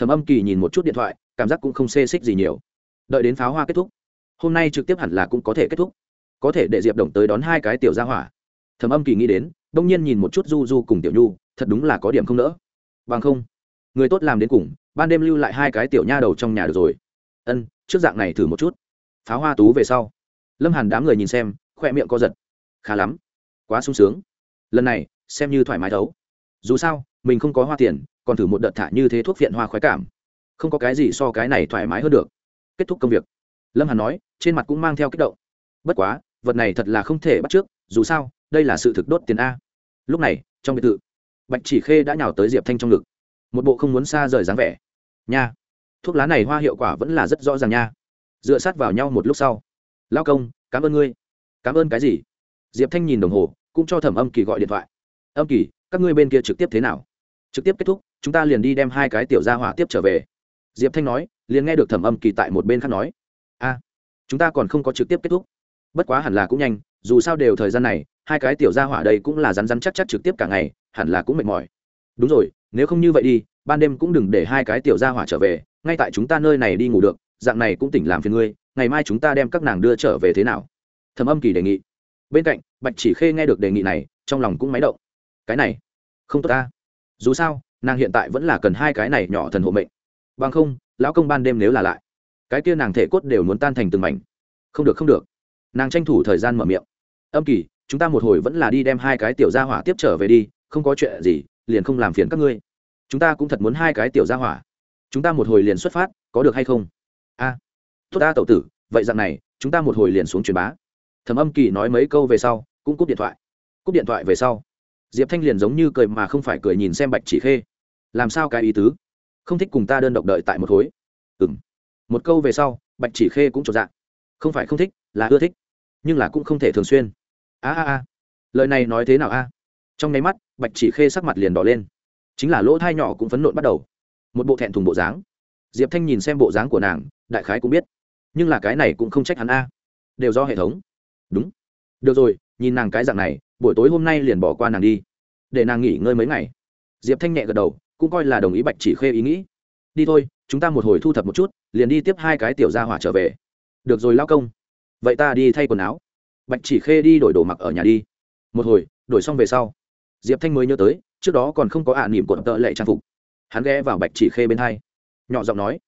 thẩm âm kỳ nhìn một chút điện thoại, cảm giác cũng không xê xích gì nhiều. Đợi đến pháo hoa kết thúc, hôm nay trực tiếp hẳn là cũng có thể kết thúc. Có thể để diệp đồng tới đón hai cái tiểu gia hỏa. Thầm âm kỳ nghĩ đến, đông nhiên nhìn một chút du du cùng tiểu nhu, thật đúng là có điểm không nỡ. Bằng không, người tốt làm đến cùng, ban đêm lưu lại hai cái tiểu nha đầu trong nhà được rồi. Ân, trước dạng này thử một chút. Pháo hoa tú về sau, lâm hàn đám người nhìn xem khoe miệng co giật. Khá lắm, quá sung sướng. Lần này, xem như thoải mái thấu. Dù sao, mình không có hoa tiền còn thử một đợt thả như thế thuốc viện hoa khoái cảm. Không có cái gì so cái này thoải mái hơn được. Kết thúc công việc. Lâm hàn nói, trên mặt cũng mang theo kích động. Bất quá, vật này thật là không thể bắt trước, dù sao, đây là sự thực đốt tiền a. Lúc này, trong biệt thự, bạch chỉ khê đã nhào tới diệp thanh trong ngực. Một bộ không muốn xa rời dáng vẻ. Nha, thuốc lá này hoa hiệu quả vẫn là rất rõ ràng nha. Dựa sát vào nhau một lúc sau. Lao công, cảm ơn ngươi. Cảm ơn cái gì? Diệp thanh nhìn đồng hồ, cũng cho thẩm âm kỳ gọi điện thoại. Âm kỳ, các ngươi bên kia trực tiếp thế nào? Trực tiếp kết thúc chúng ta liền đi đem hai cái tiểu gia hỏa tiếp trở về. Diệp thanh nói, liền nghe được thẩm âm kỳ tại một bên khác nói. A, chúng ta còn không có trực tiếp kết thúc. Bất quá hẳn là cũng nhanh, dù sao đều thời gian này, hai cái tiểu gia hỏa đây cũng là rắn rắn chắc chắc trực tiếp cả ngày, hẳn là cũng mệt mỏi. Đúng rồi, nếu không như vậy đi, ban đêm cũng đừng để hai cái tiểu gia hỏa trở về, ngay tại chúng ta nơi này đi ngủ được, dạng này cũng tỉnh làm phiền ngươi, ngày mai chúng ta đem các nàng đưa trở về thế nào? Thẩm âm kỳ đề nghị. Bên cạnh, bạch chỉ khê nghe được đề nghị này, trong lòng cũng máy động. Cái này, không tốt ta. Dù sao nàng hiện tại vẫn là cần hai cái này nhỏ thần hộ mệnh. Bằng không lão công ban đêm nếu là lại cái kia nàng thể cốt đều muốn tan thành từng mảnh. Không được không được. Nàng tranh thủ thời gian mở miệng. Âm kỳ chúng ta một hồi vẫn là đi đem hai cái tiểu gia hỏa tiếp trở về đi không có chuyện gì liền không làm phiền các ngươi. Chúng ta cũng thật muốn hai cái tiểu gia hỏa. Chúng ta một hồi liền xuất phát có được hay không? A. À, tốt ta tẩu tử vậy dạng này chúng ta một hồi liền xuống truyền bá. Thẩm âm kỳ nói mấy câu về sau cũng cúp điện thoại. Cúp điện thoại về sau diệp thanh liền giống như cười mà không phải cười nhìn xem bạch chỉ khê làm sao cái ý tứ? Không thích cùng ta đơn độc đợi tại một khối. Ừ m một câu về sau, bạch chỉ khê cũng trọn dạng không phải không thích, là ưa thích, nhưng là cũng không thể thường xuyên. A a a. Lời này nói thế nào a? Trong nháy mắt, bạch chỉ khê sắc mặt liền đỏ lên. Chính là lỗ thai nhỏ cũng phấn nộn bắt đầu. Một bộ thẹn thùng bộ dáng. Diệp thanh nhìn xem bộ dáng của nàng, đại khái cũng biết. Nhưng là cái này cũng không trách hắn a. Đều do hệ thống. Đúng. Được rồi, nhìn nàng cái dạng này, buổi tối hôm nay liền bỏ qua nàng đi. Để nàng nghỉ ngơi mấy ngày. Diệp thanh nhẹ gật đầu cũng coi là đồng ý bạch chỉ khê ý nghĩ. Đi thôi, chúng ta một hồi thu thập một chút, liền đi tiếp hai cái tiểu gia hỏa trở về. Được rồi lao công. Vậy ta đi thay quần áo. Bạch chỉ khê đi đổi đồ mặc ở nhà đi. Một hồi, đổi xong về sau, diệp thanh mới nhớ tới, trước đó còn không có ạ à niệm của tợ lệ trang phục. Hắn ghé vào bạch chỉ khê bên hai. Nhỏ giọng nói,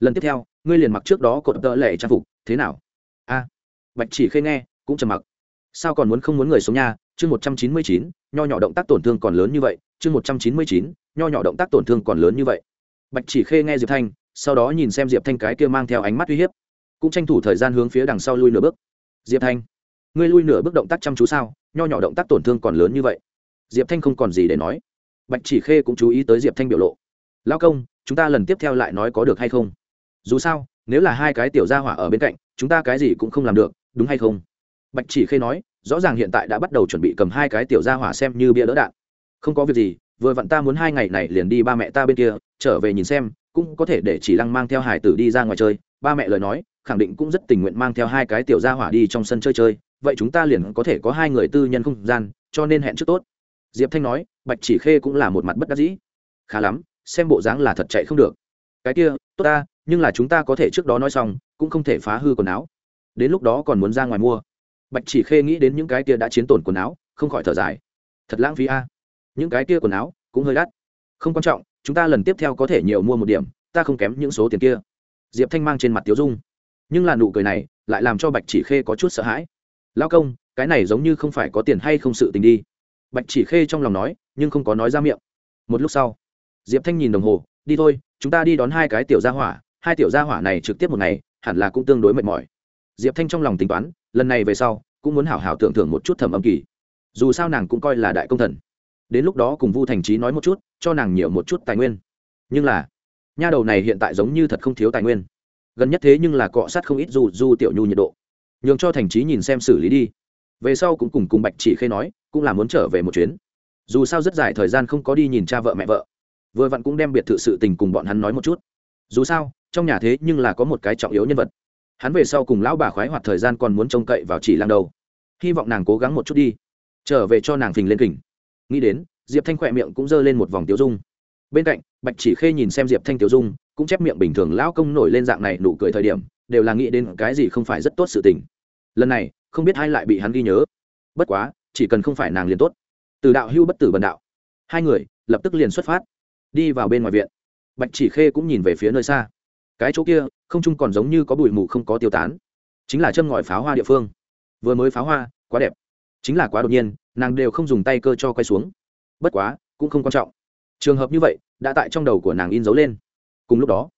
lần tiếp theo, ngươi liền mặc trước đó cột tợ lệ trang phục, thế nào? A. Bạch chỉ khê nghe, cũng trầm mặc. Sao còn muốn không muốn người sống nha? Chương một trăm chín mươi chín, nho nhỏ động tác tổn thương còn lớn như vậy chương một trăm chín mươi chín, nho nhỏ động tác tổn thương còn lớn như vậy. Bạch chỉ khê nghe diệp thanh, sau đó nhìn xem diệp thanh cái kia mang theo ánh mắt uy hiếp. Cũng tranh thủ thời gian hướng phía đằng sau lui nửa bước. Diệp thanh, ngươi lui nửa bước động tác chăm chú sao? Nho nhỏ động tác tổn thương còn lớn như vậy. Diệp thanh không còn gì để nói. Bạch chỉ khê cũng chú ý tới diệp thanh biểu lộ. Lao công, chúng ta lần tiếp theo lại nói có được hay không? Dù sao, nếu là hai cái tiểu gia hỏa ở bên cạnh, chúng ta cái gì cũng không làm được, đúng hay không? Bạch chỉ khê nói, rõ ràng hiện tại đã bắt đầu chuẩn bị cầm hai cái tiểu gia hỏa xem như bia đỡ đạn không có việc gì, vừa vặn ta muốn hai ngày này liền đi ba mẹ ta bên kia, trở về nhìn xem, cũng có thể để chỉ lăng mang theo hải tử đi ra ngoài chơi. Ba mẹ lời nói, khẳng định cũng rất tình nguyện mang theo hai cái tiểu gia hỏa đi trong sân chơi chơi. Vậy chúng ta liền có thể có hai người tư nhân không gian, cho nên hẹn trước tốt. Diệp thanh nói, bạch chỉ khê cũng là một mặt bất đắc dĩ. Khá lắm, xem bộ dáng là thật chạy không được. Cái kia, tốt ta, nhưng là chúng ta có thể trước đó nói xong, cũng không thể phá hư quần áo. Đến lúc đó còn muốn ra ngoài mua. Bạch chỉ khê nghĩ đến những cái kia đã chiến tổn quần áo, không khỏi thở dài. Thật lãng phí a những cái kia quần áo cũng hơi đắt. Không quan trọng, chúng ta lần tiếp theo có thể nhiều mua một điểm, ta không kém những số tiền kia. Diệp thanh mang trên mặt tiếu dung. Nhưng là nụ cười này lại làm cho bạch chỉ khê có chút sợ hãi. Lao công, cái này giống như không phải có tiền hay không sự tình đi. Bạch chỉ khê trong lòng nói, nhưng không có nói ra miệng. Một lúc sau, diệp thanh nhìn đồng hồ, đi thôi, chúng ta đi đón hai cái tiểu gia hỏa. Hai tiểu gia hỏa này trực tiếp một ngày, hẳn là cũng tương đối mệt mỏi. Diệp thanh trong lòng tính toán, lần này về sau, cũng muốn hảo hảo tưởng thưởng một chút thẩm âm kỳ. Dù sao nàng cũng coi là đại công thần đến lúc đó cùng vu thành trí nói một chút, cho nàng nhiều một chút tài nguyên. Nhưng là, nha đầu này hiện tại giống như thật không thiếu tài nguyên. Gần nhất thế nhưng là cọ sát không ít du du tiểu nhu nhiệt độ. Nhường cho thành trí nhìn xem xử lý đi. Về sau cũng cùng cùng bạch chỉ khê nói, cũng là muốn trở về một chuyến. Dù sao rất dài thời gian không có đi nhìn cha vợ mẹ vợ. Vừa vặn cũng đem biệt thự sự tình cùng bọn hắn nói một chút. Dù sao, trong nhà thế nhưng là có một cái trọng yếu nhân vật. Hắn về sau cùng lão bà khoái hoạt thời gian còn muốn trông cậy vào chỉ lang đầu. Hy vọng nàng cố gắng một chút đi. Trở về cho nàng phình lên kình nghĩ đến, diệp thanh khỏe miệng cũng giơ lên một vòng tiêu dung. Bên cạnh, bạch chỉ khê nhìn xem diệp thanh tiêu dung, cũng chép miệng bình thường lão công nổi lên dạng này nụ cười thời điểm, đều là nghĩ đến cái gì không phải rất tốt sự tình. Lần này, không biết ai lại bị hắn ghi nhớ. Bất quá, chỉ cần không phải nàng liền tốt. Từ đạo hưu bất tử bần đạo. Hai người, lập tức liền xuất phát. Đi vào bên ngoài viện. Bạch chỉ khê cũng nhìn về phía nơi xa. Cái chỗ kia, không chung còn giống như có bụi mù không có tiêu tán. Chính là châm ngòi pháo hoa địa phương. Vừa mới pháo hoa, quá đẹp. Chính là quá đột nhiên nàng đều không dùng tay cơ cho quay xuống. Bất quá, cũng không quan trọng. Trường hợp như vậy, đã tại trong đầu của nàng in dấu lên. Cùng lúc đó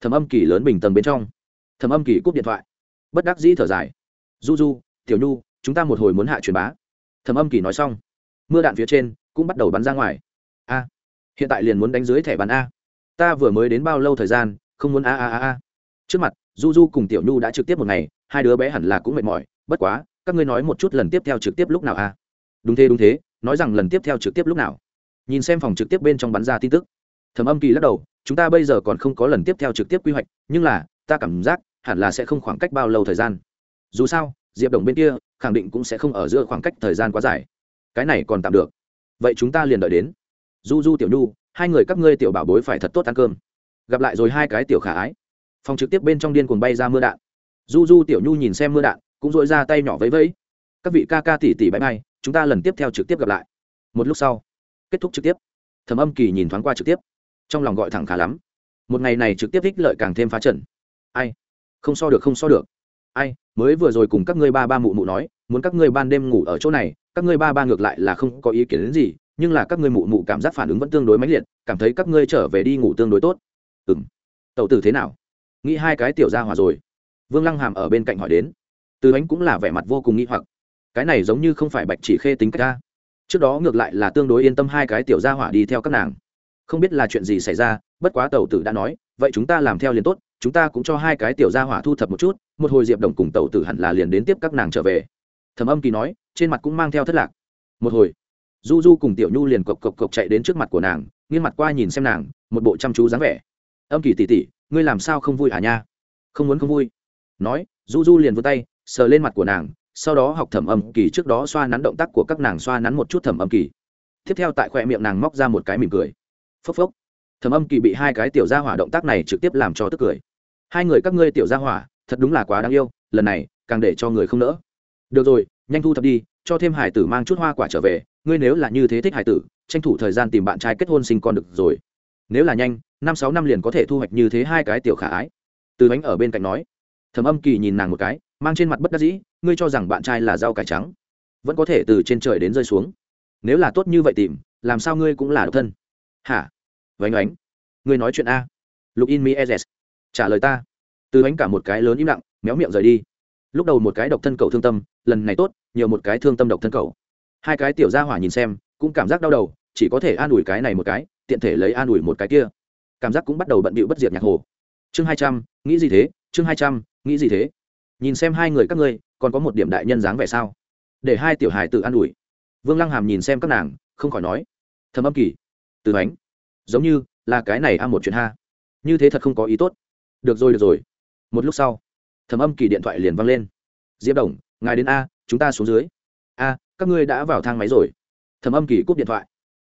thẩm âm kỳ lớn bình tầng bên trong. Thẩm âm kỳ cúp điện thoại. Bất đắc dĩ thở dài. Du du, tiểu nhu, chúng ta một hồi muốn hạ truyền bá. Thẩm âm kỳ nói xong, mưa đạn phía trên cũng bắt đầu bắn ra ngoài. A, hiện tại liền muốn đánh dưới thẻ bắn a. Ta vừa mới đến bao lâu thời gian, không muốn a a a a. Trước mặt, du du cùng tiểu nhu đã trực tiếp một ngày, hai đứa bé hẳn là cũng mệt mỏi. Bất quá, các ngươi nói một chút lần tiếp theo trực tiếp lúc nào a? Đúng thế đúng thế, nói rằng lần tiếp theo trực tiếp lúc nào? Nhìn xem phòng trực tiếp bên trong bắn ra tin tức. Thẩm âm kỳ lắc đầu, chúng ta bây giờ còn không có lần tiếp theo trực tiếp quy hoạch, nhưng là, ta cảm giác, hẳn là sẽ không khoảng cách bao lâu thời gian. Dù sao, diệp đồng bên kia, khẳng định cũng sẽ không ở giữa khoảng cách thời gian quá dài. Cái này còn tạm được. Vậy chúng ta liền đợi đến. Du du tiểu nhu, hai người các ngươi tiểu bảo bối phải thật tốt ăn cơm. Gặp lại rồi hai cái tiểu khả ái. Phòng trực tiếp bên trong điên cuồng bay ra mưa đạn. Du du tiểu nhu nhìn xem mưa đạn, cũng dội ra tay nhỏ vẫy vẫy. Các vị ca ca tỉ tỉ bãi bay chúng ta lần tiếp theo trực tiếp gặp lại. Một lúc sau, kết thúc trực tiếp. Thẩm âm kỳ nhìn thoáng qua trực tiếp. Trong lòng gọi thẳng khá lắm. Một ngày này trực tiếp ích lợi càng thêm phá trần. Ai? Không so được, không so được. Ai? Mới vừa rồi cùng các ngươi ba ba mụ mụ nói, muốn các ngươi ban đêm ngủ ở chỗ này, các ngươi ba ba ngược lại là không có ý kiến đến gì, nhưng là các ngươi mụ mụ cảm giác phản ứng vẫn tương đối mãnh liệt, cảm thấy các ngươi trở về đi ngủ tương đối tốt. Ừ m tẩu tử thế nào? Nghĩ hai cái tiểu ra hòa rồi. Vương lăng hàm ở bên cạnh hỏi đến. Từ ánh cũng là vẻ mặt vô cùng nghĩ hoặc cái này giống như không phải bạch chỉ khê tính cách ta. Trước đó ngược lại là tương đối yên tâm hai cái tiểu gia hỏa đi theo các nàng. Không biết là chuyện gì xảy ra, bất quá tàu tử đã nói, vậy chúng ta làm theo liền tốt, chúng ta cũng cho hai cái tiểu gia hỏa thu thập một chút, một hồi diệp đồng cùng tàu tử hẳn là liền đến tiếp các nàng trở về. Thầm âm kỳ nói, trên mặt cũng mang theo thất lạc. Một hồi, du du cùng tiểu nhu liền cộc cộc cộc chạy đến trước mặt của nàng, nghiêng mặt qua nhìn xem nàng, một bộ chăm chú dáng vẻ. Âm kỳ tỉ tỉ ngươi làm sao không vui hả nha? Không muốn không vui. Nói, du du liền vươn tay, sờ lên mặt của nàng sau đó học thẩm âm kỳ trước đó xoa nắn động tác của các nàng xoa nắn một chút thẩm âm kỳ. Tiếp theo tại khoe miệng nàng móc ra một cái mỉm cười. Phốc phốc. Thẩm âm kỳ bị hai cái tiểu gia hỏa động tác này trực tiếp làm cho tức cười. Hai người các ngươi tiểu gia hỏa, thật đúng là quá đáng yêu, lần này, càng để cho người không nỡ. Được rồi, nhanh thu thập đi, cho thêm hải tử mang chút hoa quả trở về, ngươi nếu là như thế thích hải tử, tranh thủ thời gian tìm bạn trai kết hôn sinh con được rồi. Nếu là nhanh, năm sáu năm liền có thể thu hoạch như thế hai cái tiểu khả ái. Từ bánh ở bên cạnh nói. Thẩm âm kỳ nhìn nàng một cái mang trên mặt bất đắc dĩ, ngươi cho rằng bạn trai là rau cải trắng, vẫn có thể từ trên trời đến rơi xuống. Nếu là tốt như vậy tìm, làm sao ngươi cũng là độc thân? Hả? Vánh ánh ngươi nói chuyện a. Lục in mi ezes trả lời ta. Từ ánh cả một cái lớn im lặng, méo miệng rời đi. Lúc đầu một cái độc thân cầu thương tâm, lần này tốt, nhiều một cái thương tâm độc thân cầu hai cái tiểu gia hỏa nhìn xem, cũng cảm giác đau đầu, chỉ có thể an ủi cái này một cái, tiện thể lấy an ủi một cái kia. Cảm giác cũng bắt đầu bận bịu bất diệt nhạc hồ. Chương hai trăm, nghĩ gì thế? Chương hai trăm, nghĩ gì thế? Nhìn xem hai người các ngươi, còn có một điểm đại nhân dáng vẻ sao? Để hai tiểu hài tự an ủi. Vương lăng hàm nhìn xem các nàng, không khỏi nói. Thầm âm kỳ. Từ bánh. Giống như là cái này a một chuyện ha. Như thế thật không có ý tốt. Được rồi được rồi. Một lúc sau, thầm âm kỳ điện thoại liền văng lên. Diệp đồng, ngài đến a, chúng ta xuống dưới. A, các ngươi đã vào thang máy rồi. Thầm âm kỳ cúp điện thoại.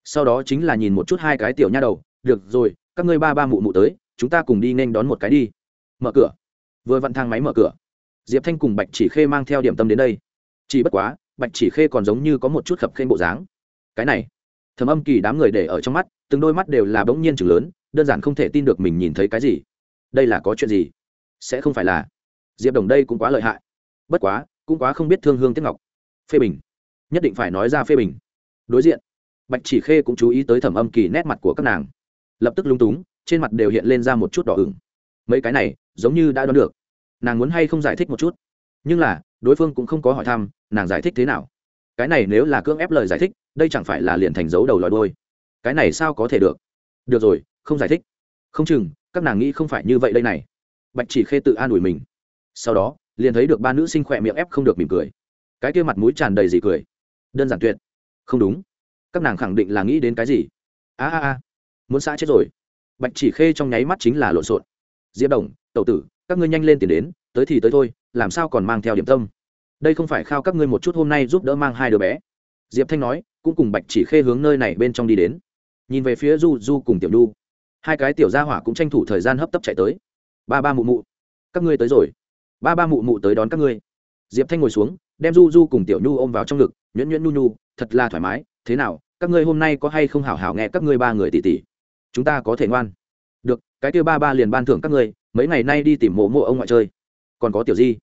Sau đó chính là nhìn một chút hai cái tiểu nha đầu. Được rồi, các ngươi ba ba mụ mụ tới, chúng ta cùng đi nên đón một cái đi. Mở cửa. Vừa vặn thang máy mở cửa diệp thanh cùng bạch chỉ khê mang theo điểm tâm đến đây. Chỉ bất quá, bạch chỉ khê còn giống như có một chút khập khênh bộ dáng. Cái này, thầm âm kỳ đám người để ở trong mắt, từng đôi mắt đều là bỗng nhiên chừng lớn, đơn giản không thể tin được mình nhìn thấy cái gì. Đây là có chuyện gì? Sẽ không phải là. Diệp đồng đây cũng quá lợi hại. Bất quá, cũng quá không biết thương hương tiếc ngọc. Phê bình. Nhất định phải nói ra phê bình. Đối diện, bạch chỉ khê cũng chú ý tới thẩm âm kỳ nét mặt của các nàng. Lập tức lung túng, trên mặt đều hiện lên ra một chút đỏ ửng. Mấy cái này, giống như đã đoán được nàng muốn hay không giải thích một chút? Nhưng là, đối phương cũng không có hỏi thăm, nàng giải thích thế nào? Cái này nếu là cưỡng ép lời giải thích, đây chẳng phải là liền thành dấu đầu lòi đôi cái này sao có thể được? Được rồi, không giải thích. Không chừng, các nàng nghĩ không phải như vậy đây này. Bạch chỉ khê tự an ủi mình. Sau đó, liền thấy được ba nữ sinh khỏe miệng ép không được mỉm cười. Cái kia mặt mũi tràn đầy gì cười. Đơn giản tuyệt. Không đúng. Các nàng khẳng định là nghĩ đến cái gì? A a a. Muốn xã chết rồi. Bạch chỉ khê trong nháy mắt chính là lộn xộn. Diệp đồng, tẩu tử các ngươi nhanh lên tiền đến, tới thì tới thôi, làm sao còn mang theo điểm tâm? Đây không phải khao các ngươi một chút hôm nay giúp đỡ mang hai đứa bé. Diệp thanh nói, cũng cùng bạch chỉ khê hướng nơi này bên trong đi đến. Nhìn về phía du du cùng tiểu du. Hai cái tiểu gia hỏa cũng tranh thủ thời gian hấp tấp chạy tới. Ba ba mụ mụ. Các ngươi tới rồi. Ba ba mụ mụ tới đón các ngươi. Diệp thanh ngồi xuống, đem du du cùng tiểu nhu ôm vào trong ngực, nhuyễn nhuyễn nhu nhu, thật là thoải mái. Thế nào, các ngươi hôm nay có hay không hảo hảo nghe các ngươi ba người tỉ tỉ? Chúng ta có thể ngoan cái kia ba ba liền ban thưởng các ngươi, mấy ngày nay đi tìm mộ mộ ông ngoại chơi. Còn có tiểu di.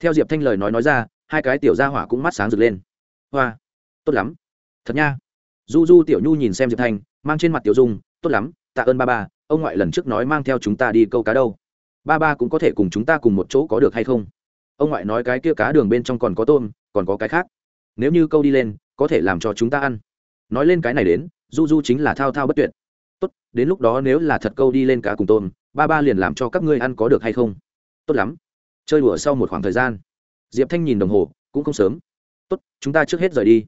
Theo diệp thanh lời nói nói ra, hai cái tiểu gia hỏa cũng mắt sáng rực lên. Hoa, tốt lắm. Thật nha. Du du tiểu nhu nhìn xem diệp thanh, mang trên mặt tiểu dung, tốt lắm, tạ ơn ba ba, ông ngoại lần trước nói mang theo chúng ta đi câu cá đâu. Ba ba cũng có thể cùng chúng ta cùng một chỗ có được hay không? Ông ngoại nói cái kia cá đường bên trong còn có tôm, còn có cái khác. Nếu như câu đi lên, có thể làm cho chúng ta ăn. Nói lên cái này đến, du du chính là thao thao bất tuyệt tốt, đến lúc đó nếu là thật câu đi lên cá cùng tôm, ba ba liền làm cho các ngươi ăn có được hay không? Tốt lắm. Chơi đùa sau một khoảng thời gian. Diệp thanh nhìn đồng hồ, cũng không sớm. Tốt, chúng ta trước hết rời đi.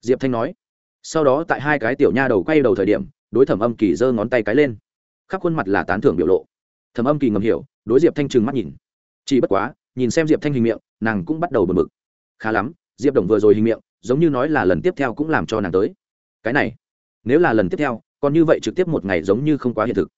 Diệp thanh nói. Sau đó tại hai cái tiểu nha đầu quay đầu thời điểm, đối thẩm âm kỳ giơ ngón tay cái lên. Khắp khuôn mặt là tán thưởng biểu lộ. Thẩm âm kỳ ngầm hiểu, đối diệp thanh trừng mắt nhìn. Chỉ bất quá, nhìn xem diệp thanh hình miệng, nàng cũng bắt đầu bật mực khá lắm, diệp đồng vừa rồi hình miệng, giống như nói là lần tiếp theo cũng làm cho nàng tới. Cái này, nếu là lần tiếp theo còn như vậy trực tiếp một ngày giống như không quá hiện thực.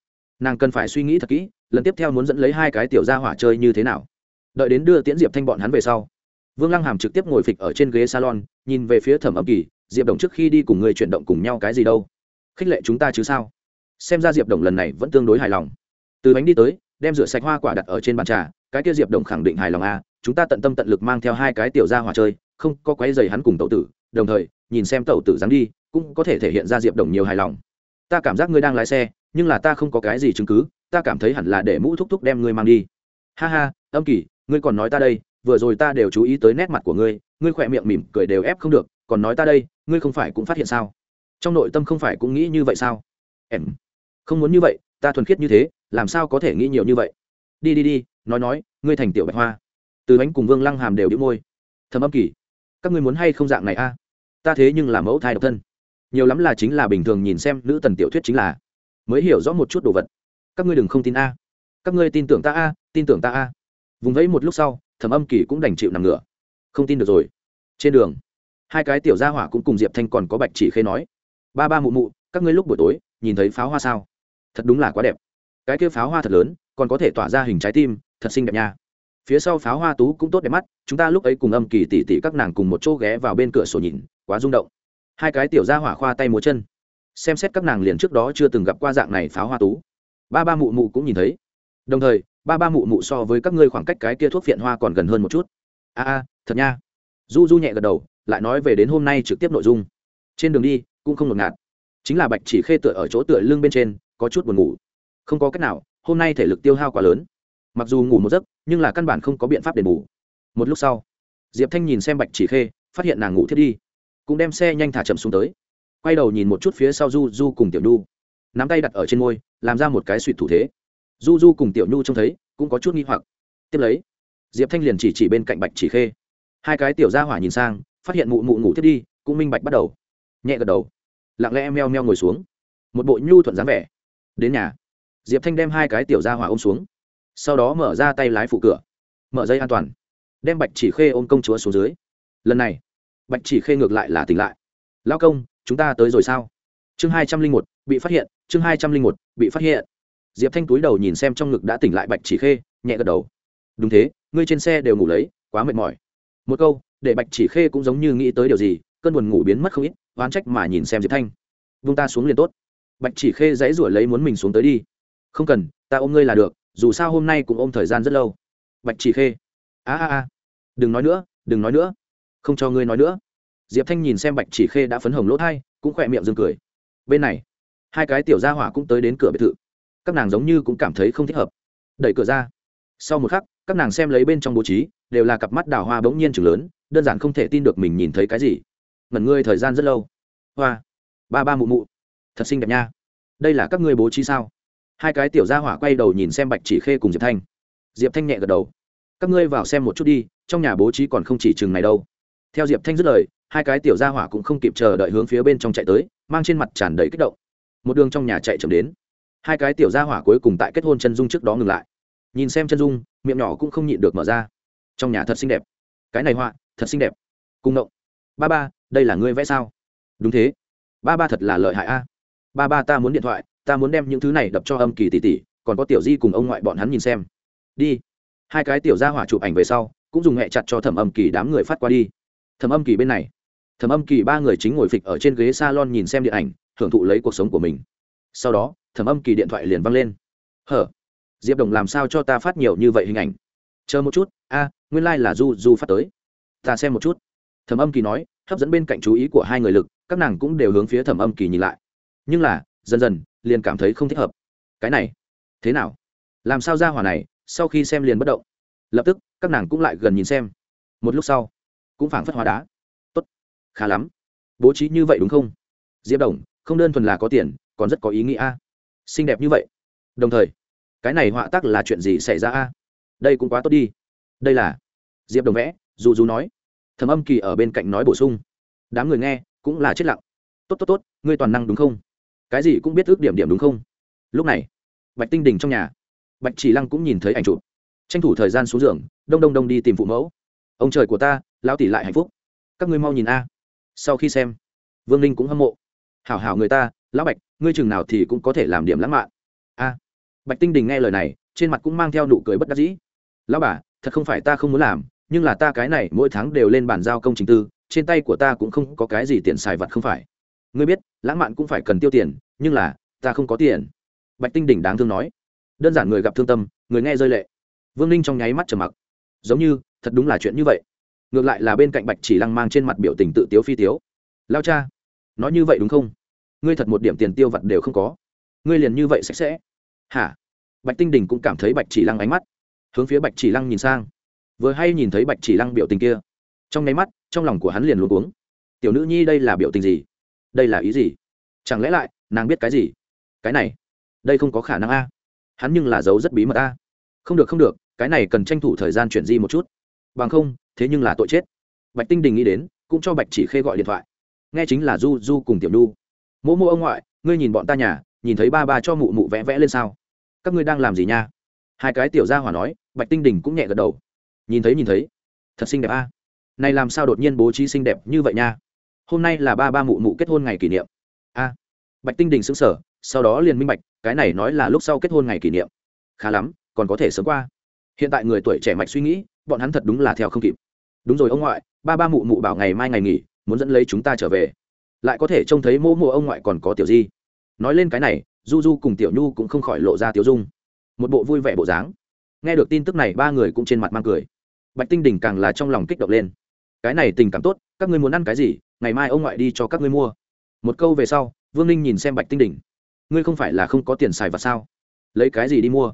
Nàng cần phải suy nghĩ thật kỹ, lần tiếp theo muốn dẫn lấy hai cái tiểu ra hỏa chơi như thế nào. Đợi đến đưa tiễn diệp thanh bọn hắn về sau, vương lăng hàm trực tiếp ngồi phịch ở trên ghế salon, nhìn về phía thẩm âm kỳ, diệp đồng trước khi đi cùng người chuyển động cùng nhau cái gì đâu? Khích lệ chúng ta chứ sao? Xem ra diệp đồng lần này vẫn tương đối hài lòng. Từ bánh đi tới, đem rửa sạch hoa quả đặt ở trên bàn trà, cái kia diệp đồng khẳng định hài lòng à chúng ta tận tâm tận lực mang theo hai cái tiểu ra hòa chơi, không có quái dày hắn cùng tậu tử, đồng thời, nhìn xem tậu tử dám đi, cũng có thể thể hiện ra diệp đồng nhiều hài lòng ta cảm giác ngươi đang lái xe, nhưng là ta không có cái gì chứng cứ, ta cảm thấy hẳn là để mũ thúc thúc đem ngươi mang đi. Ha ha, âm kỳ, ngươi còn nói ta đây, vừa rồi ta đều chú ý tới nét mặt của ngươi ngươi khỏe miệng mỉm cười đều ép không được, còn nói ta đây, ngươi không phải cũng phát hiện sao? Trong nội tâm không phải cũng nghĩ như vậy sao? Em, không muốn như vậy, ta thuần khiết như thế, làm sao có thể nghĩ nhiều như vậy? Đi đi đi, nói nói, ngươi thành tiểu bạch hoa. Từ bánh cùng vương lăng hàm đều đĩu môi. Thầm âm kỳ, các ngươi muốn hay không dạng này a? Ta thế nhưng là mẫu thai độc thân nhiều lắm là chính là bình thường nhìn xem nữ tần tiểu thuyết chính là. Mới hiểu rõ một chút đồ vật. Các ngươi đừng không tin a. Các ngươi tin tưởng ta a, tin tưởng ta a. Vùng vẫy một lúc sau, thẩm âm kỳ cũng đành chịu nằm ngửa. Không tin được rồi. Trên đường, hai cái tiểu gia hỏa cũng cùng diệp thanh còn có bạch chỉ khê nói. Ba ba mụ mụ, các ngươi lúc buổi tối, nhìn thấy pháo hoa sao? Thật đúng là quá đẹp. Cái kia pháo hoa thật lớn, còn có thể tỏa ra hình trái tim, thật xinh đẹp nha. Phía sau pháo hoa tú cũng tốt đẹp mắt, chúng ta lúc ấy cùng âm kỳ tỉ tỉ các nàng cùng một chỗ ghé vào bên cửa sổ nhìn, quá rung động hai cái tiểu gia hỏa khoa tay múa chân. Xem xét các nàng liền trước đó chưa từng gặp qua dạng này pháo hoa tú. Ba ba mụ mụ cũng nhìn thấy. Đồng thời, ba ba mụ mụ so với các ngươi khoảng cách cái kia thuốc phiện hoa còn gần hơn một chút. A a, thật nha. Du du nhẹ gật đầu, lại nói về đến hôm nay trực tiếp nội dung. Trên đường đi, cũng không ngột ngạt. Chính là bạch chỉ khê tựa ở chỗ tựa lưng bên trên, có chút buồn ngủ. Không có cách nào, hôm nay thể lực tiêu hao quá lớn. Mặc dù ngủ một giấc, nhưng là căn bản không có biện pháp đền bù. Một lúc sau, diệp thanh nhìn xem bạch chỉ khê, phát hiện nàng ngủ thiết đi cũng đem xe nhanh thả chậm xuống tới. Quay đầu nhìn một chút phía sau du du cùng tiểu nhu. Nắm tay đặt ở trên môi, làm ra một cái suy thủ thế. Du du cùng tiểu nhu trông thấy, cũng có chút nghi hoặc. Tiếp lấy, diệp thanh liền chỉ chỉ bên cạnh bạch chỉ khê. Hai cái tiểu gia hỏa nhìn sang, phát hiện mụ mụ ngủ thiết đi, cũng minh bạch bắt đầu. Nhẹ gật đầu, lặng lẽ meo meo ngồi xuống. Một bộ nhu thuận dáng vẻ. Đến nhà. Diệp thanh đem hai cái tiểu gia hỏa ôm xuống. Sau đó mở ra tay lái phụ cửa. Mở dây an toàn. Đem bạch chỉ khê ôm công chúa xuống dưới. Lần này bạch chỉ khê ngược lại là tỉnh lại. Lao công, chúng ta tới rồi sao? Chương hai trăm linh một, bị phát hiện, chương hai trăm linh một, bị phát hiện. Diệp thanh túi đầu nhìn xem trong ngực đã tỉnh lại bạch chỉ khê, nhẹ gật đầu. Đúng thế, ngươi trên xe đều ngủ lấy, quá mệt mỏi. Một câu, để bạch chỉ khê cũng giống như nghĩ tới điều gì, cơn buồn ngủ biến mất không ít, oán trách mà nhìn xem diệp thanh. Vung ta xuống liền tốt. Bạch chỉ khê dãy ruổi lấy muốn mình xuống tới đi. Không cần, ta ôm ngươi là được, dù sao hôm nay cũng ôm thời gian rất lâu. Bạch chỉ khê. A a a, đừng nói nữa, đừng nói nữa không cho ngươi nói nữa. Diệp thanh nhìn xem bạch chỉ khê đã phấn hồng lỗ thai, cũng khỏe miệng dương cười. Bên này, hai cái tiểu gia hỏa cũng tới đến cửa biệt thự. Các nàng giống như cũng cảm thấy không thích hợp. Đẩy cửa ra. Sau một khắc, các nàng xem lấy bên trong bố trí, đều là cặp mắt đào hoa bỗng nhiên chừng lớn, đơn giản không thể tin được mình nhìn thấy cái gì. Ngẩn ngươi thời gian rất lâu. Hoa. Ba ba mụ mụ. Thật xinh đẹp nha. Đây là các ngươi bố trí sao? Hai cái tiểu gia hỏa quay đầu nhìn xem bạch chỉ khê cùng diệp thanh. Diệp thanh nhẹ gật đầu. Các ngươi vào xem một chút đi, trong nhà bố trí còn không chỉ chừng này đâu theo diệp thanh dứt lời, hai cái tiểu gia hỏa cũng không kịp chờ đợi hướng phía bên trong chạy tới, mang trên mặt tràn đầy kích động. Một đường trong nhà chạy chậm đến. Hai cái tiểu gia hỏa cuối cùng tại kết hôn chân dung trước đó ngừng lại. Nhìn xem chân dung, miệng nhỏ cũng không nhịn được mở ra. Trong nhà thật xinh đẹp. Cái này họa, thật xinh đẹp. Cung động. Ba ba, đây là ngươi vẽ sao? Đúng thế. Ba ba thật là lợi hại a. Ba ba, ta muốn điện thoại, ta muốn đem những thứ này đập cho âm kỳ tỷ tỷ, còn có tiểu di cùng ông ngoại bọn hắn nhìn xem. Đi. Hai cái tiểu gia hỏa chụp ảnh về sau, cũng dùng hẹ chặt cho thẩm âm kỳ đám người phát qua đi thẩm âm kỳ bên này. Thẩm âm kỳ ba người chính ngồi phịch ở trên ghế s a lon nhìn xem điện ảnh hưởng thụ lấy cuộc sống của mình. Sau đó, thẩm âm kỳ điện thoại liền văng lên. Hở? Diệp đồng làm sao cho ta phát nhiều như vậy hình ảnh? Chờ một chút, a, nguyên lai、like、là du du phát tới. Ta xem một chút. Thẩm âm kỳ nói, hấp dẫn bên cạnh chú ý của hai người lực, các nàng cũng đều hướng phía thẩm âm kỳ nhìn lại. Nhưng là, dần dần, liền cảm thấy không thích hợp. Cái này, thế nào? Làm sao ra hỏa này, sau khi xem liền bất động? Lập tức, các nàng cũng lại gần nhìn xem. Một lúc sau cũng phảng phất hóa đá. Tốt, khá lắm. Bố trí như vậy đúng không? Diệp đồng, không đơn thuần là có tiền, còn rất có ý nghĩa a. Xinh đẹp như vậy. Đồng thời, cái này họa tác là chuyện gì xảy ra a? Đây cũng quá tốt đi. Đây là, diệp đồng vẽ, dù dù nói. Thầm âm kỳ ở bên cạnh nói bổ sung. Đám người nghe, cũng là chết lặng. Tốt tốt tốt, ngươi toàn năng đúng không? Cái gì cũng biết ước điểm điểm đúng không? Lúc này, bạch tinh đình trong nhà. Bạch chỉ lăng cũng nhìn thấy ảnh chụp. Tranh thủ thời gian xuống giường, đông đông đông đi tìm phụ mẫu ông trời của ta, lão tỷ lại hạnh phúc. Các ngươi mau nhìn a. Sau khi xem, vương ninh cũng hâm mộ. Hảo hảo người ta, lão bạch, ngươi chừng nào thì cũng có thể làm điểm lãng mạn. A. Bạch tinh đình nghe lời này, trên mặt cũng mang theo nụ cười bất đắc dĩ. Lão bà, thật không phải ta không muốn làm, nhưng là ta cái này mỗi tháng đều lên bàn giao công trình tư, trên tay của ta cũng không có cái gì tiền xài vặt không phải. Ngươi biết, lãng mạn cũng phải cần tiêu tiền, nhưng là, ta không có tiền. Bạch tinh đỉnh đáng thương nói. Đơn giản người gặp thương tâm, người nghe rơi lệ. Vương ninh trong nháy mắt trầm mặc. Giống như thật đúng là chuyện như vậy. Ngược lại là bên cạnh bạch chỉ lăng mang trên mặt biểu tình tự tiếu phi tiếu. Lao cha, nói như vậy đúng không? Ngươi thật một điểm tiền tiêu vặt đều không có. Ngươi liền như vậy sạch sẽ. Hả? Bạch tinh đình cũng cảm thấy bạch chỉ lăng ánh mắt. Hướng phía bạch chỉ lăng nhìn sang. Vừa hay nhìn thấy bạch chỉ lăng biểu tình kia, trong nháy mắt, trong lòng của hắn liền luôn uống tiểu nữ nhi đây là biểu tình gì? Đây là ý gì? Chẳng lẽ lại, nàng biết cái gì? Cái này, đây không có khả năng a. Hắn nhưng là giấu rất bí mật a. Không được không được, cái này cần tranh thủ thời gian chuyển di một chút bằng không, thế nhưng là tội chết. Bạch tinh đình nghĩ đến, cũng cho bạch chỉ khê gọi điện thoại. Nghe chính là du du cùng tiểu nhu. Mỗ mô ông ngoại, ngươi nhìn bọn ta nhà, nhìn thấy ba ba cho mụ mụ vẽ vẽ lên sao? Các ngươi đang làm gì nha? Hai cái tiểu gia hỏa nói, bạch tinh đình cũng nhẹ gật đầu. Nhìn thấy nhìn thấy. Thật xinh đẹp a. Này làm sao đột nhiên bố trí xinh đẹp như vậy nha? Hôm nay là ba ba mụ mụ kết hôn ngày kỷ niệm. A. Bạch tinh đình xứng sở sau đó liền minh bạch, cái này nói là lúc sau kết hôn ngày kỷ niệm. Khá lắm, còn có thể sớm qua hiện tại người tuổi trẻ mạch suy nghĩ, bọn hắn thật đúng là theo không kịp. Đúng rồi ông ngoại, ba ba mụ mụ bảo ngày mai ngày nghỉ, muốn dẫn lấy chúng ta trở về. Lại có thể trông thấy mô mô ông ngoại còn có tiểu di. Nói lên cái này, du du cùng tiểu nhu cũng không khỏi lộ ra tiểu dung. Một bộ vui vẻ bộ dáng. Nghe được tin tức này, ba người cũng trên mặt mang cười. Bạch tinh đình càng là trong lòng kích động lên. Cái này tình cảm tốt, các ngươi muốn ăn cái gì, ngày mai ông ngoại đi cho các ngươi mua. Một câu về sau, vương ninh nhìn xem bạch tinh đình. Ngươi không phải là không có tiền xài và sao? Lấy cái gì đi mua?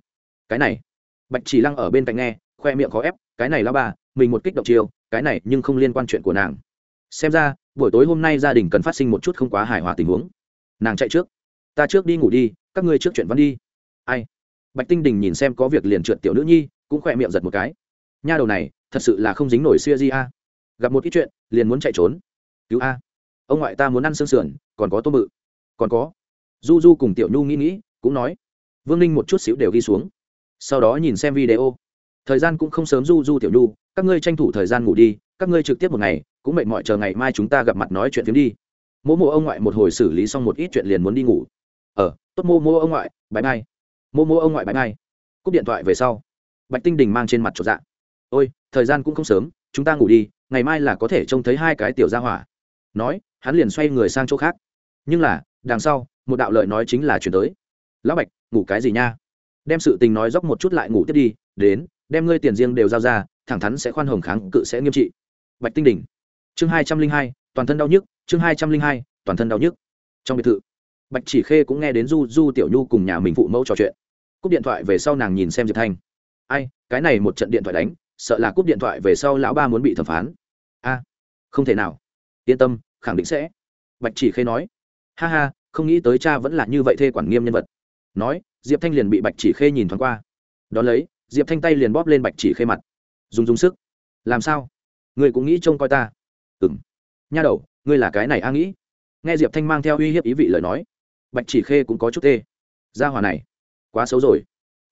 Cái này bạch chỉ lăng ở bên cạnh nghe, khoe miệng khó ép, cái này lao bà, mình một kích động chiều cái này nhưng không liên quan chuyện của nàng. Xem ra, buổi tối hôm nay gia đình cần phát sinh một chút không quá hài hòa tình huống. Nàng chạy trước. Ta trước đi ngủ đi, các ngươi trước chuyện văn đi. Ai? Bạch tinh đình nhìn xem có việc liền trượt tiểu nữ nhi, cũng khỏe miệng giật một cái. Nha đầu này, thật sự là không dính nổi xuya di a. Gặp một ít chuyện, liền muốn chạy trốn. Cứu a. Ông ngoại ta muốn ăn xương sườn, còn có tôm bự còn có. Du du cùng tiểu nhu nghĩ nghĩ, cũng nói. Vương ninh một chút xíu đều ghi xuống sau đó nhìn xem video. Thời gian cũng không sớm, du du tiểu nhu, các ngươi tranh thủ thời gian ngủ đi, các ngươi trực tiếp một ngày, cũng mệt mỏi chờ ngày mai chúng ta gặp mặt nói chuyện phiếm đi. Mô mô ông ngoại một hồi xử lý xong một ít chuyện liền muốn đi ngủ. Ờ tốt mô mô ông ngoại bãi mai mô mô ông ngoại bãi mai cúp điện thoại về sau, bạch tinh đình mang trên mặt trọt dạ. Ôi, thời gian cũng không sớm, chúng ta ngủ đi, ngày mai là có thể trông thấy hai cái tiểu gia hỏa. Nói, hắn liền xoay người sang chỗ khác. Nhưng là, đằng sau, một đạo lợi nói chính là chuyển tới. Lão bạch, ngủ cái gì nha? Đem sự tình nói dốc một chút lại ngủ tiếp đi, đến, đem ngươi tiền riêng đều giao ra, thẳng thắn sẽ khoan hồng kháng cự sẽ nghiêm trị. Bạch tinh đỉnh. Chương hai trăm linh hai, toàn thân đau nhức, chương hai trăm linh hai, toàn thân đau nhức. Trong biệt thự, bạch chỉ khê cũng nghe đến du du tiểu nhu cùng nhà mình phụ mẫu trò chuyện. Cúp điện thoại về sau nàng nhìn xem diệp thanh. Ai, cái này một trận điện thoại đánh, sợ là cúp điện thoại về sau lão ba muốn bị thẩm phán. A, không thể nào. Yên tâm, khẳng định sẽ. Bạch chỉ khê nói. Ha ha, không nghĩ tới cha vẫn là như vậy thê quản nghiêm nhân vật. Nói diệp thanh liền bị bạch chỉ khê nhìn thoáng qua. Đón lấy, diệp thanh tay liền bóp lên bạch chỉ khê mặt. Dùng dùng sức. Làm sao? Ngươi cũng nghĩ trông coi ta? Ừng nha đầu, ngươi là cái này a nghĩ. Nghe diệp thanh mang theo uy hiếp ý vị lời nói, bạch chỉ khê cũng có chút tê. Gia hòa này, quá xấu rồi.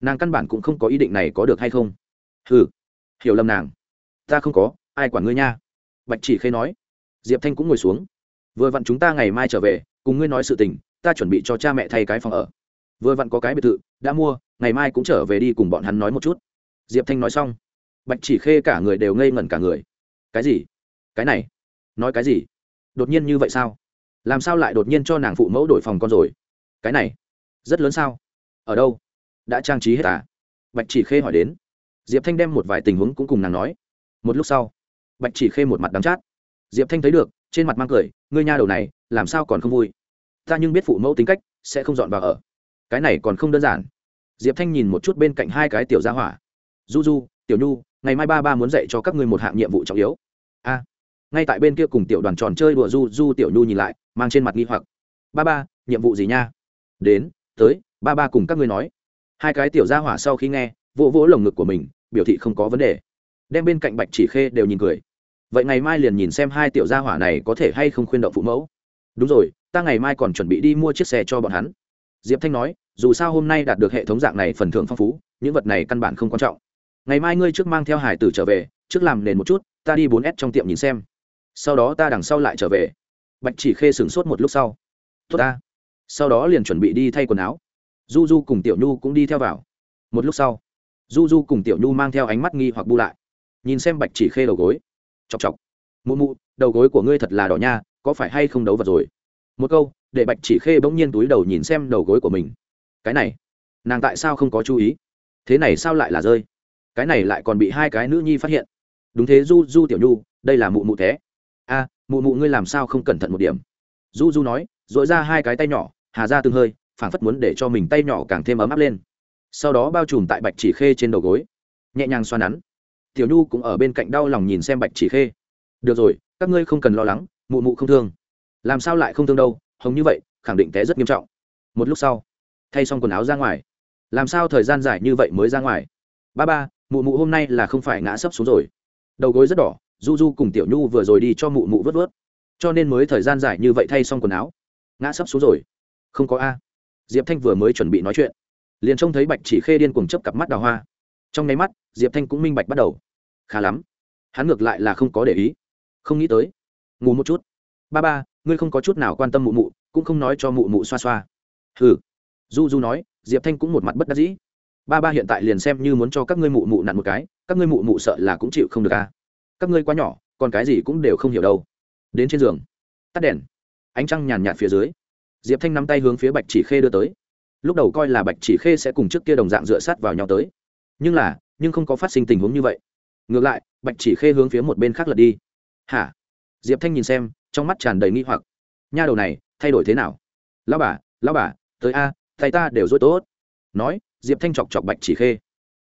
Nàng căn bản cũng không có ý định này có được hay không? Ừ hiểu lầm nàng. Ta không có, ai quản ngươi nha? Bạch chỉ khê nói. Diệp thanh cũng ngồi xuống. Vừa vặn chúng ta ngày mai trở về, cùng ngươi nói sự tình, ta chuẩn bị cho cha mẹ thay cái phòng ở vừa vặn có cái biệt thự, đã mua, ngày mai cũng trở về đi cùng bọn hắn nói một chút. Diệp thanh nói xong, bạch chỉ khê cả người đều ngây ngẩn cả người. Cái gì? Cái này? Nói cái gì? Đột nhiên như vậy sao? Làm sao lại đột nhiên cho nàng phụ mẫu đổi phòng con rồi? Cái này rất lớn sao? Ở đâu? Đã trang trí hết à? Bạch chỉ khê hỏi đến. Diệp thanh đem một vài tình huống cũng cùng nàng nói. Một lúc sau, bạch chỉ khê một mặt đắm chát. Diệp thanh thấy được, trên mặt mang cười, ngươi nha đầu này, làm sao còn không vui? Ta nhưng biết phụ mẫu tính cách, sẽ không dọn vào ở cái này còn không đơn giản. Diệp thanh nhìn một chút bên cạnh hai cái tiểu gia hỏa. Du du, tiểu nhu, ngày mai ba ba muốn dạy cho các ngươi một hạng nhiệm vụ trọng yếu. A. Ngay tại bên kia cùng tiểu đoàn tròn chơi đùa du du, tiểu nhu nhìn lại, mang trên mặt nghi hoặc. Ba ba, nhiệm vụ gì nha? Đến, tới, ba ba cùng các ngươi nói. Hai cái tiểu gia hỏa sau khi nghe, vỗ vỗ lồng ngực của mình, biểu thị không có vấn đề. Đem bên cạnh bạch chỉ khê đều nhìn cười. Vậy ngày mai liền nhìn xem hai tiểu gia hỏa này có thể hay không khuyên động phụ mẫu. Đúng rồi, ta ngày mai còn chuẩn bị đi mua chiếc xe cho bọn hắn diệp thanh nói, dù sao hôm nay đạt được hệ thống dạng này phần thưởng phong phú, những vật này căn bản không quan trọng. Ngày mai ngươi trước mang theo hải tử trở về, trước làm nền một chút, ta đi bốn s trong tiệm nhìn xem. Sau đó ta đằng sau lại trở về. Bạch chỉ khê sửng sốt một lúc sau. Tốt ta. Sau đó liền chuẩn bị đi thay quần áo. Du du cùng tiểu nhu cũng đi theo vào. Một lúc sau, du du cùng tiểu nhu mang theo ánh mắt nghi hoặc bu lại. Nhìn xem bạch chỉ khê đầu gối. Chọc chọc. Mụ mụ, đầu gối của ngươi thật là đỏ nha, có phải hay không đấu vật rồi? Một câu, để bạch chỉ khê bỗng nhiên túi đầu nhìn xem đầu gối của mình. Cái này, nàng tại sao không có chú ý? Thế này sao lại là rơi? Cái này lại còn bị hai cái nữ nhi phát hiện. Đúng thế, du du tiểu nhu, đây là mụ mụ thế. A, mụ mụ ngươi làm sao không cẩn thận một điểm? Du du nói dội ra hai cái tay nhỏ, hà ra từng hơi, phảng phất muốn để cho mình tay nhỏ càng thêm ấm áp lên. Sau đó bao trùm tại bạch chỉ khê trên đầu gối. Nhẹ nhàng xoa nắn. Tiểu nhu cũng ở bên cạnh đau lòng nhìn xem bạch chỉ khê. Được rồi, các ngươi không cần lo lắng, mụ mụ không thương làm sao lại không thương đâu, hồng như vậy, khẳng định té rất nghiêm trọng. Một lúc sau, thay xong quần áo ra ngoài. Làm sao thời gian dài như vậy mới ra ngoài? Ba ba, mụ mụ hôm nay là không phải ngã sấp xuống rồi. Đầu gối rất đỏ, du du cùng tiểu nhu vừa rồi đi cho mụ mụ vớt vớt. Cho nên mới thời gian dài như vậy thay xong quần áo. Ngã sấp xuống rồi. Không có a. Diệp thanh vừa mới chuẩn bị nói chuyện. Liền trông thấy bạch chỉ khê điên cuồng chấp cặp mắt đào hoa. Trong nháy mắt, diệp thanh cũng minh bạch bắt đầu. Khá lắm. Hắn ngược lại là không có để ý. Không nghĩ tới. Ngủ một chút. Ba ba ngươi không có chút nào quan tâm mụ mụ, cũng không nói cho mụ mụ xoa xoa. Hừ. Du du nói, diệp thanh cũng một mặt bất đắc dĩ. Ba ba hiện tại liền xem như muốn cho các ngươi mụ mụ nặn một cái, các ngươi mụ mụ sợ là cũng chịu không được à. Các ngươi quá nhỏ, còn cái gì cũng đều không hiểu đâu. Đến trên giường. Tắt đèn. Ánh trăng nhàn nhạt phía dưới. Diệp thanh nắm tay hướng phía bạch chỉ khê đưa tới. Lúc đầu coi là bạch chỉ khê sẽ cùng trước kia đồng dạng dựa sát vào nhau tới. Nhưng là, nhưng không có phát sinh tình huống như vậy. Ngược lại, bạch chỉ khê hướng phía một bên khác lật đi. Hả? Diệp thanh nhìn xem trong mắt tràn đầy nghi hoặc. Nha đầu này, thay đổi thế nào? Lao bà lao bà, tới a, tay ta đều dối tốt. Nói, diệp thanh chọc chọc bạch chỉ khê.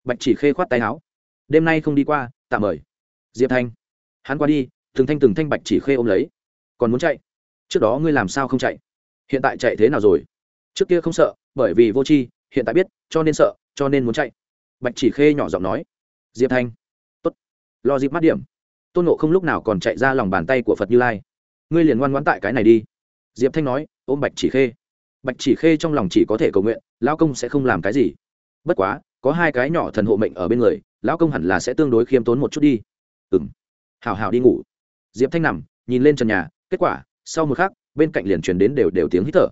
Bạch chỉ khê khoát tay áo. Đêm nay không đi qua, tạm mời. Diệp thanh. Hắn qua đi, từng thanh từng thanh bạch chỉ khê ôm lấy. Còn muốn chạy? Trước đó ngươi làm sao không chạy? Hiện tại chạy thế nào rồi? Trước kia không sợ, bởi vì vô tri, hiện tại biết, cho nên sợ, cho nên muốn chạy. Bạch chỉ khê nhỏ giọng nói. Diệp thanh. Tốt. Lo dịp mắt điểm. Tôn nộ không lúc nào còn chạy ra lòng bàn tay của phật như lai ngươi liền ngoan ngoãn tại cái này đi. Diệp thanh nói, ôm bạch chỉ khê. Bạch chỉ khê trong lòng chỉ có thể cầu nguyện, lão công sẽ không làm cái gì. Bất quá, có hai cái nhỏ thần hộ mệnh ở bên người, lão công hẳn là sẽ tương đối khiêm tốn một chút đi. Ừ m hào hào đi ngủ. Diệp thanh nằm, nhìn lên trần nhà, kết quả, sau một khắc, bên cạnh liền truyền đến đều đều tiếng hít thở.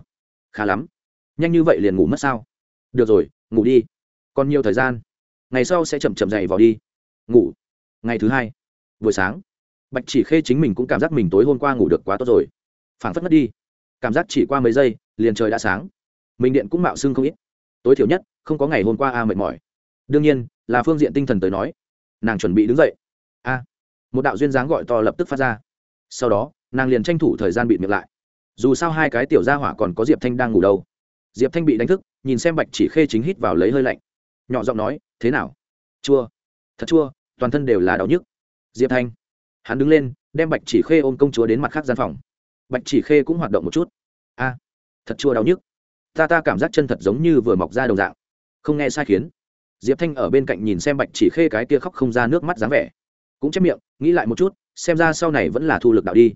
Khá lắm. Nhanh như vậy liền ngủ mất sao? Được rồi, ngủ đi. Còn nhiều thời gian. Ngày sau sẽ chậm chậm dày vào đi. Ngủ. Ngày thứ hai. Buổi sáng bạch chỉ khê chính mình cũng cảm giác mình tối hôm qua ngủ được quá tốt rồi. Phảng phất mất đi. Cảm giác chỉ qua mấy giây, liền trời đã sáng. Mình điện cũng mạo xưng không ít. Tối thiểu nhất, không có ngày hôm qua a mệt mỏi. Đương nhiên, là phương diện tinh thần tới nói. Nàng chuẩn bị đứng dậy. A. Một đạo duyên dáng gọi to lập tức phát ra. Sau đó, nàng liền tranh thủ thời gian bị miệng lại. Dù sao hai cái tiểu gia hỏa còn có diệp thanh đang ngủ đâu. Diệp thanh bị đánh thức, nhìn xem bạch chỉ khê chính hít vào lấy hơi lạnh. Nhỏ giọng nói, thế nào? Chua? Thật chua? Toàn thân đều là đau nhức. Diệp thanh hắn đứng lên, đem bạch chỉ khê ôm công chúa đến mặt khác gian phòng. Bạch chỉ khê cũng hoạt động một chút. A, thật chua đau nhức. Ta ta cảm giác chân thật giống như vừa mọc ra đồng dạng. Không nghe sai khiến. Diệp thanh ở bên cạnh nhìn xem bạch chỉ khê cái kia khóc không ra nước mắt dáng vẻ. Cũng chép miệng, nghĩ lại một chút, xem ra sau này vẫn là thu lực đạo đi.